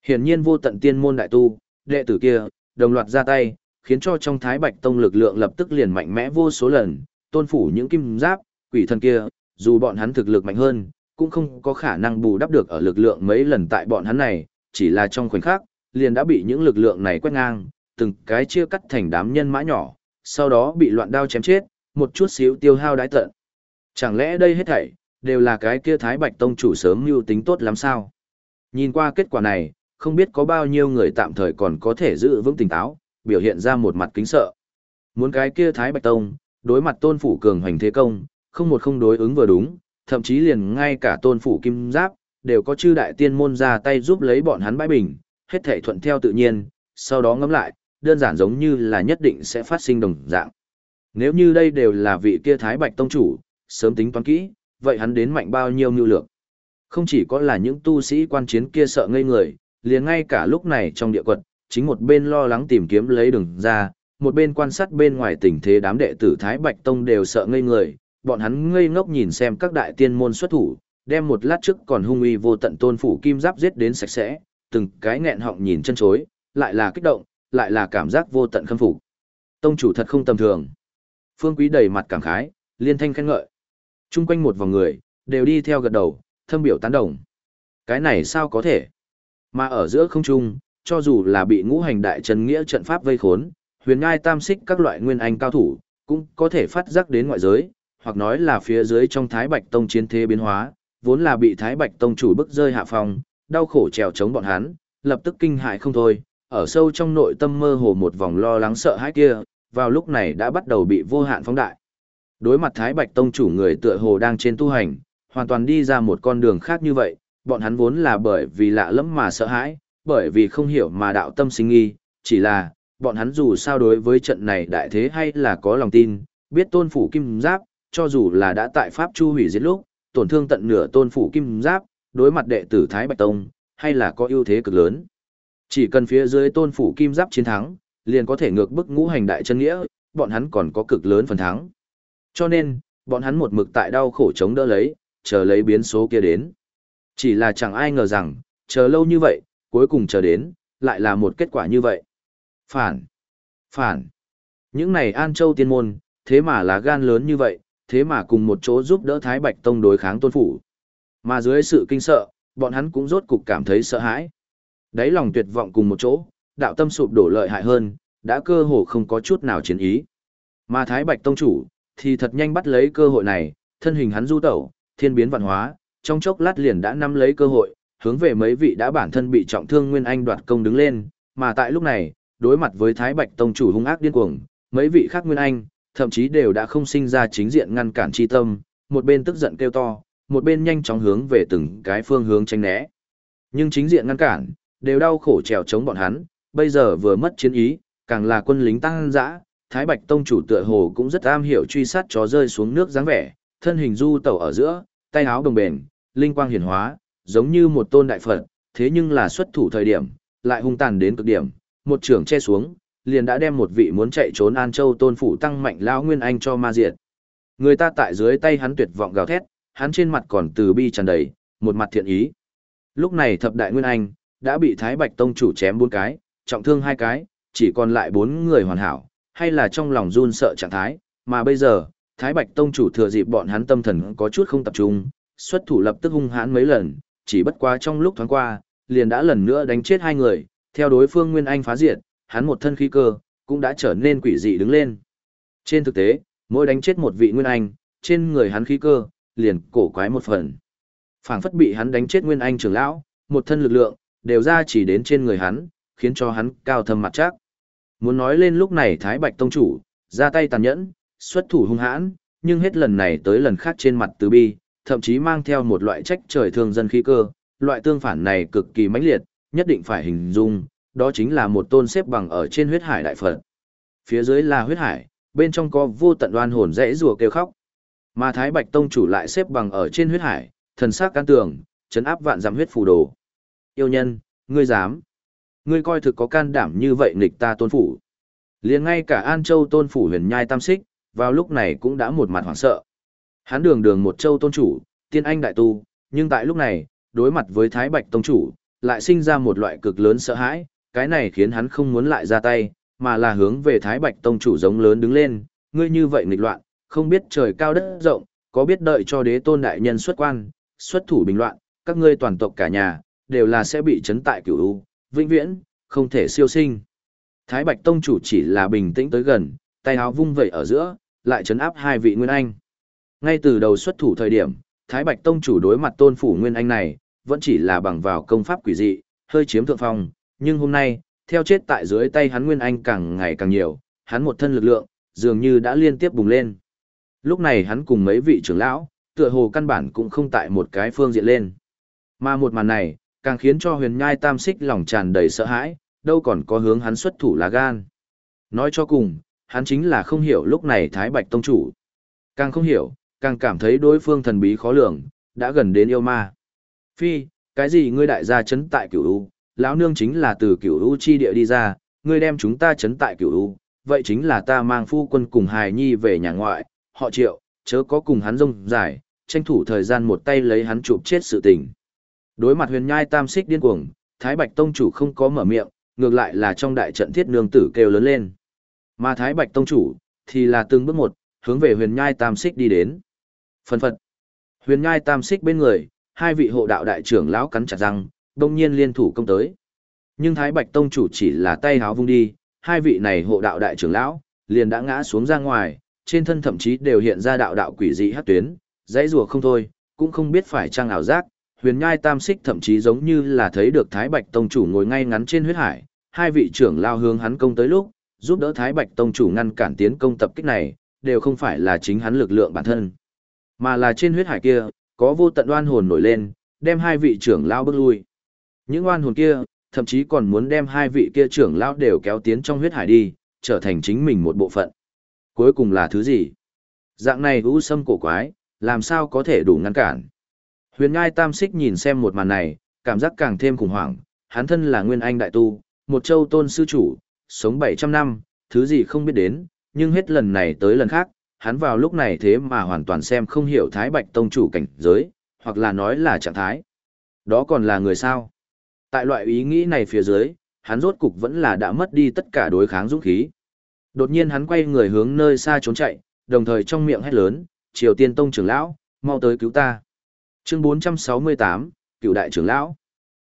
Hiển nhiên vô tận tiên môn đại tu, đệ tử kia, đồng loạt ra tay, khiến cho trong Thái Bạch Tông lực lượng lập tức liền mạnh mẽ vô số lần, tôn phủ những kim giáp, quỷ thần kia, dù bọn hắn thực lực mạnh hơn, cũng không có khả năng bù đắp được ở lực lượng mấy lần tại bọn hắn này, chỉ là trong khoảnh khắc, liền đã bị những lực lượng này quét ngang, từng cái chia cắt thành đám nhân mã nhỏ, sau đó bị loạn đao chém chết, một chút xíu tiêu hao đái tận. Chẳng lẽ đây hết thảy, đều là cái kia Thái Bạch Tông chủ sớm mưu tính tốt lắm sao? Nhìn qua kết quả này, không biết có bao nhiêu người tạm thời còn có thể giữ vững tỉnh táo, biểu hiện ra một mặt kính sợ. Muốn cái kia Thái Bạch Tông, đối mặt tôn phủ cường hoành thế công, không một không đối ứng vừa đúng, thậm chí liền ngay cả tôn phủ kim giáp, đều có chư đại tiên môn ra tay giúp lấy bọn hắn bãi bình, hết thể thuận theo tự nhiên, sau đó ngẫm lại, đơn giản giống như là nhất định sẽ phát sinh đồng dạng. Nếu như đây đều là vị kia Thái Bạch Tông chủ, sớm tính toán kỹ, vậy hắn đến mạnh bao nhiêu mưu lược. Không chỉ có là những tu sĩ quan chiến kia sợ ngây người, liền ngay cả lúc này trong địa quật, chính một bên lo lắng tìm kiếm lấy đường ra, một bên quan sát bên ngoài tình thế đám đệ tử Thái Bạch Tông đều sợ ngây người, bọn hắn ngây ngốc nhìn xem các đại tiên môn xuất thủ, đem một lát trước còn hung uy vô tận tôn phủ kim giáp giết đến sạch sẽ, từng cái nghẹn họng nhìn chân chối, lại là kích động, lại là cảm giác vô tận khâm phục. Tông chủ thật không tầm thường. Phương Quý đầy mặt cảm khái, liên thanh khen ngợi. Trung quanh một vòng người, đều đi theo gật đầu, thâm biểu tán đồng. Cái này sao có thể? Mà ở giữa không trung, cho dù là bị ngũ hành đại trần nghĩa trận pháp vây khốn, huyền ngai tam xích các loại nguyên anh cao thủ, cũng có thể phát giác đến ngoại giới, hoặc nói là phía dưới trong Thái Bạch Tông chiến thế biến hóa, vốn là bị Thái Bạch Tông chủ bức rơi hạ phòng, đau khổ trèo chống bọn hắn, lập tức kinh hại không thôi, ở sâu trong nội tâm mơ hồ một vòng lo lắng sợ hãi kia, vào lúc này đã bắt đầu bị vô hạn phóng đại. Đối mặt Thái Bạch Tông chủ người tựa hồ đang trên tu hành, hoàn toàn đi ra một con đường khác như vậy, bọn hắn vốn là bởi vì lạ lẫm mà sợ hãi, bởi vì không hiểu mà đạo tâm sinh nghi, chỉ là, bọn hắn dù sao đối với trận này đại thế hay là có lòng tin, biết tôn phủ kim giáp, cho dù là đã tại Pháp Chu hủy diệt lúc, tổn thương tận nửa tôn phủ kim giáp, đối mặt đệ tử Thái Bạch Tông, hay là có ưu thế cực lớn. Chỉ cần phía dưới tôn phủ kim giáp chiến thắng, liền có thể ngược bức ngũ hành đại chân nghĩa, bọn hắn còn có cực lớn phần thắng. Cho nên, bọn hắn một mực tại đau khổ chống đỡ lấy, chờ lấy biến số kia đến. Chỉ là chẳng ai ngờ rằng, chờ lâu như vậy, cuối cùng chờ đến, lại là một kết quả như vậy. Phản! Phản! Những này An Châu tiên môn, thế mà là gan lớn như vậy, thế mà cùng một chỗ giúp đỡ Thái Bạch Tông đối kháng tôn phủ. Mà dưới sự kinh sợ, bọn hắn cũng rốt cục cảm thấy sợ hãi. Đáy lòng tuyệt vọng cùng một chỗ, đạo tâm sụp đổ lợi hại hơn, đã cơ hồ không có chút nào chiến ý. Mà Thái Bạch Tông chủ, thì thật nhanh bắt lấy cơ hội này, thân hình hắn du tẩu, thiên biến vạn hóa, trong chốc lát liền đã nắm lấy cơ hội, hướng về mấy vị đã bản thân bị trọng thương Nguyên Anh đoạt công đứng lên, mà tại lúc này, đối mặt với Thái Bạch Tông chủ hung ác điên cuồng, mấy vị khác Nguyên Anh, thậm chí đều đã không sinh ra chính diện ngăn cản chi tâm, một bên tức giận kêu to, một bên nhanh chóng hướng về từng cái phương hướng tránh né. Nhưng chính diện ngăn cản, đều đau khổ trèo chống bọn hắn, bây giờ vừa mất chiến ý, càng là quân lính tăng dã, Thái Bạch Tông chủ tựa hồ cũng rất am hiểu truy sát chó rơi xuống nước dáng vẻ, thân hình du tẩu ở giữa, tay áo đồng bền, linh quang hiển hóa, giống như một tôn đại Phật, thế nhưng là xuất thủ thời điểm, lại hung tàn đến cực điểm, một trường che xuống, liền đã đem một vị muốn chạy trốn An Châu tôn phủ tăng mạnh lão nguyên anh cho ma diệt. Người ta tại dưới tay hắn tuyệt vọng gào thét, hắn trên mặt còn từ bi tràn đầy, một mặt thiện ý. Lúc này thập đại nguyên anh đã bị Thái Bạch tông chủ chém bốn cái, trọng thương hai cái, chỉ còn lại bốn người hoàn hảo, hay là trong lòng run sợ trạng thái, mà bây giờ, Thái Bạch tông chủ thừa dịp bọn hắn tâm thần có chút không tập trung, xuất thủ lập tức hung hãn mấy lần, chỉ bất quá trong lúc thoáng qua, liền đã lần nữa đánh chết hai người, theo đối phương Nguyên Anh phá diệt, hắn một thân khí cơ, cũng đã trở nên quỷ dị đứng lên. Trên thực tế, mỗi đánh chết một vị Nguyên Anh, trên người hắn khí cơ, liền cổ quái một phần. phảng phất bị hắn đánh chết Nguyên Anh trưởng lão, một thân lực lượng, đều ra chỉ đến trên người hắn, khiến cho hắn cao thâm mặt chắc. Muốn nói lên lúc này Thái Bạch Tông Chủ, ra tay tàn nhẫn, xuất thủ hung hãn, nhưng hết lần này tới lần khác trên mặt từ bi, thậm chí mang theo một loại trách trời thương dân khí cơ, loại tương phản này cực kỳ mãnh liệt, nhất định phải hình dung, đó chính là một tôn xếp bằng ở trên huyết hải đại Phật. Phía dưới là huyết hải, bên trong có vô tận oan hồn rẽ rùa kêu khóc. Mà Thái Bạch Tông chủ lại xếp bằng ở trên huyết hải, thần sắc can tường, chấn áp vạn dặm huyết phù đồ. Yêu nhân, ngươi dám? Ngươi coi thực có can đảm như vậy nghịch ta tôn phủ. Liền ngay cả An Châu tôn phủ huyền nhai tam xích, vào lúc này cũng đã một mặt hoảng sợ. Hắn đường đường một châu tôn chủ, tiên anh đại tu, nhưng tại lúc này, đối mặt với Thái Bạch tông chủ, lại sinh ra một loại cực lớn sợ hãi, cái này khiến hắn không muốn lại ra tay, mà là hướng về Thái Bạch tông chủ giống lớn đứng lên, ngươi như vậy nghịch loạn, không biết trời cao đất rộng, có biết đợi cho đế tôn đại nhân xuất quan, xuất thủ bình loạn, các ngươi toàn tộc cả nhà, đều là sẽ bị chấn tại cửu u, vĩnh viễn, không thể siêu sinh. Thái Bạch Tông chủ chỉ là bình tĩnh tới gần, tay áo vung vẩy ở giữa, lại chấn áp hai vị Nguyên Anh. Ngay từ đầu xuất thủ thời điểm, Thái Bạch Tông chủ đối mặt tôn phủ Nguyên Anh này, vẫn chỉ là bằng vào công pháp quỷ dị, hơi chiếm thượng phong, nhưng hôm nay, theo chết tại dưới tay hắn Nguyên Anh càng ngày càng nhiều, hắn một thân lực lượng, dường như đã liên tiếp bùng lên. Lúc này hắn cùng mấy vị trưởng lão, tựa hồ căn bản cũng không tại một cái phương diện lên. Mà một màn này, càng khiến cho huyền nhai tam xích lòng tràn đầy sợ hãi, đâu còn có hướng hắn xuất thủ là gan. Nói cho cùng, hắn chính là không hiểu lúc này Thái Bạch Tông Chủ. Càng không hiểu, càng cảm thấy đối phương thần bí khó lường, đã gần đến yêu ma. Phi, cái gì ngươi đại gia chấn tại cửu u, lão nương chính là từ cửu u chi địa đi ra, ngươi đem chúng ta chấn tại cửu u, vậy chính là ta mang phu quân cùng hài nhi về nhà ngoại, họ triệu, chớ có cùng hắn rông dài, tranh thủ thời gian một tay lấy hắn chụp chết sự tình. Đối mặt huyền nhai tam xích điên cuồng, Thái Bạch Tông chủ không có mở miệng, ngược lại là trong đại trận thiết nương tử kêu lớn lên. Mà Thái Bạch Tông chủ, thì là từng bước một, hướng về huyền nhai tam xích đi đến. Phần phật. Huyền nhai tam xích bên người, hai vị hộ đạo đại trưởng lão cắn chặt răng, đông nhiên liên thủ công tới. Nhưng Thái Bạch Tông chủ chỉ là tay háo vung đi, hai vị này hộ đạo đại trưởng lão, liền đã ngã xuống ra ngoài, trên thân thậm chí đều hiện ra đạo đạo quỷ dị hát tuyến, dãy rùa không thôi, cũng không biết phải trang ảo giác, huyền nhai tam xích thậm chí giống như là thấy được Thái Bạch Tông chủ ngồi ngay ngắn trên huyết hải, hai vị trưởng lao hướng hắn công tới lúc, giúp đỡ Thái Bạch Tông chủ ngăn cản tiến công tập kích này, đều không phải là chính hắn lực lượng bản thân, mà là trên huyết hải kia, có vô tận oan hồn nổi lên, đem hai vị trưởng lao bước lui. Những oan hồn kia, thậm chí còn muốn đem hai vị kia trưởng lao đều kéo tiến trong huyết hải đi, trở thành chính mình một bộ phận. Cuối cùng là thứ gì? Dạng này u sâm cổ quái, làm sao có thể đủ ngăn cản? Huyền Ngai Tam Xích nhìn xem một màn này, cảm giác càng thêm khủng hoảng, hắn thân là nguyên anh đại tu, một châu tôn sư chủ, sống 700 năm, thứ gì không biết đến, nhưng hết lần này tới lần khác, hắn vào lúc này thế mà hoàn toàn xem không hiểu Thái Bạch Tông chủ cảnh giới, hoặc là nói là trạng thái. Đó còn là người sao? Tại loại ý nghĩ này phía dưới, hắn rốt cục vẫn là đã mất đi tất cả đối kháng dũng khí. Đột nhiên hắn quay người hướng nơi xa trốn chạy, đồng thời trong miệng hét lớn, Triều Tiên Tông trưởng lão, mau tới cứu ta. Chương 468, Cựu đại trưởng lão.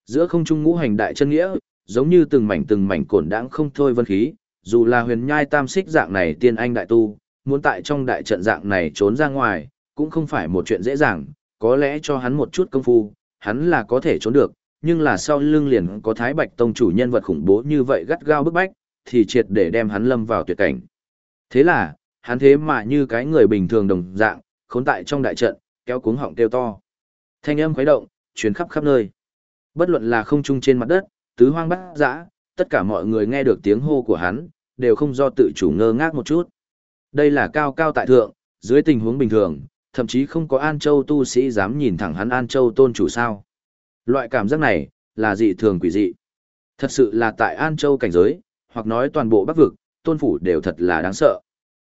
Giữa không trung ngũ hành đại chân nghĩa, giống như từng mảnh từng mảnh cổn đãng không thôi vân khí, dù là huyền nhai tam xích dạng này tiên anh đại tu, muốn tại trong đại trận dạng này trốn ra ngoài, cũng không phải một chuyện dễ dàng, có lẽ cho hắn một chút công phu, hắn là có thể trốn được, nhưng là sau lưng liền có Thái Bạch Tông chủ nhân vật khủng bố như vậy gắt gao bức bách, thì triệt để đem hắn lâm vào tuyệt cảnh. Thế là, hắn thế mà như cái người bình thường đồng dạng, khốn tại trong đại trận, kéo cuống họng kêu to. Thanh âm khuấy động, truyền khắp khắp nơi. Bất luận là không trung trên mặt đất, tứ hoang bát dã, tất cả mọi người nghe được tiếng hô của hắn, đều không do tự chủ ngơ ngác một chút. Đây là cao cao tại thượng, dưới tình huống bình thường, thậm chí không có An Châu tu sĩ dám nhìn thẳng hắn An Châu tôn chủ sao. Loại cảm giác này, là dị thường quỷ dị. Thật sự là tại An Châu cảnh giới, hoặc nói toàn bộ bắc vực, tôn phủ đều thật là đáng sợ.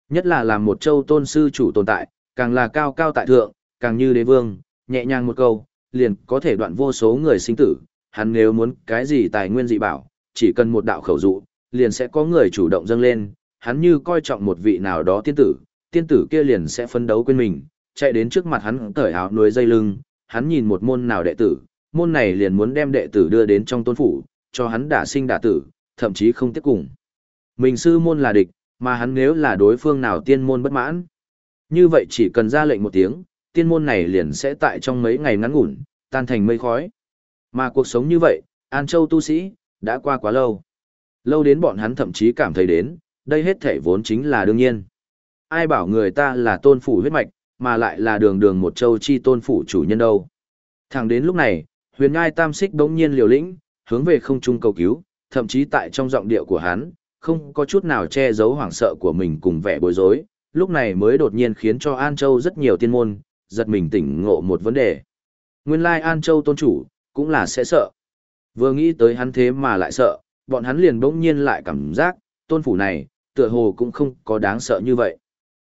Nhất là làm một châu tôn sư chủ tồn tại, càng là cao cao tại thượng, càng như đế vương, nhẹ nhàng một câu, liền có thể đoạn vô số người sinh tử, hắn nếu muốn cái gì tài nguyên dị bảo, chỉ cần một đạo khẩu dụ, liền sẽ có người chủ động dâng lên, hắn như coi trọng một vị nào đó tiên tử, tiên tử kia liền sẽ phấn đấu quên mình, chạy đến trước mặt hắn cởi áo nuôi dây lưng, hắn nhìn một môn nào đệ tử, môn này liền muốn đem đệ tử đưa đến trong tôn phủ, cho hắn đả sinh đả tử, thậm chí không tiếp cùng. Mình sư môn là địch, mà hắn nếu là đối phương nào tiên môn bất mãn. Như vậy chỉ cần ra lệnh một tiếng, tiên môn này liền sẽ tại trong mấy ngày ngắn ngủn, tan thành mây khói. Mà cuộc sống như vậy, An Châu tu sĩ, đã qua quá lâu. Lâu đến bọn hắn thậm chí cảm thấy đến, đây hết thể vốn chính là đương nhiên. Ai bảo người ta là tôn phủ huyết mạch, mà lại là đường đường một châu chi tôn phủ chủ nhân đâu. Thẳng đến lúc này, huyền ngai tam xích đống nhiên liều lĩnh, hướng về không trung cầu cứu, thậm chí tại trong giọng điệu của hắn, không có chút nào che giấu hoảng sợ của mình cùng vẻ bối rối, lúc này mới đột nhiên khiến cho An Châu rất nhiều tiên môn, giật mình tỉnh ngộ một vấn đề. Nguyên lai An Châu tôn chủ, cũng là sẽ sợ. Vừa nghĩ tới hắn thế mà lại sợ, bọn hắn liền bỗng nhiên lại cảm giác, tôn phủ này, tựa hồ cũng không có đáng sợ như vậy.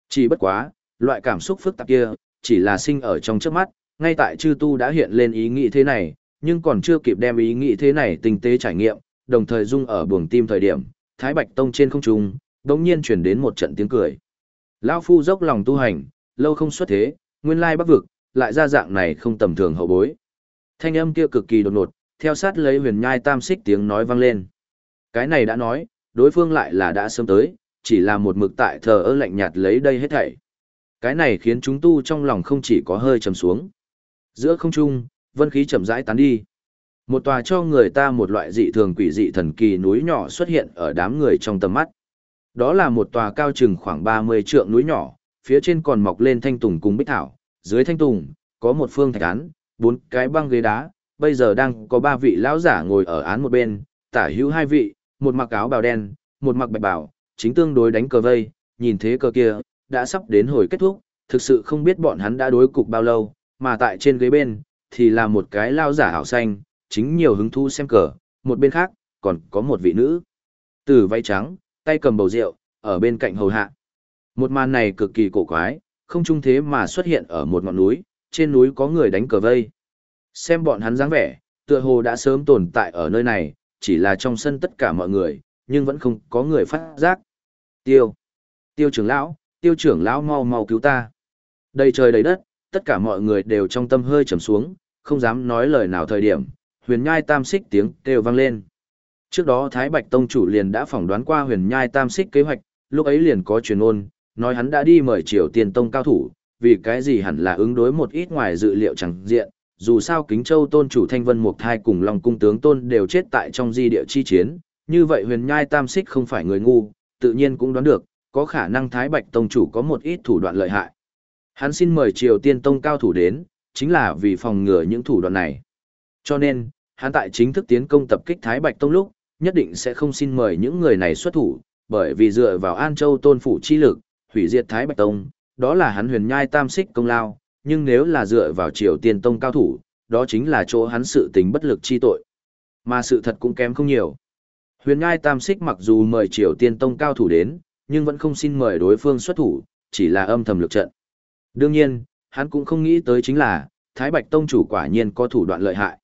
Chỉ bất quá, loại cảm xúc phức tạp kia, chỉ là sinh ở trong trước mắt, ngay tại chư tu đã hiện lên ý nghĩ thế này, nhưng còn chưa kịp đem ý nghĩ thế này tinh tế trải nghiệm, đồng thời dung ở buồng tim thời điểm, Thái Bạch Tông trên không trung, đống nhiên chuyển đến một trận tiếng cười. Lão Phu dốc lòng tu hành, lâu không xuất thế, nguyên lai bắc vực, lại ra dạng này không tầm thường hậu bối. Thanh âm kia cực kỳ đột ngột, theo sát lấy huyền nhai tam xích tiếng nói vang lên. Cái này đã nói, đối phương lại là đã sớm tới, chỉ là một mực tại thờ ơ lạnh nhạt lấy đây hết thảy. Cái này khiến chúng tu trong lòng không chỉ có hơi trầm xuống. Giữa không trung, vân khí chậm rãi tán đi. Một tòa cho người ta một loại dị thường quỷ dị thần kỳ núi nhỏ xuất hiện ở đám người trong tầm mắt. Đó là một tòa cao chừng khoảng 30 trượng núi nhỏ, phía trên còn mọc lên thanh tùng cùng bích thảo, dưới thanh tùng, có một phương thạch án, bốn cái băng ghế đá, bây giờ đang có ba vị lão giả ngồi ở án một bên, tả hữu hai vị, một mặc áo bào đen, một mặc bạch bào, chính tương đối đánh cờ vây, nhìn thế cờ kia, đã sắp đến hồi kết thúc, thực sự không biết bọn hắn đã đối cục bao lâu, mà tại trên ghế bên, thì là một cái lao giả hảo xanh, chính nhiều hứng thú xem cờ, một bên khác, còn có một vị nữ. Từ váy trắng, tay cầm bầu rượu, ở bên cạnh hầu hạ. Một màn này cực kỳ cổ quái, không trung thế mà xuất hiện ở một ngọn núi, trên núi có người đánh cờ vây. Xem bọn hắn dáng vẻ, tựa hồ đã sớm tồn tại ở nơi này, chỉ là trong sân tất cả mọi người, nhưng vẫn không có người phát giác. Tiêu, tiêu trưởng lão, tiêu trưởng lão mau mau cứu ta. Đầy trời đầy đất, tất cả mọi người đều trong tâm hơi trầm xuống, không dám nói lời nào thời điểm, huyền nhai tam xích tiếng kêu vang lên. Trước đó Thái Bạch Tông chủ liền đã phỏng đoán qua huyền nhai tam xích kế hoạch, lúc ấy liền có truyền ôn, nói hắn đã đi mời triều tiên tông cao thủ, vì cái gì hẳn là ứng đối một ít ngoài dự liệu chẳng diện, dù sao kính châu tôn chủ thanh vân mục thai cùng long cung tướng tôn đều chết tại trong di địa chi chiến, như vậy huyền nhai tam xích không phải người ngu, tự nhiên cũng đoán được, có khả năng Thái Bạch Tông chủ có một ít thủ đoạn lợi hại. Hắn xin mời Triều Tiên Tông cao thủ đến, chính là vì phòng ngừa những thủ đoạn này. Cho nên, hắn tại chính thức tiến công tập kích Thái Bạch Tông lúc, nhất định sẽ không xin mời những người này xuất thủ, bởi vì dựa vào An Châu tôn phủ chi lực, hủy diệt Thái Bạch Tông, đó là hắn huyền nhai tam xích công lao, nhưng nếu là dựa vào Triều Tiên Tông cao thủ, đó chính là chỗ hắn sự tình bất lực chi tội. Mà sự thật cũng kém không nhiều. Huyền nhai tam xích mặc dù mời Triều Tiên Tông cao thủ đến, nhưng vẫn không xin mời đối phương xuất thủ, chỉ là âm thầm lực trận. Đương nhiên, hắn cũng không nghĩ tới chính là, Thái Bạch Tông chủ quả nhiên có thủ đoạn lợi hại.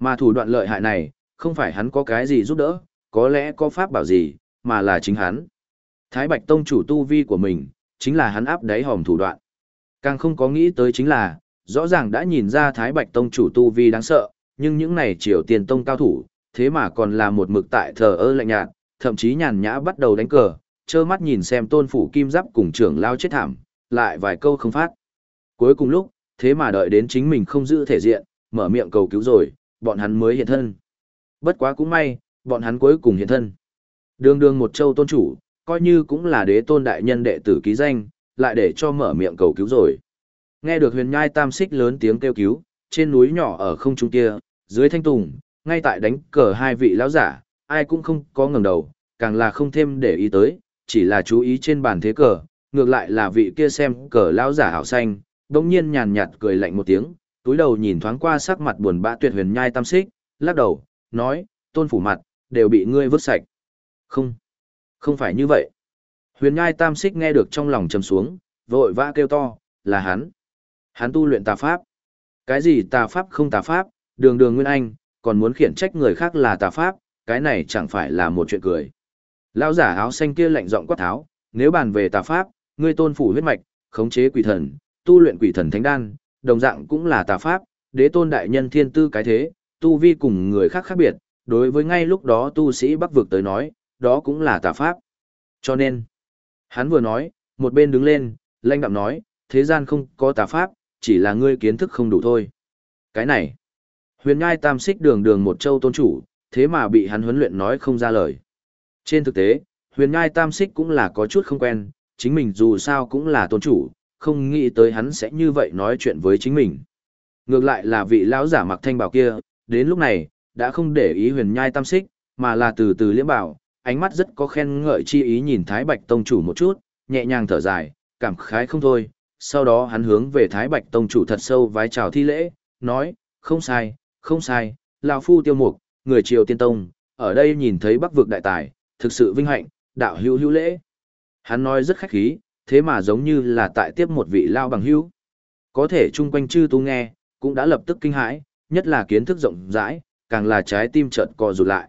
Mà thủ đoạn lợi hại này, không phải hắn có cái gì giúp đỡ, có lẽ có pháp bảo gì, mà là chính hắn. Thái Bạch Tông chủ tu vi của mình, chính là hắn áp đáy hòm thủ đoạn. Càng không có nghĩ tới chính là, rõ ràng đã nhìn ra Thái Bạch Tông chủ tu vi đáng sợ, nhưng những này triều tiền tông cao thủ, thế mà còn là một mực tại thờ ơ lạnh nhạt, thậm chí nhàn nhã bắt đầu đánh cờ, trơ mắt nhìn xem tôn phủ kim giáp cùng trưởng lao chết thảm, lại vài câu không phát. Cuối cùng lúc, thế mà đợi đến chính mình không giữ thể diện, mở miệng cầu cứu rồi, bọn hắn mới hiện thân. Bất quá cũng may, bọn hắn cuối cùng hiện thân. Đường đường một châu tôn chủ, coi như cũng là đế tôn đại nhân đệ tử ký danh, lại để cho mở miệng cầu cứu rồi. Nghe được huyền nhai tam xích lớn tiếng kêu cứu, trên núi nhỏ ở không trung kia, dưới thanh tùng, ngay tại đánh cờ hai vị lão giả, ai cũng không có ngẩng đầu, càng là không thêm để ý tới, chỉ là chú ý trên bàn thế cờ, ngược lại là vị kia xem cờ lão giả hảo xanh, đống nhiên nhàn nhạt cười lạnh một tiếng, túi đầu nhìn thoáng qua sắc mặt buồn bã tuyệt huyền nhai tam xích, lắc đầu, nói, tôn phủ mặt, đều bị ngươi vứt sạch. Không, không phải như vậy. Huyền nhai tam xích nghe được trong lòng trầm xuống, vội vã kêu to, là hắn. Hắn tu luyện tà pháp. Cái gì tà pháp không tà pháp, đường đường nguyên anh, còn muốn khiển trách người khác là tà pháp, cái này chẳng phải là một chuyện cười. Lão giả áo xanh kia lạnh giọng quát tháo, nếu bàn về tà pháp, ngươi tôn phủ huyết mạch, khống chế quỷ thần, tu luyện quỷ thần thánh đan, đồng dạng cũng là tà pháp, đế tôn đại nhân thiên tư cái thế, tu vi cùng người khác khác biệt, đối với ngay lúc đó tu sĩ bắc vực tới nói, đó cũng là tà pháp. Cho nên, hắn vừa nói, một bên đứng lên, lanh đạm nói, thế gian không có tà pháp, chỉ là ngươi kiến thức không đủ thôi. Cái này, huyền ngai tam xích đường đường một châu tôn chủ, thế mà bị hắn huấn luyện nói không ra lời. Trên thực tế, huyền ngai tam xích cũng là có chút không quen, chính mình dù sao cũng là tôn chủ, không nghĩ tới hắn sẽ như vậy nói chuyện với chính mình. Ngược lại là vị lão giả mặc thanh bảo kia, đến lúc này, đã không để ý huyền nhai tam xích, mà là từ từ liễm bảo, ánh mắt rất có khen ngợi chi ý nhìn Thái Bạch Tông chủ một chút, nhẹ nhàng thở dài, cảm khái không thôi. Sau đó hắn hướng về Thái Bạch Tông chủ thật sâu vái chào thi lễ, nói, không sai, không sai, lão phu tiêu mục, người triều tiên tông, ở đây nhìn thấy bắc vực đại tài, thực sự vinh hạnh, đạo hữu hữu lễ. Hắn nói rất khách khí, thế mà giống như là tại tiếp một vị lao bằng hữu. Có thể chung quanh chư tu nghe, cũng đã lập tức kinh hãi, nhất là kiến thức rộng rãi, càng là trái tim chợt co rụt lại.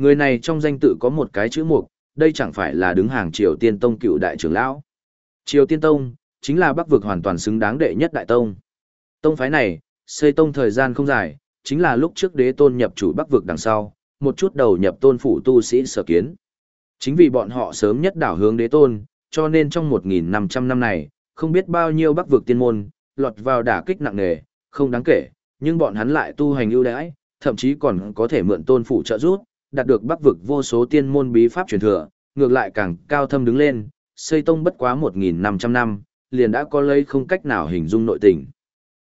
Người này trong danh tự có một cái chữ mục, đây chẳng phải là đứng hàng Triều Tiên Tông cựu đại trưởng lão. Triều Tiên Tông, chính là bắc vực hoàn toàn xứng đáng đệ nhất đại tông. Tông phái này, xây tông thời gian không dài, chính là lúc trước đế tôn nhập chủ bắc vực đằng sau, một chút đầu nhập tôn phủ tu sĩ sở kiến. Chính vì bọn họ sớm nhất đảo hướng đế tôn, cho nên trong 1.500 năm này, không biết bao nhiêu bắc vực tiên môn, lọt vào đả kích nặng nề, không đáng kể, nhưng bọn hắn lại tu hành ưu đãi, thậm chí còn có thể mượn tôn phủ trợ giúp, đạt được bắc vực vô số tiên môn bí pháp truyền thừa, ngược lại càng cao thâm đứng lên, xây tông bất quá 1.500 năm, liền đã có lấy không cách nào hình dung nội tình.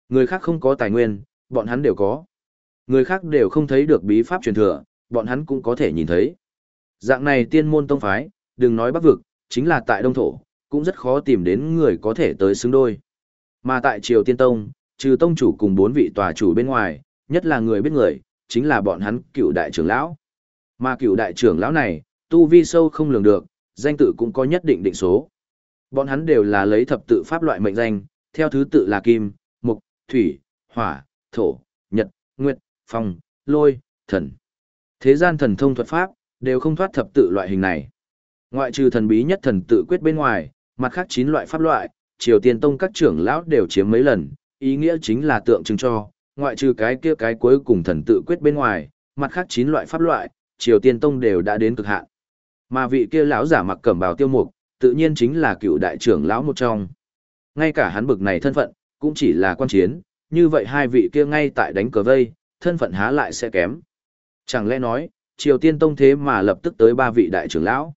Người khác không có tài nguyên, bọn hắn đều có. Người khác đều không thấy được bí pháp truyền thừa, bọn hắn cũng có thể nhìn thấy. Dạng này tiên môn tông phái, đừng nói bắc vực, chính là tại đông thổ, cũng rất khó tìm đến người có thể tới xứng đôi. Mà tại Triều Tiên Tông, trừ tông chủ cùng bốn vị tòa chủ bên ngoài, nhất là người biết người, chính là bọn hắn cựu đại trưởng lão. Mà cựu đại trưởng lão này, tu vi sâu không lường được, danh tự cũng có nhất định định số. Bọn hắn đều là lấy thập tự pháp loại mệnh danh, theo thứ tự là kim, mục, thủy, hỏa, thổ, nhật, nguyệt, phong, lôi, thần. Thế gian thần thông thuật pháp, đều không thoát thập tự loại hình này. Ngoại trừ thần bí nhất thần tự quyết bên ngoài, mặt khác chín loại pháp loại, Triều Tiên Tông các trưởng lão đều chiếm mấy lần, ý nghĩa chính là tượng trưng cho, ngoại trừ cái kia cái cuối cùng thần tự quyết bên ngoài, mặt khác chín loại pháp loại, Triều Tiên Tông đều đã đến cực hạn. Mà vị kia lão giả mặc cẩm bào tiêu mục, tự nhiên chính là cựu đại trưởng lão một trong. Ngay cả hắn bực này thân phận, cũng chỉ là quan chiến, như vậy hai vị kia ngay tại đánh cờ vây, thân phận há lại sẽ kém. Chẳng lẽ nói, Triều Tiên Tông thế mà lập tức tới ba vị đại trưởng lão.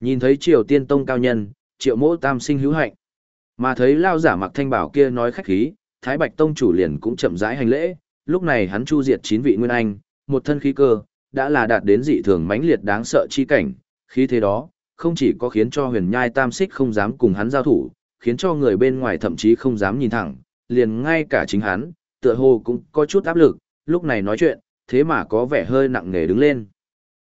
Nhìn thấy Triều Tiên Tông cao nhân, Triệu Mỗ Tam sinh hữu hạnh. Mà thấy lao giả mặc thanh bảo kia nói khách khí, Thái Bạch Tông chủ liền cũng chậm rãi hành lễ, lúc này hắn chu diệt chín vị nguyên anh, một thân khí cơ, đã là đạt đến dị thường mãnh liệt đáng sợ chi cảnh, khí thế đó, không chỉ có khiến cho huyền nhai tam xích không dám cùng hắn giao thủ, khiến cho người bên ngoài thậm chí không dám nhìn thẳng, liền ngay cả chính hắn, tựa hồ cũng có chút áp lực, lúc này nói chuyện, thế mà có vẻ hơi nặng nề đứng lên.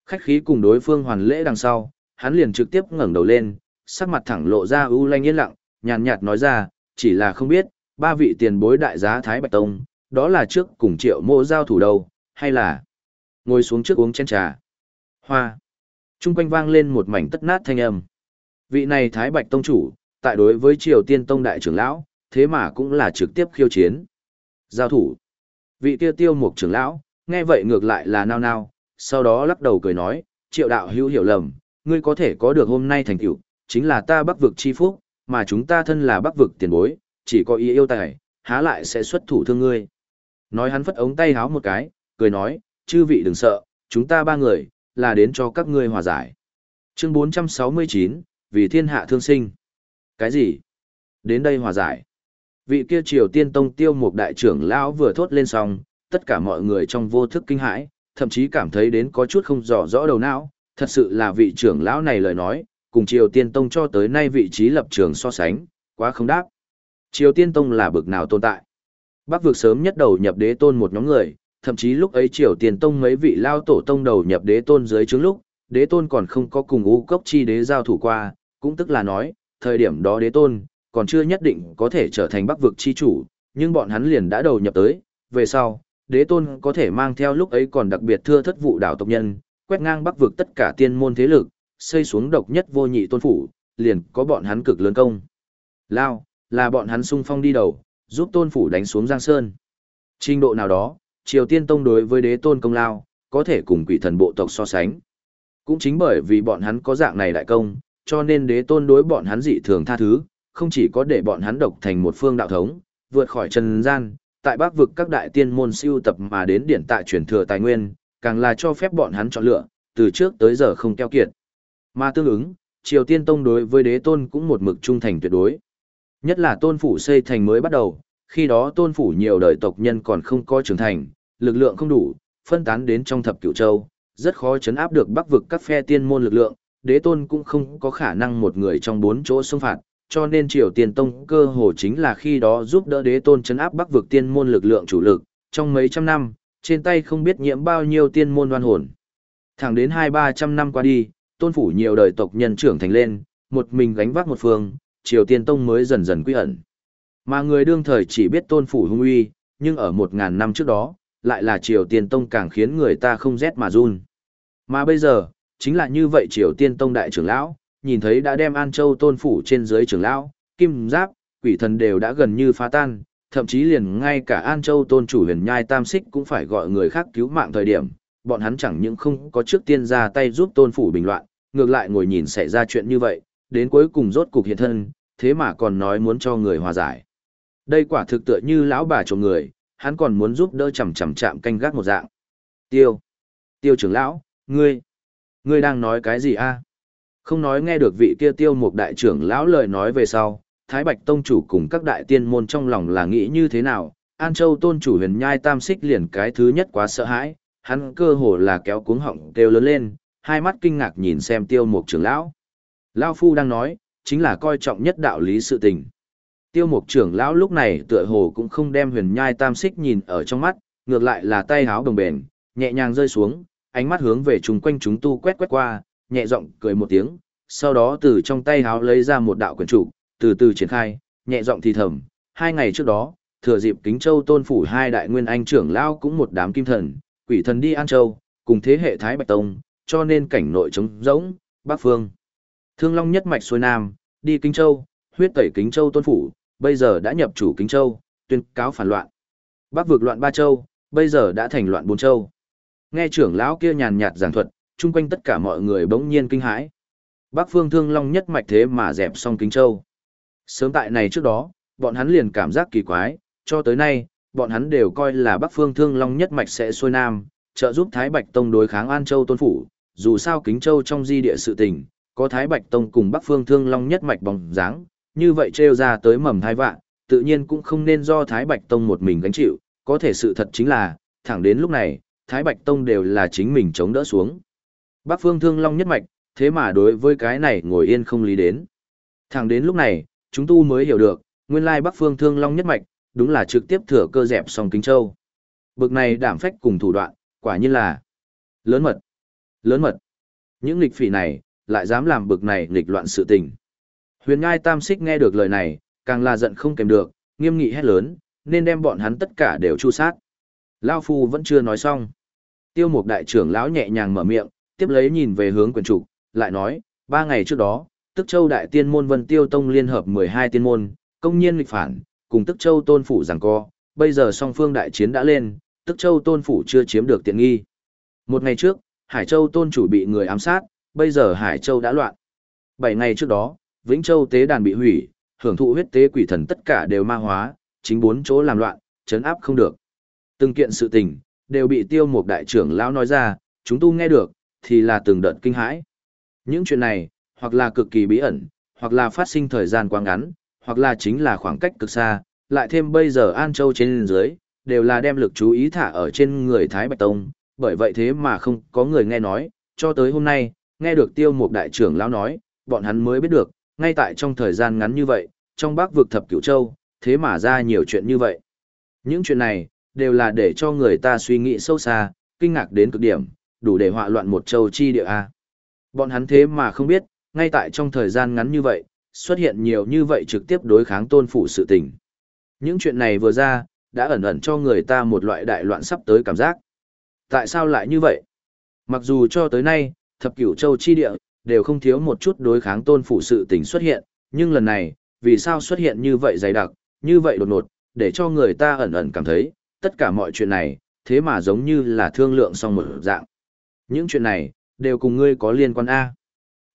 Khách khí cùng đối phương hoàn lễ đằng sau, hắn liền trực tiếp ngẩng đầu lên, sắc mặt thẳng lộ ra ưu lanh yên lặng, nhàn nhạt nói ra, chỉ là không biết, ba vị tiền bối đại giá Thái Bạch Tông, đó là trước cùng triệu mô giao thủ đâu, hay là ngồi xuống trước uống chén trà. Hoa. Trung quanh vang lên một mảnh tất nát thanh âm. Vị này Thái Bạch Tông chủ, tại đối với Triều Tiên Tông đại trưởng lão, thế mà cũng là trực tiếp khiêu chiến. Giao thủ. Vị tiêu tiêu một trưởng lão, nghe vậy ngược lại là nao nao, sau đó lắc đầu cười nói, triệu đạo hữu hiểu lầm, ngươi có thể có được hôm nay thành tựu, chính là ta bắc vực chi phúc, mà chúng ta thân là bắc vực tiền bối, chỉ có ý yêu tài, há lại sẽ xuất thủ thương ngươi. Nói hắn phất ống tay háo một cái, cười nói, chư vị đừng sợ, chúng ta ba người, là đến cho các ngươi hòa giải. Chương 469, vì thiên hạ thương sinh. Cái gì? Đến đây hòa giải. Vị kia triều tiên tông tiêu một đại trưởng lão vừa thốt lên xong, tất cả mọi người trong vô thức kinh hãi, thậm chí cảm thấy đến có chút không rõ rõ đầu não, thật sự là vị trưởng lão này lời nói, cùng triều tiên tông cho tới nay vị trí lập trường so sánh, quá không đáp. Triều tiên tông là bực nào tồn tại? Bắc vực sớm nhất đầu nhập đế tôn một nhóm người, thậm chí lúc ấy triều tiên tông mấy vị lao tổ tông đầu nhập đế tôn dưới trướng lúc, đế tôn còn không có cùng u cốc chi đế giao thủ qua, cũng tức là nói, thời điểm đó đế tôn, còn chưa nhất định có thể trở thành bắc vực chi chủ, nhưng bọn hắn liền đã đầu nhập tới, về sau, đế tôn có thể mang theo lúc ấy còn đặc biệt thưa thất vụ đảo tộc nhân, quét ngang bắc vực tất cả tiên môn thế lực, xây xuống độc nhất vô nhị tôn phủ, liền có bọn hắn cực lớn công. Lao, là bọn hắn sung phong đi đầu, giúp tôn phủ đánh xuống Giang Sơn. Trình độ nào đó, Triều Tiên Tông đối với đế tôn công lao, có thể cùng quỷ thần bộ tộc so sánh. Cũng chính bởi vì bọn hắn có dạng này đại công, cho nên đế tôn đối bọn hắn dị thường tha thứ, không chỉ có để bọn hắn độc thành một phương đạo thống, vượt khỏi trần gian, tại bắc vực các đại tiên môn siêu tập mà đến điển tại truyền thừa tài nguyên, càng là cho phép bọn hắn chọn lựa, từ trước tới giờ không keo kiệt. Mà tương ứng, Triều Tiên Tông đối với đế tôn cũng một mực trung thành tuyệt đối. Nhất là tôn phủ xây thành mới bắt đầu, khi đó tôn phủ nhiều đời tộc nhân còn không có trưởng thành, lực lượng không đủ, phân tán đến trong thập cửu châu, rất khó chấn áp được bắc vực các phe tiên môn lực lượng, đế tôn cũng không có khả năng một người trong bốn chỗ xông phạt, cho nên Triều Tiên Tông cơ hồ chính là khi đó giúp đỡ đế tôn chấn áp bắc vực tiên môn lực lượng chủ lực, trong mấy trăm năm, trên tay không biết nhiễm bao nhiêu tiên môn đoan hồn. Thẳng đến hai ba trăm năm qua đi, tôn phủ nhiều đời tộc nhân trưởng thành lên, một mình gánh vác một phương, Triều Tiên Tông mới dần dần quy ẩn. Mà người đương thời chỉ biết tôn phủ hung uy, nhưng ở một ngàn năm trước đó, lại là Triều Tiên Tông càng khiến người ta không rét mà run. Mà bây giờ, chính là như vậy Triều Tiên Tông đại trưởng lão, nhìn thấy đã đem An Châu tôn phủ trên dưới trưởng lão, kim giáp, quỷ thần đều đã gần như phá tan, thậm chí liền ngay cả An Châu tôn chủ huyền nhai tam xích cũng phải gọi người khác cứu mạng thời điểm, bọn hắn chẳng những không có trước tiên ra tay giúp tôn phủ bình loạn, ngược lại ngồi nhìn xảy ra chuyện như vậy, đến cuối cùng rốt cục hiện thân, thế mà còn nói muốn cho người hòa giải. Đây quả thực tựa như lão bà trộm người, hắn còn muốn giúp đỡ chầm chầm chạm canh gác một dạng. Tiêu. Tiêu trưởng lão, ngươi. Ngươi đang nói cái gì a? Không nói nghe được vị kia tiêu một đại trưởng lão lời nói về sau, Thái Bạch Tông chủ cùng các đại tiên môn trong lòng là nghĩ như thế nào, An Châu tôn chủ huyền nhai tam xích liền cái thứ nhất quá sợ hãi, hắn cơ hồ là kéo cuống họng kêu lớn lên, hai mắt kinh ngạc nhìn xem tiêu một trưởng lão. Lao Phu đang nói, chính là coi trọng nhất đạo lý sự tình. Tiêu mục trưởng lão lúc này tựa hồ cũng không đem huyền nhai tam xích nhìn ở trong mắt, ngược lại là tay háo đồng bền, nhẹ nhàng rơi xuống, ánh mắt hướng về chúng quanh chúng tu quét quét qua, nhẹ giọng cười một tiếng, sau đó từ trong tay háo lấy ra một đạo quyển trụ, từ từ triển khai, nhẹ giọng thì thầm, hai ngày trước đó, thừa dịp Kính Châu tôn phủ hai đại nguyên anh trưởng lão cũng một đám kim thần, quỷ thần đi An Châu, cùng thế hệ Thái Bạch Tông, cho nên cảnh nội trống rỗng, Bắc Phương. Thương Long nhất mạch xuôi Nam, đi Kính Châu, huyết tẩy Kính Châu tôn phủ, bây giờ đã nhập chủ Kính Châu, tuyên cáo phản loạn. Bắc vực loạn ba châu, bây giờ đã thành loạn bốn châu. Nghe trưởng lão kia nhàn nhạt giảng thuật, chung quanh tất cả mọi người bỗng nhiên kinh hãi. Bắc phương thương long nhất mạch thế mà dẹp xong Kính Châu. Sớm tại này trước đó, bọn hắn liền cảm giác kỳ quái, cho tới nay, bọn hắn đều coi là Bắc phương thương long nhất mạch sẽ xuôi nam, trợ giúp Thái Bạch Tông đối kháng An Châu Tôn Phủ, dù sao Kính Châu trong di địa sự tình, có Thái Bạch Tông cùng Bắc phương thương long nhất mạch bóng dáng, như vậy trêu ra tới mầm thai vạn, tự nhiên cũng không nên do Thái Bạch Tông một mình gánh chịu, có thể sự thật chính là, thẳng đến lúc này, Thái Bạch Tông đều là chính mình chống đỡ xuống. Bắc phương thương long nhất mạch, thế mà đối với cái này ngồi yên không lý đến. Thẳng đến lúc này, chúng tu mới hiểu được, nguyên lai Bắc phương thương long nhất mạch, đúng là trực tiếp thừa cơ dẹp song kính châu. Bực này đảm phách cùng thủ đoạn, quả nhiên là lớn mật. Lớn mật. Những nghịch phỉ này, lại dám làm bực này nghịch loạn sự tình. Huyền Ngai Tam Xích nghe được lời này, càng là giận không kèm được, nghiêm nghị hét lớn, nên đem bọn hắn tất cả đều chu sát. Lao Phu vẫn chưa nói xong. Tiêu Mục đại trưởng lão nhẹ nhàng mở miệng, tiếp lấy nhìn về hướng quyền trục, lại nói, ba ngày trước đó, Tức Châu đại tiên môn Vân Tiêu Tông liên hợp 12 tiên môn, công nhiên nghịch phản, cùng Tức Châu tôn phủ giằng co, bây giờ song phương đại chiến đã lên, Tức Châu tôn phủ chưa chiếm được tiện nghi. Một ngày trước, Hải Châu tôn chủ bị người ám sát, bây giờ Hải Châu đã loạn. Bảy ngày trước đó, Vĩnh Châu tế đàn bị hủy, hưởng thụ huyết tế quỷ thần tất cả đều ma hóa, chính bốn chỗ làm loạn, chấn áp không được. Từng kiện sự tình, đều bị tiêu một đại trưởng lão nói ra, chúng tu nghe được, thì là từng đợt kinh hãi. Những chuyện này, hoặc là cực kỳ bí ẩn, hoặc là phát sinh thời gian quá ngắn, hoặc là chính là khoảng cách cực xa, lại thêm bây giờ An Châu trên dưới, đều là đem lực chú ý thả ở trên người Thái Bạch Tông, bởi vậy thế mà không có người nghe nói, cho tới hôm nay, nghe được tiêu một đại trưởng lão nói, bọn hắn mới biết được, ngay tại trong thời gian ngắn như vậy, trong bác vực thập cửu châu, thế mà ra nhiều chuyện như vậy. Những chuyện này, đều là để cho người ta suy nghĩ sâu xa, kinh ngạc đến cực điểm, đủ để họa loạn một châu chi địa A. Bọn hắn thế mà không biết, ngay tại trong thời gian ngắn như vậy, xuất hiện nhiều như vậy trực tiếp đối kháng tôn phủ sự tình. Những chuyện này vừa ra, đã ẩn ẩn cho người ta một loại đại loạn sắp tới cảm giác. Tại sao lại như vậy? Mặc dù cho tới nay, thập cửu châu chi địa, đều không thiếu một chút đối kháng tôn phủ sự tình xuất hiện, nhưng lần này, vì sao xuất hiện như vậy dày đặc, như vậy đột ngột, để cho người ta ẩn ẩn cảm thấy, tất cả mọi chuyện này, thế mà giống như là thương lượng xong một dạng. Những chuyện này, đều cùng ngươi có liên quan A.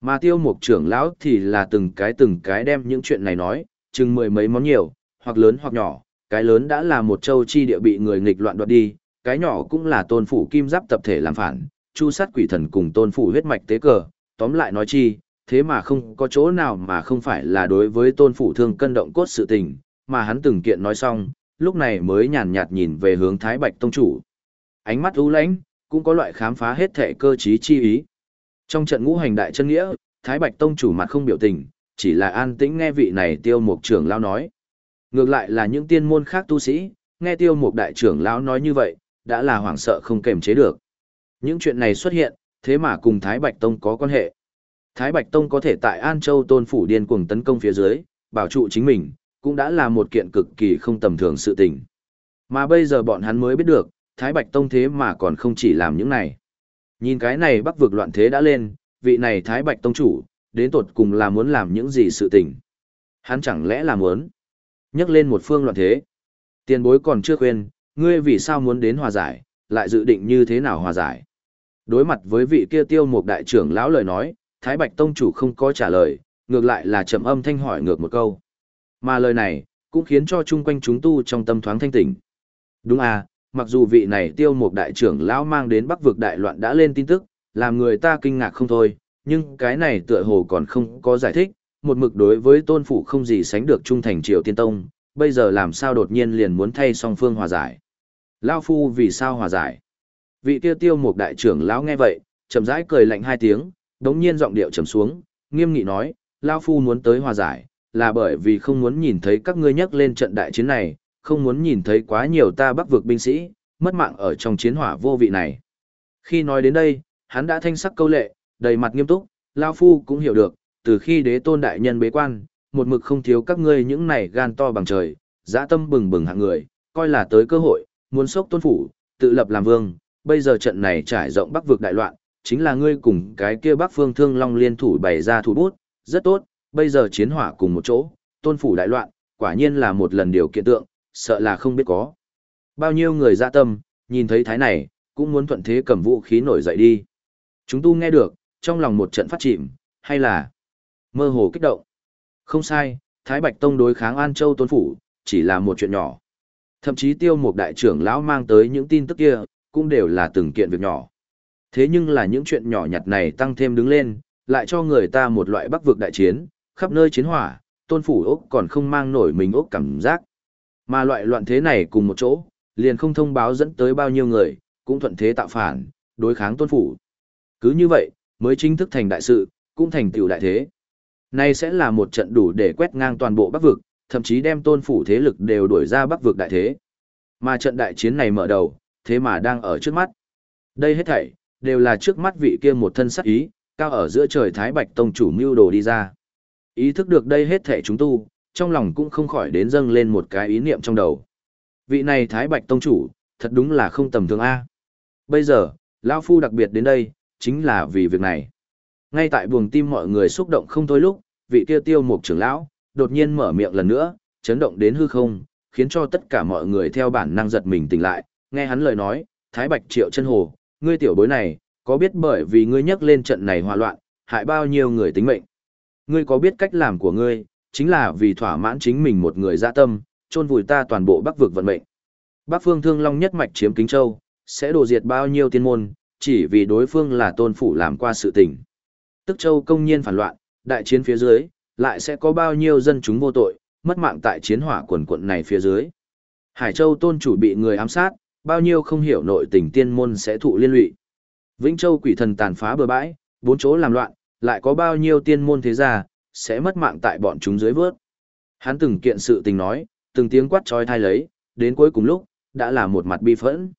Mà tiêu mục trưởng lão thì là từng cái từng cái đem những chuyện này nói, chừng mười mấy món nhiều, hoặc lớn hoặc nhỏ, cái lớn đã là một châu chi địa bị người nghịch loạn đoạt đi, cái nhỏ cũng là tôn phủ kim giáp tập thể làm phản, chu sát quỷ thần cùng tôn phủ huyết mạch tế cờ, tóm lại nói chi, thế mà không có chỗ nào mà không phải là đối với tôn phủ thương cân động cốt sự tình, mà hắn từng kiện nói xong, lúc này mới nhàn nhạt nhìn về hướng Thái Bạch Tông Chủ. Ánh mắt u lãnh, cũng có loại khám phá hết thể cơ trí chi ý. Trong trận ngũ hành đại chân nghĩa, Thái Bạch Tông Chủ mặt không biểu tình, chỉ là an tĩnh nghe vị này tiêu mục trưởng lao nói. Ngược lại là những tiên môn khác tu sĩ, nghe tiêu mục đại trưởng lão nói như vậy, đã là hoảng sợ không kềm chế được. Những chuyện này xuất hiện, thế mà cùng Thái Bạch Tông có quan hệ. Thái Bạch Tông có thể tại An Châu tôn phủ điên cuồng tấn công phía dưới, bảo trụ chính mình, cũng đã là một kiện cực kỳ không tầm thường sự tình. Mà bây giờ bọn hắn mới biết được, Thái Bạch Tông thế mà còn không chỉ làm những này. Nhìn cái này bắc vực loạn thế đã lên, vị này Thái Bạch Tông chủ, đến tột cùng là muốn làm những gì sự tình. Hắn chẳng lẽ là muốn nhắc lên một phương loạn thế. Tiền bối còn chưa quên, ngươi vì sao muốn đến hòa giải, lại dự định như thế nào hòa giải. Đối mặt với vị kia tiêu một đại trưởng lão lời nói, Thái Bạch Tông chủ không có trả lời, ngược lại là trầm âm thanh hỏi ngược một câu. Mà lời này, cũng khiến cho chung quanh chúng tu trong tâm thoáng thanh tỉnh. Đúng à, mặc dù vị này tiêu một đại trưởng lão mang đến bắc vực đại loạn đã lên tin tức, làm người ta kinh ngạc không thôi, nhưng cái này tựa hồ còn không có giải thích, một mực đối với tôn phủ không gì sánh được trung thành triều tiên tông, bây giờ làm sao đột nhiên liền muốn thay song phương hòa giải. Lao phu vì sao hòa giải? Vị kia tiêu một đại trưởng lão nghe vậy, chậm rãi cười lạnh hai tiếng, đống nhiên giọng điệu trầm xuống, nghiêm nghị nói, Lao Phu muốn tới hòa giải, là bởi vì không muốn nhìn thấy các ngươi nhắc lên trận đại chiến này, không muốn nhìn thấy quá nhiều ta bắc vực binh sĩ, mất mạng ở trong chiến hỏa vô vị này. Khi nói đến đây, hắn đã thanh sắc câu lệ, đầy mặt nghiêm túc, Lao Phu cũng hiểu được, từ khi đế tôn đại nhân bế quan, một mực không thiếu các ngươi những này gan to bằng trời, dã tâm bừng bừng hạng người, coi là tới cơ hội, muốn sốc tôn phủ, tự lập làm vương, bây giờ trận này trải rộng bắc vực đại loạn, chính là ngươi cùng cái kia bắc phương thương long liên thủ bày ra thủ bút, rất tốt, bây giờ chiến hỏa cùng một chỗ, tôn phủ đại loạn, quả nhiên là một lần điều kiện tượng, sợ là không biết có. Bao nhiêu người dạ tâm, nhìn thấy thái này, cũng muốn thuận thế cầm vũ khí nổi dậy đi. Chúng tu nghe được, trong lòng một trận phát chìm, hay là mơ hồ kích động. Không sai, Thái Bạch Tông đối kháng An Châu Tôn Phủ, chỉ là một chuyện nhỏ. Thậm chí tiêu một đại trưởng lão mang tới những tin tức kia, cũng đều là từng kiện việc nhỏ. Thế nhưng là những chuyện nhỏ nhặt này tăng thêm đứng lên, lại cho người ta một loại bắc vực đại chiến, khắp nơi chiến hỏa, tôn phủ ốc còn không mang nổi mình ốc cảm giác. Mà loại loạn thế này cùng một chỗ, liền không thông báo dẫn tới bao nhiêu người, cũng thuận thế tạo phản, đối kháng tôn phủ. Cứ như vậy, mới chính thức thành đại sự, cũng thành tiểu đại thế. Nay sẽ là một trận đủ để quét ngang toàn bộ bắc vực, thậm chí đem tôn phủ thế lực đều đuổi ra bắc vực đại thế. Mà trận đại chiến này mở đầu, thế mà đang ở trước mắt. Đây hết thảy, đều là trước mắt vị kia một thân sắc ý, cao ở giữa trời Thái Bạch Tông chủ mưu đồ đi ra. Ý thức được đây hết thảy chúng tu, trong lòng cũng không khỏi đến dâng lên một cái ý niệm trong đầu. Vị này Thái Bạch Tông chủ, thật đúng là không tầm thường A. Bây giờ, Lao Phu đặc biệt đến đây, chính là vì việc này. Ngay tại buồng tim mọi người xúc động không thôi lúc, vị kia tiêu mục trưởng lão, đột nhiên mở miệng lần nữa, chấn động đến hư không, khiến cho tất cả mọi người theo bản năng giật mình tỉnh lại, nghe hắn lời nói, Thái Bạch Triệu chân hồ, ngươi tiểu bối này, có biết bởi vì ngươi nhắc lên trận này hòa loạn, hại bao nhiêu người tính mệnh. Ngươi có biết cách làm của ngươi, chính là vì thỏa mãn chính mình một người dạ tâm, chôn vùi ta toàn bộ bắc vực vận mệnh. Bắc phương thương long nhất mạch chiếm kính châu, sẽ đổ diệt bao nhiêu tiên môn, chỉ vì đối phương là tôn phủ làm qua sự tình. Tức châu công nhiên phản loạn, đại chiến phía dưới, lại sẽ có bao nhiêu dân chúng vô tội, mất mạng tại chiến hỏa quần quận này phía dưới. Hải Châu tôn chủ bị người ám sát, bao nhiêu không hiểu nội tình tiên môn sẽ thụ liên lụy. Vĩnh Châu quỷ thần tàn phá bờ bãi, bốn chỗ làm loạn, lại có bao nhiêu tiên môn thế gia, sẽ mất mạng tại bọn chúng dưới vớt. Hắn từng kiện sự tình nói, từng tiếng quát trói thai lấy, đến cuối cùng lúc, đã là một mặt bi phẫn.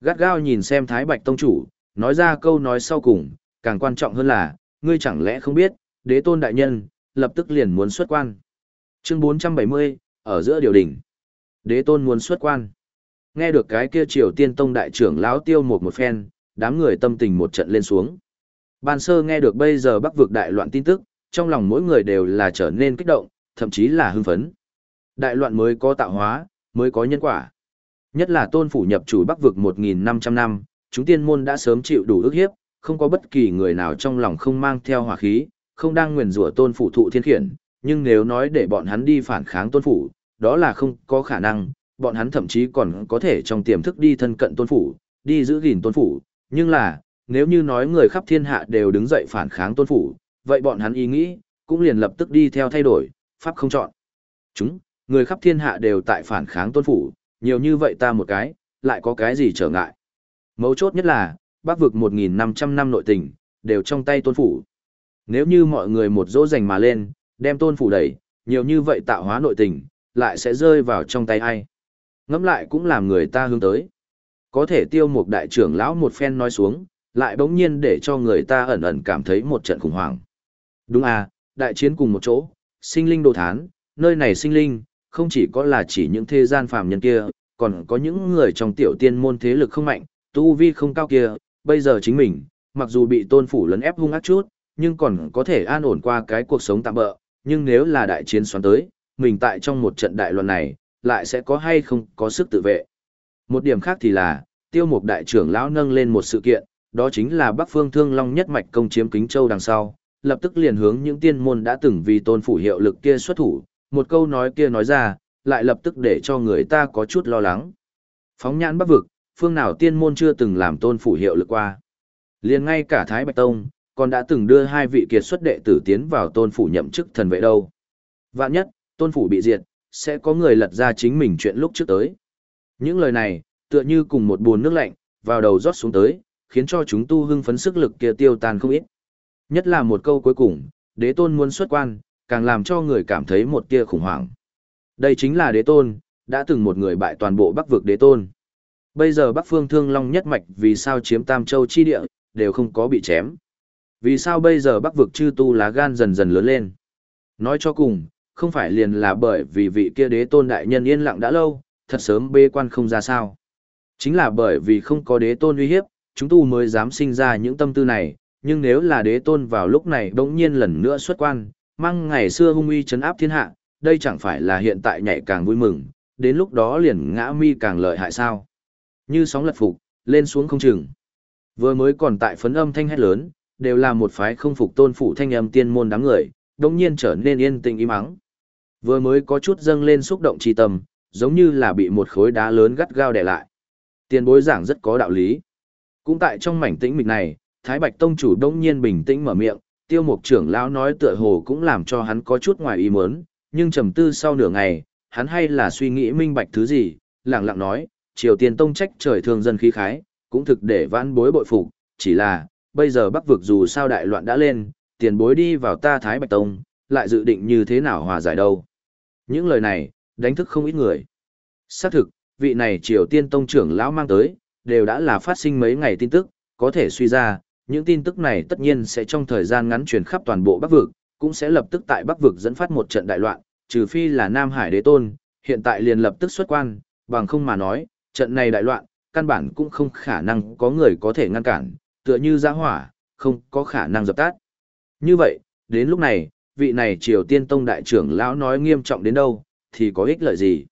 Gắt gao nhìn xem Thái Bạch Tông Chủ, nói ra câu nói sau cùng, càng quan trọng hơn là, ngươi chẳng lẽ không biết, đế tôn đại nhân, lập tức liền muốn xuất quan. Chương 470, ở giữa điều đỉnh. Đế tôn muốn xuất quan. Nghe được cái kia triều tiên tông đại trưởng lão tiêu một một phen, đám người tâm tình một trận lên xuống. Ban sơ nghe được bây giờ bắc vực đại loạn tin tức, trong lòng mỗi người đều là trở nên kích động, thậm chí là hưng phấn. Đại loạn mới có tạo hóa, mới có nhân quả. Nhất là tôn phủ nhập chủ bắc vực 1.500 năm, chúng tiên môn đã sớm chịu đủ ức hiếp, không có bất kỳ người nào trong lòng không mang theo hỏa khí, không đang nguyền rủa tôn phủ thụ thiên khiển, nhưng nếu nói để bọn hắn đi phản kháng tôn phủ, đó là không có khả năng, bọn hắn thậm chí còn có thể trong tiềm thức đi thân cận tôn phủ, đi giữ gìn tôn phủ, nhưng là, nếu như nói người khắp thiên hạ đều đứng dậy phản kháng tôn phủ, vậy bọn hắn ý nghĩ, cũng liền lập tức đi theo thay đổi, pháp không chọn. Chúng, người khắp thiên hạ đều tại phản kháng tôn phủ, nhiều như vậy ta một cái, lại có cái gì trở ngại. Mấu chốt nhất là, bác vực 1.500 năm nội tình, đều trong tay tôn phủ. Nếu như mọi người một dỗ dành mà lên, đem tôn phủ đẩy, nhiều như vậy tạo hóa nội tình, lại sẽ rơi vào trong tay ai. Ngẫm lại cũng làm người ta hướng tới. Có thể tiêu một đại trưởng lão một phen nói xuống, lại bỗng nhiên để cho người ta ẩn ẩn cảm thấy một trận khủng hoảng. Đúng à, đại chiến cùng một chỗ, sinh linh đồ thán, nơi này sinh linh, không chỉ có là chỉ những thế gian phàm nhân kia, còn có những người trong tiểu tiên môn thế lực không mạnh, tu vi không cao kia, bây giờ chính mình, mặc dù bị tôn phủ lấn ép hung ác chút, nhưng còn có thể an ổn qua cái cuộc sống tạm bỡ, nhưng nếu là đại chiến xoắn tới, mình tại trong một trận đại loạn này, lại sẽ có hay không có sức tự vệ. Một điểm khác thì là, tiêu mục đại trưởng lão nâng lên một sự kiện, đó chính là Bắc Phương Thương Long nhất mạch công chiếm Kính Châu đằng sau, lập tức liền hướng những tiên môn đã từng vì tôn phủ hiệu lực kia xuất thủ, một câu nói kia nói ra, lại lập tức để cho người ta có chút lo lắng. Phóng nhãn Bắc vực, phương nào tiên môn chưa từng làm tôn phủ hiệu lực qua. Liền ngay cả Thái Bạch Tông, còn đã từng đưa hai vị kiệt xuất đệ tử tiến vào tôn phủ nhậm chức thần vệ đâu. Vạn nhất, tôn phủ bị diệt, sẽ có người lật ra chính mình chuyện lúc trước tới. Những lời này, tựa như cùng một buồn nước lạnh, vào đầu rót xuống tới, khiến cho chúng tu hưng phấn sức lực kia tiêu tan không ít. Nhất là một câu cuối cùng, đế tôn muốn xuất quan, càng làm cho người cảm thấy một tia khủng hoảng. Đây chính là đế tôn, đã từng một người bại toàn bộ bắc vực đế tôn. Bây giờ bắc phương thương long nhất mạch vì sao chiếm tam châu chi địa, đều không có bị chém. Vì sao bây giờ bắc vực chư tu lá gan dần dần lớn lên. Nói cho cùng, không phải liền là bởi vì vị kia đế tôn đại nhân yên lặng đã lâu, thật sớm bê quan không ra sao. Chính là bởi vì không có đế tôn uy hiếp, chúng tu mới dám sinh ra những tâm tư này, nhưng nếu là đế tôn vào lúc này bỗng nhiên lần nữa xuất quan, mang ngày xưa hung uy chấn áp thiên hạ, đây chẳng phải là hiện tại nhảy càng vui mừng, đến lúc đó liền ngã mi càng lợi hại sao. Như sóng lật phục, lên xuống không chừng. Vừa mới còn tại phấn âm thanh hét lớn, đều là một phái không phục tôn phủ thanh âm tiên môn đám người, đồng nhiên trở nên yên tĩnh im ắng. Vừa mới có chút dâng lên xúc động tri tâm, giống như là bị một khối đá lớn gắt gao đè lại. Tiền bối giảng rất có đạo lý. Cũng tại trong mảnh tĩnh mịch này, Thái Bạch Tông chủ đông nhiên bình tĩnh mở miệng, tiêu mục trưởng lão nói tựa hồ cũng làm cho hắn có chút ngoài ý muốn, nhưng trầm tư sau nửa ngày, hắn hay là suy nghĩ minh bạch thứ gì, lặng lặng nói, Triều Tiên Tông trách trời thương dân khí khái, cũng thực để vãn bối bội phục, chỉ là, bây giờ Bắc vực dù sao đại loạn đã lên, tiền bối đi vào ta Thái Bạch Tông, lại dự định như thế nào hòa giải đâu. Những lời này, đánh thức không ít người. Xác thực, vị này Triều Tiên Tông trưởng lão mang tới, đều đã là phát sinh mấy ngày tin tức, có thể suy ra, những tin tức này tất nhiên sẽ trong thời gian ngắn truyền khắp toàn bộ Bắc vực, cũng sẽ lập tức tại Bắc vực dẫn phát một trận đại loạn, trừ phi là Nam Hải Đế Tôn, hiện tại liền lập tức xuất quan, bằng không mà nói, trận này đại loạn, căn bản cũng không khả năng có người có thể ngăn cản, tựa như giã hỏa, không có khả năng dập tắt. Như vậy, đến lúc này, vị này Triều Tiên Tông đại trưởng lão nói nghiêm trọng đến đâu, thì có ích lợi gì?